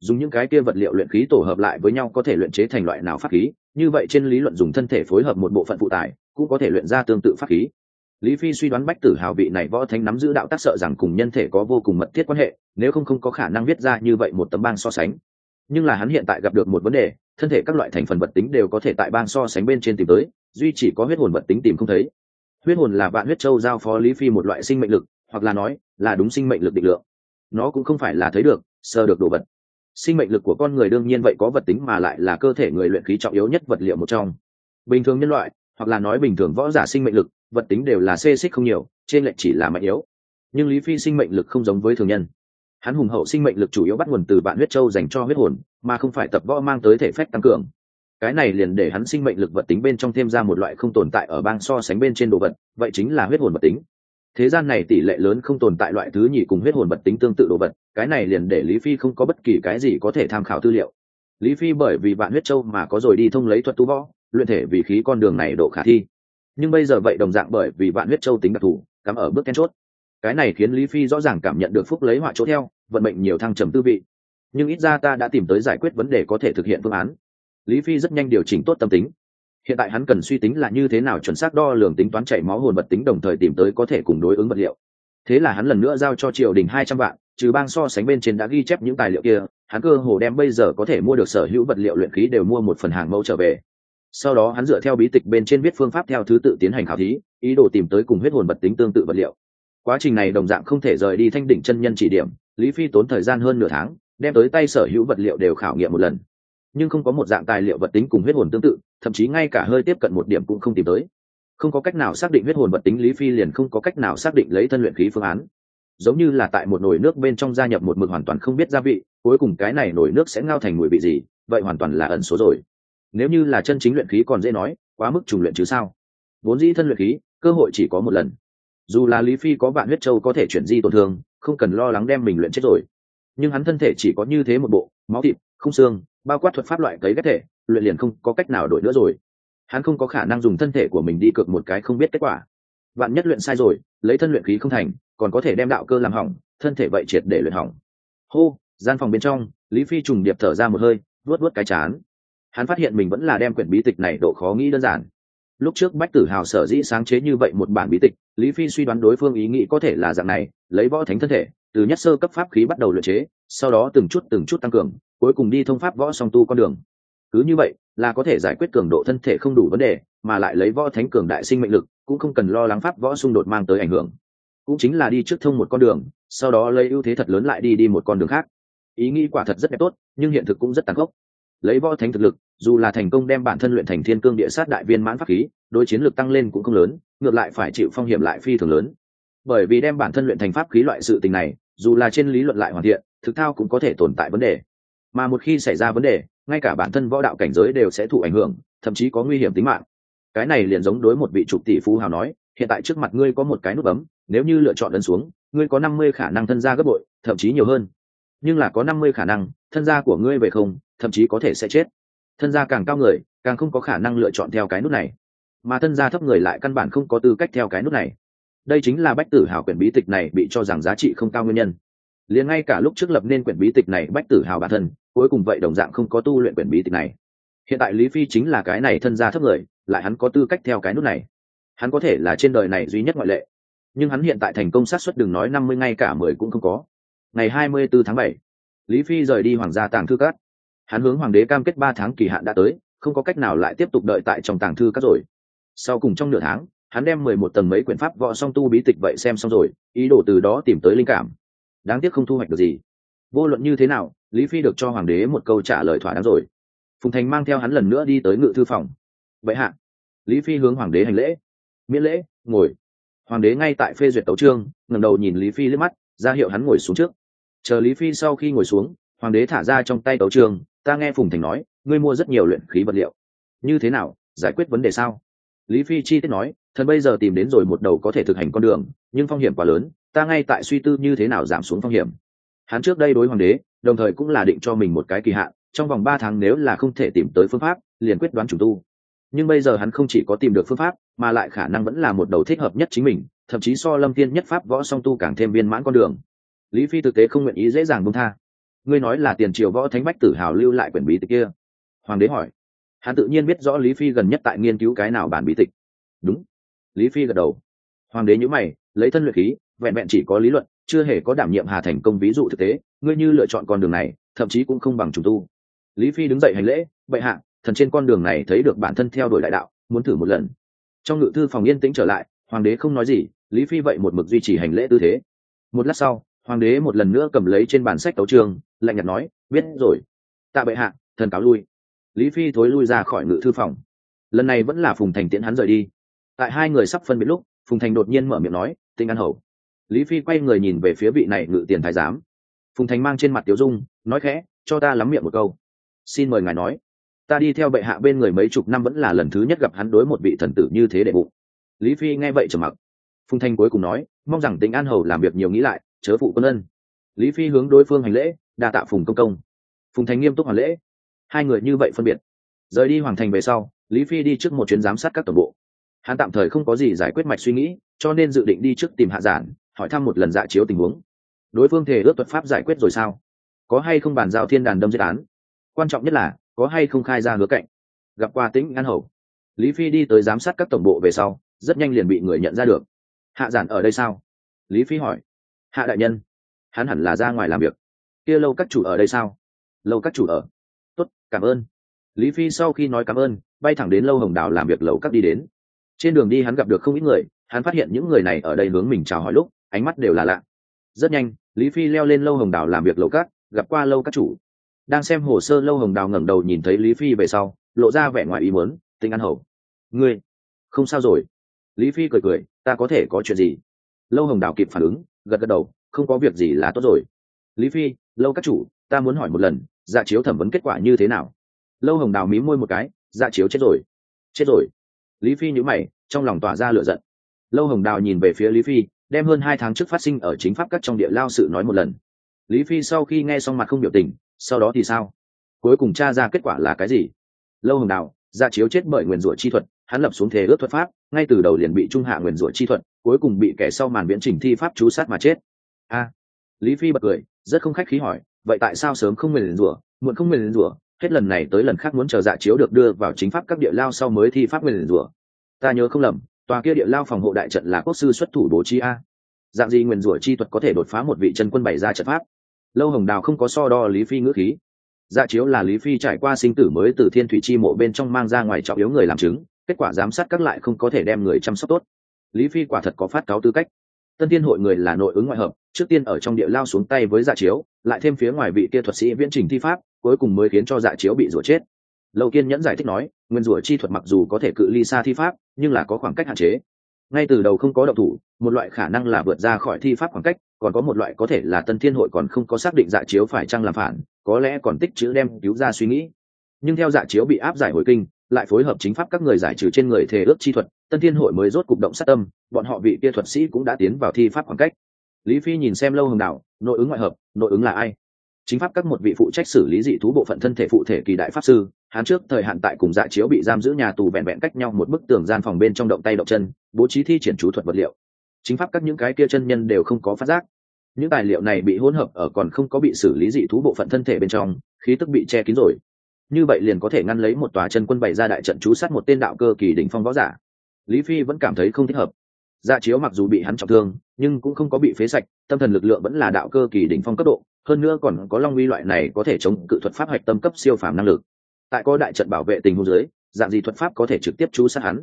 Dùng những cái kia vật liệu luyện khí tổ hợp lại với nhau có thể luyện chế thành loại nào pháp khí, như vậy trên lý luận dùng thân thể phối hợp một bộ phận phụ tải, cũng có thể luyện ra tương tự pháp khí lý phi suy đoán bách tử hào vị này võ thánh nắm giữ đạo tác sợ rằng cùng nhân thể có vô cùng mật thiết quan hệ, nếu không không có khả năng viết ra như vậy một tấm bang so sánh. Nhưng là hắn hiện tại gặp được một vấn đề, thân thể các loại thành phần vật tính đều có thể tại bang so sánh bên trên tìm tới, duy chỉ có huyết hồn vật tính tìm không thấy. Huyết hồn là bạn huyết châu giao phó lý phi một loại sinh mệnh lực, hoặc là nói, là đúng sinh mệnh lực định lượng. Nó cũng không phải là thấy được sơ được đồ vật. Sinh mệnh lực của con người đương nhiên vậy có vật tính mà lại là cơ thể người luyện khí trọng yếu nhất vật liệu một trong. Bình thường nhân loại, hoặc là nói bình thường võ giả sinh mệnh lực vật tính đều là xê xích không nhiều, trên lệnh chỉ là mạnh yếu. Nhưng lý phi sinh mệnh lực không giống với thường nhân. Hắn hùng hậu sinh mệnh lực chủ yếu bắt nguồn từ bạn huyết châu dành cho huyết hồn, mà không phải tập võ mang tới thể phách tăng cường. Cái này liền để hắn sinh mệnh lực vật tính bên trong thêm ra một loại không tồn tại ở bang so sánh bên trên đồ vật, vậy chính là huyết hồn vật tính. Thế gian này tỷ lệ lớn không tồn tại loại thứ nhì cùng huyết hồn vật tính tương tự đồ vật, cái này liền để lý phi không có bất kỳ cái gì có thể tham khảo tư liệu. Lý phi bởi vì bạn huyết châu mà có rồi đi thông lấy thuật tu võ, luyện thể vì khí con đường này độ khả thi nhưng bây giờ vậy đồng dạng bởi vì vạn huyết châu tính đặc thù, cắm ở bước then chốt. Cái này khiến lý phi rõ ràng cảm nhận được phúc lấy họa chỗ theo, vận mệnh nhiều thăng trầm tư vị. Nhưng ít ra ta đã tìm tới giải quyết vấn đề có thể thực hiện phương án. Lý phi rất nhanh điều chỉnh tốt tâm tính. Hiện tại hắn cần suy tính là như thế nào chuẩn xác đo lường tính toán chảy máu hồn vật tính đồng thời tìm tới có thể cùng đối ứng vật liệu. Thế là hắn lần nữa giao cho triều đình hai trăm vạn, trừ bang so sánh bên trên đã ghi chép những tài liệu kia, hắn cơ hồ đem bây giờ có thể mua được sở hữu vật liệu luyện khí đều mua một phần hàng mẫu trở về sau đó hắn dựa theo bí tịch bên trên viết phương pháp theo thứ tự tiến hành khảo thí, ý đồ tìm tới cùng huyết hồn vật tính tương tự vật liệu. Quá trình này đồng dạng không thể rời đi thanh đỉnh chân nhân chỉ điểm, lý phi tốn thời gian hơn nửa tháng, đem tới tay sở hữu vật liệu đều khảo nghiệm một lần. Nhưng không có một dạng tài liệu vật tính cùng huyết hồn tương tự, thậm chí ngay cả hơi tiếp cận một điểm cũng không tìm tới. Không có cách nào xác định huyết hồn vật tính, lý phi liền không có cách nào xác định lấy thân luyện khí phương án. Giống như là tại một nồi nước bên trong gia nhập một mực hoàn toàn không biết gia vị, cuối cùng cái này nồi nước sẽ ngao thành mùi vị gì, vậy hoàn toàn là ẩn số rồi nếu như là chân chính luyện khí còn dễ nói, quá mức trùng luyện chứ sao? Vốn dĩ thân luyện khí, cơ hội chỉ có một lần. Dù là lý phi có vạn huyết châu có thể chuyển di tổn thương, không cần lo lắng đem mình luyện chết rồi. Nhưng hắn thân thể chỉ có như thế một bộ, máu thịt, không xương, bao quát thuật pháp loại cấy ghép thể, luyện liền không có cách nào đổi nữa rồi. Hắn không có khả năng dùng thân thể của mình đi cược một cái không biết kết quả. Bạn nhất luyện sai rồi, lấy thân luyện khí không thành, còn có thể đem đạo cơ làm hỏng, thân thể vậy triệt để luyện hỏng. Hô, gian phòng bên trong, lý phi trùng điệp thở ra một hơi, vuốt vuốt cái chán hắn phát hiện mình vẫn là đem quyển bí tịch này độ khó nghĩ đơn giản. Lúc trước bách tử hào sở dĩ sáng chế như vậy một bản bí tịch, lý phi suy đoán đối phương ý nghĩ có thể là dạng này, lấy võ thánh thân thể, từ nhất sơ cấp pháp khí bắt đầu luyện chế, sau đó từng chút từng chút tăng cường, cuối cùng đi thông pháp võ song tu con đường. Cứ như vậy, là có thể giải quyết cường độ thân thể không đủ vấn đề, mà lại lấy võ thánh cường đại sinh mệnh lực, cũng không cần lo lắng pháp võ xung đột mang tới ảnh hưởng. Cũng chính là đi trước thông một con đường, sau đó lấy ưu thế thật lớn lại đi đi một con đường khác. Ý nghĩ quả thật rất đẹp tốt, nhưng hiện thực cũng rất tàn khốc lấy võ thánh thực lực, dù là thành công đem bản thân luyện thành thiên cương địa sát đại viên mãn pháp khí, đối chiến lực tăng lên cũng không lớn, ngược lại phải chịu phong hiểm lại phi thường lớn. Bởi vì đem bản thân luyện thành pháp khí loại sự tình này, dù là trên lý luận lại hoàn thiện, thực thao cũng có thể tồn tại vấn đề. Mà một khi xảy ra vấn đề, ngay cả bản thân võ đạo cảnh giới đều sẽ thụ ảnh hưởng, thậm chí có nguy hiểm tính mạng. Cái này liền giống đối một vị trục tỷ phú hào nói, hiện tại trước mặt ngươi có một cái nút bấm, nếu như lựa chọn ấn xuống, ngươi có năm mươi khả năng thân ra gấp bội, thậm chí nhiều hơn nhưng là có năm mươi khả năng, thân gia của ngươi về không, thậm chí có thể sẽ chết. Thân gia càng cao người, càng không có khả năng lựa chọn theo cái nút này. Mà thân gia thấp người lại căn bản không có tư cách theo cái nút này. Đây chính là bách tử hào quyển bí tịch này bị cho rằng giá trị không cao nguyên nhân. Liền ngay cả lúc trước lập nên quyển bí tịch này, bách tử hào bản thân, cuối cùng vậy đồng dạng không có tu luyện quyển bí tịch này. Hiện tại lý phi chính là cái này thân gia thấp người, lại hắn có tư cách theo cái nút này. Hắn có thể là trên đời này duy nhất ngoại lệ. Nhưng hắn hiện tại thành công sát xuất đừng nói năm mươi ngay cả mười cũng không có ngày hai mươi bốn tháng bảy, lý phi rời đi hoàng gia tàng thư cát hắn hướng hoàng đế cam kết ba tháng kỳ hạn đã tới, không có cách nào lại tiếp tục đợi tại trong tàng thư các rồi. Sau cùng trong nửa tháng, hắn đem mười một tầng mấy quyển pháp võ song tu bí tịch vậy xem xong rồi, ý đồ từ đó tìm tới linh cảm. Đáng tiếc không thu hoạch được gì. Vô luận như thế nào, lý phi được cho hoàng đế một câu trả lời thỏa đáng rồi. Phùng thành mang theo hắn lần nữa đi tới ngự thư phòng. Vậy hạ. Lý phi hướng hoàng đế hành lễ. Miễn lễ, ngồi. Hoàng đế ngay tại phê duyệt tấu trương ngẩng đầu nhìn lý phi liếc mắt, ra hiệu hắn ngồi xuống trước chờ lý phi sau khi ngồi xuống, hoàng đế thả ra trong tay tấu trường. ta nghe phùng thành nói, ngươi mua rất nhiều luyện khí vật liệu. Như thế nào, giải quyết vấn đề sao? Lý phi chi tiết nói, thần bây giờ tìm đến rồi một đầu có thể thực hành con đường, nhưng phong hiểm quá lớn, ta ngay tại suy tư như thế nào giảm xuống phong hiểm. Hắn trước đây đối hoàng đế, đồng thời cũng là định cho mình một cái kỳ hạn, trong vòng ba tháng nếu là không thể tìm tới phương pháp, liền quyết đoán chủ tu. Nhưng bây giờ hắn không chỉ có tìm được phương pháp, mà lại khả năng vẫn là một đầu thích hợp nhất chính mình, thậm chí so lâm tiên nhất pháp võ song tu càng thêm viên mãn con đường lý phi thực tế không nguyện ý dễ dàng bông tha. Ngươi nói là tiền triều võ thánh bách tử hào lưu lại quyển bí tịch kia. Hoàng đế hỏi. Hắn tự nhiên biết rõ lý phi gần nhất tại nghiên cứu cái nào bản bí tịch. Đúng. Lý phi gật đầu. Hoàng đế nhữ mày, lấy thân luyện khí, vẹn vẹn chỉ có lý luận, chưa hề có đảm nhiệm hà thành công ví dụ thực tế. Ngươi như lựa chọn con đường này, thậm chí cũng không bằng trùng tu. Lý phi đứng dậy hành lễ, bệ hạ, thần trên con đường này thấy được bản thân theo đuổi đại đạo, muốn thử một lần. Trong ngự thư phòng yên tĩnh trở lại, hoàng đế không nói gì, lý phi vậy một mực duy trì hành lễ tư thế. Một lát sau hoàng đế một lần nữa cầm lấy trên bản sách tấu trường, lạnh nhạt nói, biết rồi. Tạ bệ hạ, thần cáo lui. Lý phi thối lui ra khỏi ngự thư phòng. Lần này vẫn là phùng thành tiễn hắn rời đi. Tại hai người sắp phân biệt lúc, phùng thành đột nhiên mở miệng nói, tinh an hầu. Lý phi quay người nhìn về phía vị này ngự tiền thái giám. Phùng thành mang trên mặt tiểu dung, nói khẽ, cho ta lắm miệng một câu. Xin mời ngài nói. Ta đi theo bệ hạ bên người mấy chục năm vẫn là lần thứ nhất gặp hắn đối một vị thần tử như thế đệ bụng. Lý phi nghe vậy trầm mặc. Phùng thanh cuối cùng nói, mong rằng tính an hầu làm việc nhiều nghĩ lại chớ phụ quân ân. Lý phi hướng đối phương hành lễ, đa tạ phùng công công. Phùng thành nghiêm túc hoàn lễ. Hai người như vậy phân biệt. Rời đi hoàng thành về sau, lý phi đi trước một chuyến giám sát các tổng bộ. Hắn tạm thời không có gì giải quyết mạch suy nghĩ, cho nên dự định đi trước tìm hạ giản, hỏi thăm một lần dạ chiếu tình huống. Đối phương thể ước thuật pháp giải quyết rồi sao? Có hay không bàn giao thiên đàn đâm giết án? Quan trọng nhất là, có hay không khai ra hứa cạnh? Gặp qua tĩnh an hầu. Lý phi đi tới giám sát các tổng bộ về sau, rất nhanh liền bị người nhận ra được. Hạ giản ở đây sao? Lý phi hỏi hạ đại nhân, hắn hẳn là ra ngoài làm việc. Kia lâu các chủ ở đây sao? Lâu các chủ ở. Tốt, cảm ơn. Lý phi sau khi nói cảm ơn, bay thẳng đến lâu hồng đào làm việc lầu các đi đến. Trên đường đi hắn gặp được không ít người, hắn phát hiện những người này ở đây hướng mình chào hỏi lúc, ánh mắt đều là lạ. Rất nhanh, lý phi leo lên lâu hồng đào làm việc lầu các, gặp qua lâu các chủ. Đang xem hồ sơ lâu hồng đào ngẩng đầu nhìn thấy lý phi về sau, lộ ra vẻ ngoài ý muốn, tinh ăn hầu, ngươi, không sao rồi. Lý phi cười cười, ta có thể có chuyện gì? Lâu hồng đào kịp phản ứng gật gật đầu, không có việc gì là tốt rồi. Lý phi, lâu các chủ, ta muốn hỏi một lần dạ chiếu thẩm vấn kết quả như thế nào? Lâu hồng đào mí môi một cái dạ chiếu chết rồi. Chết rồi. Lý phi nhữ mày, trong lòng tỏa ra lửa giận. Lâu hồng đào nhìn về phía lý phi, đem hơn hai tháng trước phát sinh ở chính pháp các trong địa lao sự nói một lần. Lý phi sau khi nghe xong mặt không biểu tình, sau đó thì sao? Cuối cùng tra ra kết quả là cái gì? Lâu hồng đào dạ chiếu chết bởi nguyền rủa chi thuật, hắn lập xuống thế ước thuật pháp, ngay từ đầu liền bị trung hạ nguyền rủa chi thuật cuối cùng bị kẻ sau màn viễn trình thi pháp chú sát mà chết. A, lý phi bật cười, rất không khách khí hỏi, vậy tại sao sớm không nguyền rủa, muộn không nguyền rủa, hết lần này tới lần khác muốn chờ dạ chiếu được đưa vào chính pháp các địa lao sau mới thi pháp nguyền rủa? Ta nhớ không lầm, tòa kia địa lao phòng hộ đại trận là quốc sư xuất thủ bố chi a. Dạng gì nguyền rủa chi thuật có thể đột phá một vị chân quân bày ra trận pháp? Lâu hồng đào không có so đo lý phi ngữ khí. Dạ chiếu là lý phi trải qua sinh tử mới từ thiên thủy chi mộ bên trong mang ra ngoài trọng yếu người làm chứng, kết quả giám sát các lại không có thể đem người chăm sóc tốt lý phi quả thật có phát cáo tư cách. Tân tiên hội người là nội ứng ngoại hợp, trước tiên ở trong địa lao xuống tay với dạ chiếu, lại thêm phía ngoài vị kia thuật sĩ viễn trình thi pháp, cuối cùng mới khiến cho dạ chiếu bị rủa chết. Lâu kiên nhẫn giải thích nói, nguyên rủa chi thuật mặc dù có thể cự ly xa thi pháp, nhưng là có khoảng cách hạn chế. Ngay từ đầu không có động thủ, một loại khả năng là vượt ra khỏi thi pháp khoảng cách, còn có một loại có thể là tân thiên hội còn không có xác định dạ chiếu phải chăng làm phản, có lẽ còn tích chữ đem cứu ra suy nghĩ. Nhưng theo dạ chiếu bị áp giải hồi kinh, lại phối hợp chính pháp các người giải trừ trên người thề ước chi thuật tân thiên hội mới rốt cục động sát tâm, bọn họ vị kia thuật sĩ cũng đã tiến vào thi pháp khoảng cách. Lý phi nhìn xem lâu hồng đạo nội ứng ngoại hợp, nội ứng là ai? Chính pháp các một vị phụ trách xử lý dị thú bộ phận thân thể phụ thể kỳ đại pháp sư, hắn trước thời hạn tại cùng dạ chiếu bị giam giữ nhà tù vẹn vẹn cách nhau một bức tường gian phòng bên trong động tay động chân, bố trí thi triển chú thuật vật liệu. Chính pháp các những cái kia chân nhân đều không có phát giác. Những tài liệu này bị hỗn hợp ở còn không có bị xử lý dị thú bộ phận thân thể bên trong, khí tức bị che kín rồi. Như vậy liền có thể ngăn lấy một tòa chân quân bày ra đại trận chú sát một tên đạo cơ kỳ đỉnh phong võ giả lý phi vẫn cảm thấy không thích hợp. Dạ chiếu mặc dù bị hắn trọng thương, nhưng cũng không có bị phế sạch, tâm thần lực lượng vẫn là đạo cơ kỳ đỉnh phong cấp độ, hơn nữa còn có long uy loại này có thể chống cự thuật pháp hạch tâm cấp siêu phàm năng lực. Tại có đại trận bảo vệ tình huống dưới, dạng gì thuật pháp có thể trực tiếp chú sát hắn?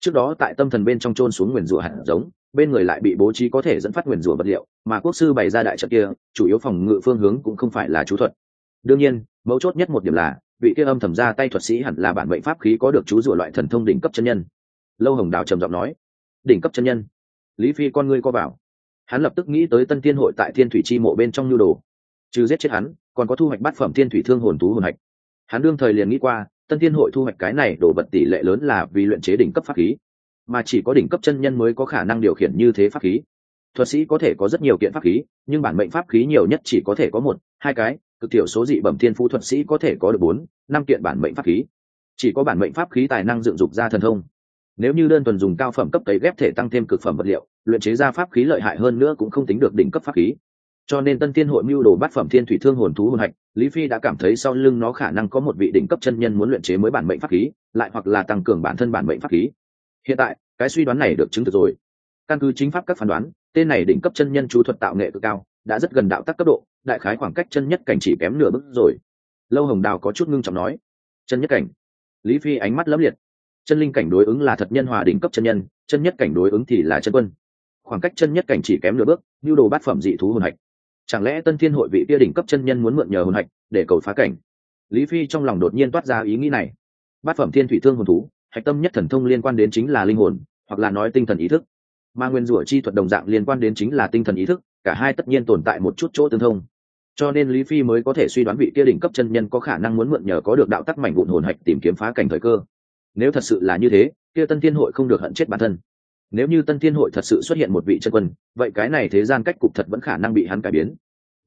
Trước đó tại tâm thần bên trong trôn xuống nguyền rủa hạt giống, bên người lại bị bố trí có thể dẫn phát nguyền rủa vật liệu, mà quốc sư bày ra đại trận kia, chủ yếu phòng ngự phương hướng cũng không phải là chú thuật. Đương nhiên, mấu chốt nhất một điểm là, vị kia âm thầm ra tay thuật sĩ hẳn là bản mệnh pháp khí có được chú rủa loại thần thông đỉnh cấp chân nhân lâu hồng đào trầm giọng nói, đỉnh cấp chân nhân, lý phi con ngươi co vào. Hắn lập tức nghĩ tới tân thiên hội tại thiên thủy chi mộ bên trong nhu đồ. Trừ giết chết hắn, còn có thu hoạch bát phẩm thiên thủy thương hồn thú hồn hạch. Hắn đương thời liền nghĩ qua, tân thiên hội thu hoạch cái này đổ vật tỷ lệ lớn là vì luyện chế đỉnh cấp pháp khí, mà chỉ có đỉnh cấp chân nhân mới có khả năng điều khiển như thế pháp khí. Thuật sĩ có thể có rất nhiều kiện pháp khí, nhưng bản mệnh pháp khí nhiều nhất chỉ có thể có một, hai cái, cực thiểu số dị bẩm thiên phú thuật sĩ có thể có được bốn, năm kiện bản mệnh pháp khí. Chỉ có bản mệnh pháp khí tài năng dựng dục ra thần thông nếu như đơn thuần dùng cao phẩm cấp cấy ghép thể tăng thêm cực phẩm vật liệu, luyện chế ra pháp khí lợi hại hơn nữa cũng không tính được đỉnh cấp pháp khí. Cho nên tân thiên hội mưu đồ bát phẩm thiên thủy thương hồn thú hồn hạch, lý phi đã cảm thấy sau lưng nó khả năng có một vị đỉnh cấp chân nhân muốn luyện chế mới bản mệnh pháp khí, lại hoặc là tăng cường bản thân bản mệnh pháp khí. Hiện tại, cái suy đoán này được chứng thực rồi. Căn cứ chính pháp các phán đoán, tên này đỉnh cấp chân nhân chú thuật tạo nghệ cực cao, đã rất gần đạo tắc cấp độ, đại khái khoảng cách chân nhất cảnh chỉ kém nửa bước rồi. Lâu hồng đào có chút ngưng trọng nói. Chân nhất cảnh. Lý phi ánh mắt lấp liệt chân linh cảnh đối ứng là thật nhân hòa đỉnh cấp chân nhân, chân nhất cảnh đối ứng thì là chân quân. Khoảng cách chân nhất cảnh chỉ kém nửa bước, nhu đồ bát phẩm dị thú hồn hạch. Chẳng lẽ tân thiên hội vị kia đỉnh cấp chân nhân muốn mượn nhờ hồn hạch để cầu phá cảnh? Lý phi trong lòng đột nhiên toát ra ý nghĩ này. Bát phẩm thiên thủy thương hồn thú, hạch tâm nhất thần thông liên quan đến chính là linh hồn, hoặc là nói tinh thần ý thức. Mà nguyên rủa chi thuật đồng dạng liên quan đến chính là tinh thần ý thức, cả hai tất nhiên tồn tại một chút chỗ tương thông. Cho nên lý phi mới có thể suy đoán vị kia đỉnh cấp chân nhân có khả năng muốn mượn nhờ có được đạo tắc mảnh vụn hồn hạch tìm kiếm phá cảnh thời cơ nếu thật sự là như thế, kia tân thiên hội không được hận chết bản thân. Nếu như tân thiên hội thật sự xuất hiện một vị chân quân, vậy cái này thế gian cách cục thật vẫn khả năng bị hắn cải biến.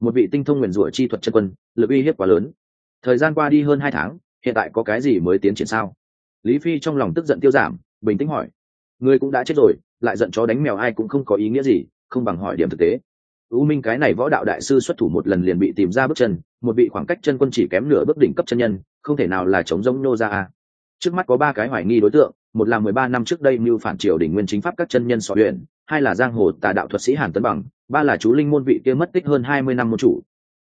Một vị tinh thông nguyền rủa chi thuật chân quân, lực uy hiếp quá lớn. Thời gian qua đi hơn hai tháng, hiện tại có cái gì mới tiến triển sao? Lý phi trong lòng tức giận tiêu giảm, bình tĩnh hỏi. Người cũng đã chết rồi, lại giận chó đánh mèo ai cũng không có ý nghĩa gì, không bằng hỏi điểm thực tế. U minh cái này võ đạo đại sư xuất thủ một lần liền bị tìm ra bước chân, một vị khoảng cách chân quân chỉ kém nửa bước đỉnh cấp chân nhân, không thể nào là chống giống nô ra a trước mắt có ba cái hoài nghi đối tượng, một là mười ba năm trước đây mưu phản triều đỉnh nguyên chính pháp các chân nhân sọ huyện hai là giang hồ tà đạo thuật sĩ hàn tấn bằng, ba là chú linh môn vị kia mất tích hơn hai mươi năm môn chủ.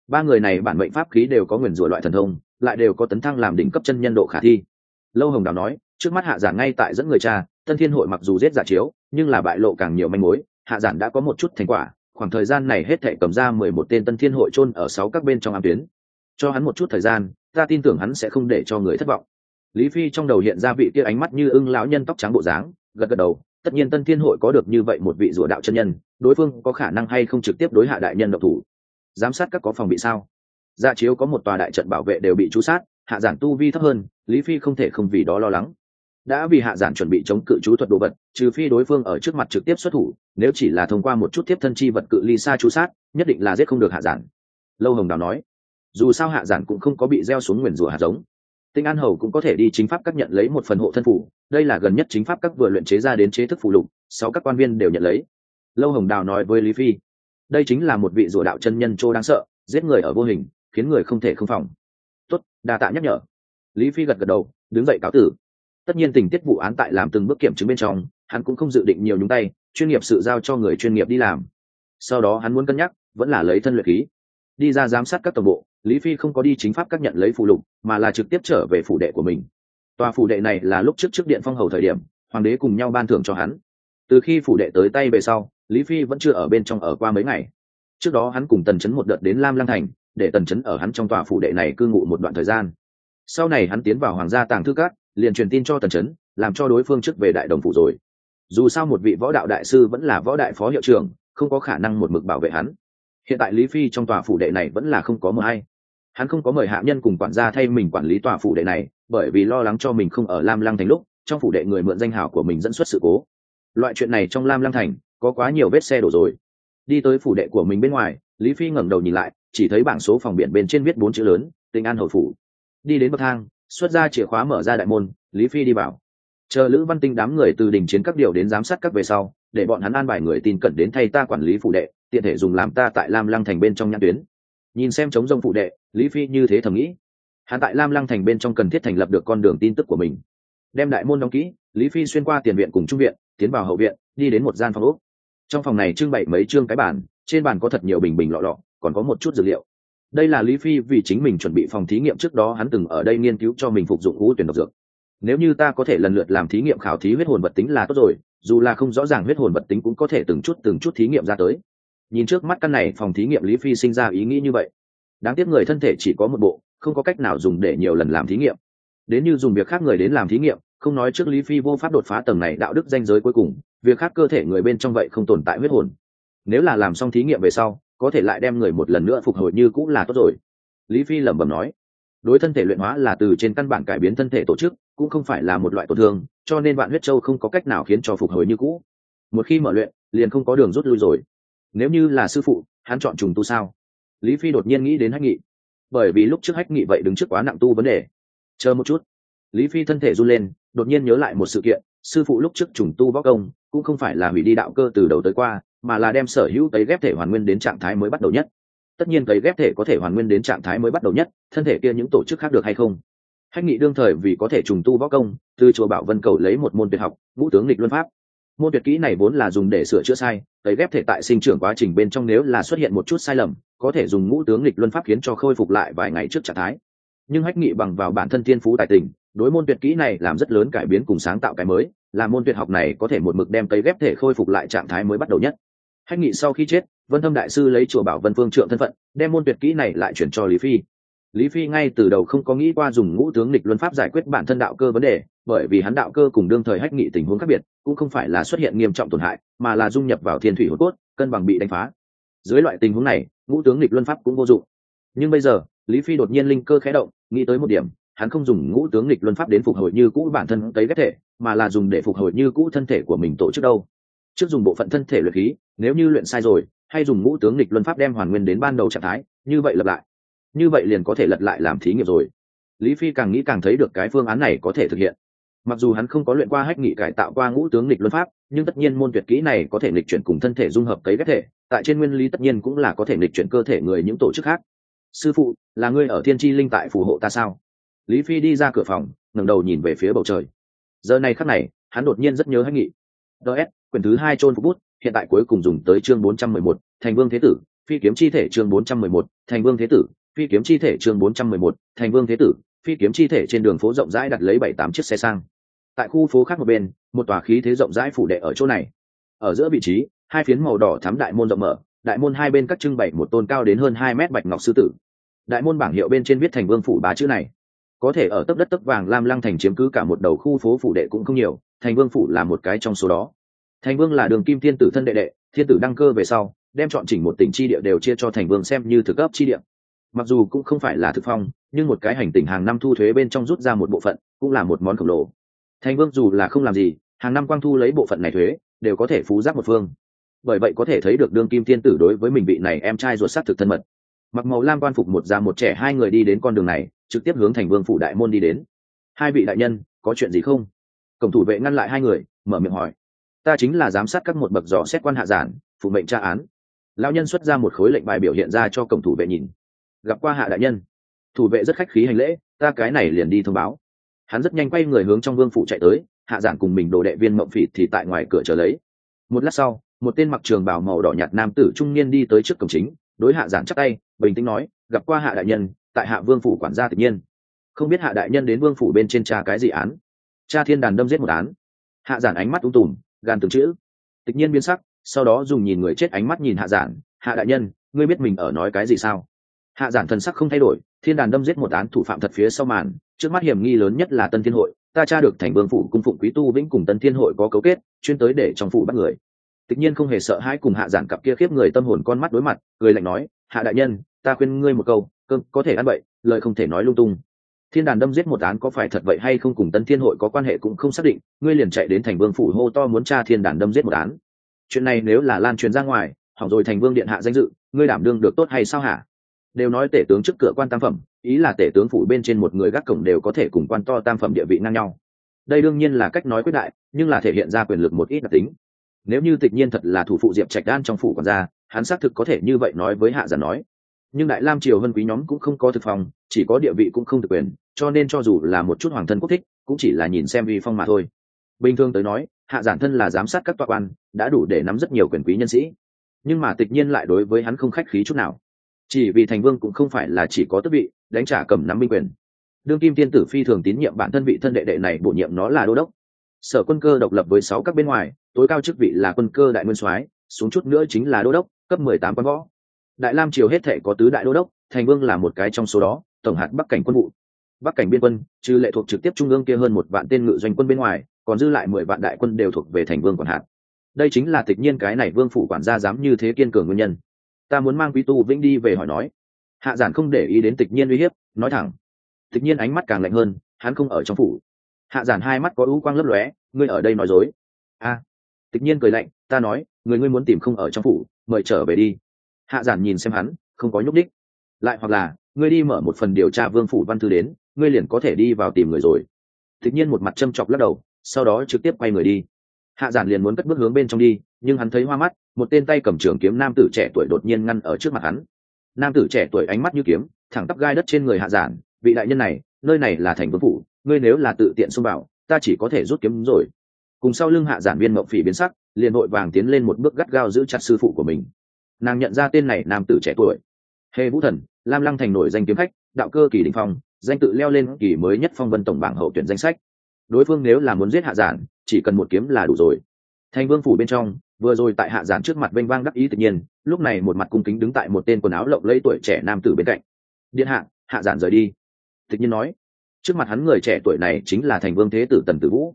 Ba người này bản mệnh pháp khí đều có nguyền rủa loại thần thông, lại đều có tấn thăng làm đỉnh cấp chân nhân độ khả thi. Lâu hồng đào nói, trước mắt hạ giản ngay tại dẫn người cha, tân thiên hội mặc dù giết giả chiếu, nhưng là bại lộ càng nhiều manh mối, hạ giản đã có một chút thành quả, khoảng thời gian này hết thể cầm ra mười một tên tân thiên hội chôn ở sáu các bên trong ám tuyến. Cho hắn một chút thời gian, ta tin tưởng hắn sẽ không để cho người thất vọng lý phi trong đầu hiện ra vị kia ánh mắt như ưng lão nhân tóc trắng bộ dáng, gật gật đầu, tất nhiên tân thiên hội có được như vậy một vị rủa đạo chân nhân, đối phương có khả năng hay không trực tiếp đối hạ đại nhân độc thủ? Giám sát các có phòng bị sao? Dạ chiếu có một tòa đại trận bảo vệ đều bị chú sát, hạ giản tu vi thấp hơn, lý phi không thể không vì đó lo lắng. Đã vì hạ giản chuẩn bị chống cự chú thuật đồ vật, trừ phi đối phương ở trước mặt trực tiếp xuất thủ, nếu chỉ là thông qua một chút tiếp thân chi vật cự ly xa chú sát, nhất định là giết không được hạ giản. Lâu hồng đào nói, dù sao hạ giản cũng không có bị gieo xuống nguyền rủa hạt giống tinh an hầu cũng có thể đi chính pháp các nhận lấy một phần hộ thân phủ, đây là gần nhất chính pháp các vừa luyện chế ra đến chế thức phụ lục, sáu các quan viên đều nhận lấy. Lâu hồng đào nói với lý phi, đây chính là một vị rủa đạo chân nhân châu đáng sợ, giết người ở vô hình, khiến người không thể không phòng. Tốt, đa tạ nhắc nhở. Lý phi gật gật đầu, đứng dậy cáo tử. Tất nhiên tình tiết vụ án tại làm từng bước kiểm chứng bên trong, hắn cũng không dự định nhiều nhúng tay, chuyên nghiệp sự giao cho người chuyên nghiệp đi làm. Sau đó hắn muốn cân nhắc, vẫn là lấy thân luyện khí. Đi ra giám sát các tổng bộ, lý phi không có đi chính pháp các nhận lấy phụ lục mà là trực tiếp trở về phủ đệ của mình. Tòa phủ đệ này là lúc trước trước điện phong hầu thời điểm, hoàng đế cùng nhau ban thưởng cho hắn. Từ khi phủ đệ tới tay về sau, lý phi vẫn chưa ở bên trong ở qua mấy ngày. Trước đó hắn cùng tần chấn một đợt đến lam lăng thành, để tần chấn ở hắn trong tòa phủ đệ này cư ngụ một đoạn thời gian. Sau này hắn tiến vào hoàng gia tàng thư cát liền truyền tin cho tần chấn, làm cho đối phương trước về đại đồng phủ rồi. Dù sao một vị võ đạo đại sư vẫn là võ đại phó hiệu trưởng, không có khả năng một mực bảo vệ hắn. Hiện tại lý phi trong tòa phủ đệ này vẫn là không có mờ hay hắn không có mời hạ nhân cùng quản gia thay mình quản lý tòa phủ đệ này, bởi vì lo lắng cho mình không ở lam lăng thành lúc, trong phủ đệ người mượn danh hảo của mình dẫn xuất sự cố. Loại chuyện này trong lam lăng thành, có quá nhiều vết xe đổ rồi. Đi tới phủ đệ của mình bên ngoài, lý phi ngẩng đầu nhìn lại, chỉ thấy bảng số phòng biển bên trên viết bốn chữ lớn tình an hồi phủ. Đi đến bậc thang, xuất ra chìa khóa mở ra đại môn, lý phi đi vào. Chờ lữ văn tinh đám người từ đình chiến các điều đến giám sát các về sau, để bọn hắn an bài người tin cẩn đến thay ta quản lý phủ đệ, tiện thể dùng làm ta tại lam lăng thành bên trong nhãn tuyến nhìn xem chống rông phụ đệ, lý phi như thế thầm nghĩ. Hắn tại lam lăng thành bên trong cần thiết thành lập được con đường tin tức của mình. Đem đại môn đóng kỹ, lý phi xuyên qua tiền viện cùng trung viện, tiến vào hậu viện, đi đến một gian phòng úc trong phòng này trưng bày mấy chương cái bàn, trên bàn có thật nhiều bình bình lọ lọ, còn có một chút dược liệu. Đây là lý phi vì chính mình chuẩn bị phòng thí nghiệm trước đó hắn từng ở đây nghiên cứu cho mình phục dụng ngũ tuyển độc dược. Nếu như ta có thể lần lượt làm thí nghiệm khảo thí huyết hồn vật tính là tốt rồi, dù là không rõ ràng huyết hồn vật tính cũng có thể từng chút từng chút thí nghiệm ra tới nhìn trước mắt căn này phòng thí nghiệm lý phi sinh ra ý nghĩ như vậy. Đáng tiếc người thân thể chỉ có một bộ, không có cách nào dùng để nhiều lần làm thí nghiệm. Đến như dùng việc khác người đến làm thí nghiệm, không nói trước lý phi vô pháp đột phá tầng này đạo đức danh giới cuối cùng, việc khác cơ thể người bên trong vậy không tồn tại huyết hồn. Nếu là làm xong thí nghiệm về sau, có thể lại đem người một lần nữa phục hồi như cũng là tốt rồi. Lý phi lẩm bẩm nói, đối thân thể luyện hóa là từ trên căn bản cải biến thân thể tổ chức, cũng không phải là một loại tổn thương, cho nên bạn huyết châu không có cách nào khiến cho phục hồi như cũ. Một khi mở luyện, liền không có đường rút lui rồi nếu như là sư phụ, hắn chọn trùng tu sao? Lý phi đột nhiên nghĩ đến hách nghị. Bởi vì lúc trước hách nghị vậy đứng trước quá nặng tu vấn đề. Chờ một chút. Lý phi thân thể run lên, đột nhiên nhớ lại một sự kiện. Sư phụ lúc trước trùng tu võ công, cũng không phải là hủy đi đạo cơ từ đầu tới qua, mà là đem sở hữu cấy ghép thể hoàn nguyên đến trạng thái mới bắt đầu nhất. Tất nhiên cấy ghép thể có thể hoàn nguyên đến trạng thái mới bắt đầu nhất, thân thể kia những tổ chức khác được hay không? Hách nghị đương thời vì có thể trùng tu võ công, từ chùa bảo vân cầu lấy một môn tuyệt học, ngũ tướng lịch luân pháp môn tuyệt kỹ này vốn là dùng để sửa chữa sai tấy ghép thể tại sinh trưởng quá trình bên trong nếu là xuất hiện một chút sai lầm, có thể dùng ngũ tướng lịch luân pháp khiến cho khôi phục lại vài ngày trước trạng thái. Nhưng hách nghị bằng vào bản thân thiên phú tài tình, đối môn tuyệt kỹ này làm rất lớn cải biến cùng sáng tạo cái mới, là môn tuyệt học này có thể một mực đem cấy ghép thể khôi phục lại trạng thái mới bắt đầu nhất. Hách nghị sau khi chết, vân thâm đại sư lấy chùa bảo vân phương trượng thân phận, đem môn tuyệt kỹ này lại chuyển cho lý phi lý phi ngay từ đầu không có nghĩ qua dùng ngũ tướng lịch luân pháp giải quyết bản thân đạo cơ vấn đề, bởi vì hắn đạo cơ cùng đương thời hách nghị tình huống khác biệt, cũng không phải là xuất hiện nghiêm trọng tổn hại, mà là dung nhập vào thiên thủy hồn cốt, cân bằng bị đánh phá. Dưới loại tình huống này, ngũ tướng lịch luân pháp cũng vô dụng. Nhưng bây giờ, lý phi đột nhiên linh cơ khé động, nghĩ tới một điểm, hắn không dùng ngũ tướng lịch luân pháp đến phục hồi như cũ bản thân cấy ghép thể, mà là dùng để phục hồi như cũ thân thể của mình tổ chức đâu. Trước dùng bộ phận thân thể luyện khí, nếu như luyện sai rồi, hay dùng ngũ tướng lịch luân pháp đem hoàn nguyên đến ban đầu trạng thái, như vậy lặp lại như vậy liền có thể lật lại làm thí nghiệm rồi. Lý phi càng nghĩ càng thấy được cái phương án này có thể thực hiện. Mặc dù hắn không có luyện qua hách nghị cải tạo qua ngũ tướng lịch luân pháp nhưng tất nhiên môn tuyệt kỹ này có thể lịch chuyển cùng thân thể dung hợp cấy ghép thể tại trên nguyên lý tất nhiên cũng là có thể lịch chuyển cơ thể người những tổ chức khác. Sư phụ là ngươi ở thiên tri linh tại phù hộ ta sao? Lý phi đi ra cửa phòng ngẩng đầu nhìn về phía bầu trời. Giờ này khắc này hắn đột nhiên rất nhớ hách nghị. Ts quyển thứ hai trôn phục bút hiện tại cuối cùng dùng tới chương 411, thành vương thế tử phi kiếm chi thể chương 411, thành vương thế tử phi kiếm chi thể chương 411, thành vương thế tử phi kiếm chi thể trên đường phố rộng rãi đặt lấy bảy tám chiếc xe sang. Tại khu phố khác một bên một tòa khí thế rộng rãi phủ đệ ở chỗ này. Ở giữa vị trí hai phiến màu đỏ thắm đại môn rộng mở đại môn hai bên các trưng bày một tôn cao đến hơn hai mét bạch ngọc sư tử. Đại môn bảng hiệu bên trên viết thành vương phủ ba chữ này. Có thể ở tấp đất tấp vàng lam lăng thành chiếm cứ cả một đầu khu phố phủ đệ cũng không nhiều thành vương phủ là một cái trong số đó. Thành vương là đường kim thiên tử thân đệ đệ thiên tử đăng cơ về sau đem chọn chỉnh một tỉnh chi địa đều chia cho thành vương xem như thực cấp chi địa mặc dù cũng không phải là thực phong, nhưng một cái hành tình hàng năm thu thuế bên trong rút ra một bộ phận, cũng là một món khổng lồ. Thành vương dù là không làm gì, hàng năm quang thu lấy bộ phận này thuế, đều có thể phú giác một phương. Bởi vậy có thể thấy được đương kim thiên tử đối với mình vị này em trai ruột sắc thực thân mật. Mặc màu lam quan phục một già một trẻ hai người đi đến con đường này, trực tiếp hướng thành vương phủ đại môn đi đến. Hai vị đại nhân, có chuyện gì không? Cổng thủ vệ ngăn lại hai người, mở miệng hỏi. Ta chính là giám sát các một bậc dò xét quan hạ giản, phụ mệnh tra án. Lão nhân xuất ra một khối lệnh bài biểu hiện ra cho cổng thủ vệ nhìn gặp qua hạ đại nhân. Thủ vệ rất khách khí hành lễ, ta cái này liền đi thông báo. Hắn rất nhanh quay người hướng trong vương phủ chạy tới, hạ giản cùng mình đồ đệ viên mộng phỉ thì tại ngoài cửa chờ lấy. Một lát sau, một tên mặc trường bào màu đỏ nhạt nam tử trung niên đi tới trước cổng chính, đối hạ giản chắc tay, bình tĩnh nói, gặp qua hạ đại nhân, tại hạ vương phủ quản gia tự nhiên. Không biết hạ đại nhân đến vương phủ bên trên cha cái gì án? Cha thiên đàn đâm giết một án. Hạ giản ánh mắt ung tùm, gan từng chữ. Tịch nhiên biến sắc, sau đó dùng nhìn người chết ánh mắt nhìn hạ giản hạ đại nhân, ngươi biết mình ở nói cái gì sao? Hạ giản thần sắc không thay đổi thiên đàn đâm giết một án thủ phạm thật phía sau màn trước mắt hiểm nghi lớn nhất là tân thiên hội ta tra được thành vương phủ cung phụng quý tu vĩnh cùng tân thiên hội có cấu kết chuyên tới để trong phủ bắt người. Tất nhiên không hề sợ hãi cùng hạ giản cặp kia khiếp người tâm hồn con mắt đối mặt người lạnh nói hạ đại nhân ta khuyên ngươi một câu cơm có thể ăn bậy, lời không thể nói lung tung. Thiên đàn đâm giết một án có phải thật vậy hay không cùng tân thiên hội có quan hệ cũng không xác định ngươi liền chạy đến thành vương phủ hô to muốn tra thiên đàn đâm giết một án. Chuyện này nếu là lan truyền ra ngoài hỏng rồi thành vương điện hạ danh dự ngươi đảm đương được tốt hay sao hả? Đều nói tể tướng trước cửa quan tam phẩm, ý là tể tướng phủ bên trên một người gác cổng đều có thể cùng quan to tam phẩm địa vị ngang nhau. Đây đương nhiên là cách nói quyết đại, nhưng là thể hiện ra quyền lực một ít đặc tính. Nếu như tịch nhiên thật là thủ phụ diệp trạch đan trong phủ còn ra hắn xác thực có thể như vậy nói với hạ giả nói. Nhưng đại lam triều vân quý nhóm cũng không có thực phòng chỉ có địa vị cũng không thực quyền, cho nên cho dù là một chút hoàng thân quốc thích, cũng chỉ là nhìn xem vi phong mà thôi. Bình thường tới nói, hạ giản thân là giám sát các tòa quan, đã đủ để nắm rất nhiều quyền quý nhân sĩ. Nhưng mà tịch nhiên lại đối với hắn không khách khí chút nào chỉ vì thành vương cũng không phải là chỉ có tước vị, đánh trả cầm nắm binh quyền. Đương kim tiên tử phi thường tín nhiệm bản thân vị thân đệ đệ này, bổ nhiệm nó là đô đốc. Sở quân cơ độc lập với sáu các bên ngoài, tối cao chức vị là quân cơ đại nguyên soái, xuống chút nữa chính là đô đốc, cấp mười tám quan võ. Đại lam triều hết thể có tứ đại đô đốc, thành vương là một cái trong số đó, tổng hạt bắc cảnh quân vụ. Bắc cảnh biên quân, trừ lệ thuộc trực tiếp trung ương kia hơn một vạn tên ngự doanh quân bên ngoài, còn dư lại mười vạn đại quân đều thuộc về thành vương quản hạt. Đây chính là tịch nhiên cái này vương phủ quản gia dám như thế kiên cường nguyên nhân ta muốn mang quý tu vĩnh đi về hỏi nói. Hạ giản không để ý đến tịch nhiên uy hiếp, nói thẳng. Tịch nhiên ánh mắt càng lạnh hơn, hắn không ở trong phủ. Hạ giản hai mắt có ưu quang lấp lóe, ngươi ở đây nói dối. A. Tịch nhiên cười lạnh, ta nói, người ngươi muốn tìm không ở trong phủ, mời trở về đi. Hạ giản nhìn xem hắn, không có nhúc đích lại hoặc là, ngươi đi mở một phần điều tra vương phủ văn thư đến, ngươi liền có thể đi vào tìm người rồi. Tịch nhiên một mặt châm chọc lắc đầu, sau đó trực tiếp quay người đi. Hạ giản liền muốn cất bước hướng bên trong đi, nhưng hắn thấy hoa mắt một tên tay cầm trường kiếm nam tử trẻ tuổi đột nhiên ngăn ở trước mặt hắn. Nam tử trẻ tuổi ánh mắt như kiếm, thẳng tắp gai đất trên người hạ giản, vị đại nhân này, nơi này là thành vương phủ, ngươi nếu là tự tiện xông vào, ta chỉ có thể rút kiếm rồi. Cùng sau lưng hạ giản viên mộng phỉ biến sắc, liền vội vàng tiến lên một bước gắt gao giữ chặt sư phụ của mình. Nàng nhận ra tên này nam tử trẻ tuổi. Hề vũ thần, lam lăng thành nổi danh kiếm khách, đạo cơ kỳ đình phong, danh tự leo lên kỳ mới nhất phong vân tổng bảng hậu tuyển danh sách. Đối phương nếu là muốn giết hạ giản, chỉ cần một kiếm là đủ rồi. Thành vương phủ bên trong vừa rồi tại hạ giản trước mặt vênh vang đắc ý tự nhiên, lúc này một mặt cung kính đứng tại một tên quần áo lộng lẫy tuổi trẻ nam tử bên cạnh. Điện hạ hạ giản rời đi. Tự nhiên nói. Trước mặt hắn người trẻ tuổi này chính là thành vương thế tử tần tử vũ.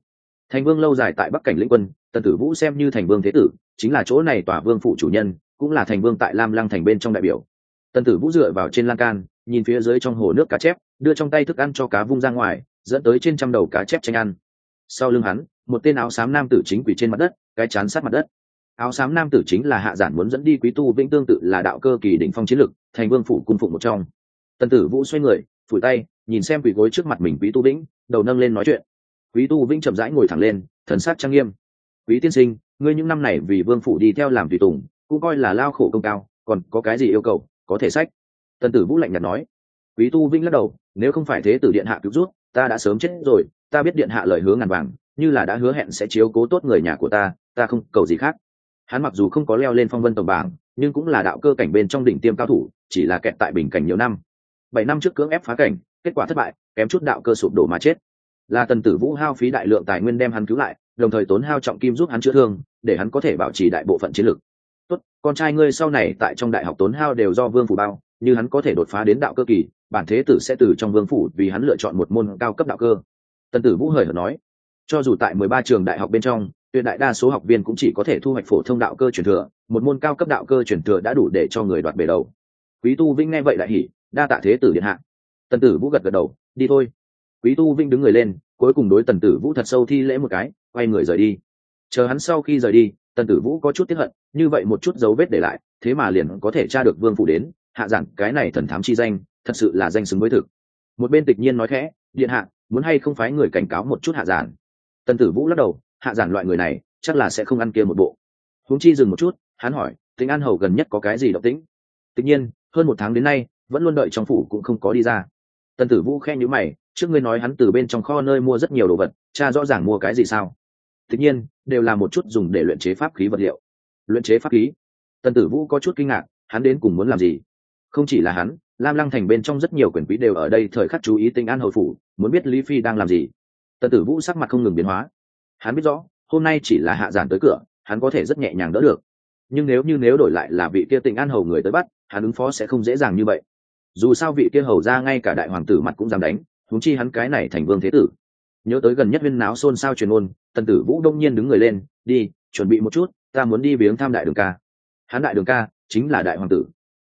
Thành vương lâu dài tại bắc cảnh lĩnh quân, tần tử vũ xem như thành vương thế tử, chính là chỗ này tòa vương phụ chủ nhân, cũng là thành vương tại lam lăng thành bên trong đại biểu. Tần tử vũ dựa vào trên lan can, nhìn phía dưới trong hồ nước cá chép, đưa trong tay thức ăn cho cá vung ra ngoài, dẫn tới trên trăm đầu cá chép tranh ăn. Sau lưng hắn, một tên áo xám nam tử chính quỷ trên mặt đất, cái chán sát mặt đất áo xám nam tử chính là hạ giản muốn dẫn đi quý tu vĩnh tương tự là đạo cơ kỳ đỉnh phong chiến lực, thành vương phủ cung phụng một trong. Tần tử vũ xoay người, phủi tay, nhìn xem quỷ gối trước mặt mình quý tu vĩnh, đầu nâng lên nói chuyện. Quý tu vĩnh chậm rãi ngồi thẳng lên, thần sát trang nghiêm. Quý tiên sinh, ngươi những năm này vì vương phủ đi theo làm tùy tùng, cũng coi là lao khổ công cao, còn có cái gì yêu cầu, có thể sách? Tần tử vũ lạnh nhạt nói. Quý tu vĩnh lắc đầu, nếu không phải thế tử điện hạ cứu rút ta đã sớm chết rồi, ta biết điện hạ lời hứa ngàn vàng, như là đã hứa hẹn sẽ chiếu cố tốt người nhà của ta ta không cầu gì khác hắn mặc dù không có leo lên phong vân tổng bảng, nhưng cũng là đạo cơ cảnh bên trong đỉnh tiêm cao thủ, chỉ là kẹt tại bình cảnh nhiều năm. Bảy năm trước cưỡng ép phá cảnh, kết quả thất bại, kém chút đạo cơ sụp đổ mà chết. Là tần tử vũ hao phí đại lượng tài nguyên đem hắn cứu lại, đồng thời tốn hao trọng kim giúp hắn chữa thương, để hắn có thể bảo trì đại bộ phận chiến lược tốt, con trai ngươi sau này tại trong đại học tốn hao đều do vương phủ bao, như hắn có thể đột phá đến đạo cơ kỳ, bản thế tử sẽ từ trong vương phủ vì hắn lựa chọn một môn cao cấp đạo cơ. Tần tử vũ hời hợt nói, cho dù tại mười ba trường đại học bên trong tuyệt đại đa số học viên cũng chỉ có thể thu hoạch phổ thông đạo cơ truyền thừa, một môn cao cấp đạo cơ truyền thừa đã đủ để cho người đoạt bể đầu. Quý tu vinh nghe vậy lại hỉ, đa tạ thế tử điện hạ. Tần tử vũ gật gật đầu, đi thôi. Quý tu vinh đứng người lên, cuối cùng đối tần tử vũ thật sâu thi lễ một cái, quay người rời đi. Chờ hắn sau khi rời đi, tần tử vũ có chút tiếp hận, như vậy một chút dấu vết để lại, thế mà liền có thể tra được vương phủ đến, hạ giảng, cái này thần thám chi danh, thật sự là danh xứng với thực. Một bên tịch nhiên nói khẽ, điện hạ, muốn hay không phái người cảnh cáo một chút hạ giản tần tử vũ lắc đầu hạ giản loại người này, chắc là sẽ không ăn kia một bộ. Huống chi dừng một chút, hắn hỏi tính an hầu gần nhất có cái gì động tĩnh? Tất nhiên, hơn một tháng đến nay, vẫn luôn đợi trong phủ cũng không có đi ra. Tần tử vũ khen nhữ mày, trước ngươi nói hắn từ bên trong kho nơi mua rất nhiều đồ vật, cha rõ ràng mua cái gì sao? Tất nhiên, đều là một chút dùng để luyện chế pháp khí vật liệu. Luyện chế pháp khí? Tần tử vũ có chút kinh ngạc, hắn đến cùng muốn làm gì? Không chỉ là hắn, lam lăng thành bên trong rất nhiều quyền quý đều ở đây thời khắc chú ý tinh an hầu phủ, muốn biết lý phi đang làm gì. Tần tử vũ sắc mặt không ngừng biến hóa hắn biết rõ, hôm nay chỉ là hạ giản tới cửa, hắn có thể rất nhẹ nhàng đỡ được. Nhưng nếu như nếu đổi lại là vị kia tình an hầu người tới bắt, hắn ứng phó sẽ không dễ dàng như vậy. Dù sao vị kia hầu ra ngay cả đại hoàng tử mặt cũng dám đánh thúng chi hắn cái này thành vương thế tử. Nhớ tới gần nhất viên náo xôn xao truyền ôn, tần tử vũ đông nhiên đứng người lên, đi, chuẩn bị một chút, ta muốn đi viếng thăm đại đường ca. Hắn đại đường ca chính là đại hoàng tử.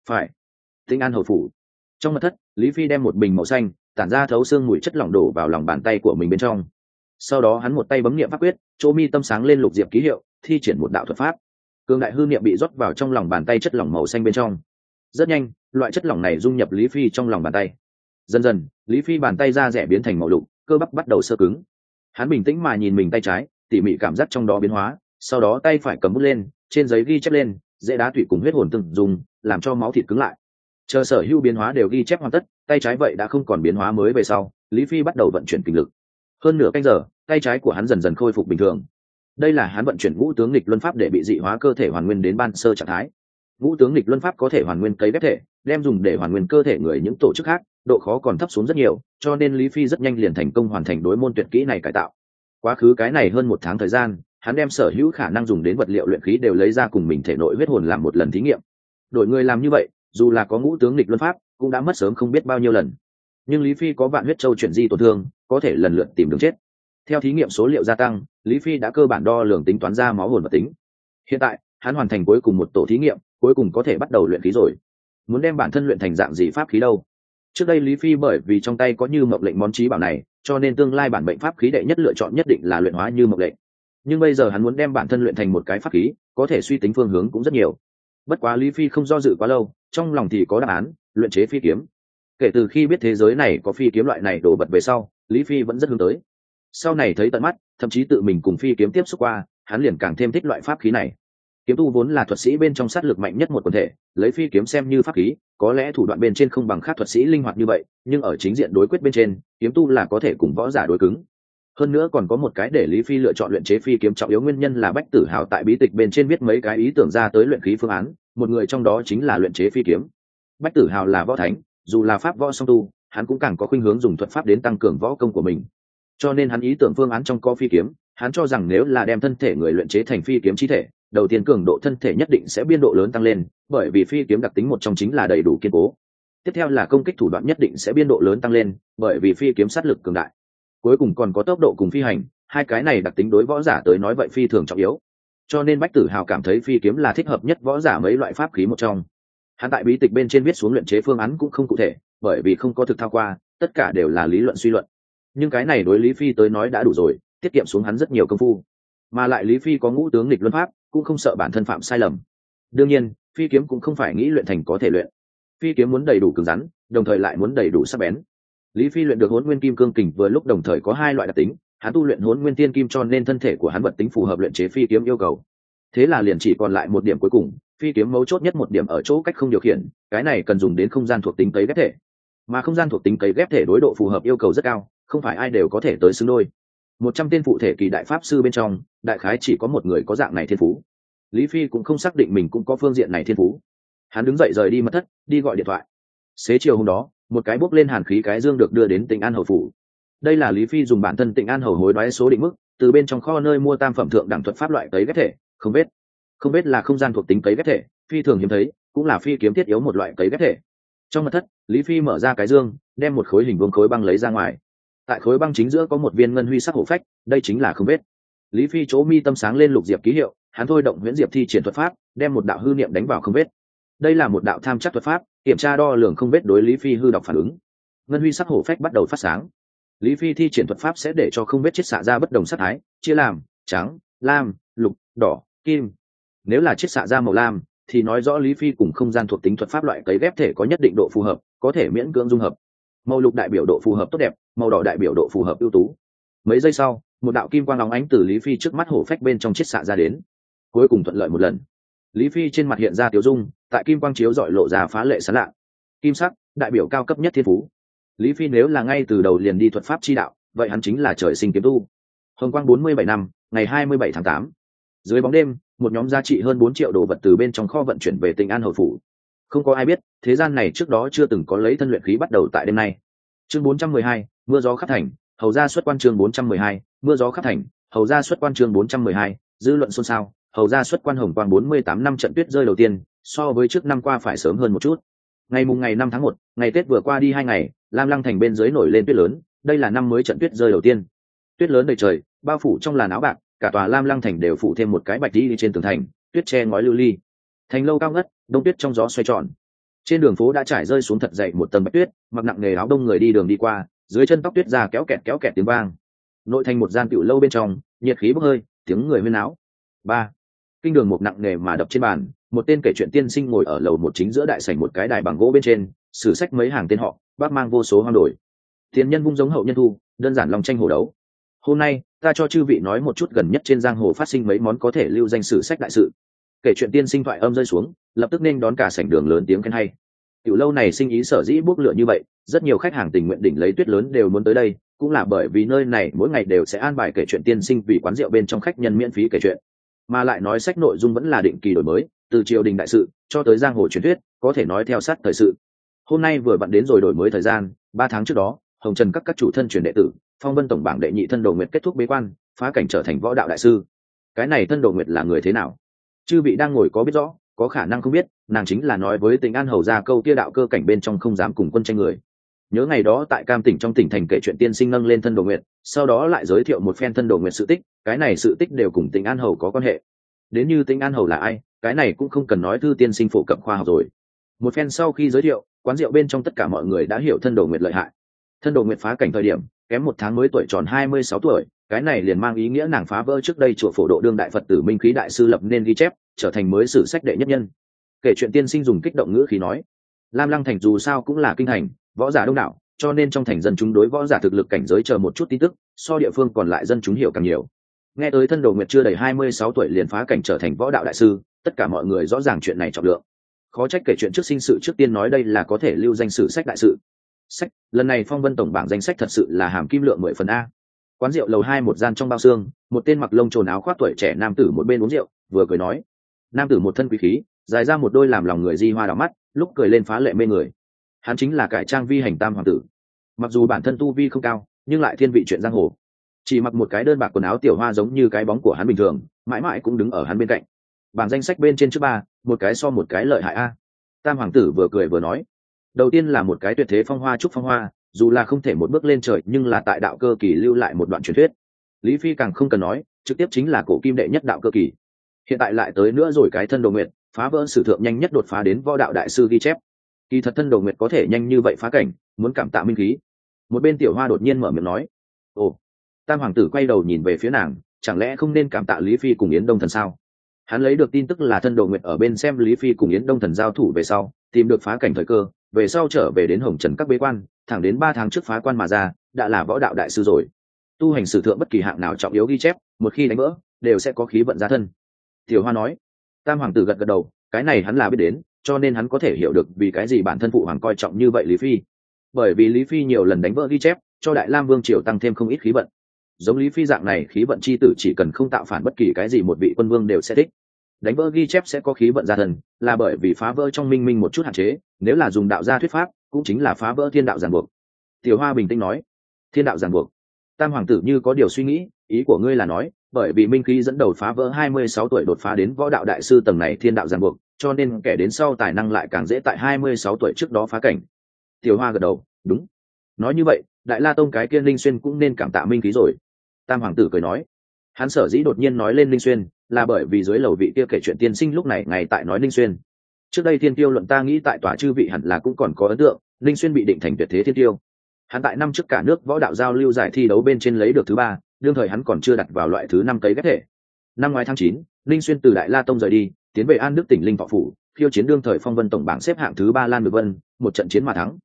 Phải. Tinh an hầu phủ. Trong mặt thất, lý phi đem một bình màu xanh, tản ra thấu xương mùi chất lỏng đổ vào lòng bàn tay của mình bên trong sau đó hắn một tay bấm nghiệm pháp quyết, chỗ mi tâm sáng lên lục diệp ký hiệu, thi triển một đạo thuật pháp. Cường đại hư niệm bị rót vào trong lòng bàn tay chất lỏng màu xanh bên trong. Rất nhanh, loại chất lỏng này dung nhập lý phi trong lòng bàn tay. Dần dần, lý phi bàn tay ra rẻ biến thành màu lục cơ bắp bắt đầu sơ cứng. Hắn bình tĩnh mà nhìn mình tay trái, tỉ mỉ cảm giác trong đó biến hóa, sau đó tay phải cầm bút lên, trên giấy ghi chép lên, dễ đá tủy cùng huyết hồn từng dùng, làm cho máu thịt cứng lại. Chờ sở hữu biến hóa đều ghi chép hoàn tất, tay trái vậy đã không còn biến hóa mới về sau, lý phi bắt đầu vận chuyển kinh lực hơn nửa canh giờ, tay trái của hắn dần dần khôi phục bình thường. Đây là hắn vận chuyển ngũ tướng lịch luân pháp để bị dị hóa cơ thể hoàn nguyên đến ban sơ trạng thái. Ngũ tướng lịch luân pháp có thể hoàn nguyên cấy ghép thể, đem dùng để hoàn nguyên cơ thể người những tổ chức khác, độ khó còn thấp xuống rất nhiều, cho nên lý phi rất nhanh liền thành công hoàn thành đối môn tuyệt kỹ này cải tạo. Quá khứ cái này hơn một tháng thời gian, hắn đem sở hữu khả năng dùng đến vật liệu luyện khí đều lấy ra cùng mình thể nội huyết hồn làm một lần thí nghiệm. Đổi người làm như vậy, dù là có ngũ tướng lịch luân pháp, cũng đã mất sớm không biết bao nhiêu lần. Nhưng lý phi có vạn huyết châu chuyển di tổn thương có thể lần lượt tìm đường chết. Theo thí nghiệm số liệu gia tăng, lý phi đã cơ bản đo lường tính toán ra máu hồn vật tính. Hiện tại, hắn hoàn thành cuối cùng một tổ thí nghiệm, cuối cùng có thể bắt đầu luyện khí rồi. Muốn đem bản thân luyện thành dạng gì pháp khí đâu? Trước đây lý phi bởi vì trong tay có như mộng lệnh món trí bảo này, cho nên tương lai bản bệnh pháp khí đệ nhất lựa chọn nhất định là luyện hóa như mộng lệnh. Nhưng bây giờ hắn muốn đem bản thân luyện thành một cái pháp khí, có thể suy tính phương hướng cũng rất nhiều. Bất quá lý phi không do dự quá lâu, trong lòng thì có đáp án, luyện chế phi kiếm. Kể từ khi biết thế giới này có phi kiếm loại này đổ bật về sau lý phi vẫn rất hướng tới. Sau này thấy tận mắt, thậm chí tự mình cùng phi kiếm tiếp xúc qua, hắn liền càng thêm thích loại pháp khí này. Kiếm tu vốn là thuật sĩ bên trong sát lực mạnh nhất một quần thể, lấy phi kiếm xem như pháp khí, có lẽ thủ đoạn bên trên không bằng khác thuật sĩ linh hoạt như vậy, nhưng ở chính diện đối quyết bên trên, kiếm tu là có thể cùng võ giả đối cứng. Hơn nữa còn có một cái để lý phi lựa chọn luyện chế phi kiếm trọng yếu nguyên nhân là bách tử hào tại bí tịch bên trên viết mấy cái ý tưởng ra tới luyện khí phương án, một người trong đó chính là luyện chế phi kiếm. Bách tử hào là võ thánh, dù là pháp võ song tu hắn cũng càng có khuynh hướng dùng thuật pháp đến tăng cường võ công của mình. Cho nên hắn ý tưởng phương án trong co phi kiếm, hắn cho rằng nếu là đem thân thể người luyện chế thành phi kiếm chi thể, đầu tiên cường độ thân thể nhất định sẽ biên độ lớn tăng lên, bởi vì phi kiếm đặc tính một trong chính là đầy đủ kiên cố. Tiếp theo là công kích thủ đoạn nhất định sẽ biên độ lớn tăng lên, bởi vì phi kiếm sát lực cường đại. Cuối cùng còn có tốc độ cùng phi hành, hai cái này đặc tính đối võ giả tới nói vậy phi thường trọng yếu. Cho nên bách tử hào cảm thấy phi kiếm là thích hợp nhất võ giả mấy loại pháp khí một trong hắn tại bí tịch bên trên viết xuống luyện chế phương án cũng không cụ thể, bởi vì không có thực thao qua, tất cả đều là lý luận suy luận. Nhưng cái này đối lý phi tới nói đã đủ rồi, tiết kiệm xuống hắn rất nhiều công phu. Mà lại lý phi có ngũ tướng lịch luân pháp, cũng không sợ bản thân phạm sai lầm. Đương nhiên, phi kiếm cũng không phải nghĩ luyện thành có thể luyện. Phi kiếm muốn đầy đủ cứng rắn, đồng thời lại muốn đầy đủ sắc bén. Lý phi luyện được hôn nguyên kim cương kình vừa lúc đồng thời có hai loại đặc tính, hắn tu luyện hôn nguyên tiên kim cho nên thân thể của hắn vật tính phù hợp luyện chế phi kiếm yêu cầu. Thế là liền chỉ còn lại một điểm cuối cùng phi kiếm mấu chốt nhất một điểm ở chỗ cách không điều khiển, cái này cần dùng đến không gian thuộc tính cấy ghép thể. Mà không gian thuộc tính cấy ghép thể đối độ phù hợp yêu cầu rất cao, không phải ai đều có thể tới xứng đôi. Một trăm tên phụ thể kỳ đại pháp sư bên trong, đại khái chỉ có một người có dạng này thiên phú. Lý phi cũng không xác định mình cũng có phương diện này thiên phú. Hắn đứng dậy rời đi mất thất, đi gọi điện thoại. Xế chiều hôm đó, một cái bốc lên hàn khí cái dương được đưa đến tỉnh an hầu phủ. Đây là lý phi dùng bản thân tỉnh an hầu hối đoái số định mức, từ bên trong kho nơi mua tam phẩm thượng đẳng thuật pháp loại cấy ghép thể, không biết không biết là không gian thuộc tính cấy ghép thể, phi thường hiếm thấy, cũng là phi kiếm thiết yếu một loại cấy ghép thể. Trong mật thất, lý phi mở ra cái dương, đem một khối hình vương khối băng lấy ra ngoài. Tại khối băng chính giữa có một viên ngân huy sắc hổ phách, đây chính là không biết. Lý phi chỗ mi tâm sáng lên lục diệp ký hiệu, hắn thôi động nguyễn diệp thi triển thuật pháp, đem một đạo hư niệm đánh vào không biết. Đây là một đạo tham chắc thuật pháp, kiểm tra đo lường không biết đối lý phi hư đọc phản ứng. Ngân huy sắc hổ phách bắt đầu phát sáng. Lý phi thi triển thuật pháp sẽ để cho không biết chiết xạ ra bất đồng sắc thái, chia làm trắng, lam, lục, đỏ, kim nếu là chiết xạ ra màu lam, thì nói rõ lý phi cùng không gian thuộc tính thuật pháp loại cấy ghép thể có nhất định độ phù hợp, có thể miễn cưỡng dung hợp. Màu lục đại biểu độ phù hợp tốt đẹp, màu đỏ đại biểu độ phù hợp ưu tú. Mấy giây sau, một đạo kim quang lóng ánh từ lý phi trước mắt hổ phách bên trong chiết xạ ra đến. Cuối cùng thuận lợi một lần. Lý phi trên mặt hiện ra tiểu dung, tại kim quang chiếu dọi lộ ra phá lệ sán lạ. Kim sắc, đại biểu cao cấp nhất thiên phú. Lý phi nếu là ngay từ đầu liền đi thuật pháp chi đạo, vậy hắn chính là trời sinh kiếm tu. Hồng quang bốn mươi bảy năm, ngày hai mươi bảy tháng tám. Dưới bóng đêm một nhóm giá trị hơn bốn triệu đồ vật từ bên trong kho vận chuyển về tỉnh an hậu phủ. Không có ai biết, thế gian này trước đó chưa từng có lấy thân luyện khí bắt đầu tại đêm nay. Chương bốn trăm mười hai, mưa gió khắp thành, hầu ra xuất quan chương bốn trăm mười hai, mưa gió khắp thành, hầu ra xuất quan chương bốn trăm mười hai, dư luận xôn xao, hầu ra xuất quan hồng quang bốn mươi tám năm trận tuyết rơi đầu tiên, so với trước năm qua phải sớm hơn một chút. Ngày mùng ngày năm tháng một, ngày tết vừa qua đi hai ngày, lam lăng thành bên dưới nổi lên tuyết lớn, đây là năm mới trận tuyết rơi đầu tiên. Tuyết lớn đầy trời, bao phủ trong làn áo bạc cả tòa lam lăng thành đều phủ thêm một cái bạch đi trên tường thành, tuyết che ngói lưu ly. Thành lâu cao ngất, đông tuyết trong gió xoay tròn. Trên đường phố đã trải rơi xuống thật dậy một tầng bạch tuyết, mặc nặng nghề áo đông người đi đường đi qua, dưới chân tóc tuyết ra kéo kẹt kéo kẹt tiếng vang. Nội thành một gian tiểu lâu bên trong, nhiệt khí bốc hơi, tiếng người huyên áo ba. Kinh đường một nặng nghề mà đập trên bàn, một tên kể chuyện tiên sinh ngồi ở lầu một chính giữa đại sảnh một cái đài bằng gỗ bên trên, sử sách mấy hàng tên họ, bác mang vô số hoang đổi. Tiền nhân vung giống hậu nhân thu, đơn giản lòng tranh hồ đấu hôm nay, ta cho chư vị nói một chút gần nhất trên giang hồ phát sinh mấy món có thể lưu danh sử sách đại sự. Kể chuyện tiên sinh thoại âm rơi xuống, lập tức nên đón cả sảnh đường lớn tiếng khen hay. Tiểu lâu này sinh ý sở dĩ bốc lửa như vậy, rất nhiều khách hàng tình nguyện đỉnh lấy tuyết lớn đều muốn tới đây, cũng là bởi vì nơi này mỗi ngày đều sẽ an bài kể chuyện tiên sinh vì quán rượu bên trong khách nhân miễn phí kể chuyện. Mà lại nói sách nội dung vẫn là định kỳ đổi mới, từ triều đình đại sự cho tới giang hồ truyền thuyết, có thể nói theo sát thời sự. Hôm nay vừa vặn đến rồi đổi mới thời gian, ba tháng trước đó, hồng trần các các chủ thân truyền đệ tử phong vân tổng bảng đệ nhị thân đồ nguyệt kết thúc bế quan, phá cảnh trở thành võ đạo đại sư. Cái này thân đồ nguyệt là người thế nào? Chư vị đang ngồi có biết rõ, có khả năng không biết, nàng chính là nói với tình an hầu ra câu kia đạo cơ cảnh bên trong không dám cùng quân tranh người. Nhớ ngày đó tại cam tỉnh trong tỉnh thành kể chuyện tiên sinh nâng lên thân đồ nguyện sau đó lại giới thiệu một phen thân đồ nguyện sự tích, cái này sự tích đều cùng tỉnh an hầu có quan hệ. Đến như tỉnh an hầu là ai, cái này cũng không cần nói thư tiên sinh phổ cập khoa học rồi. Một phen sau khi giới thiệu, quán rượu bên trong tất cả mọi người đã hiểu thân đồ nguyện lợi hại thân đồ nguyện phá cảnh thời điểm, kém một tháng mới tuổi tròn hai mươi sáu tuổi, cái này liền mang ý nghĩa nàng phá vỡ trước đây chùa phổ độ đương đại phật tử minh khí đại sư lập nên ghi chép, trở thành mới sử sách đệ nhất nhân. Kể chuyện tiên sinh dùng kích động ngữ khí nói, lam lăng thành dù sao cũng là kinh thành, võ giả đông đảo, cho nên trong thành dân chúng đối võ giả thực lực cảnh giới chờ một chút tin tức, so địa phương còn lại dân chúng hiểu càng nhiều. Nghe tới thân đồ nguyệt chưa đầy hai mươi sáu tuổi liền phá cảnh trở thành võ đạo đại sư, tất cả mọi người rõ ràng chuyện này trọng lượng. Khó trách kể chuyện trước sinh sự trước tiên nói đây là có thể lưu danh sử sách đại sự sách, lần này phong vân tổng bảng danh sách thật sự là hàm kim lượng mười phần a. Quán rượu lầu hai một gian trong bao xương, một tên mặc lông trồn áo khoác tuổi trẻ nam tử một bên uống rượu, vừa cười nói. Nam tử một thân quý khí, dài ra một đôi làm lòng người di hoa đỏ mắt, lúc cười lên phá lệ mê người. Hắn chính là cải trang vi hành tam hoàng tử. Mặc dù bản thân tu vi không cao, nhưng lại thiên vị chuyện giang hồ. Chỉ mặc một cái đơn bạc quần áo tiểu hoa giống như cái bóng của hắn bình thường, mãi mãi cũng đứng ở hắn bên cạnh. Bảng danh sách bên trên trước ba, một cái so một cái lợi hại a. Tam hoàng tử vừa cười vừa nói đầu tiên là một cái tuyệt thế phong hoa trúc phong hoa, dù là không thể một bước lên trời, nhưng là tại đạo cơ kỳ lưu lại một đoạn truyền thuyết. Lý phi càng không cần nói, trực tiếp chính là cổ kim đệ nhất đạo cơ kỳ. Hiện tại lại tới nữa rồi cái thân đồ nguyện phá vỡ sử thượng nhanh nhất đột phá đến võ đạo đại sư ghi chép. Kỳ thật thân đồ nguyệt có thể nhanh như vậy phá cảnh, muốn cảm tạ minh khí. Một bên tiểu hoa đột nhiên mở miệng nói, ồ, tam hoàng tử quay đầu nhìn về phía nàng, chẳng lẽ không nên cảm tạ lý phi cùng yến đông thần sao? Hắn lấy được tin tức là thân đồ nguyệt ở bên xem lý phi cùng yến đông thần giao thủ về sau, tìm được phá cảnh thời cơ về sau trở về đến hồng trần các bế quan, thẳng đến ba tháng trước phá quan mà ra, đã là võ đạo đại sư rồi. Tu hành sử thượng bất kỳ hạng nào trọng yếu ghi chép, một khi đánh vỡ, đều sẽ có khí vận ra thân. Tiểu hoa nói, tam hoàng tử gật gật đầu, cái này hắn là biết đến, cho nên hắn có thể hiểu được vì cái gì bản thân phụ hoàng coi trọng như vậy lý phi. Bởi vì lý phi nhiều lần đánh vỡ ghi chép, cho đại lam vương triều tăng thêm không ít khí vận. Giống lý phi dạng này, khí vận c h i tử chỉ cần không tạo phản bất kỳ cái gì một vị quân vương đều sẽ thích. Đánh vỡ ghi chép sẽ có khí vận gia thần là bởi vì phá vỡ trong minh minh một chút hạn chế nếu là dùng đạo gia thuyết pháp, cũng chính là phá vỡ thiên đạo giàn buộc. Tiểu hoa bình tĩnh nói, thiên đạo giàn buộc? Tam hoàng tử như có điều suy nghĩ, ý của ngươi là nói, bởi vì minh khí dẫn đầu phá vỡ hai mươi sáu tuổi đột phá đến võ đạo đại sư tầng này thiên đạo giàn buộc, cho nên kẻ đến sau tài năng lại càng dễ tại hai mươi sáu tuổi trước đó phá cảnh. Tiểu hoa gật đầu, đúng. Nói như vậy, đại la tông cái kia linh xuyên cũng nên cảm tạ minh khí rồi. Tam hoàng tử cười nói, hắn sở dĩ đột nhiên nói lên linh xuyên, là bởi vì dưới lầu vị kia kể chuyện tiên sinh lúc này ngày tại nói linh xuyên trước đây thiên tiêu luận ta nghĩ tại tòa chư vị hẳn là cũng còn có ấn tượng linh xuyên bị định thành tuyệt thế thiên tiêu. Hắn tại năm trước cả nước võ đạo giao lưu giải thi đấu bên trên lấy được thứ ba, đương thời hắn còn chưa đặt vào loại thứ năm cấy ghép thể. Năm ngoái tháng chín linh xuyên từ đại la tông rời đi, tiến về an đức tỉnh linh thọ phủ, khiêu chiến đương thời phong vân tổng bảng xếp hạng thứ ba lan nhược vân, một trận chiến mà thắng.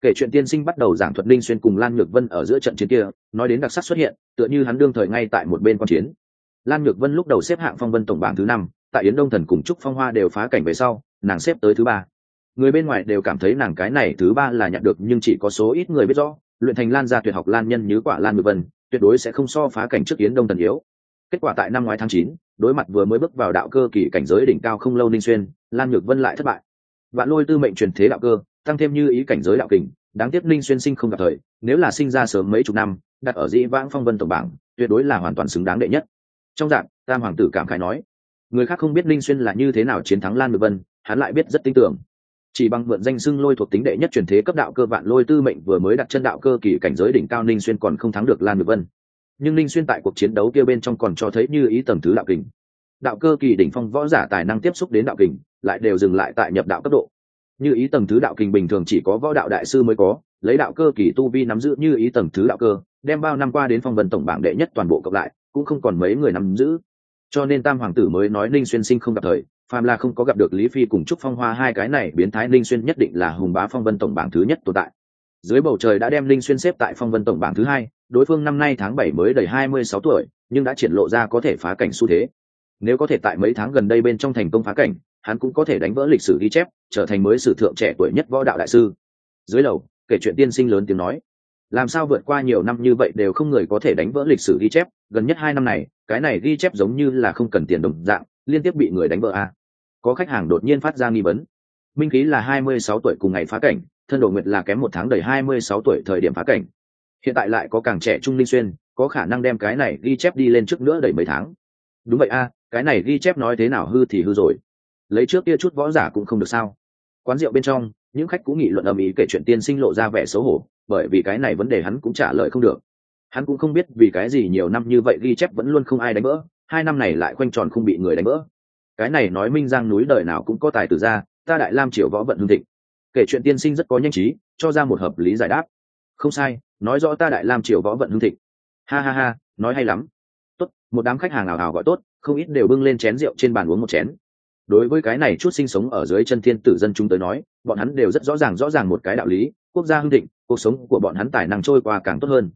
Kể chuyện tiên sinh bắt đầu giảng thuật linh xuyên cùng lan nhược vân ở giữa trận chiến kia, nói đến đặc sắc xuất hiện, tựa như hắn đương thời ngay tại một bên quan chiến. Lan nhược vân lúc đầu xếp hạng phong vân tổng bảng thứ năm, tại yến đông thần cùng trúc phong hoa đều phá cảnh về sau nàng xếp tới thứ ba. Người bên ngoài đều cảm thấy nàng cái này thứ ba là nhận được, nhưng chỉ có số ít người biết rõ, luyện thành lan gia tuyệt học lan nhân như quả lan mười vân, tuyệt đối sẽ không so phá cảnh trước yến đông thần yếu. Kết quả tại năm ngoái tháng chín, đối mặt vừa mới bước vào đạo cơ kỳ cảnh giới đỉnh cao không lâu ninh xuyên, lan nhược vân lại thất bại. Vạn lôi tư mệnh truyền thế đạo cơ, tăng thêm như ý cảnh giới đạo kình, đáng tiếc ninh xuyên sinh không gặp thời, nếu là sinh ra sớm mấy chục năm, đặt ở dĩ vãng phong vân tổng bảng, tuyệt đối là hoàn toàn xứng đáng đệ nhất. Trong dạng, tam hoàng tử cảm khái nói, người khác không biết ninh xuyên là như thế nào chiến thắng lan nhược vân hắn lại biết rất tin tưởng. Chỉ bằng mượn danh xưng lôi thuộc tính đệ nhất truyền thế cấp đạo cơ vạn lôi tư mệnh vừa mới đặt chân đạo cơ kỳ cảnh giới đỉnh cao ninh xuyên còn không thắng được lan nhược vân. Nhưng ninh xuyên tại cuộc chiến đấu kia bên trong còn cho thấy như ý tầng thứ đạo kình. Đạo cơ kỳ đỉnh phong võ giả tài năng tiếp xúc đến đạo kình, lại đều dừng lại tại nhập đạo cấp độ. Như ý tầng thứ đạo kình bình thường chỉ có võ đạo đại sư mới có, lấy đạo cơ kỳ tu vi nắm giữ như ý tầng thứ đạo cơ, đem bao năm qua đến phong vần tổng bảng đệ nhất toàn bộ cộng lại, cũng không còn mấy người nắm giữ. Cho nên tam hoàng tử mới nói ninh xuyên sinh không gặp thời phàm là không có gặp được lý phi cùng trúc phong hoa hai cái này, biến thái Linh xuyên nhất định là hùng bá phong vân tổng bảng thứ nhất tồn tại. Dưới bầu trời đã đem linh xuyên xếp tại phong vân tổng bảng thứ hai, đối phương năm nay tháng bảy mới đầy hai mươi sáu tuổi, nhưng đã triển lộ ra có thể phá cảnh xu thế. Nếu có thể tại mấy tháng gần đây bên trong thành công phá cảnh, hắn cũng có thể đánh vỡ lịch sử ghi chép, trở thành mới sử thượng trẻ tuổi nhất võ đạo đại sư. Dưới lầu, kể chuyện tiên sinh lớn tiếng nói, làm sao vượt qua nhiều năm như vậy đều không người có thể đánh vỡ lịch sử ghi chép? Gần nhất hai năm này, cái này ghi chép giống như là không cần tiền đồng dạng, liên tiếp bị người đánh vỡ a có khách hàng đột nhiên phát ra nghi vấn. Minh khí là hai mươi sáu tuổi cùng ngày phá cảnh, thân độ nguyệt là kém một tháng đầy hai mươi sáu tuổi thời điểm phá cảnh. Hiện tại lại có càng trẻ trung linh xuyên, có khả năng đem cái này ghi chép đi lên trước nữa đầy mấy tháng. Đúng vậy a, cái này ghi chép nói thế nào hư thì hư rồi. Lấy trước kia chút võ giả cũng không được sao. Quán rượu bên trong, những khách cũng nghị luận ầm ĩ kể chuyện tiên sinh lộ ra vẻ xấu hổ, bởi vì cái này vấn đề hắn cũng trả lời không được. Hắn cũng không biết vì cái gì nhiều năm như vậy ghi chép vẫn luôn không ai đánh vỡ hai năm này lại quanh tròn không bị người đánh vỡ cái này nói minh giang núi đời nào cũng có tài tử ra ta đại lam triều võ vận hương thịnh. Kể chuyện tiên sinh rất có nhanh trí, cho ra một hợp lý giải đáp. Không sai, nói rõ ta đại lam triều võ vận hương thịnh. Ha ha ha, nói hay lắm. Tốt, một đám khách hàng nào hào gọi tốt, không ít đều bưng lên chén rượu trên bàn uống một chén. Đối với cái này chút sinh sống ở dưới chân thiên tử dân chúng tới nói, bọn hắn đều rất rõ ràng rõ ràng một cái đạo lý, quốc gia hưng thịnh, cuộc sống của bọn hắn tài năng trôi qua càng tốt hơn.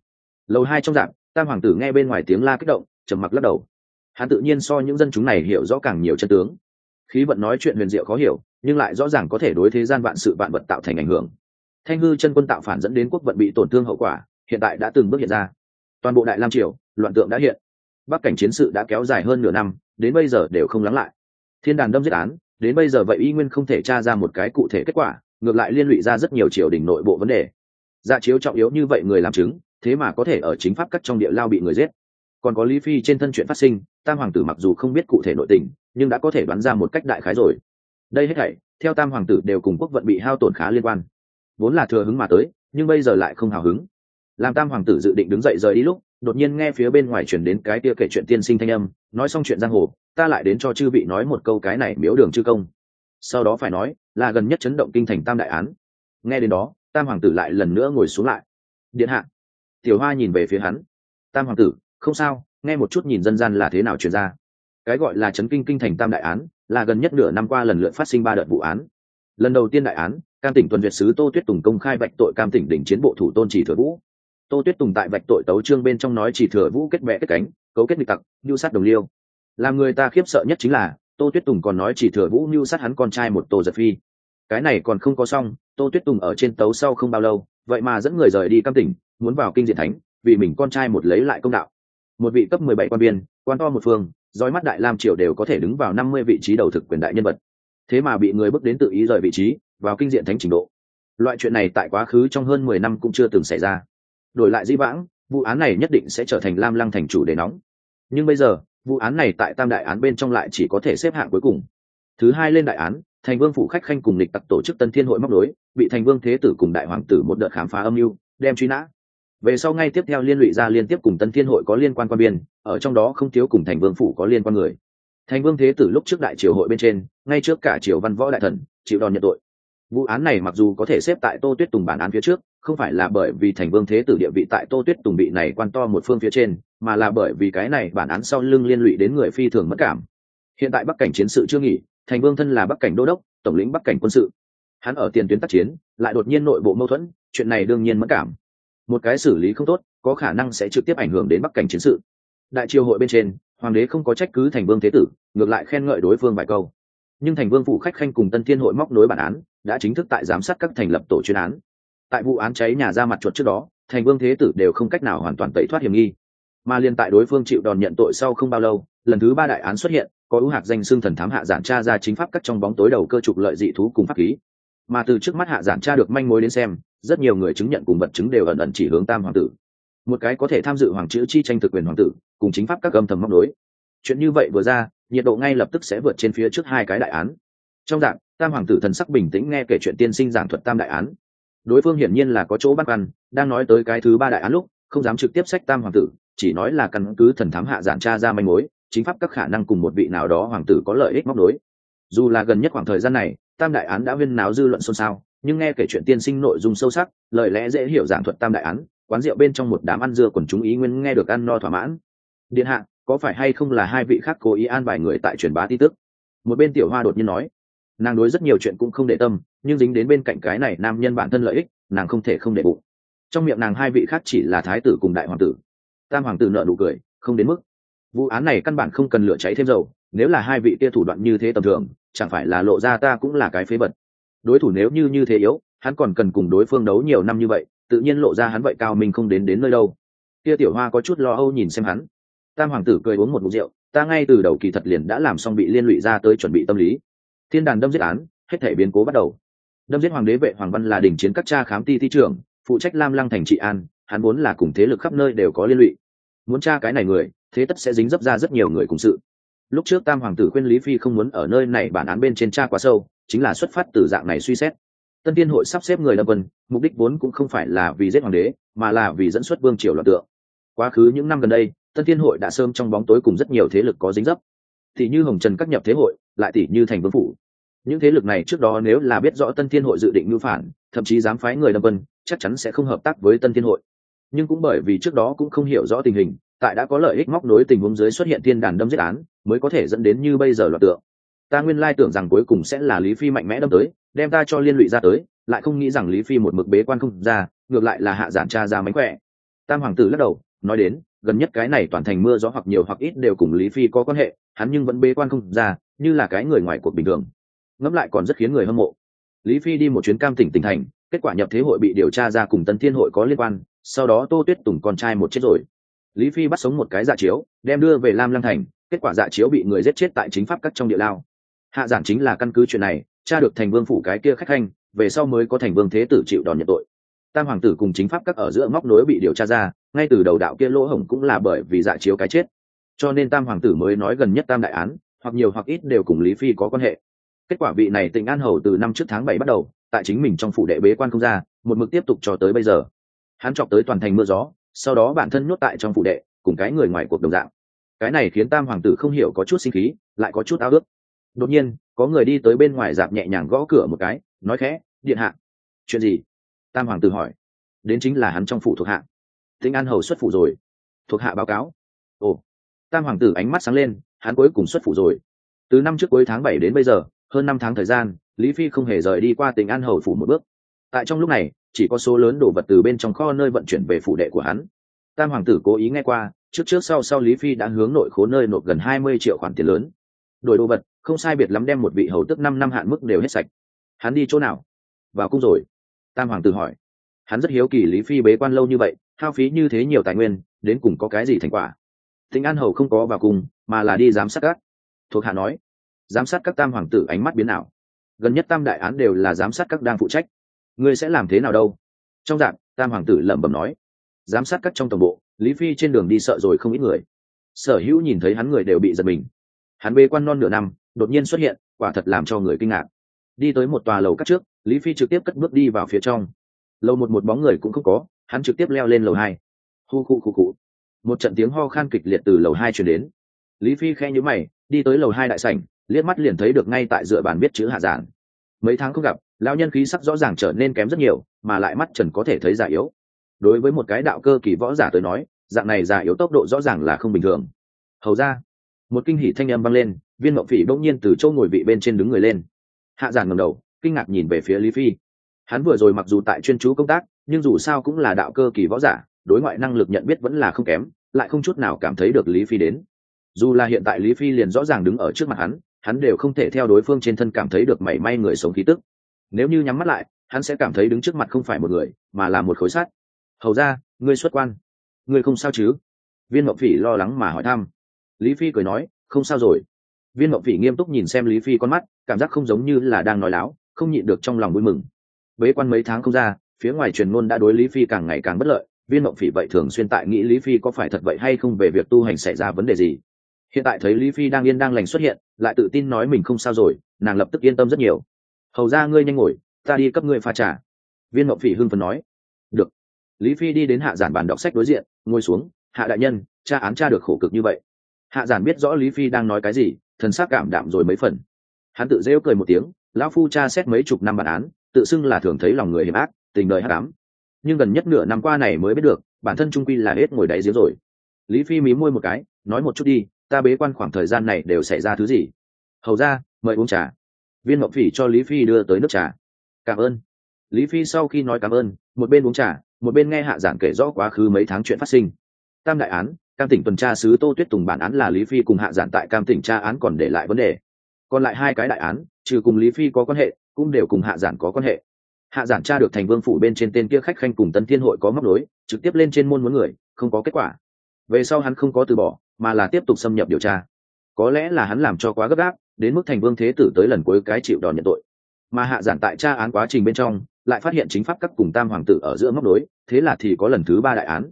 Lầu hai trong dạng, tam hoàng tử nghe bên ngoài tiếng la kích động, trầm mặc lắc đầu hắn tự nhiên so những dân chúng này hiểu rõ càng nhiều chân tướng. Khí vận nói chuyện huyền diệu khó hiểu, nhưng lại rõ ràng có thể đối thế gian vạn sự vạn vật tạo thành ảnh hưởng. Thanh hư chân quân tạo phản dẫn đến quốc vận bị tổn thương hậu quả, hiện tại đã từng bước hiện ra. Toàn bộ đại lam triều, loạn tượng đã hiện. Bắc cảnh chiến sự đã kéo dài hơn nửa năm, đến bây giờ đều không lắng lại. Thiên đàn đâm giết án, đến bây giờ vậy y nguyên không thể tra ra một cái cụ thể kết quả, ngược lại liên lụy ra rất nhiều triều đình nội bộ vấn đề. Dạ chiếu trọng yếu như vậy người làm chứng, thế mà có thể ở chính pháp cắt trong địa lao bị người giết còn có lý phi trên thân chuyện phát sinh, tam hoàng tử mặc dù không biết cụ thể nội tình, nhưng đã có thể đoán ra một cách đại khái rồi. Đây hết thảy, theo tam hoàng tử đều cùng quốc vận bị hao tổn khá liên quan. Vốn là thừa hứng mà tới, nhưng bây giờ lại không hào hứng. Làm tam hoàng tử dự định đứng dậy rời đi lúc, đột nhiên nghe phía bên ngoài chuyển đến cái kia kể chuyện tiên sinh thanh âm, nói xong chuyện giang hồ, ta lại đến cho chư vị nói một câu cái này miếu đường chư công. Sau đó phải nói, là gần nhất chấn động kinh thành tam đại án. Nghe đến đó, tam hoàng tử lại lần nữa ngồi xuống lại. Điện hạ. Tiểu hoa nhìn về phía hắn. Tam hoàng tử không sao, nghe một chút nhìn dân gian là thế nào chuyển ra. Cái gọi là chấn kinh kinh thành tam đại án, là gần nhất nửa năm qua lần lượt phát sinh ba đợt vụ án. Lần đầu tiên đại án, cam tỉnh tuần duyệt sứ tô tuyết tùng công khai vạch tội cam tỉnh đỉnh chiến bộ thủ tôn chỉ thừa vũ. Tô tuyết tùng tại vạch tội tấu trương bên trong nói chỉ thừa vũ kết bệ kết cánh, cấu kết nghịch tặc mưu sát đồng liêu. Làm người ta khiếp sợ nhất chính là, tô tuyết tùng còn nói chỉ thừa vũ mưu sát hắn con trai một tô giật phi. Cái này còn không có xong, tô tuyết tùng ở trên tấu sau không bao lâu, vậy mà dẫn người rời đi cam tỉnh, muốn vào kinh diện thánh, vì mình con trai một lấy lại công đạo một vị cấp mười bảy quan viên, quan to một phương dõi mắt đại lam triều đều có thể đứng vào năm mươi vị trí đầu thực quyền đại nhân vật. Thế mà bị người bước đến tự ý rời vị trí vào kinh diện thánh trình độ. Loại chuyện này tại quá khứ trong hơn mười năm cũng chưa từng xảy ra. Đổi lại di vãng vụ án này nhất định sẽ trở thành lam lăng thành chủ đề nóng. Nhưng bây giờ vụ án này tại tam đại án bên trong lại chỉ có thể xếp hạng cuối cùng. Thứ hai lên đại án thành vương phủ khách khanh cùng lịch tặc tổ chức tân thiên hội móc đối bị thành vương thế tử cùng đại hoàng tử một đợt khám phá âm mưu đem truy nã về sau ngay tiếp theo liên lụy ra liên tiếp cùng tân thiên hội có liên quan quan biên, ở trong đó không thiếu cùng thành vương phủ có liên quan người. Thành vương thế tử lúc trước đại triều hội bên trên, ngay trước cả triều văn võ đại thần, chịu đòn nhận tội. Vụ án này mặc dù có thể xếp tại tô tuyết tùng bản án phía trước, không phải là bởi vì thành vương thế tử địa vị tại tô tuyết tùng bị này quan to một phương phía trên, mà là bởi vì cái này bản án sau lưng liên lụy đến người phi thường mất cảm. Hiện tại bắc cảnh chiến sự chưa nghỉ, thành vương thân là bắc cảnh đô đốc, tổng lĩnh bắc cảnh quân sự. Hắn ở tiền tuyến tác chiến, lại đột nhiên nội bộ mâu thuẫn, chuyện này đương nhiên mất cảm một cái xử lý không tốt, có khả năng sẽ trực tiếp ảnh hưởng đến bắc cảnh chiến sự. Đại triều hội bên trên, hoàng đế không có trách cứ thành vương thế tử, ngược lại khen ngợi đối phương vài câu. Nhưng thành vương phụ khách khanh cùng tân thiên hội móc nối bản án, đã chính thức tại giám sát các thành lập tổ chuyên án. Tại vụ án cháy nhà ra mặt chuột trước đó, thành vương thế tử đều không cách nào hoàn toàn tẩy thoát hiểm nghi. Mà liên tại đối phương chịu đòn nhận tội sau không bao lâu, lần thứ ba đại án xuất hiện, có ưu hạc danh xưng thần thám hạ giản tra ra chính pháp các trong bóng tối đầu cơ trục lợi dị thú cùng pháp khí mà từ trước mắt hạ giản tra được manh mối đến xem, rất nhiều người chứng nhận cùng vật chứng đều ẩn ẩn chỉ hướng tam hoàng tử. Một cái có thể tham dự hoàng chữ chi tranh thực quyền hoàng tử, cùng chính pháp các âm thầm móc đối chuyện như vậy vừa ra, nhiệt độ ngay lập tức sẽ vượt trên phía trước hai cái đại án. Trong dạng, tam hoàng tử thần sắc bình tĩnh nghe kể chuyện tiên sinh giảng thuật tam đại án. Đối phương hiển nhiên là có chỗ bắt văn đang nói tới cái thứ ba đại án lúc, không dám trực tiếp sách tam hoàng tử, chỉ nói là căn cứ thần thám hạ giản tra ra manh mối, chính pháp các khả năng cùng một vị nào đó hoàng tử có lợi ích móc đối dù là gần nhất khoảng thời gian này tam đại án đã viên náo dư luận xôn xao, nhưng nghe kể chuyện tiên sinh nội dung sâu sắc, lời lẽ dễ hiểu giảng thuật tam đại án, quán rượu bên trong một đám ăn dưa quần chúng ý nguyên nghe được ăn no thỏa mãn. Điện hạ, có phải hay không là hai vị khác cố ý an bài người tại truyền bá tin tức? Một bên tiểu hoa đột nhiên nói, nàng đối rất nhiều chuyện cũng không để tâm, nhưng dính đến bên cạnh cái này nam nhân bản thân lợi ích, nàng không thể không để bụng. Trong miệng nàng hai vị khác chỉ là thái tử cùng đại hoàng tử. Tam hoàng tử nợ nụ cười, không đến mức. Vụ án này căn bản không cần lửa cháy thêm dầu, nếu là hai vị kia thủ đoạn như thế tầm thường chẳng phải là lộ ra ta cũng là cái phế vật. Đối thủ nếu như như thế yếu, hắn còn cần cùng đối phương đấu nhiều năm như vậy, tự nhiên lộ ra hắn vậy cao mình không đến đến nơi đâu. Kia tiểu hoa có chút lo âu nhìn xem hắn. Tam hoàng tử cười uống một mục rượu, ta ngay từ đầu kỳ thật liền đã làm xong bị liên lụy ra tới chuẩn bị tâm lý. Thiên đàn đâm giết án, hết thể biến cố bắt đầu. Đâm giết hoàng đế vệ hoàng văn là đình chiến các cha khám ti thi trưởng, phụ trách lam lăng thành trị an, hắn vốn là cùng thế lực khắp nơi đều có liên lụy. Muốn tra cái này người, thế tất sẽ dính dấp ra rất nhiều người cùng sự lúc trước tam hoàng tử khuyên lý phi không muốn ở nơi này bản án bên trên cha quá sâu, chính là xuất phát từ dạng này suy xét. Tân tiên hội sắp xếp người lâm vân mục đích vốn cũng không phải là vì giết hoàng đế, mà là vì dẫn xuất vương triều loạn tượng. Quá khứ những năm gần đây, tân tiên hội đã sơm trong bóng tối cùng rất nhiều thế lực có dính dấp. Thì như hồng trần các nhập thế hội, lại tỷ như thành vương phủ. Những thế lực này trước đó nếu là biết rõ tân thiên hội dự định mưu phản, thậm chí dám phái người lâm vân chắc chắn sẽ không hợp tác với tân thiên hội. Nhưng cũng bởi vì trước đó cũng không hiểu rõ tình hình, tại đã có lợi ích móc nối tình huống dưới xuất hiện thiên đàn đâm giết án mới có thể dẫn đến như bây giờ loạt tượng. Ta nguyên lai tưởng rằng cuối cùng sẽ là lý phi mạnh mẽ đâm tới, đem ta cho liên lụy ra tới, lại không nghĩ rằng lý phi một mực bế quan không ra, ngược lại là hạ giản cha ra mánh khỏe. Tam hoàng tử lắc đầu, nói đến, gần nhất cái này toàn thành mưa gió hoặc nhiều hoặc ít đều cùng lý phi có quan hệ, hắn nhưng vẫn bế quan không ra, như là cái người ngoài cuộc bình thường. Ngẫm lại còn rất khiến người hâm mộ. Lý phi đi một chuyến cam tỉnh tỉnh thành, kết quả nhập thế hội bị điều tra ra cùng tân thiên hội có liên quan, sau đó tô tuyết tùng con trai một chết rồi. Lý phi bắt sống một cái dạ chiếu, đem đưa về lam lăng thành kết quả dạ chiếu bị người giết chết tại chính pháp các trong địa lao. Hạ giản chính là căn cứ chuyện này cha được thành vương phủ cái kia khách khanh, về sau mới có thành vương thế tử chịu đòn nhận tội. Tam hoàng tử cùng chính pháp các ở giữa móc nối bị điều tra ra, ngay từ đầu đạo kia lỗ hổng cũng là bởi vì dạ chiếu cái chết. Cho nên tam hoàng tử mới nói gần nhất tam đại án, hoặc nhiều hoặc ít đều cùng lý phi có quan hệ. Kết quả vị này tỉnh an hầu từ năm trước tháng bảy bắt đầu, tại chính mình trong phủ đệ bế quan không ra, một mực tiếp tục cho tới bây giờ. Hắn chọc tới toàn thành mưa gió, sau đó bản thân nhốt tại trong phủ đệ, cùng cái người ngoài cuộc đồng dạng cái này khiến tam hoàng tử không hiểu có chút sinh khí, lại có chút ao ước. Đột nhiên, có người đi tới bên ngoài dạp nhẹ nhàng gõ cửa một cái, nói khẽ, điện hạ. Chuyện gì? Tam hoàng tử hỏi. Đến chính là hắn trong phủ thuộc hạ. Tinh an hầu xuất phủ rồi. Thuộc hạ báo cáo. Ồ. Tam hoàng tử ánh mắt sáng lên, hắn cuối cùng xuất phủ rồi. Từ năm trước cuối tháng bảy đến bây giờ, hơn năm tháng thời gian, lý phi không hề rời đi qua tỉnh an hầu phủ một bước. Tại trong lúc này, chỉ có số lớn đồ vật từ bên trong kho nơi vận chuyển về phủ đệ của hắn. Tam hoàng tử cố ý nghe qua trước trước sau sau lý phi đã hướng nội khố nơi nộp gần hai mươi triệu khoản tiền lớn. Đổi đồ vật, không sai biệt lắm đem một vị hầu tức năm năm hạn mức đều hết sạch. Hắn đi chỗ nào? Vào cung rồi. Tam hoàng tử hỏi. Hắn rất hiếu kỳ lý phi bế quan lâu như vậy, hao phí như thế nhiều tài nguyên, đến cùng có cái gì thành quả? Thịnh an hầu không có vào cung, mà là đi giám sát các. Thuộc hạ nói. Giám sát các tam hoàng tử ánh mắt biến nào gần nhất tam đại án đều là giám sát các đang phụ trách. Ngươi sẽ làm thế nào đâu? Trong dạng, tam hoàng tử lẩm bẩm nói. Giám sát các trong tổng bộ lý phi trên đường đi sợ rồi không ít người. Sở hữu nhìn thấy hắn người đều bị giật mình. Hắn bê quan non nửa năm, đột nhiên xuất hiện, quả thật làm cho người kinh ngạc. Đi tới một tòa lầu cắt trước, lý phi trực tiếp cất bước đi vào phía trong. Lầu một một bóng người cũng không có, hắn trực tiếp leo lên lầu hai. Hu khu khu cụ một trận tiếng ho khan kịch liệt từ lầu hai chuyển đến. Lý phi khe nhữ mày, đi tới lầu hai đại sảnh, liếc mắt liền thấy được ngay tại dựa bàn biết chữ hạ giản mấy tháng không gặp, lão nhân khí sắc rõ ràng trở nên kém rất nhiều, mà lại mắt trần có thể thấy già yếu đối với một cái đạo cơ kỳ võ giả tới nói, dạng này giả yếu tốc độ rõ ràng là không bình thường. Hầu ra, một kinh hỉ thanh âm vang lên, viên mộng phỉ bỗng nhiên từ châu ngồi vị bên trên đứng người lên. Hạ giản ngầm đầu, kinh ngạc nhìn về phía lý phi. Hắn vừa rồi mặc dù tại chuyên chú công tác, nhưng dù sao cũng là đạo cơ kỳ võ giả, đối ngoại năng lực nhận biết vẫn là không kém, lại không chút nào cảm thấy được lý phi đến. Dù là hiện tại lý phi liền rõ ràng đứng ở trước mặt hắn hắn đều không thể theo đối phương trên thân cảm thấy được mảy may người sống khí tức. Nếu như nhắm mắt lại, hắn sẽ cảm thấy đứng trước mặt không phải một người, mà là một khối sắt hầu ra, ngươi xuất quan. Ngươi không sao chứ? Viên mộng phỉ lo lắng mà hỏi thăm. Lý phi cười nói, không sao rồi. Viên mộng phỉ nghiêm túc nhìn xem lý phi con mắt, cảm giác không giống như là đang nói láo, không nhịn được trong lòng vui mừng. Bế quan mấy tháng không ra, phía ngoài truyền ngôn đã đối lý phi càng ngày càng bất lợi. Viên mộng phỉ vậy thường xuyên tại nghĩ lý phi có phải thật vậy hay không về việc tu hành xảy ra vấn đề gì. Hiện tại thấy lý phi đang yên đang lành xuất hiện, lại tự tin nói mình không sao rồi, nàng lập tức yên tâm rất nhiều. Hầu ra ngươi nhanh ngồi, ta đi cấp ngươi pha trà. Viên mộng phỉ hưng phấn nói. Được lý phi đi đến hạ giản bàn đọc sách đối diện, ngồi xuống, hạ đại nhân, cha án cha được khổ cực như vậy. Hạ giản biết rõ lý phi đang nói cái gì, thần s á c cảm đạm rồi mấy phần. Hắn tự rêu cười một tiếng, lão phu cha xét mấy chục năm bản án, tự xưng là thường thấy lòng người hiểm ác, tình đời hát đám nhưng gần nhất nửa năm qua này mới biết được, bản thân trung quy là hết ngồi đáy giếng rồi. Lý phi mí môi một cái, nói một chút đi, ta bế quan khoảng thời gian này đều xảy ra thứ gì? Hầu ra, mời uống trà. Viên mộng phỉ cho lý phi đưa tới nước trà. Cảm ơn. Lý phi sau khi nói cảm ơn, một bên uống trà một bên nghe hạ giảng kể rõ quá khứ mấy tháng chuyện phát sinh. Tam đại án, cam tỉnh tuần tra sứ tô tuyết tùng bản án là lý phi cùng hạ giản tại cam tỉnh tra án còn để lại vấn đề. Còn lại hai cái đại án, trừ cùng lý phi có quan hệ, cũng đều cùng hạ giản có quan hệ. Hạ giản tra được thành vương phủ bên trên tên kia khách khanh cùng tân thiên hội có móc nối, trực tiếp lên trên môn muốn người, không có kết quả. Về sau hắn không có từ bỏ, mà là tiếp tục xâm nhập điều tra. Có lẽ là hắn làm cho quá gấp gáp, đến mức thành vương thế tử tới lần cuối cái chịu đòn nhận tội. Mà hạ giản tại tra án quá trình bên trong lại phát hiện chính pháp các cùng tam hoàng tử ở giữa móc đối, thế là thì có lần thứ ba đại án.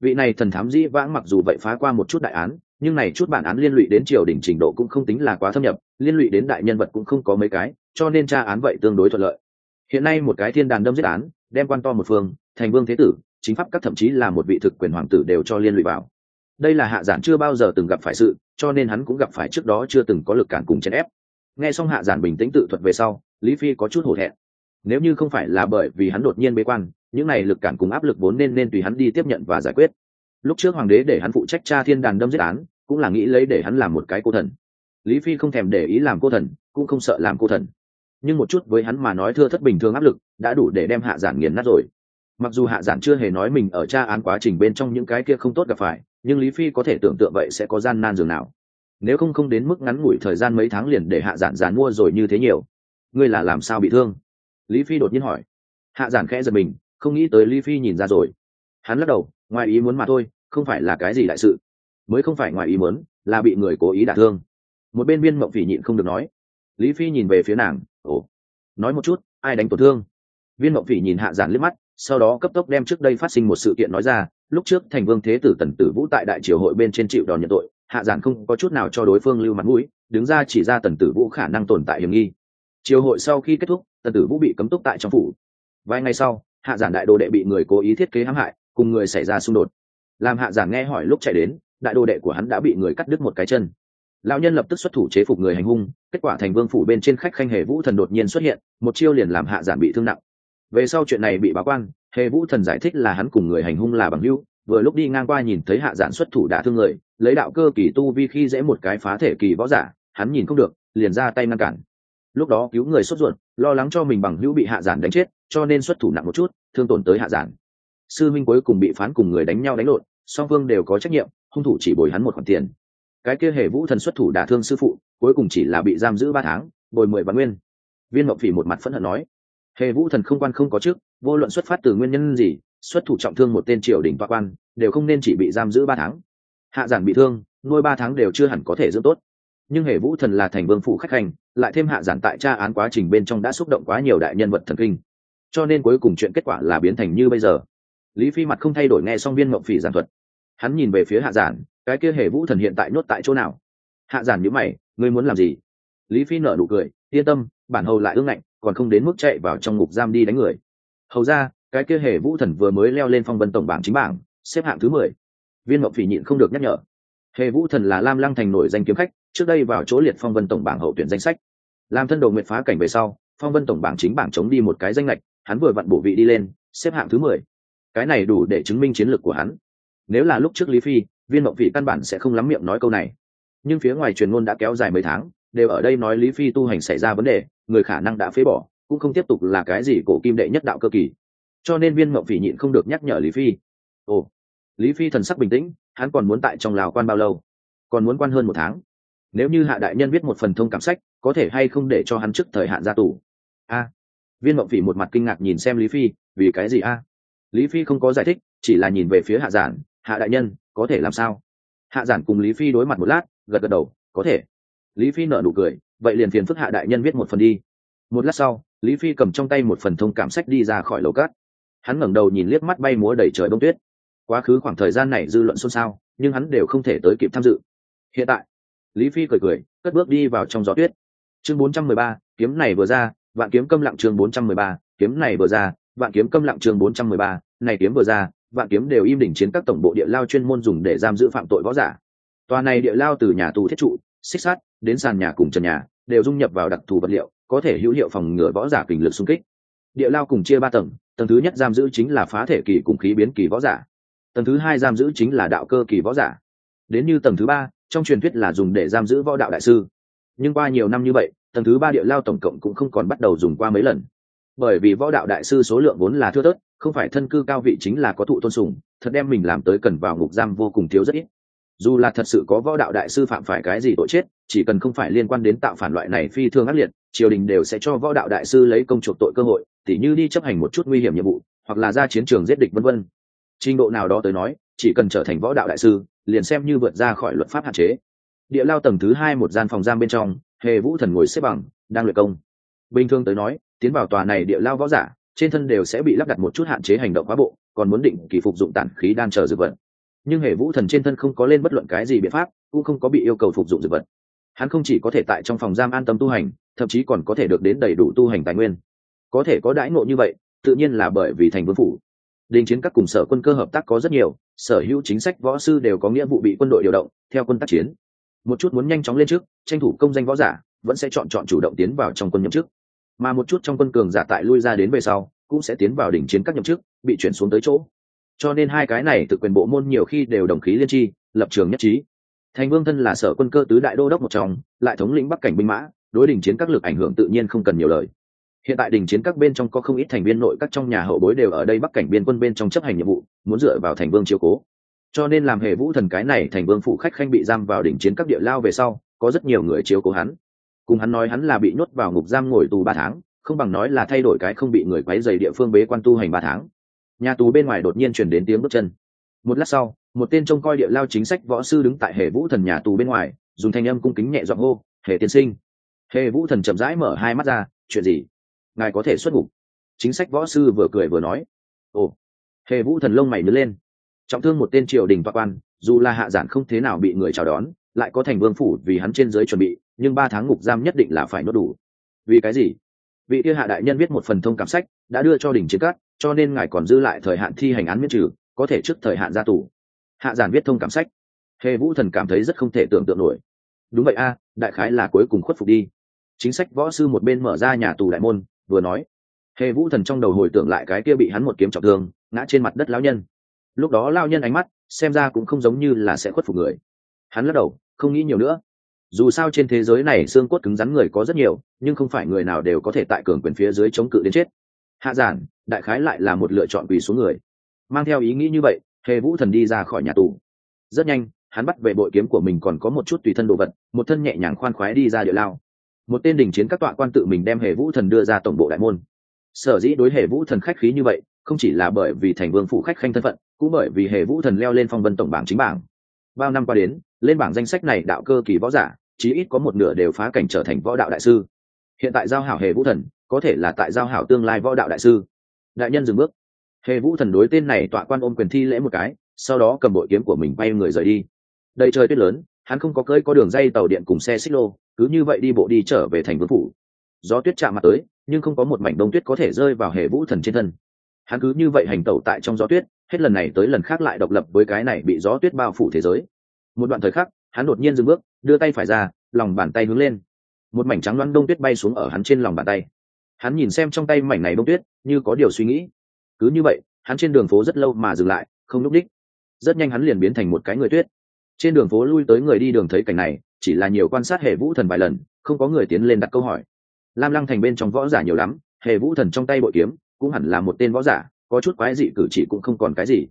Vị này thần thám dĩ vãng mặc dù vậy phá qua một chút đại án, nhưng này chút bản án liên lụy đến triều đình trình độ cũng không tính là quá thâm nhập, liên lụy đến đại nhân vật cũng không có mấy cái, cho nên tra án vậy tương đối thuận lợi. Hiện nay một cái thiên đàn đâm giết án, đem quan to một phương, thành vương thế tử, chính pháp các thậm chí là một vị thực quyền hoàng tử đều cho liên lụy vào. Đây là hạ giản chưa bao giờ từng gặp phải sự, cho nên hắn cũng gặp phải trước đó chưa từng có lực cản cùng chèn ép. Nghe xong hạ giản bình tĩnh tự thuật về sau, lý phi có chút hổ thẹn nếu như không phải là bởi vì hắn đột nhiên bế quan, những này lực cản cùng áp lực vốn nên nên tùy hắn đi tiếp nhận và giải quyết. Lúc trước hoàng đế để hắn phụ trách cha thiên đàn đâm giết án, cũng là nghĩ lấy để hắn làm một cái cô thần. Lý phi không thèm để ý làm cô thần, cũng không sợ làm cô thần. Nhưng một chút với hắn mà nói thưa thất bình thường áp lực, đã đủ để đem hạ giản nghiền nát rồi. Mặc dù hạ giản chưa hề nói mình ở tra án quá trình bên trong những cái kia không tốt gặp phải, nhưng lý phi có thể tưởng tượng vậy sẽ có gian nan dường nào. Nếu không không đến mức ngắn ngủi thời gian mấy tháng liền để hạ giản giàn mua rồi như thế nhiều. Ngươi là làm sao bị thương? Lý phi đột nhiên hỏi. Hạ giản khẽ giật mình, không nghĩ tới lý phi nhìn ra rồi. Hắn lắc đầu, ngoài ý muốn mà thôi, không phải là cái gì đại sự. Mới không phải ngoài ý muốn, là bị người cố ý đả thương. Một bên viên mộng phỉ nhịn không được nói. Lý phi nhìn về phía nàng, ồ, nói một chút, ai đánh tổn thương? Viên mộng phỉ nhìn hạ giản liếc mắt, sau đó cấp tốc đem trước đây phát sinh một sự kiện nói ra. Lúc trước thành vương thế tử tần tử vũ tại đại triều hội bên trên chịu đòn nhận tội, hạ giản không có chút nào cho đối phương lưu mặt mũi, đứng ra chỉ ra tần tử vũ khả năng tồn tại hiểm nghi. Chiều hội sau khi kết thúc, tần tử vũ bị cấm túc tại trong phủ. Vài ngày sau, hạ giản đại đồ đệ bị người cố ý thiết kế hãm hại, cùng người xảy ra xung đột. Làm hạ giản nghe hỏi lúc chạy đến, đại đồ đệ của hắn đã bị người cắt đứt một cái chân. Lão nhân lập tức xuất thủ chế phục người hành hung, kết quả thành vương phủ bên trên khách khanh hề vũ thần đột nhiên xuất hiện, một chiêu liền làm hạ giản bị thương nặng. Về sau chuyện này bị báo quan, hề vũ thần giải thích là hắn cùng người hành hung là bằng hữu, vừa lúc đi ngang qua nhìn thấy hạ giản xuất thủ đã thương người, lấy đạo cơ kỳ tu vi khi dễ một cái phá thể kỳ võ giả, hắn nhìn không được, liền ra tay ngăn cản lúc đó cứu người sốt ruột, lo lắng cho mình bằng hữu bị hạ giản đánh chết, cho nên xuất thủ nặng một chút, thương tổn tới hạ giản. Sư minh cuối cùng bị phán cùng người đánh nhau đánh lộn, song phương đều có trách nhiệm, hung thủ chỉ bồi hắn một khoản tiền. Cái kia hề vũ thần xuất thủ đả thương sư phụ, cuối cùng chỉ là bị giam giữ ba tháng, bồi mười vạn nguyên. Viên mộng phỉ một mặt phẫn hận nói, hề vũ thần không quan không có chức, vô luận xuất phát từ nguyên nhân gì, xuất thủ trọng thương một tên triều đình toa quan, đều không nên chỉ bị giam giữ ba tháng. Hạ giản bị thương, nuôi ba tháng đều chưa hẳn có thể dưỡng tốt nhưng hề vũ thần là thành vương phụ khách hành, lại thêm hạ giản tại tra án quá trình bên trong đã xúc động quá nhiều đại nhân vật thần kinh. Cho nên cuối cùng chuyện kết quả là biến thành như bây giờ. Lý phi mặt không thay đổi nghe xong viên mộng phỉ giảng thuật. Hắn nhìn về phía hạ giản, cái kia hề vũ thần hiện tại nhốt tại chỗ nào? Hạ giản nhữ mày, ngươi muốn làm gì? Lý phi nở nụ cười, yên tâm, bản hầu lại ương ngạnh, còn không đến mức chạy vào trong ngục giam đi đánh người. Hầu ra, cái kia hề vũ thần vừa mới leo lên phong vân tổng bảng chính bảng, xếp hạng thứ mười. Viên mộng phỉ nhịn không được nhắc nhở hề vũ thần là lam lăng thành nổi danh kiếm khách, trước đây vào chỗ liệt phong vân tổng bảng hậu tuyển danh sách. Làm thân đồ nguyệt phá cảnh về sau, phong vân tổng bảng chính bảng chống đi một cái danh lệch, hắn vừa vặn bổ vị đi lên, xếp hạng thứ mười. Cái này đủ để chứng minh chiến lược của hắn. Nếu là lúc trước lý phi, viên mộng vị căn bản sẽ không lắm miệng nói câu này. Nhưng phía ngoài truyền ngôn đã kéo dài mấy tháng, đều ở đây nói lý phi tu hành xảy ra vấn đề, người khả năng đã phế bỏ, cũng không tiếp tục là cái gì cổ kim đệ nhất đạo cơ kỳ. Cho nên viên mộng vị nhịn không được nhắc nhở lý phi. Ồ lý phi thần sắc bình tĩnh, hắn còn muốn tại trong lào quan bao lâu? Còn muốn quan hơn một tháng? Nếu như hạ đại nhân viết một phần thông cảm sách, có thể hay không để cho hắn trước thời hạn ra tù? A. Viên mộng phỉ một mặt kinh ngạc nhìn xem lý phi, vì cái gì a? Lý phi không có giải thích, chỉ là nhìn về phía hạ giản. Hạ đại nhân, có thể làm sao? Hạ giản cùng lý phi đối mặt một lát, gật gật đầu, có thể. Lý phi nợ nụ cười, vậy liền phiền phức hạ đại nhân viết một phần đi. Một lát sau, lý phi cầm trong tay một phần thông cảm sách đi ra khỏi lầu cát. Hắn ngẩng đầu nhìn liếc mắt bay múa đầy trời bông tuyết quá khứ khoảng thời gian này dư luận xôn xao nhưng hắn đều không thể tới kịp tham dự. Hiện tại lý phi cười cười cất bước đi vào trong gió tuyết. Chương 413, kiếm này vừa ra vạn kiếm câm lặng chương 413, kiếm này vừa ra vạn kiếm câm lặng chương 413, này kiếm vừa ra vạn kiếm đều im đỉnh chiến các tổng bộ địa lao chuyên môn dùng để giam giữ phạm tội võ giả. Tòa này địa lao từ nhà tù thiết trụ xích sắt đến sàn nhà cùng trần nhà đều dung nhập vào đặc thù vật liệu có thể hữu hiệu phòng ngừa võ giả kình lực xung kích. Địa lao cùng chia ba tầng tầng thứ nhất giam giữ chính là phá thể kỳ cùng khí biến kỳ võ giả tầng thứ hai giam giữ chính là đạo cơ kỳ võ giả. Đến như tầng thứ ba, trong truyền thuyết là dùng để giam giữ võ đạo đại sư. Nhưng qua nhiều năm như vậy, tầng thứ ba địa lao tổng cộng cũng không còn bắt đầu dùng qua mấy lần. Bởi vì võ đạo đại sư số lượng vốn là thưa thớt, không phải thân cư cao vị chính là có thụ tôn sùng, thật đem mình làm tới cần vào ngục giam vô cùng thiếu rất ít. Dù là thật sự có võ đạo đại sư phạm phải cái gì tội chết, chỉ cần không phải liên quan đến tạo phản loại này phi thương ác liệt, triều đình đều sẽ cho võ đạo đại sư lấy công chuộc tội cơ hội, tỉ như đi chấp hành một chút nguy hiểm nhiệm vụ, hoặc là ra chiến trường giết địch vân vân trình độ nào đó tới nói, chỉ cần trở thành võ đạo đại sư, liền xem như vượt ra khỏi luật pháp hạn chế. Địa lao tầng thứ hai một gian phòng giam bên trong, hề vũ thần ngồi xếp bằng, đang luyện công. Bình thường tới nói, tiến vào tòa này địa lao võ giả, trên thân đều sẽ bị lắp đặt một chút hạn chế hành động quá bộ, còn muốn định kỳ phục dụng tản khí đan chờ dược vật. Nhưng hề vũ thần trên thân không có lên bất luận cái gì biện pháp, cũng không có bị yêu cầu phục dụng dược vật. Hắn không chỉ có thể tại trong phòng giam an tâm tu hành, thậm chí còn có thể được đến đầy đủ tu hành tài nguyên. Có thể có đãi ngộ như vậy, tự nhiên là bởi vì thành vương phủ đình chiến các cùng sở quân cơ hợp tác có rất nhiều, sở hữu chính sách võ sư đều có nghĩa vụ bị quân đội điều động, theo quân tác chiến. Một chút muốn nhanh chóng lên trước, tranh thủ công danh võ giả, vẫn sẽ chọn chọn chủ động tiến vào trong quân nhậm chức. Mà một chút trong quân cường giả tại lui ra đến về sau, cũng sẽ tiến vào đỉnh chiến các nhậm chức, bị chuyển xuống tới chỗ. Cho nên hai cái này tự quyền bộ môn nhiều khi đều đồng khí liên tri, lập trường nhất trí. Thành vương thân là sở quân cơ tứ đại đô đốc một trong, lại thống lĩnh bắc cảnh binh mã, đối đình chiến các lực ảnh hưởng tự nhiên không cần nhiều lời hiện tại đình chiến các bên trong có không ít thành viên nội các trong nhà hậu bối đều ở đây bắc cảnh biên quân bên trong chấp hành nhiệm vụ, muốn dựa vào thành vương chiếu cố. Cho nên làm hệ vũ thần cái này thành vương phụ khách khanh bị giam vào đỉnh chiến các địa lao về sau, có rất nhiều người chiếu cố hắn. Cùng hắn nói hắn là bị nhốt vào ngục giam ngồi tù ba tháng, không bằng nói là thay đổi cái không bị người quấy dày địa phương bế quan tu hành ba tháng. Nhà tù bên ngoài đột nhiên chuyển đến tiếng bước chân. Một lát sau, một tên trông coi địa lao chính sách võ sư đứng tại hệ vũ thần nhà tù bên ngoài, dùng thanh âm cung kính nhẹ giọng hô hệ tiên sinh. Hệ vũ thần chậm rãi mở hai mắt ra, chuyện gì? Ngài có thể xuất ngục. Chính sách võ sư vừa cười vừa nói. Ồ, hề vũ thần lông mày nứt lên. Trọng thương một tên triều đình toa quan, dù là hạ giản không thế nào bị người chào đón, lại có thành vương phủ vì hắn trên giới chuẩn bị, nhưng ba tháng ngục giam nhất định là phải nốt đủ. Vì cái gì? Vị kia hạ đại nhân viết một phần thông cảm sách, đã đưa cho đỉnh chiến cát cho nên ngài còn dư lại thời hạn thi hành án miễn trừ, có thể trước thời hạn ra tù. Hạ giản viết thông cảm sách. Hề vũ thần cảm thấy rất không thể tưởng tượng nổi. Đúng vậy a, đại khái là cuối cùng khuất phục đi. Chính sách võ sư một bên mở ra nhà tù đại môn vừa nói. Hề vũ thần trong đầu hồi tưởng lại cái kia bị hắn một kiếm trọng thương, ngã trên mặt đất lão nhân. Lúc đó lao nhân ánh mắt, xem ra cũng không giống như là sẽ khuất phục người. Hắn lắc đầu, không nghĩ nhiều nữa. Dù sao trên thế giới này xương cốt cứng rắn người có rất nhiều, nhưng không phải người nào đều có thể tại cường quyền phía dưới chống cự đến chết. Hạ giản, đại khái lại là một lựa chọn quỳ xuống người. Mang theo ý nghĩ như vậy, hề vũ thần đi ra khỏi nhà tù. Rất nhanh, hắn bắt về bội kiếm của mình còn có một chút tùy thân đồ vật, một thân nhẹ nhàng khoan khoái đi ra địa lao một tên đình chiến các tọa quan tự mình đem hề vũ thần đưa ra tổng bộ đại môn. Sở dĩ đối hề vũ thần khách khí như vậy, không chỉ là bởi vì thành vương phụ khách khanh thân phận, cũng bởi vì hề vũ thần leo lên phong vân tổng bảng chính bảng. Bao năm qua đến, lên bảng danh sách này đạo cơ kỳ võ giả, chí ít có một nửa đều phá cảnh trở thành võ đạo đại sư. Hiện tại giao hảo hề vũ thần, có thể là tại giao hảo tương lai võ đạo đại sư. Đại nhân dừng bước. Hề vũ thần đối tên này tọa quan ôm quyền thi lễ một cái, sau đó cầm bội kiếm của mình bay người rời đi. Đầy trời tuyết lớn hắn không có cơi có đường dây tàu điện cùng xe xích lô, cứ như vậy đi bộ đi trở về thành vương phủ. Gió tuyết chạm mặt tới, nhưng không có một mảnh đông tuyết có thể rơi vào hệ vũ thần trên thân. Hắn cứ như vậy hành tẩu tại trong gió tuyết, hết lần này tới lần khác lại độc lập với cái này bị gió tuyết bao phủ thế giới. Một đoạn thời khắc, hắn đột nhiên dừng bước, đưa tay phải ra, lòng bàn tay hướng lên. Một mảnh trắng loáng đông tuyết bay xuống ở hắn trên lòng bàn tay. Hắn nhìn xem trong tay mảnh này đông tuyết, như có điều suy nghĩ. Cứ như vậy, hắn trên đường phố rất lâu mà dừng lại, không lúc đích. Rất nhanh hắn liền biến thành một cái người tuyết trên đường phố lui tới người đi đường thấy cảnh này, chỉ là nhiều quan sát hệ vũ thần vài lần, không có người tiến lên đặt câu hỏi. Lam lăng thành bên trong võ giả nhiều lắm hệ vũ thần trong tay bội kiếm, cũng hẳn là một tên võ giả, có chút quái dị cử chỉ cũng không còn cái gì.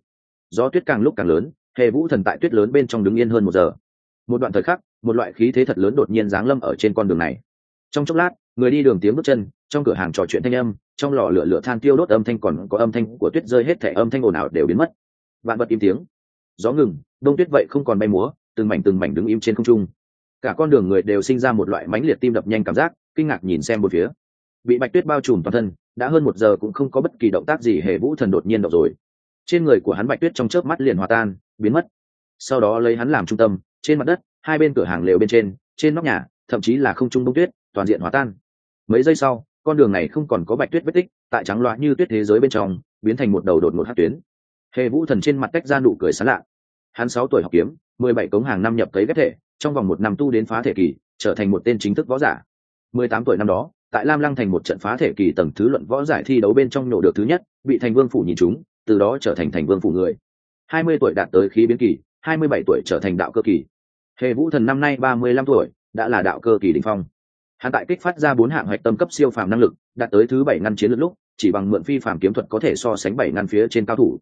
Gió tuyết càng lúc càng lớn hệ vũ thần tại tuyết lớn bên trong đứng yên hơn một giờ. Một đoạn thời khắc, một loại khí thế thật lớn đột nhiên giáng lâm ở trên con đường này. Trong chốc lát, người đi đường tiếng bước chân, trong cửa hàng trò chuyện thanh âm, trong lò lửa lửa than tiêu đốt âm thanh còn có âm thanh của tuyết rơi hết thẻ âm thanh ồn ào đều biến mất. Vạn vật im tiếng gió ngừng, đông tuyết vậy không còn bay múa, từng mảnh từng mảnh đứng im trên không trung. Cả con đường người đều sinh ra một loại mãnh liệt tim đập nhanh cảm giác, kinh ngạc nhìn xem một phía. Bị bạch tuyết bao trùm toàn thân, đã hơn một giờ cũng không có bất kỳ động tác gì, hề vũ thần đột nhiên động rồi. Trên người của hắn bạch tuyết trong chớp mắt liền hòa tan, biến mất. Sau đó lấy hắn làm trung tâm, trên mặt đất, hai bên cửa hàng lều bên trên trên nóc nhà, thậm chí là không trung đông tuyết, toàn diện hòa tan. Mấy giây sau, con đường này không còn có bạch tuyết vết tích, tại trắng loa như tuyết thế giới bên trong, biến thành một đầu đột ngột hát tuyến hề vũ thần trên mặt tách ra nụ cười sán lạ. Hắn sáu tuổi học kiếm mười bảy cống hàng năm nhập cấy ghép thể trong vòng một năm tu đến phá thể kỳ trở thành một tên chính thức võ giả. Mười tám tuổi năm đó tại lam lăng thành một trận phá thể kỳ tầng thứ luận võ giải thi đấu bên trong nổ được thứ nhất bị thành vương phủ nhìn chúng từ đó trở thành thành vương phủ người. Hai mươi tuổi đạt tới khí biến kỳ hai mươi bảy tuổi trở thành đạo cơ kỳ. Hề vũ thần năm nay ba mươi lăm tuổi đã là đạo cơ kỳ đình phong. Hắn tại kích phát ra bốn hạng hoạch tâm cấp siêu phàm năng lực đạt tới thứ bảy ngăn chiến lực, lúc chỉ bằng mượn phi phàm kiếm thuật có thể so sánh bảy ngăn phía trên cao thủ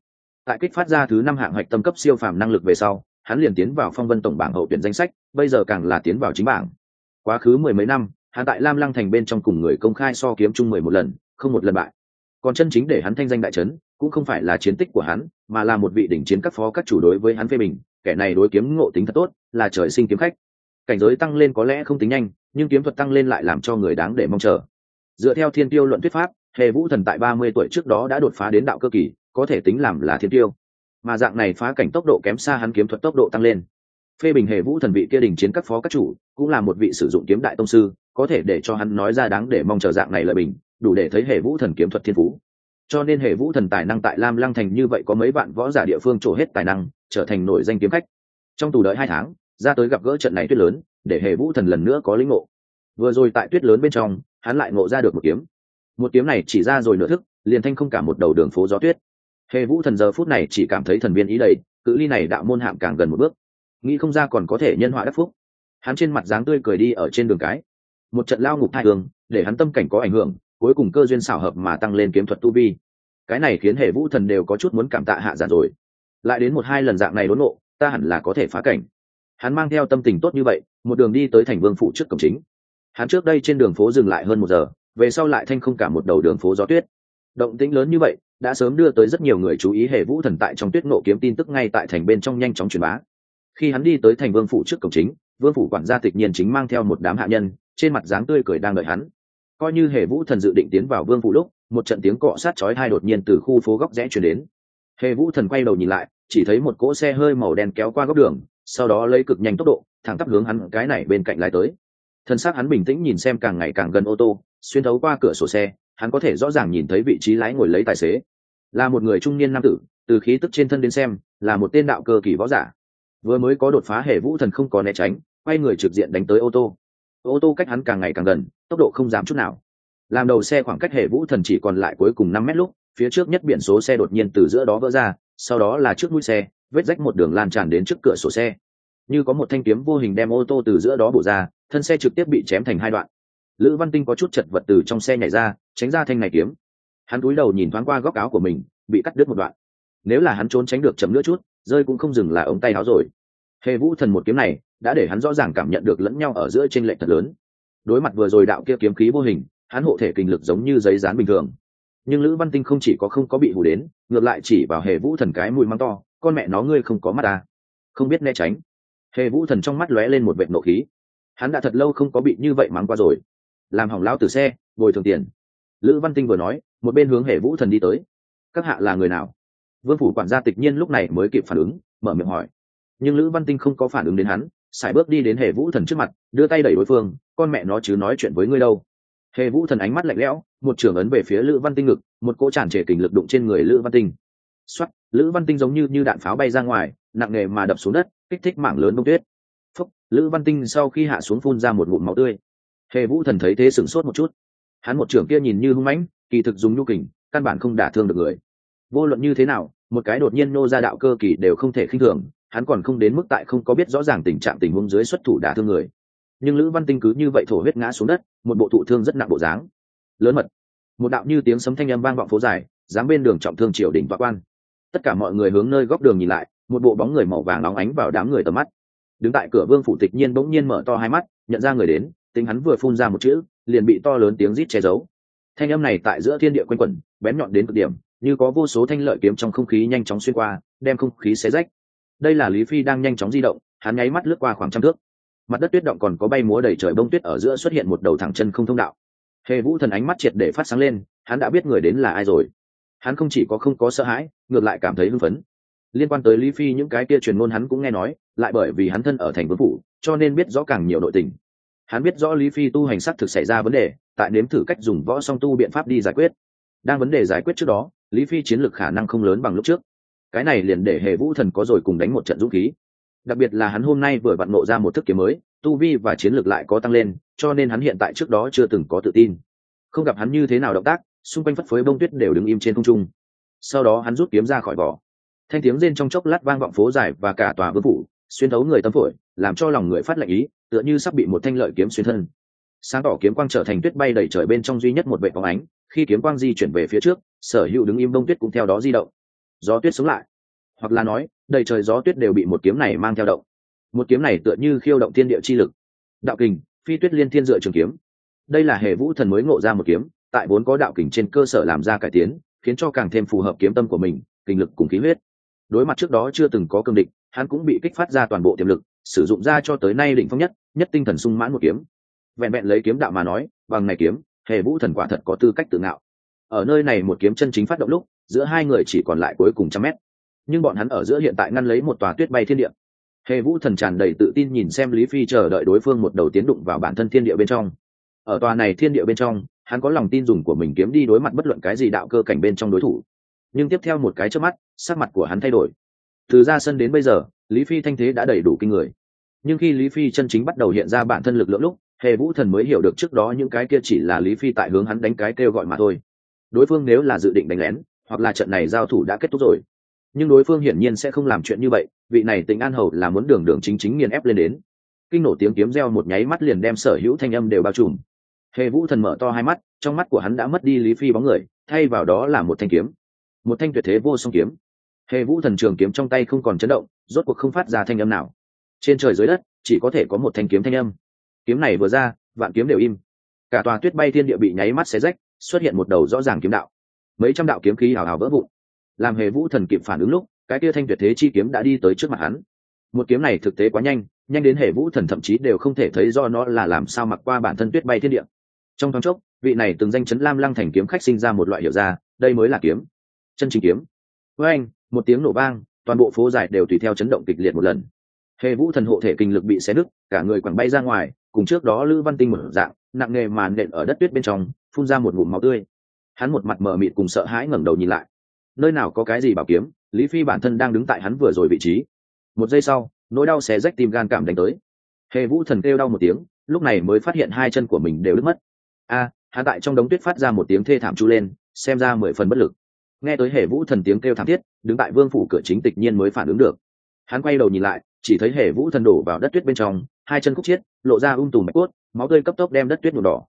tại kích phát ra thứ năm hạng hoạch tâm cấp siêu phàm năng lực về sau, hắn liền tiến vào phong vân tổng bảng hậu tuyển danh sách, bây giờ càng là tiến vào chính bảng. Quá khứ mười mấy năm, hắn tại lam lăng thành bên trong cùng người công khai so kiếm chung mười một lần, không một lần bại. Còn chân chính để hắn thanh danh đại trấn cũng không phải là chiến tích của hắn, mà là một vị đỉnh chiến các phó các chủ đối với hắn phê bình, kẻ này đối kiếm ngộ tính thật tốt, là trời sinh kiếm khách. Cảnh giới tăng lên có lẽ không tính nhanh, nhưng kiếm thuật tăng lên lại làm cho người đáng để mong chờ. Dựa theo thiên tiêu luận thuyết pháp, hề vũ thần tại ba mươi tuổi trước đó đã đột phá đến đạo cơ kỳ có thể tính làm là thiên tiêu. Mà dạng này phá cảnh tốc độ kém xa hắn kiếm thuật tốc độ tăng lên. Phê bình hề vũ thần vị kia đình chiến các phó các chủ, cũng là một vị sử dụng kiếm đại tông sư, có thể để cho hắn nói ra đáng để mong chờ dạng này lợi bình, đủ để thấy hề vũ thần kiếm thuật thiên phú. Cho nên hề vũ thần tài năng tại lam lăng thành như vậy có mấy bạn võ giả địa phương trổ hết tài năng, trở thành nổi danh kiếm khách. Trong tù đợi hai tháng, ra tới gặp gỡ trận này tuyết lớn, để hề vũ thần lần nữa có lĩnh ngộ. Vừa rồi tại tuyết lớn bên trong, hắn lại ngộ ra được một kiếm. Một kiếm này chỉ ra rồi nửa thức, liền thanh không cả một đầu đường phố gió tuyết hề vũ thần giờ phút này chỉ cảm thấy thần viên ý đầy, cự ly này đạo môn hạm càng gần một bước. Nghĩ không ra còn có thể nhân họa đắc phúc. Hắn trên mặt dáng tươi cười đi ở trên đường cái. Một trận lao ngục thai hương, để hắn tâm cảnh có ảnh hưởng, cuối cùng cơ duyên xảo hợp mà tăng lên kiếm thuật tu vi. Cái này khiến hệ vũ thần đều có chút muốn cảm tạ hạ giản rồi. Lại đến một hai lần dạng này đốn nộ ta hẳn là có thể phá cảnh. Hắn mang theo tâm tình tốt như vậy, một đường đi tới thành vương phủ trước cổng chính. Hắn trước đây trên đường phố dừng lại hơn một giờ, về sau lại thanh không cả một đầu đường phố gió tuyết động tĩnh lớn như vậy, đã sớm đưa tới rất nhiều người chú ý hệ vũ thần tại trong tuyết nộ kiếm tin tức ngay tại thành bên trong nhanh chóng truyền bá. Khi hắn đi tới thành vương phủ trước cổng chính, vương phủ quản gia tịch nhiên chính mang theo một đám hạ nhân, trên mặt dáng tươi cười đang đợi hắn. Coi như hệ vũ thần dự định tiến vào vương phủ lúc, một trận tiếng cọ sát chói hai đột nhiên từ khu phố góc rẽ chuyển đến. Hệ vũ thần quay đầu nhìn lại, chỉ thấy một cỗ xe hơi màu đen kéo qua góc đường, sau đó lấy cực nhanh tốc độ, thẳng tắp hướng hắn cái này bên cạnh lái tới. Thân xác hắn bình tĩnh nhìn xem càng ngày càng gần ô tô, xuyên thấu qua cửa sổ xe hắn có thể rõ ràng nhìn thấy vị trí lái ngồi lấy tài xế. Là một người trung niên nam tử, từ khí tức trên thân đến xem, là một tên đạo cơ kỳ võ giả. Vừa mới có đột phá hệ vũ thần không có né tránh, quay người trực diện đánh tới ô tô. Ô tô cách hắn càng ngày càng gần, tốc độ không giảm chút nào. Làm đầu xe khoảng cách hệ vũ thần chỉ còn lại cuối cùng năm mét lúc, phía trước nhất biển số xe đột nhiên từ giữa đó vỡ ra, sau đó là trước mũi xe, vết rách một đường lan tràn đến trước cửa sổ xe. Như có một thanh kiếm vô hình đem ô tô từ giữa đó bổ ra, thân xe trực tiếp bị chém thành hai đoạn. Lữ văn tinh có chút chật vật từ trong xe nhảy ra tránh ra thanh này kiếm. Hắn cúi đầu nhìn thoáng qua góc áo của mình, bị cắt đứt một đoạn. Nếu là hắn trốn tránh được chấm nữa chút, rơi cũng không dừng là ống tay áo rồi. Hề vũ thần một kiếm này, đã để hắn rõ ràng cảm nhận được lẫn nhau ở giữa trên lệ thật lớn. Đối mặt vừa rồi đạo kia kiếm khí vô hình, hắn hộ thể kinh lực giống như giấy dán bình thường. Nhưng lữ văn tinh không chỉ có không có bị hù đến, ngược lại chỉ vào hề vũ thần cái mũi măng to, con mẹ nó ngươi không có mắt ta. Không biết né tránh. Hề vũ thần trong mắt lóe lên một vệ nộ khí. Hắn đã thật lâu không có bị như vậy mắng qua rồi. Làm hỏng lao từ xe, bồi thường tiền lữ văn tinh vừa nói, một bên hướng hệ vũ thần đi tới. Các hạ là người nào? Vương phủ quản gia tịch nhiên lúc này mới kịp phản ứng, mở miệng hỏi. Nhưng lữ văn tinh không có phản ứng đến hắn, sải bước đi đến hệ vũ thần trước mặt, đưa tay đẩy đối phương, con mẹ nó chứ nói chuyện với ngươi đâu. Hệ vũ thần ánh mắt lạnh lẽo, một trường ấn về phía lữ văn tinh ngực, một cỗ tràn trề kình lực đụng trên người lữ văn tinh. Xuất lữ văn tinh giống như như đạn pháo bay ra ngoài, nặng nề mà đập xuống đất, kích thích mảng lớn bông tuyết. Phúc, lữ văn tinh sau khi hạ xuống phun ra một ngụm máu tươi. Hề vũ thần thấy thế sửng sốt một chút hắn một trưởng kia nhìn như hung mãnh, kỳ thực dùng nhu kình, căn bản không đả thương được người. Vô luận như thế nào, một cái đột nhiên nô ra đạo cơ kỳ đều không thể khinh thường, hắn còn không đến mức tại không có biết rõ ràng tình trạng tình huống dưới xuất thủ đả thương người. Nhưng lữ văn tinh cứ như vậy thổ huyết ngã xuống đất, một bộ thụ thương rất nặng bộ dáng. Lớn mật. Một đạo như tiếng sấm thanh âm vang vọng phố dài, dáng bên đường trọng thương triều đình và quan. Tất cả mọi người hướng nơi góc đường nhìn lại, một bộ bóng người màu vàng nóng ánh vào đám người tầm mắt. Đứng tại cửa vương phủ tịch nhiên bỗng nhiên mở to hai mắt, nhận ra người đến, tính hắn vừa phun ra một chữ liền bị to lớn tiếng rít che giấu. Thanh âm này tại giữa thiên địa quanh quẩn, bén nhọn đến cực điểm, như có vô số thanh lợi kiếm trong không khí nhanh chóng xuyên qua, đem không khí xé rách. Đây là lý phi đang nhanh chóng di động, hắn nháy mắt lướt qua khoảng trăm thước. Mặt đất tuyết động còn có bay múa đầy trời bông tuyết ở giữa xuất hiện một đầu thẳng chân không thông đạo. Hề vũ thần ánh mắt triệt để phát sáng lên, hắn đã biết người đến là ai rồi. Hắn không chỉ có không có sợ hãi, ngược lại cảm thấy hưng phấn. Liên quan tới lý phi những cái kia truyền ngôn hắn cũng nghe nói, lại bởi vì hắn thân ở thành vương phủ, cho nên biết rõ càng nhiều nội tình hắn biết rõ lý phi tu hành sắc thực xảy ra vấn đề, tại nếm thử cách dùng võ song tu biện pháp đi giải quyết. Đang vấn đề giải quyết trước đó, lý phi chiến lược khả năng không lớn bằng lúc trước. Cái này liền để hề vũ thần có rồi cùng đánh một trận dũng khí. Đặc biệt là hắn hôm nay vừa vặn nộ ra một thức kiếm mới, tu vi và chiến lược lại có tăng lên, cho nên hắn hiện tại trước đó chưa từng có tự tin. Không gặp hắn như thế nào động tác, xung quanh phất phới bông tuyết đều đứng im trên không trung. Sau đó hắn rút kiếm ra khỏi vỏ. Thanh tiếng rên trong chốc lát vang vọng phố dài và cả tòa vương phủ xuyên thấu người tâm phổi, làm cho lòng người phát lệnh ý, tựa như sắp bị một thanh lợi kiếm xuyên thân. Sáng tỏ kiếm quang trở thành tuyết bay đầy trời bên trong duy nhất một vệ bóng ánh, khi kiếm quang di chuyển về phía trước, sở hữu đứng im đông tuyết cũng theo đó di động. Gió tuyết sống lại. Hoặc là nói, đầy trời gió tuyết đều bị một kiếm này mang theo động. Một kiếm này tựa như khiêu động thiên địa chi lực. Đạo kình, phi tuyết liên thiên dựa trường kiếm. Đây là hệ vũ thần mới ngộ ra một kiếm, tại vốn có đạo kình trên cơ sở làm ra cải tiến, khiến cho càng thêm phù hợp kiếm tâm của mình, kinh lực cùng khí huyết. Đối mặt trước đó chưa từng có cương địch hắn cũng bị kích phát ra toàn bộ tiềm lực, sử dụng ra cho tới nay định phong nhất nhất tinh thần sung mãn một kiếm. Vẹn vẹn lấy kiếm đạo mà nói, bằng này kiếm hề vũ thần quả thật có tư cách tự ngạo. Ở nơi này một kiếm chân chính phát động lúc, giữa hai người chỉ còn lại cuối cùng trăm mét. Nhưng bọn hắn ở giữa hiện tại ngăn lấy một tòa tuyết bay thiên địa. Hề vũ thần tràn đầy tự tin nhìn xem lý phi chờ đợi đối phương một đầu tiến đụng vào bản thân thiên địa bên trong. Ở tòa này thiên địa bên trong, hắn có lòng tin dùng của mình kiếm đi đối mặt bất luận cái gì đạo cơ cảnh bên trong đối thủ. Nhưng tiếp theo một cái trước mắt, sắc mặt của hắn thay đổi từ ra sân đến bây giờ, lý phi thanh thế đã đầy đủ kinh người. Nhưng khi lý phi chân chính bắt đầu hiện ra bản thân lực lượng lúc, hề vũ thần mới hiểu được trước đó những cái kia chỉ là lý phi tại hướng hắn đánh cái kêu gọi mà thôi. Đối phương nếu là dự định đánh lén, hoặc là trận này giao thủ đã kết thúc rồi. Nhưng đối phương hiển nhiên sẽ không làm chuyện như vậy, vị này tỉnh an hầu là muốn đường đường chính chính nghiền ép lên đến. Kinh nổ tiếng kiếm reo một nháy mắt liền đem sở hữu thanh âm đều bao trùm. Hề vũ thần mở to hai mắt, trong mắt của hắn đã mất đi lý phi bóng người, thay vào đó là một thanh kiếm. Một thanh tuyệt thế vô song kiếm hề vũ thần trường kiếm trong tay không còn chấn động, rốt cuộc không phát ra thanh âm nào. Trên trời dưới đất, chỉ có thể có một thanh kiếm thanh âm. Kiếm này vừa ra, vạn kiếm đều im. Cả tòa tuyết bay thiên địa bị nháy mắt xé rách, xuất hiện một đầu rõ ràng kiếm đạo. Mấy trăm đạo kiếm khí hào hào vỡ vụn. Làm hề vũ thần kịp phản ứng lúc, cái kia thanh tuyệt thế chi kiếm đã đi tới trước mặt hắn. Một kiếm này thực tế quá nhanh nhanh đến hề vũ thần thậm chí đều không thể thấy do nó là làm sao mặc qua bản thân tuyết bay thiên địa. Trong thoáng chốc, vị này từng danh chấn lam lăng thành kiếm khách sinh ra một loại hiểu ra, đây mới là kiếm. Chân chính kiếm. Với anh một tiếng nổ vang, toàn bộ phố dài đều tùy theo chấn động kịch liệt một lần. Hề vũ thần hộ thể kinh lực bị xé nứt, cả người quẳng bay ra ngoài, cùng trước đó lữ văn tinh mở dạng, nặng nề màn nện ở đất tuyết bên trong, phun ra một ngụm máu tươi. Hắn một mặt mờ mịt cùng sợ hãi ngẩng đầu nhìn lại. Nơi nào có cái gì bảo kiếm, lý phi bản thân đang đứng tại hắn vừa rồi vị trí. Một giây sau, nỗi đau xé rách tim gan cảm đánh tới. Hề vũ thần kêu đau một tiếng, lúc này mới phát hiện hai chân của mình đều đứt mất. A, hắn tại trong đống tuyết phát ra một tiếng thê thảm chu lên, xem ra mười phần bất lực nghe tới hệ vũ thần tiếng kêu thảm thiết, đứng tại vương phủ cửa chính tịch nhiên mới phản ứng được. Hắn quay đầu nhìn lại, chỉ thấy hệ vũ thần đổ vào đất tuyết bên trong, hai chân khúc chiết, lộ ra ung tùm mạch cốt, máu tươi cấp tốc đem đất tuyết nhuộm đỏ.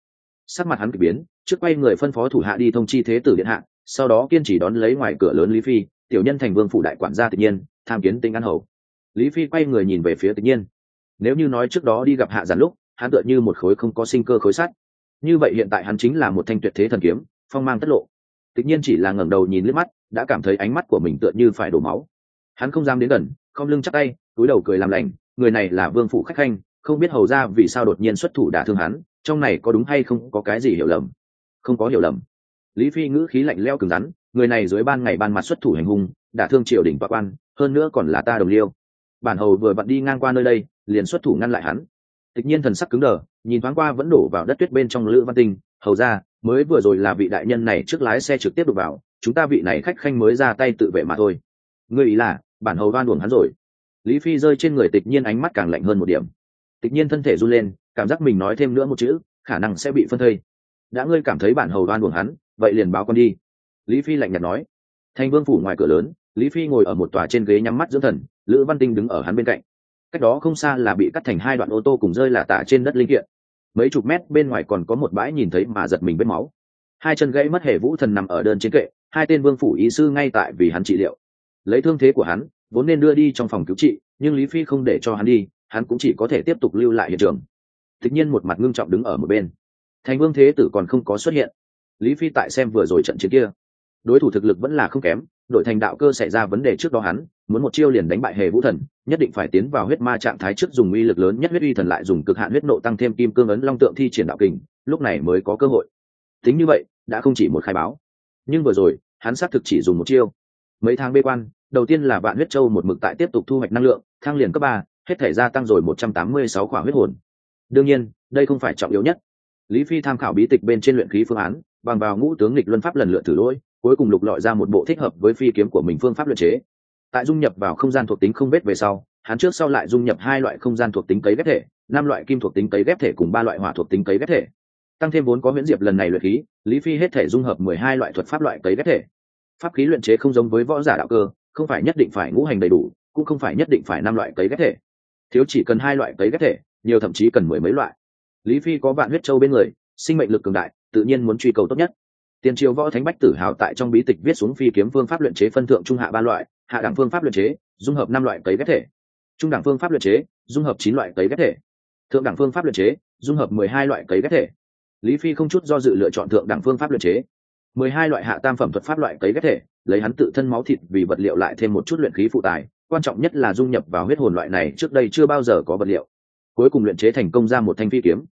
Sắc mặt hắn k ỳ biến, trước quay người phân phó thủ hạ đi thông chi thế tử điện hạ, sau đó kiên trì đón lấy ngoài cửa lớn lý phi, tiểu nhân thành vương phủ đại quản gia tự nhiên, tham kiến tinh an hầu. Lý phi quay người nhìn về phía tự nhiên. Nếu như nói trước đó đi gặp hạ giản lúc, hắn tựa như một khối không có sinh cơ khối sắt. Như vậy hiện tại hắn chính là một thanh tuyệt thế thần kiếm, phong mang tất lộ tự nhiên chỉ là ngẩng đầu nhìn liếc mắt, đã cảm thấy ánh mắt của mình tựa như phải đổ máu. Hắn không dám đến gần, không lưng chắc tay, túi đầu cười làm lành, người này là vương phủ khách khanh, không biết hầu ra vì sao đột nhiên xuất thủ đả thương hắn, trong này có đúng hay không, có cái gì hiểu lầm? Không có hiểu lầm. Lý phi ngữ khí lạnh leo cứng rắn, người này dưới ban ngày ban mặt xuất thủ hành hung, đả thương triều đình toa quan, hơn nữa còn là ta đồng liêu. Bản hầu vừa vặn đi ngang qua nơi đây, liền xuất thủ ngăn lại hắn. Tịch nhiên thần sắc cứng đờ, nhìn thoáng qua vẫn đổ vào đất tuyết bên trong lữ văn tinh hầu ra, mới vừa rồi là vị đại nhân này trước lái xe trực tiếp đục vào, chúng ta vị này khách khanh mới ra tay tự vệ mà thôi. Ngươi ý là, bản hầu van đuổi hắn rồi. Lý phi rơi trên người tịch nhiên ánh mắt càng lạnh hơn một điểm. Tịch nhiên thân thể run lên, cảm giác mình nói thêm nữa một chữ, khả năng sẽ bị phân thây. Đã ngươi cảm thấy bản hầu van đuổi hắn, vậy liền báo con đi. Lý phi lạnh nhạt nói. Thành vương phủ ngoài cửa lớn, lý phi ngồi ở một tòa trên ghế nhắm mắt dưỡng thần, lữ văn tinh đứng ở hắn bên cạnh. Cách đó không xa là bị cắt thành hai đoạn ô tô cùng rơi là tả trên đất linh kiện mấy chục mét bên ngoài còn có một bãi nhìn thấy mà giật mình vết máu. Hai chân gãy mất hệ vũ thần nằm ở đơn trên kệ, hai tên vương phủ ý sư ngay tại vì hắn trị liệu. Lấy thương thế của hắn, vốn nên đưa đi trong phòng cứu trị, nhưng lý phi không để cho hắn đi, hắn cũng chỉ có thể tiếp tục lưu lại hiện trường. Tất nhiên một mặt ngưng trọng đứng ở một bên. Thành vương thế tử còn không có xuất hiện. Lý phi tại xem vừa rồi trận chiến kia. Đối thủ thực lực vẫn là không kém, đội thành đạo cơ xảy ra vấn đề trước đó hắn muốn một chiêu liền đánh bại hề vũ thần, nhất định phải tiến vào huyết ma trạng thái trước dùng uy lực lớn nhất huyết uy thần lại dùng cực hạn huyết nộ tăng thêm kim cương ấn long tượng thi triển đạo kình, lúc này mới có cơ hội. Tính như vậy, đã không chỉ một khai báo. Nhưng vừa rồi, hắn xác thực chỉ dùng một chiêu. Mấy tháng bê quan, đầu tiên là vạn huyết châu một mực tại tiếp tục thu hoạch năng lượng thang liền cấp ba, hết thể gia tăng rồi một trăm tám mươi sáu khỏa huyết hồn. Đương nhiên, đây không phải trọng yếu nhất. Lý phi tham khảo bí tịch bên trên luyện khí phương án, bằng vào ngũ tướng lịch luân pháp lần lượt thử lỗi, cuối cùng lục lọi ra một bộ thích hợp với phi kiếm của mình phương pháp luyện chế tại dung nhập vào không gian thuộc tính không vết về sau, hắn trước sau lại dung nhập hai loại không gian thuộc tính cấy ghép thể, năm loại kim thuộc tính cấy ghép thể cùng ba loại hỏa thuộc tính cấy ghép thể. Tăng thêm vốn có miễn diệp lần này luyện khí, lý phi hết thể dung hợp mười hai loại thuật pháp loại cấy ghép thể. Pháp khí luyện chế không giống với võ giả đạo cơ, không phải nhất định phải ngũ hành đầy đủ, cũng không phải nhất định phải năm loại cấy ghép thể. Thiếu chỉ cần hai loại cấy ghép thể, nhiều thậm chí cần mười mấy loại. Lý phi có vạn huyết châu bên người, sinh mệnh lực cường đại, tự nhiên muốn truy cầu tốt nhất. Tiền triều võ thánh bách tử hào tại trong bí tịch viết xuống phi kiếm phương pháp luyện chế phân thượng trung hạ ba loại hạ đẳng phương pháp luyện chế, dung hợp năm loại cấy ghép thể. Trung đẳng phương pháp luyện chế, dung hợp chín loại cấy ghép thể. Thượng đẳng phương pháp luyện chế, dung hợp mười hai loại cấy ghép thể. Lý phi không chút do dự lựa chọn thượng đẳng phương pháp luyện chế. mười hai loại hạ tam phẩm thuật pháp loại cấy ghép thể, lấy hắn tự thân máu thịt vì vật liệu lại thêm một chút luyện khí phụ tài, quan trọng nhất là dung nhập vào huyết hồn loại này trước đây chưa bao giờ có vật liệu. Cuối cùng luyện chế thành công ra một thanh phi kiếm.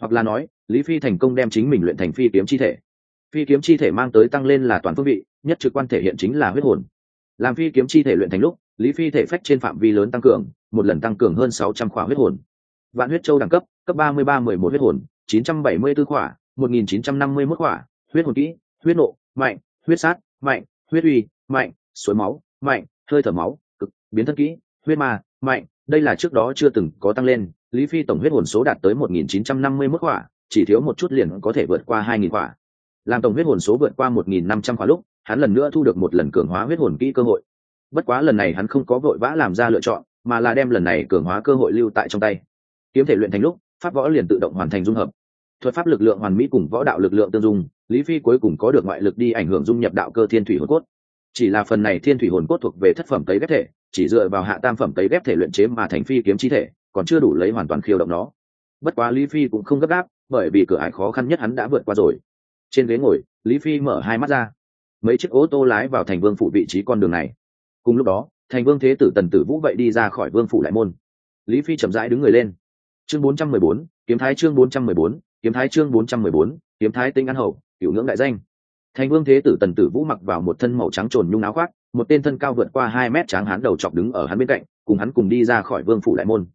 Hoặc là nói, lý phi thành công đem chính mình luyện thành phi kiếm chi thể. Phi kiếm chi thể mang tới tăng lên là toàn phương vị, nhất trực quan thể hiện chính là huyết hồn làm phi kiếm chi thể luyện thành lúc, lý phi thể phách trên phạm vi lớn tăng cường, một lần tăng cường hơn sáu trăm khỏa huyết hồn. Vạn huyết châu đẳng cấp cấp ba mươi ba mười một huyết hồn, chín trăm bảy mươi b ố khỏa, một nghìn chín trăm năm mươi mốt khỏa, huyết hồn kỹ, huyết nộ, mạnh, huyết sát, mạnh, huyết uy, mạnh, suối máu, mạnh, hơi thở máu, cực, biến thân kỹ, huyết ma, mạnh. Đây là trước đó chưa từng có tăng lên, lý phi tổng huyết hồn số đạt tới một nghìn chín trăm năm mươi mốt khỏa, chỉ thiếu một chút liền có thể vượt qua hai nghìn khỏa. Làm tổng huyết hồn số vượt qua một nghìn năm trăm khóa lúc hắn lần nữa thu được một lần cường hóa huyết hồn kỹ cơ hội. Bất quá lần này hắn không có vội vã làm ra lựa chọn, mà là đem lần này cường hóa cơ hội lưu tại trong tay. Kiếm thể luyện thành lúc, pháp võ liền tự động hoàn thành dung hợp. Thuật pháp lực lượng hoàn mỹ cùng võ đạo lực lượng tương dung, lý phi cuối cùng có được ngoại lực đi ảnh hưởng dung nhập đạo cơ thiên thủy hồn cốt. Chỉ là phần này thiên thủy hồn cốt thuộc về thất phẩm tấy ghép thể, chỉ dựa vào hạ tam phẩm tấy ghép thể luyện chế mà thành phi kiếm chi thể, còn chưa đủ lấy hoàn toàn khiêu động nó. Bất quá lý phi cũng không gấp gáp, bởi vì cửa ải khó khăn nhất hắn đã vượt qua rồi. Trên ghế ngồi, lý phi mở hai mắt ra mấy chiếc ô tô lái vào thành vương phủ vị trí con đường này. Cùng lúc đó thành vương thế tử tần tử vũ vậy đi ra khỏi vương phủ đại môn. Lý phi chậm rãi đứng người lên. Chương 414, kiếm thái chương 414, kiếm thái chương 414, kiếm thái tinh an hậu cựu ngưỡng đại danh. Thành vương thế tử tần tử vũ mặc vào một thân màu trắng trồn nhung áo khoác một tên thân cao vượt qua hai mét tráng hán đầu chọc đứng ở hắn bên cạnh cùng hắn cùng đi ra khỏi vương phủ đại môn.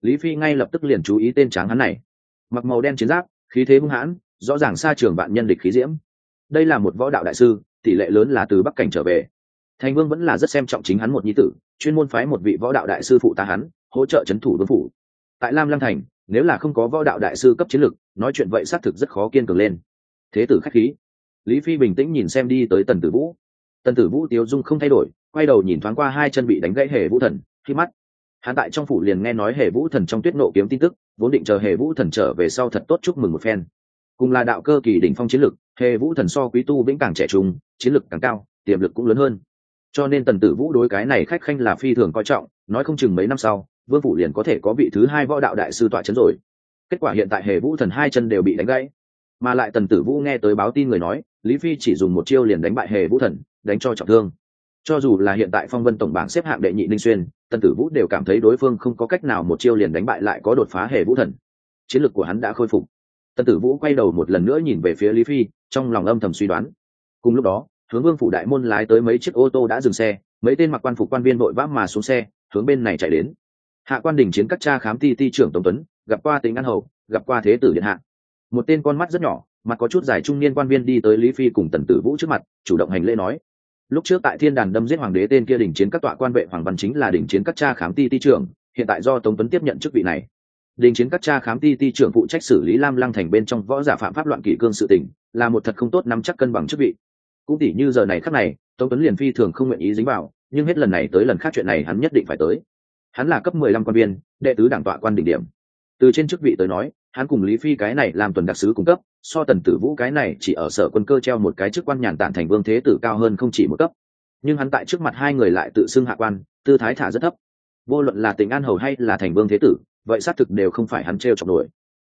Lý phi ngay lập tức liền chú ý tên tráng hắn này. Mặc màu đen chiến giáp khí thế hung hãn rõ ràng xa trường bạn nhân địch khí diễm. Đây là một võ đạo đại sư tỷ lệ lớn là từ bắc cảnh trở về. Thành vương vẫn là rất xem trọng chính hắn một nhi tử, chuyên môn phái một vị võ đạo đại sư phụ ta hắn, hỗ trợ c h ấ n thủ vương phủ. Tại lam lăng thành, nếu là không có võ đạo đại sư cấp chiến lược nói chuyện vậy xác thực rất khó kiên cường lên. Thế tử k h á c h khí. Lý phi bình tĩnh nhìn xem đi tới tần tử vũ. Tần tử vũ tiếu dung không thay đổi, quay đầu nhìn thoáng qua hai chân bị đánh gãy hề vũ thần, khi mắt. Hắn tại trong phủ liền nghe nói hề vũ thần trong tuyết nộ kiếm tin tức, vốn định chờ hề vũ thần trở về sau thật tốt chúc mừng một phen. Cùng là đạo cơ kỳ đỉnh phong chiến lực, hề vũ thần so quý tu vĩnh càng trẻ trung chiến lực càng cao, tiềm lực cũng lớn hơn. Cho nên tần tử vũ đối cái này khách khanh là phi thường coi trọng, nói không chừng mấy năm sau, vương phủ liền có thể có vị thứ hai võ đạo đại sư tọa chấn rồi. Kết quả hiện tại hề vũ thần hai chân đều bị đánh gãy. Mà lại tần tử vũ nghe tới báo tin người nói, lý phi chỉ dùng một chiêu liền đánh bại hề vũ thần, đánh cho trọng thương. Cho dù là hiện tại phong vân tổng bảng xếp hạng đệ nhị ninh xuyên, tần tử vũ đều cảm thấy đối phương không có cách nào một chiêu liền đánh bại lại có đột phá hề vũ thần. Chiến lược của hắn đã khôi phục. Tần tử vũ quay đầu một lần nữa nhìn về phía lý phi, trong lòng âm thầm suy đoán cùng lúc đó, hướng vương phủ đại môn lái tới mấy chiếc ô tô đã dừng xe, mấy tên mặc quan phục quan viên vội vã mà xuống xe, hướng bên này chạy đến. Hạ quan đình chiến các cha khám ti ti trưởng tổng tuấn, gặp qua tính an hầu, gặp qua thế tử điện hạ. Một tên con mắt rất nhỏ, mặt có chút dài trung niên quan viên đi tới lý phi cùng tần tử vũ trước mặt, chủ động hành lễ nói. Lúc trước tại thiên đàn đâm giết hoàng đế tên kia đình chiến các tọa quan vệ hoàng văn chính là đình chiến các cha khám ti ti trưởng, hiện tại do tống tuấn tiếp nhận chức vị này. Đình chiến các cha khám ti ti trưởng phụ trách xử lý lam lăng thành bên trong võ giả phạm pháp loạn kỷ cương sự tỉnh là một thật không tốt nắm chắc cân bằng chức vị cũng tỉ như giờ này khắc này, tống tuấn liền phi thường không nguyện ý dính vào, nhưng hết lần này tới lần khác chuyện này hắn nhất định phải tới. Hắn là cấp mười lăm quan viên, đệ tứ đảng tọa quan đỉnh điểm. Từ trên chức vị tới nói, hắn cùng lý phi cái này làm tuần đặc sứ cung cấp, so tần tử vũ cái này chỉ ở sở quân cơ treo một cái chức quan nhàn tản thành vương thế tử cao hơn không chỉ một cấp. Nhưng hắn tại trước mặt hai người lại tự xưng hạ quan, tư thái thả rất thấp. Vô luận là tình an hầu hay là thành vương thế tử, vậy xác thực đều không phải hắn t r chọc nổi.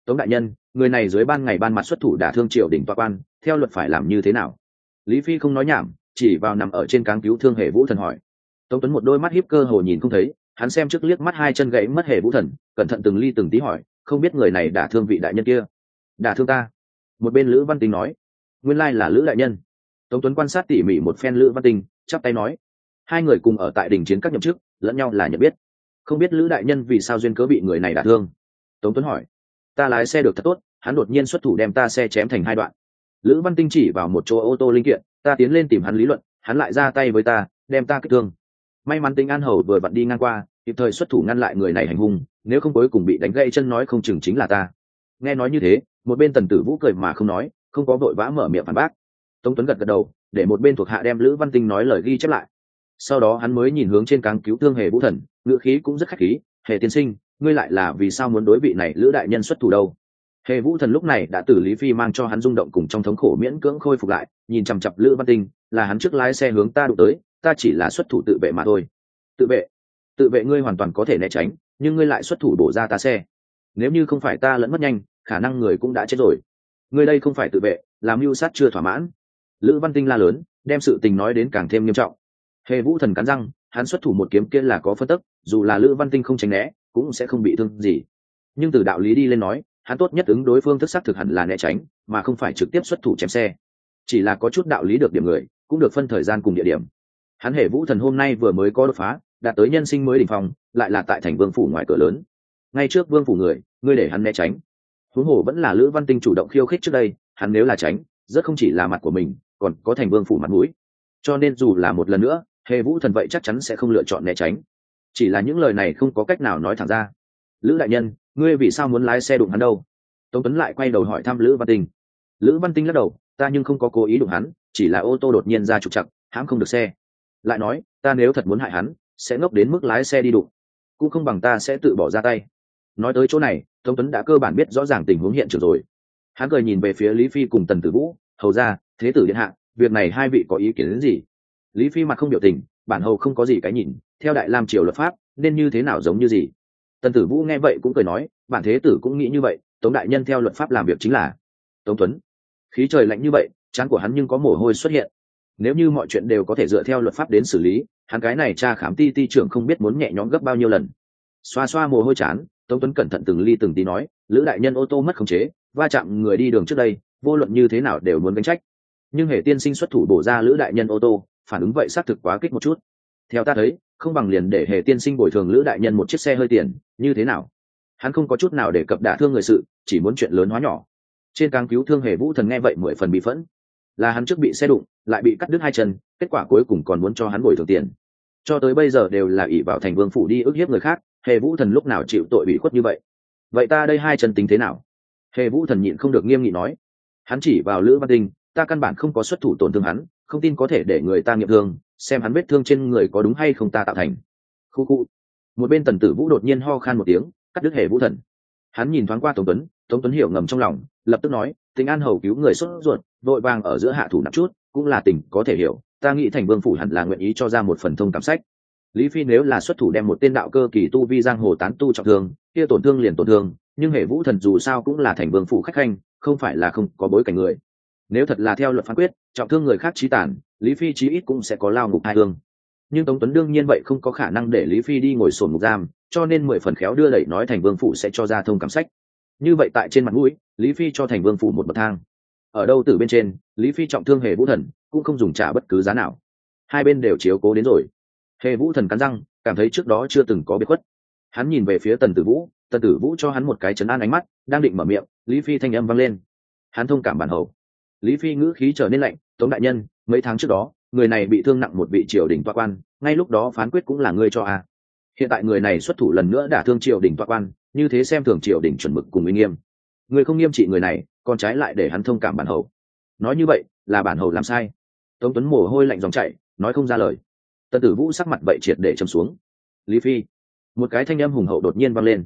Tống đại nhân, người này dưới ban ngày ban mặt xuất thủ đả thương triều đỉnh tọa quan, theo luật phải làm như thế nào? Lý phi không nói nhảm, chỉ vào nằm ở trên cáng cứu thương hệ vũ thần hỏi. Tống tuấn một đôi mắt hiếp cơ hồ nhìn không thấy, hắn xem trước liếc mắt hai chân gãy mất hệ vũ thần, cẩn thận từng ly từng tí hỏi, không biết người này đả thương vị đại nhân kia. Đả thương ta? Một bên lữ văn tinh nói. Nguyên lai là lữ đại nhân. Tống tuấn quan sát tỉ mỉ một phen lữ văn tinh, chắp tay nói. Hai người cùng ở tại đình chiến các nhậm chức, lẫn nhau là nhận biết. Không biết lữ đại nhân vì sao duyên cớ bị người này đả thương? Tống tuấn hỏi. Ta lái xe được thật tốt, hắn đột nhiên xuất thủ đem ta xe chém thành hai đoạn lữ văn tinh chỉ vào một chỗ ô tô linh kiện, ta tiến lên tìm hắn lý luận, hắn lại ra tay với ta, đem ta kích thương. May mắn tinh an hầu vừa vặn đi ngang qua, kịp thời xuất thủ ngăn lại người này hành hung, nếu không cuối cùng bị đánh gãy chân nói không chừng chính là ta. Nghe nói như thế, một bên tần tử vũ cười mà không nói, không có vội vã mở miệng phản bác. Tống tuấn gật gật đầu, để một bên thuộc hạ đem lữ văn tinh nói lời ghi chép lại. Sau đó hắn mới nhìn hướng trên cáng cứu thương hề vũ thần, ngữ khí cũng rất khách khí, hề tiên sinh, ngươi lại là vì sao muốn đối vị này lữ đại nhân xuất thủ đâu? Hề vũ thần lúc này đã từ lý phi mang cho hắn rung động cùng trong thống khổ miễn cưỡng khôi phục lại, nhìn chằm chặp lữ văn tinh, là hắn trước lái xe hướng ta đụng tới, ta chỉ là xuất thủ tự vệ mà thôi. Tự vệ? Tự vệ ngươi hoàn toàn có thể né tránh, nhưng ngươi lại xuất thủ đổ ra ta xe. Nếu như không phải ta lẫn mất nhanh, khả năng người cũng đã chết rồi. Ngươi đây không phải tự vệ làm mưu sát chưa thỏa mãn. Lữ văn tinh la lớn, đem sự tình nói đến càng thêm nghiêm trọng. Hề vũ thần cắn răng, hắn xuất thủ một kiếm kia là có phân tức, dù là lữ văn tinh không tránh né, cũng sẽ không bị thương gì. Nhưng từ đạo lý đi lên nói hắn tốt nhất ứng đối phương thức xác thực hẳn là né tránh, mà không phải trực tiếp xuất thủ chém xe. Chỉ là có chút đạo lý được điểm người, cũng được phân thời gian cùng địa điểm. Hắn hệ vũ thần hôm nay vừa mới có đột phá, đạt tới nhân sinh mới đỉnh phong, lại là tại thành vương phủ ngoài cửa lớn. Ngay trước vương phủ người, ngươi để hắn né tránh. Huống hồ vẫn là lữ văn tinh chủ động khiêu khích trước đây, hắn nếu là tránh, rất không chỉ là mặt của mình, còn có thành vương phủ mặt mũi. Cho nên dù là một lần nữa, hề vũ thần vậy chắc chắn sẽ không lựa chọn né tránh. Chỉ là những lời này không có cách nào nói thẳng ra. Lữ đại nhân ngươi vì sao muốn lái xe đụng hắn đâu? Tống tuấn lại quay đầu hỏi thăm lữ văn tinh. Lữ văn tinh lắc đầu, ta nhưng không có cố ý đụng hắn, chỉ là ô tô đột nhiên ra trục chặt hãm không được xe. Lại nói, ta nếu thật muốn hại hắn, sẽ ngốc đến mức lái xe đi đụng, cũng không bằng ta sẽ tự bỏ ra tay. Nói tới chỗ này, tống tuấn đã cơ bản biết rõ ràng tình huống hiện trường rồi. Hắn cười nhìn về phía lý phi cùng tần tử vũ, hầu ra, thế tử điện hạ, việc này hai vị có ý kiến đến gì? Lý phi mặt không biểu tình, bản hầu không có gì cái nhìn, theo đại lam triều luật pháp, nên như thế nào giống như gì? Tần tử vũ nghe vậy cũng cười nói, bản thế tử cũng nghĩ như vậy, tống đại nhân theo luật pháp làm việc chính là tống tuấn. Khí trời lạnh như vậy, chán của hắn nhưng có mồ hôi xuất hiện. Nếu như mọi chuyện đều có thể dựa theo luật pháp đến xử lý, hắn cái này cha khám ti ti trưởng không biết muốn nhẹ nhõm gấp bao nhiêu lần. Xoa xoa mồ hôi chán, tống tuấn cẩn thận từng ly từng tí nói, lữ đại nhân ô tô mất khống chế, va chạm người đi đường trước đây, vô luận như thế nào đều muốn gánh trách. Nhưng hệ tiên sinh xuất thủ bổ ra lữ đại nhân ô tô, phản ứng vậy xác thực quá kích một chút. Theo ta thấy không bằng liền để hề tiên sinh bồi thường lữ đại nhân một chiếc xe hơi tiền, như thế nào? Hắn không có chút nào để cập đả thương người sự, chỉ muốn chuyện lớn hóa nhỏ. Trên càng cứu thương hề vũ thần nghe vậy mười phần bị phẫn. Là hắn trước bị xe đụng, lại bị cắt đứt hai chân, kết quả cuối cùng còn muốn cho hắn bồi thường tiền. Cho tới bây giờ đều là ỷ vào thành vương phủ đi ức hiếp người khác, hề vũ thần lúc nào chịu tội bị khuất như vậy? Vậy ta đây hai chân tính thế nào? Hề vũ thần nhịn không được nghiêm nghị nói. Hắn chỉ vào lữ văn tinh, ta căn bản không có xuất thủ tổn thương hắn, không tin có thể để người ta nghiệm thương xem hắn vết thương trên người có đúng hay không ta tạo thành. Khu khu. Một bên tần tử vũ đột nhiên ho khan một tiếng, cắt đứt hề vũ thần. Hắn nhìn thoáng qua tống tuấn tống tuấn hiểu ngầm trong lòng, lập tức nói tình an hầu cứu người xuất ruột, vội vàng ở giữa hạ thủ nặng chút, cũng là tình, có thể hiểu, ta nghĩ thành vương phủ hẳn là nguyện ý cho ra một phần thông cảm sách. Lý phi nếu là xuất thủ đem một tên đạo cơ kỳ tu vi giang hồ tán tu trọng thương, kia tổn thương liền tổn thương, nhưng hệ vũ thần dù sao cũng là thành vương phủ khách khanh, không phải là không có bối cảnh người. Nếu thật là theo luật phán quyết, trọng thương người khác trí tản lý phi chí ít cũng sẽ có lao ngục hai hương. Nhưng tống tuấn đương nhiên vậy không có khả năng để lý phi đi ngồi sổn ngục giam, cho nên mười phần khéo đưa đẩy nói thành vương phủ sẽ cho ra thông cảm sách. Như vậy tại trên mặt mũi, lý phi cho thành vương phủ một bậc thang. Ở đâu từ bên trên, lý phi trọng thương hề vũ thần, cũng không dùng trả bất cứ giá nào. Hai bên đều chiếu cố đến rồi. Hề vũ thần cắn răng, cảm thấy trước đó chưa từng có biệt khuất. Hắn nhìn về phía tần tử vũ, tần tử vũ cho hắn một cái chấn an ánh mắt, đang định mở miệng, lý phi thanh âm vang lên. Hắn thông cảm bản hầu. Lý phi ngữ khí trở nên lạnh, tống đại nhân mấy tháng trước đó người này bị thương nặng một vị triều đình toa quan ngay lúc đó phán quyết cũng là ngươi cho a. Hiện tại người này xuất thủ lần nữa đả thương triều đình toa quan như thế xem thường triều đình chuẩn mực cùng uy nghiêm. Người không nghiêm trị người này còn trái lại để hắn thông cảm bản hầu. Nói như vậy là bản hầu làm sai. Tống tuấn mồ hôi lạnh dòng chạy, nói không ra lời. Tần tử vũ sắc mặt vậy triệt để châm xuống. Lý phi một cái thanh âm hùng hậu đột nhiên vang lên.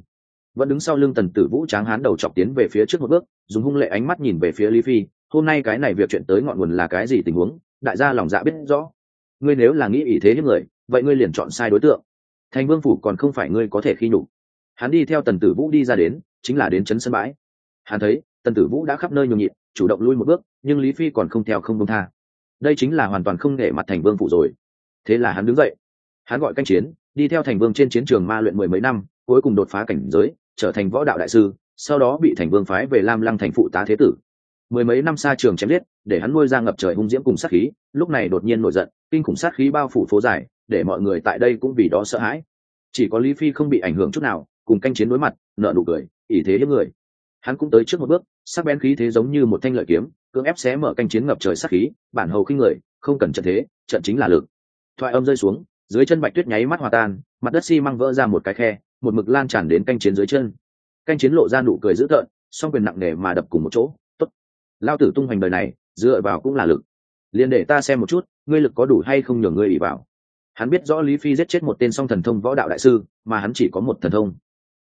Vẫn đứng sau lưng tần tử vũ tráng hán đầu chọc tiến về phía trước một bước dùng hung lệ ánh mắt nhìn về phía lý phi hôm nay cái này việc chuyện tới ngọn nguồn là cái gì tình huống? Đại gia lòng dạ biết rõ. Ngươi nếu là nghĩ ý thế hiếp người, vậy ngươi liền chọn sai đối tượng. Thành vương phủ còn không phải ngươi có thể khi nhục. Hắn đi theo tần tử vũ đi ra đến, chính là đến chấn sân bãi. Hắn thấy, tần tử vũ đã khắp nơi nhường nhịn, chủ động lui một bước, nhưng lý phi còn không theo không công tha. Đây chính là hoàn toàn không để mặt thành vương phủ rồi. Thế là hắn đứng dậy. Hắn gọi canh chiến, đi theo thành vương trên chiến trường ma luyện mười mấy năm, cuối cùng đột phá cảnh giới, trở thành võ đạo đại sư, sau đó bị thành vương phái về lam lăng thành phụ tá thế tử mười mấy năm xa trường chém liết để hắn nuôi ra ngập trời hung diễm cùng sát khí, lúc này đột nhiên nổi giận, kinh khủng sát khí bao phủ phố dài, để mọi người tại đây cũng vì đó sợ hãi. Chỉ có lý phi không bị ảnh hưởng chút nào, cùng canh chiến đối mặt nợ nụ cười, ỷ thế hiếp người. Hắn cũng tới trước một bước, sắc bén khí thế giống như một thanh lợi kiếm, cưỡng ép xé mở canh chiến ngập trời sát khí, bản hầu khinh người, không cần trận thế, trận chính là lực. Thoại âm rơi xuống, dưới chân bạch tuyết nháy mắt hòa tan, mặt đất xi、si、măng vỡ ra một cái khe, một mực lan tràn đến canh chiến dưới chân. Canh chiến lộ ra nụ cười dữ tợn, song quyền nặng nề mà đập cùng một chỗ lao tử tung hoành đời này, dựa vào cũng là lực. Liền để ta xem một chút, ngươi lực có đủ hay không nhường ngươi ỉ vào. Hắn biết rõ lý phi giết chết một tên song thần thông võ đạo đại sư, mà hắn chỉ có một thần thông.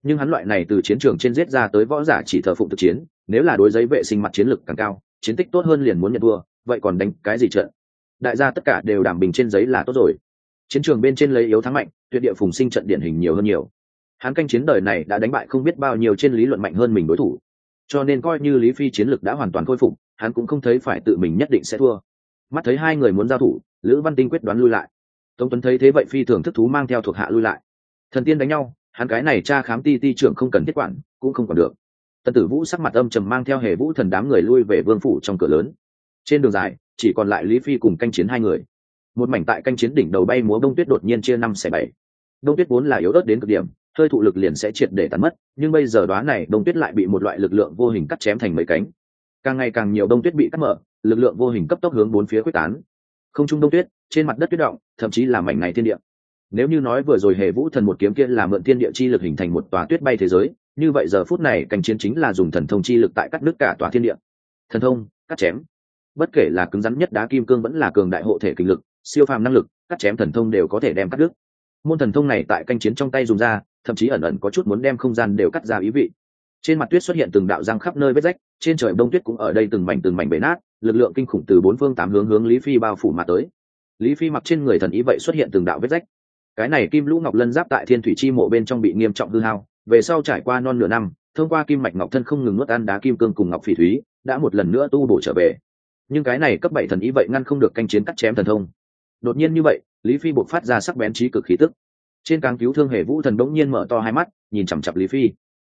Nhưng hắn loại này từ chiến trường trên giết ra tới võ giả chỉ thờ phụng thực chiến, nếu là đối giấy vệ sinh mặt chiến lực càng cao, chiến tích tốt hơn liền muốn nhận thua, vậy còn đánh cái gì trận? Đại gia tất cả đều đảm bình trên giấy là tốt rồi. Chiến trường bên trên lấy yếu thắng mạnh, tuyệt địa phùng sinh trận điển hình nhiều hơn nhiều. Hắn canh chiến đời này đã đánh bại không biết bao nhiêu trên lý luận mạnh hơn mình đối thủ cho nên coi như lý phi chiến lực đã hoàn toàn khôi phục, hắn cũng không thấy phải tự mình nhất định sẽ thua. Mắt thấy hai người muốn giao thủ, lữ văn tinh quyết đoán lui lại. Tống tuấn thấy thế vậy phi thường thức thú mang theo thuộc hạ lui lại. Thần tiên đánh nhau, hắn cái này cha khám ti ti trưởng không cần thiết quản, cũng không còn được. Tần tử vũ sắc mặt âm trầm mang theo hề vũ thần đám người lui về vương phủ trong cửa lớn. Trên đường dài, chỉ còn lại lý phi cùng canh chiến hai người. Một mảnh tại canh chiến đỉnh đầu bay múa bông tuyết đột nhiên chia năm xẻ bảy. Đông tuyết vốn là yếu ớt đến cực điểm hơi thụ lực liền sẽ triệt để tan mất, nhưng bây giờ đoá này đông tuyết lại bị một loại lực lượng vô hình cắt chém thành mấy cánh. Càng ngày càng nhiều đông tuyết bị cắt mở, lực lượng vô hình cấp tốc hướng bốn phía quyết tán. Không trung đông tuyết, trên mặt đất tuyết động, thậm chí là mảnh này thiên địa. Nếu như nói vừa rồi hề vũ thần một kiếm kia là mượn thiên địa chi lực hình thành một tòa tuyết bay thế giới, như vậy giờ phút này cảnh chiến chính là dùng thần thông chi lực tại cắt đứt cả tòa thiên địa. Thần thông, cắt chém. Bất kể là cứng rắn nhất đá kim cương vẫn là cường đại hộ thể kinh lực, siêu phàm năng lực, cắt chém thần thông đều có thể đem cắt đứt. Môn thần thông này tại canh chiến trong tay dùng ra thậm chí ẩn ẩn có chút muốn đem không gian đều cắt ra ý vị. Trên mặt tuyết xuất hiện từng đạo răng khắp nơi vết rách, trên trời đông tuyết cũng ở đây từng mảnh từng mảnh bể nát, lực lượng kinh khủng từ bốn phương tám hướng hướng lý phi bao phủ mà tới. Lý phi mặc trên người thần ý vậy xuất hiện từng đạo vết rách. Cái này kim lũ ngọc lân giáp tại thiên thủy chi mộ bên trong bị nghiêm trọng hư hao, về sau trải qua non nửa năm, thông qua kim mạch ngọc thân không ngừng nuốt ăn đá kim cương cùng ngọc phỉ thúy, đã một lần nữa tu bổ trở về. Nhưng cái này cấp bảy thần ý vậy ngăn không được canh chiến cắt chém thần thông. Đột nhiên như vậy, lý phi buộc phát ra sắc bén trí cực khí tức trên càng cứu thương hề vũ thần đống nhiên mở to hai mắt nhìn chằm chặp lý phi.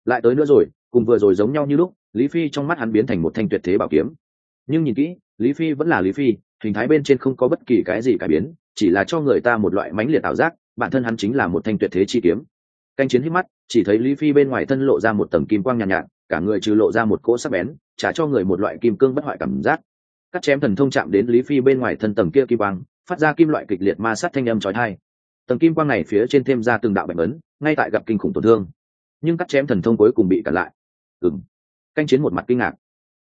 Lại tới nữa rồi cùng vừa rồi giống nhau như lúc lý phi trong mắt hắn biến thành một thanh tuyệt thế bảo kiếm. Nhưng nhìn kỹ lý phi vẫn là lý phi hình thái bên trên không có bất kỳ cái gì cải biến chỉ là cho người ta một loại mãnh liệt ảo giác bản thân hắn chính là một thanh tuyệt thế chi kiếm. Canh chiến hít mắt chỉ thấy lý phi bên ngoài thân lộ ra một tầng kim quang nhàn nhạt, nhạt cả người trừ lộ ra một cỗ sắc bén trả cho người một loại kim cương bất hoại cảm giác. Cắt chém thần thông chạm đến lý phi bên ngoài thân tầng kia kim quang phát ra kim loại kịch liệt ma sát thanh âm trói thai tầng kim quang này phía trên thêm ra từng đạo bệnh ấn, ngay tại gặp kinh khủng tổn thương. Nhưng cắt chém thần thông cuối cùng bị cản lại. Ừng canh chiến một mặt kinh ngạc.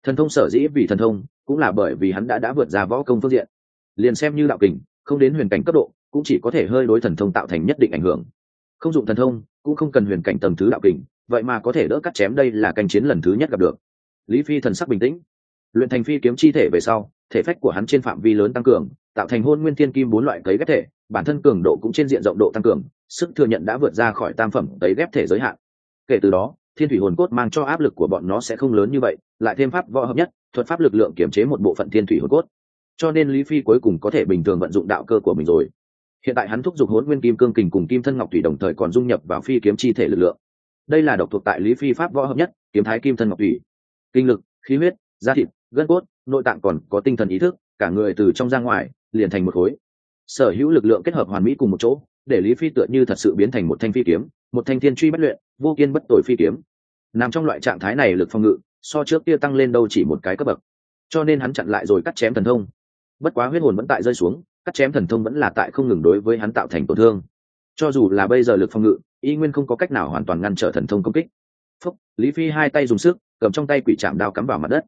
Thần thông sở dĩ vì thần thông, cũng là bởi vì hắn đã đã vượt ra võ công phương diện. Liền xem như đạo kình, không đến huyền cảnh cấp độ, cũng chỉ có thể hơi đối thần thông tạo thành nhất định ảnh hưởng. Không dụng thần thông, cũng không cần huyền cảnh tầm thứ đạo kình, vậy mà có thể đỡ cắt chém đây là canh chiến lần thứ nhất gặp được. Lý phi thần sắc bình tĩnh. Luyện thành phi kiếm chi thể về sau, thể phách của hắn trên phạm vi lớn tăng cường tạo thành hôn nguyên thiên kim bốn loại cấy ghép thể, bản thân cường độ cũng trên diện rộng độ tăng cường, sức thừa nhận đã vượt ra khỏi tam phẩm cấy ghép thể giới hạn. Kể từ đó, thiên thủy hồn cốt mang cho áp lực của bọn nó sẽ không lớn như vậy, lại thêm pháp võ hợp nhất, thuật pháp lực lượng kiểm chế một bộ phận thiên thủy hồn cốt. Cho nên lý phi cuối cùng có thể bình thường vận dụng đạo cơ của mình rồi. Hiện tại hắn thúc giục hốn nguyên kim cương kình cùng kim thân ngọc thủy đồng thời còn dung nhập vào phi kiếm chi thể lực lượng. Đây là độc thuộc tại lý phi pháp võ hợp nhất, kiếm thái kim thân ngọc thủy. Kinh lực, khí huyết, da thịt, gân cốt, nội tạng còn có tinh thần ý thức, cả người từ trong ra ngoài liền thành một khối. Sở hữu lực lượng kết hợp hoàn mỹ cùng một chỗ, để lý phi tựa như thật sự biến thành một thanh phi kiếm, một thanh thiên truy bất luyện, vô kiên bất tội phi kiếm. Nằm trong loại trạng thái này lực phòng ngự, so trước kia tăng lên đâu chỉ một cái cấp bậc. Cho nên hắn chặn lại rồi cắt chém thần thông. Bất quá huyết hồn vẫn tại rơi xuống, cắt chém thần thông vẫn là tại không ngừng đối với hắn tạo thành tổn thương. Cho dù là bây giờ lực phòng ngự, y nguyên không có cách nào hoàn toàn ngăn trở thần thông công kích. Phúc, lý phi hai tay dùng sức, cầm trong tay quỷ chạm đao cắm vào mặt đất.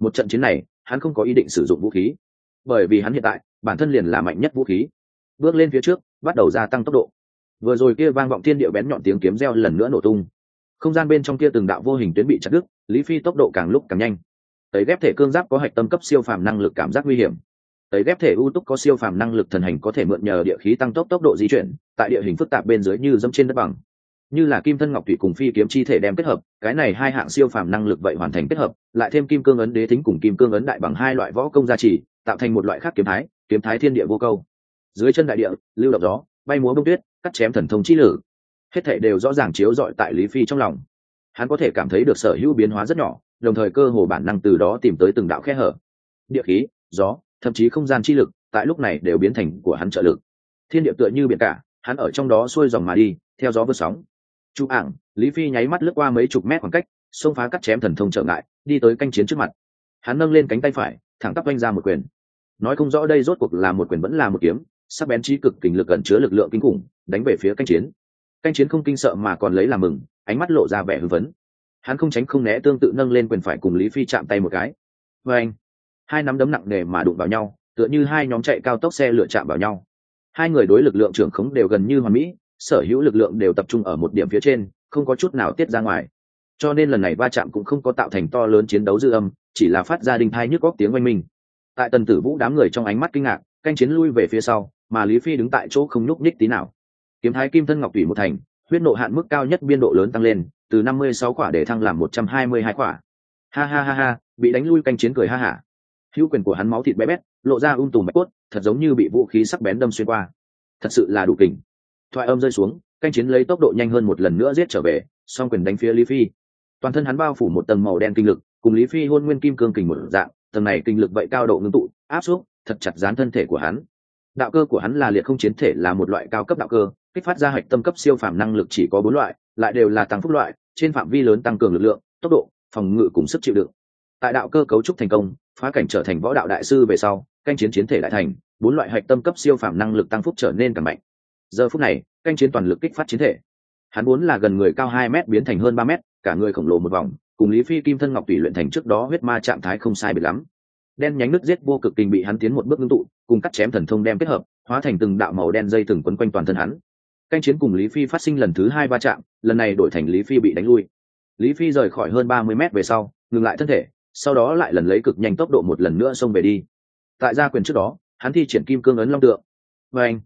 Một trận chiến này, hắn không có ý định sử dụng vũ khí. Bởi vì hắn hiện tại bản thân liền là mạnh nhất vũ khí. Bước lên phía trước, bắt đầu gia tăng tốc độ. Vừa rồi kia vang vọng thiên địa bén nhọn tiếng kiếm reo lần nữa nổ tung. Không gian bên trong kia từng đạo vô hình tuyến bị chặt đứt, lý phi tốc độ càng lúc càng nhanh. Tấy ghép thể cương giáp có hạch tâm cấp siêu phàm năng lực cảm giác nguy hiểm. Tấy ghép thể ưu túc có siêu phàm năng lực thần hành có thể mượn nhờ địa khí tăng tốc tốc độ di chuyển, tại địa hình phức tạp bên dưới như dẫm trên đất bằng. Như là kim thân ngọc thủy cùng phi kiếm chi thể đem kết hợp, cái này hai hạng siêu phàm năng lực vậy hoàn thành kết hợp, lại thêm kim cương ấn đế thính cùng kim cương ấn đại bằng hai loại võ công gia trì, tạo thành một loại khác kiếm thái kiếm thái thiên địa vô câu. Dưới chân đại địa, lưu động gió, bay múa bông tuyết, cắt chém thần thông chi lử. Hết thảy đều rõ ràng chiếu rọi tại lý phi trong lòng. Hắn có thể cảm thấy được sở hữu biến hóa rất nhỏ, đồng thời cơ hồ bản năng từ đó tìm tới từng đạo khe hở. Địa khí, gió, thậm chí không gian chi lực, tại lúc này đều biến thành của hắn trợ lực. Thiên địa tựa như biển cả, hắn ở trong đó xuôi dòng mà đi, theo gió vượt sóng. Chú ảng, lý phi nháy mắt lướt qua mấy chục mét khoảng cách, xông phá cắt chém thần thông trở ngại, đi tới canh chiến trước mặt. Hắn nâng lên cánh tay phải, thẳng tắp oanh ra một quyền nói không rõ đây rốt cuộc là một quyền vẫn là một kiếm, sắc bén trí cực kình lực ẩn chứa lực lượng kinh khủng, đánh về phía canh chiến. Canh chiến không kinh sợ mà còn lấy làm mừng, ánh mắt lộ ra vẻ hưng phấn. Hắn không tránh không né tương tự nâng lên quyền phải cùng lý phi chạm tay một cái. Vê anh, hai nắm đấm nặng nề mà đụng vào nhau, tựa như hai nhóm chạy cao tốc xe lựa chạm vào nhau. Hai người đối lực lượng trưởng khống đều gần như hoàn mỹ, sở hữu lực lượng đều tập trung ở một điểm phía trên, không có chút nào tiết ra ngoài. Cho nên lần này va chạm cũng không có tạo thành to lớn chiến đấu dư âm, chỉ là phát ra đình thai nhức góc tiếng oanh minh tại tần tử vũ đám người trong ánh mắt kinh ngạc, canh chiến lui về phía sau, mà lý phi đứng tại chỗ không nhúc nhích tí nào. Kiếm thái kim thân ngọc thủy một thành, huyết nộ hạn mức cao nhất biên độ lớn tăng lên, từ năm mươi sáu quả để thăng làm một trăm hai mươi hai quả. Ha ha ha ha, bị đánh lui canh chiến cười ha hả hữu quyền của hắn máu thịt bé bét, lộ ra ung tùm bạch cốt, thật giống như bị vũ khí sắc bén đâm xuyên qua. Thật sự là đủ kình. Thoại âm rơi xuống, canh chiến lấy tốc độ nhanh hơn một lần nữa giết trở về, song quyền đánh phía lý phi. Toàn thân hắn bao phủ một tầng màu đen kinh lực, cùng lý phi hôn nguyên kim cương kình một dạng tầng này kinh lực vậy cao độ ngưng tụ, áp suất thật chặt dán thân thể của hắn. Đạo cơ của hắn là liệt không chiến thể là một loại cao cấp đạo cơ, kích phát ra hạch tâm cấp siêu phàm năng lực chỉ có bốn loại, lại đều là tăng phúc loại, trên phạm vi lớn tăng cường lực lượng, tốc độ, phòng ngự cùng sức chịu đựng. Tại đạo cơ cấu trúc thành công, phá cảnh trở thành võ đạo đại sư về sau, canh chiến chiến thể đại thành, bốn loại hạch tâm cấp siêu phàm năng lực tăng phúc trở nên càng mạnh. Giờ phút này, canh chiến toàn lực kích phát chiến thể. Hắn muốn là gần người cao hai m biến thành hơn ba m cả người khổng lồ một vòng cùng lý phi kim thân ngọc tùy luyện thành trước đó huyết ma trạng thái không sai biệt lắm. Đen nhánh nước giết vô cực kinh bị hắn tiến một bước ngưng tụ, cùng cắt chém thần thông đem kết hợp, hóa thành từng đạo màu đen dây từng quấn quanh toàn thân hắn. Canh chiến cùng lý phi phát sinh lần thứ hai va chạm, lần này đổi thành lý phi bị đánh lui. Lý phi rời khỏi hơn ba mươi mét về sau, ngừng lại thân thể, sau đó lại lần lấy cực nhanh tốc độ một lần nữa xông về đi. Tại gia quyền trước đó, hắn thi triển kim cương ấn long tượng. Và anh,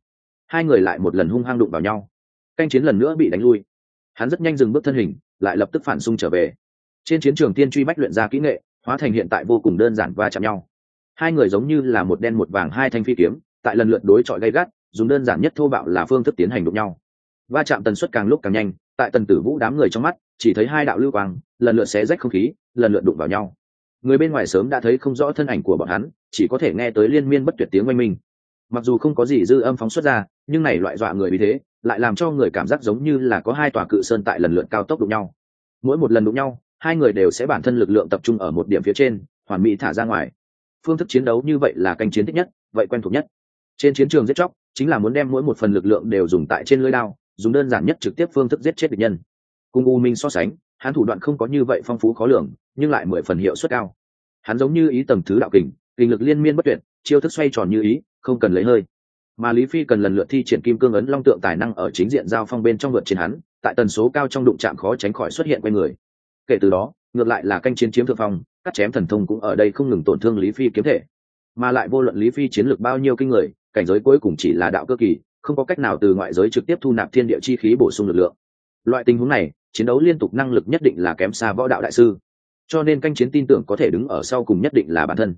hai người lại một lần hung hăng đụng vào nhau. Canh chiến lần nữa bị đánh lui. Hắn rất nhanh dừng bước thân hình, lại lập tức phản xung trở về trên chiến trường tiên truy bách luyện ra kỹ nghệ, hóa thành hiện tại vô cùng đơn giản và chạm nhau. Hai người giống như là một đen một vàng, hai thanh phi kiếm, tại lần lượt đối chọi gây gắt, dùng đơn giản nhất thô bạo là phương thức tiến hành đụng nhau. Va chạm tần suất càng lúc càng nhanh, tại tần tử vũ đám người trong mắt, chỉ thấy hai đạo lưu quang, lần lượt xé rách không khí, lần lượt đụng vào nhau. Người bên ngoài sớm đã thấy không rõ thân ảnh của bọn hắn, chỉ có thể nghe tới liên miên bất tuyệt tiếng oanh minh. Mặc dù không có gì dư âm phóng xuất ra, nhưng này loại dọa người vì thế, lại làm cho người cảm giác giống như là có hai tòa cự sơn tại lần lượt cao tốc đụng nhau. Mỗi một lần đụng nhau hai người đều sẽ bản thân lực lượng tập trung ở một điểm phía trên, hoàn mỹ thả ra ngoài. Phương thức chiến đấu như vậy là canh chiến thích nhất, vậy quen thuộc nhất. Trên chiến trường giết chóc, chính là muốn đem mỗi một phần lực lượng đều dùng tại trên lưới đao, dùng đơn giản nhất trực tiếp phương thức giết chết địch nhân. Cùng u minh so sánh, hắn thủ đoạn không có như vậy phong phú khó lường, nhưng lại mười phần hiệu suất cao. Hắn giống như ý tầm thứ đạo kình kình lực liên miên bất tuyệt, chiêu thức xoay tròn như ý, không cần lấy hơi. Mà lý phi cần lần lượt thi triển kim cương ấn long tượng tài năng ở chính diện giao phong bên trong vượt trên hắn, tại tần số cao trong đụng chạm khó tránh khỏi xuất hiện quanh người kể từ đó, ngược lại là canh chiến chiếm thượng phong, cắt chém thần thông cũng ở đây không ngừng tổn thương lý phi kiếm thể. Mà lại vô luận lý phi chiến lược bao nhiêu kinh người, cảnh giới cuối cùng chỉ là đạo cơ kỳ, không có cách nào từ ngoại giới trực tiếp thu nạp thiên địa chi khí bổ sung lực lượng. Loại tình huống này, chiến đấu liên tục năng lực nhất định là kém xa võ đạo đại sư. Cho nên canh chiến tin tưởng có thể đứng ở sau cùng nhất định là bản thân.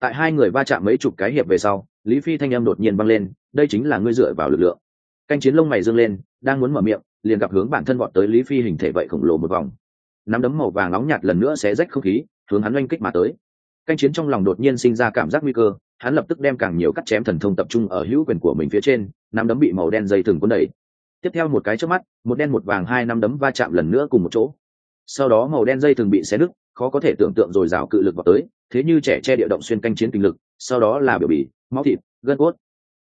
Tại hai người va chạm mấy chục cái hiệp về sau, lý phi thanh âm đột nhiên băng lên, đây chính là ngươi dựa vào lực lượng. Canh chiến lông mày dương lên, đang muốn mở miệng, liền gặp hướng bản thân vọt tới lý phi hình thể vậy khổng lồ một vòng nắm đấm màu vàng nóng nhạt lần nữa sẽ rách không khí, hướng hắn oanh kích mà tới. Canh chiến trong lòng đột nhiên sinh ra cảm giác nguy cơ, hắn lập tức đem càng nhiều cắt chém thần thông tập trung ở hữu quyền của mình phía trên, nắm đấm bị màu đen dây thừng cuốn đẩy. Tiếp theo một cái trước mắt, một đen một vàng hai năm đấm va chạm lần nữa cùng một chỗ. Sau đó màu đen dây thường bị xé nứt khó có thể tưởng tượng rồi rào cự lực vào tới, thế như trẻ che địa động xuyên canh chiến kinh lực, sau đó là biểu bì, máu thịt, gân cốt.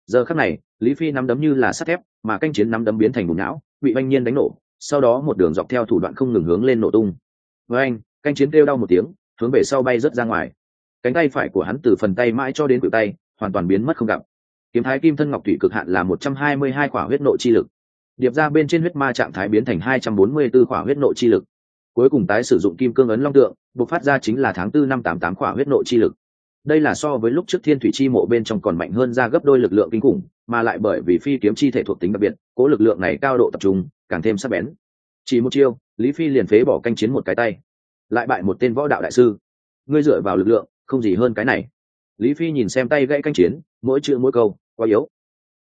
Giờ khắc này, lý phi nắm đấm như là sắt thép, mà canh chiến nắm đấm biến thành bùn não, bị oanh nhiên đánh nổ sau đó một đường dọc theo thủ đoạn không ngừng hướng lên nổ tung. Với anh, canh chiến kêu đau một tiếng, hướng về sau bay rớt ra ngoài. Cánh tay phải của hắn từ phần tay mãi cho đến cự tay, hoàn toàn biến mất không gặp. Kiếm thái kim thân ngọc thủy cực hạn là một trăm hai mươi hai quả huyết nộ chi lực. Điệp ra bên trên huyết ma trạng thái biến thành hai trăm bốn mươi 244 quả huyết nộ chi lực. Cuối cùng tái sử dụng kim cương ấn long tượng, bộc phát ra chính là tháng tư năm tám tám quả huyết nộ chi lực. Đây là so với lúc trước thiên thủy chi mộ bên trong còn mạnh hơn ra gấp đôi lực lượng kinh khủng, mà lại bởi vì phi kiếm chi thể thuộc tính đặc biệt, cố lực lượng này cao độ tập trung càng thêm sắc bén. Chỉ một chiêu, lý phi liền phế bỏ canh chiến một cái tay. Lại bại một tên võ đạo đại sư. Ngươi dựa vào lực lượng, không gì hơn cái này. Lý phi nhìn xem tay gãy canh chiến, mỗi chữ mỗi câu, quá yếu.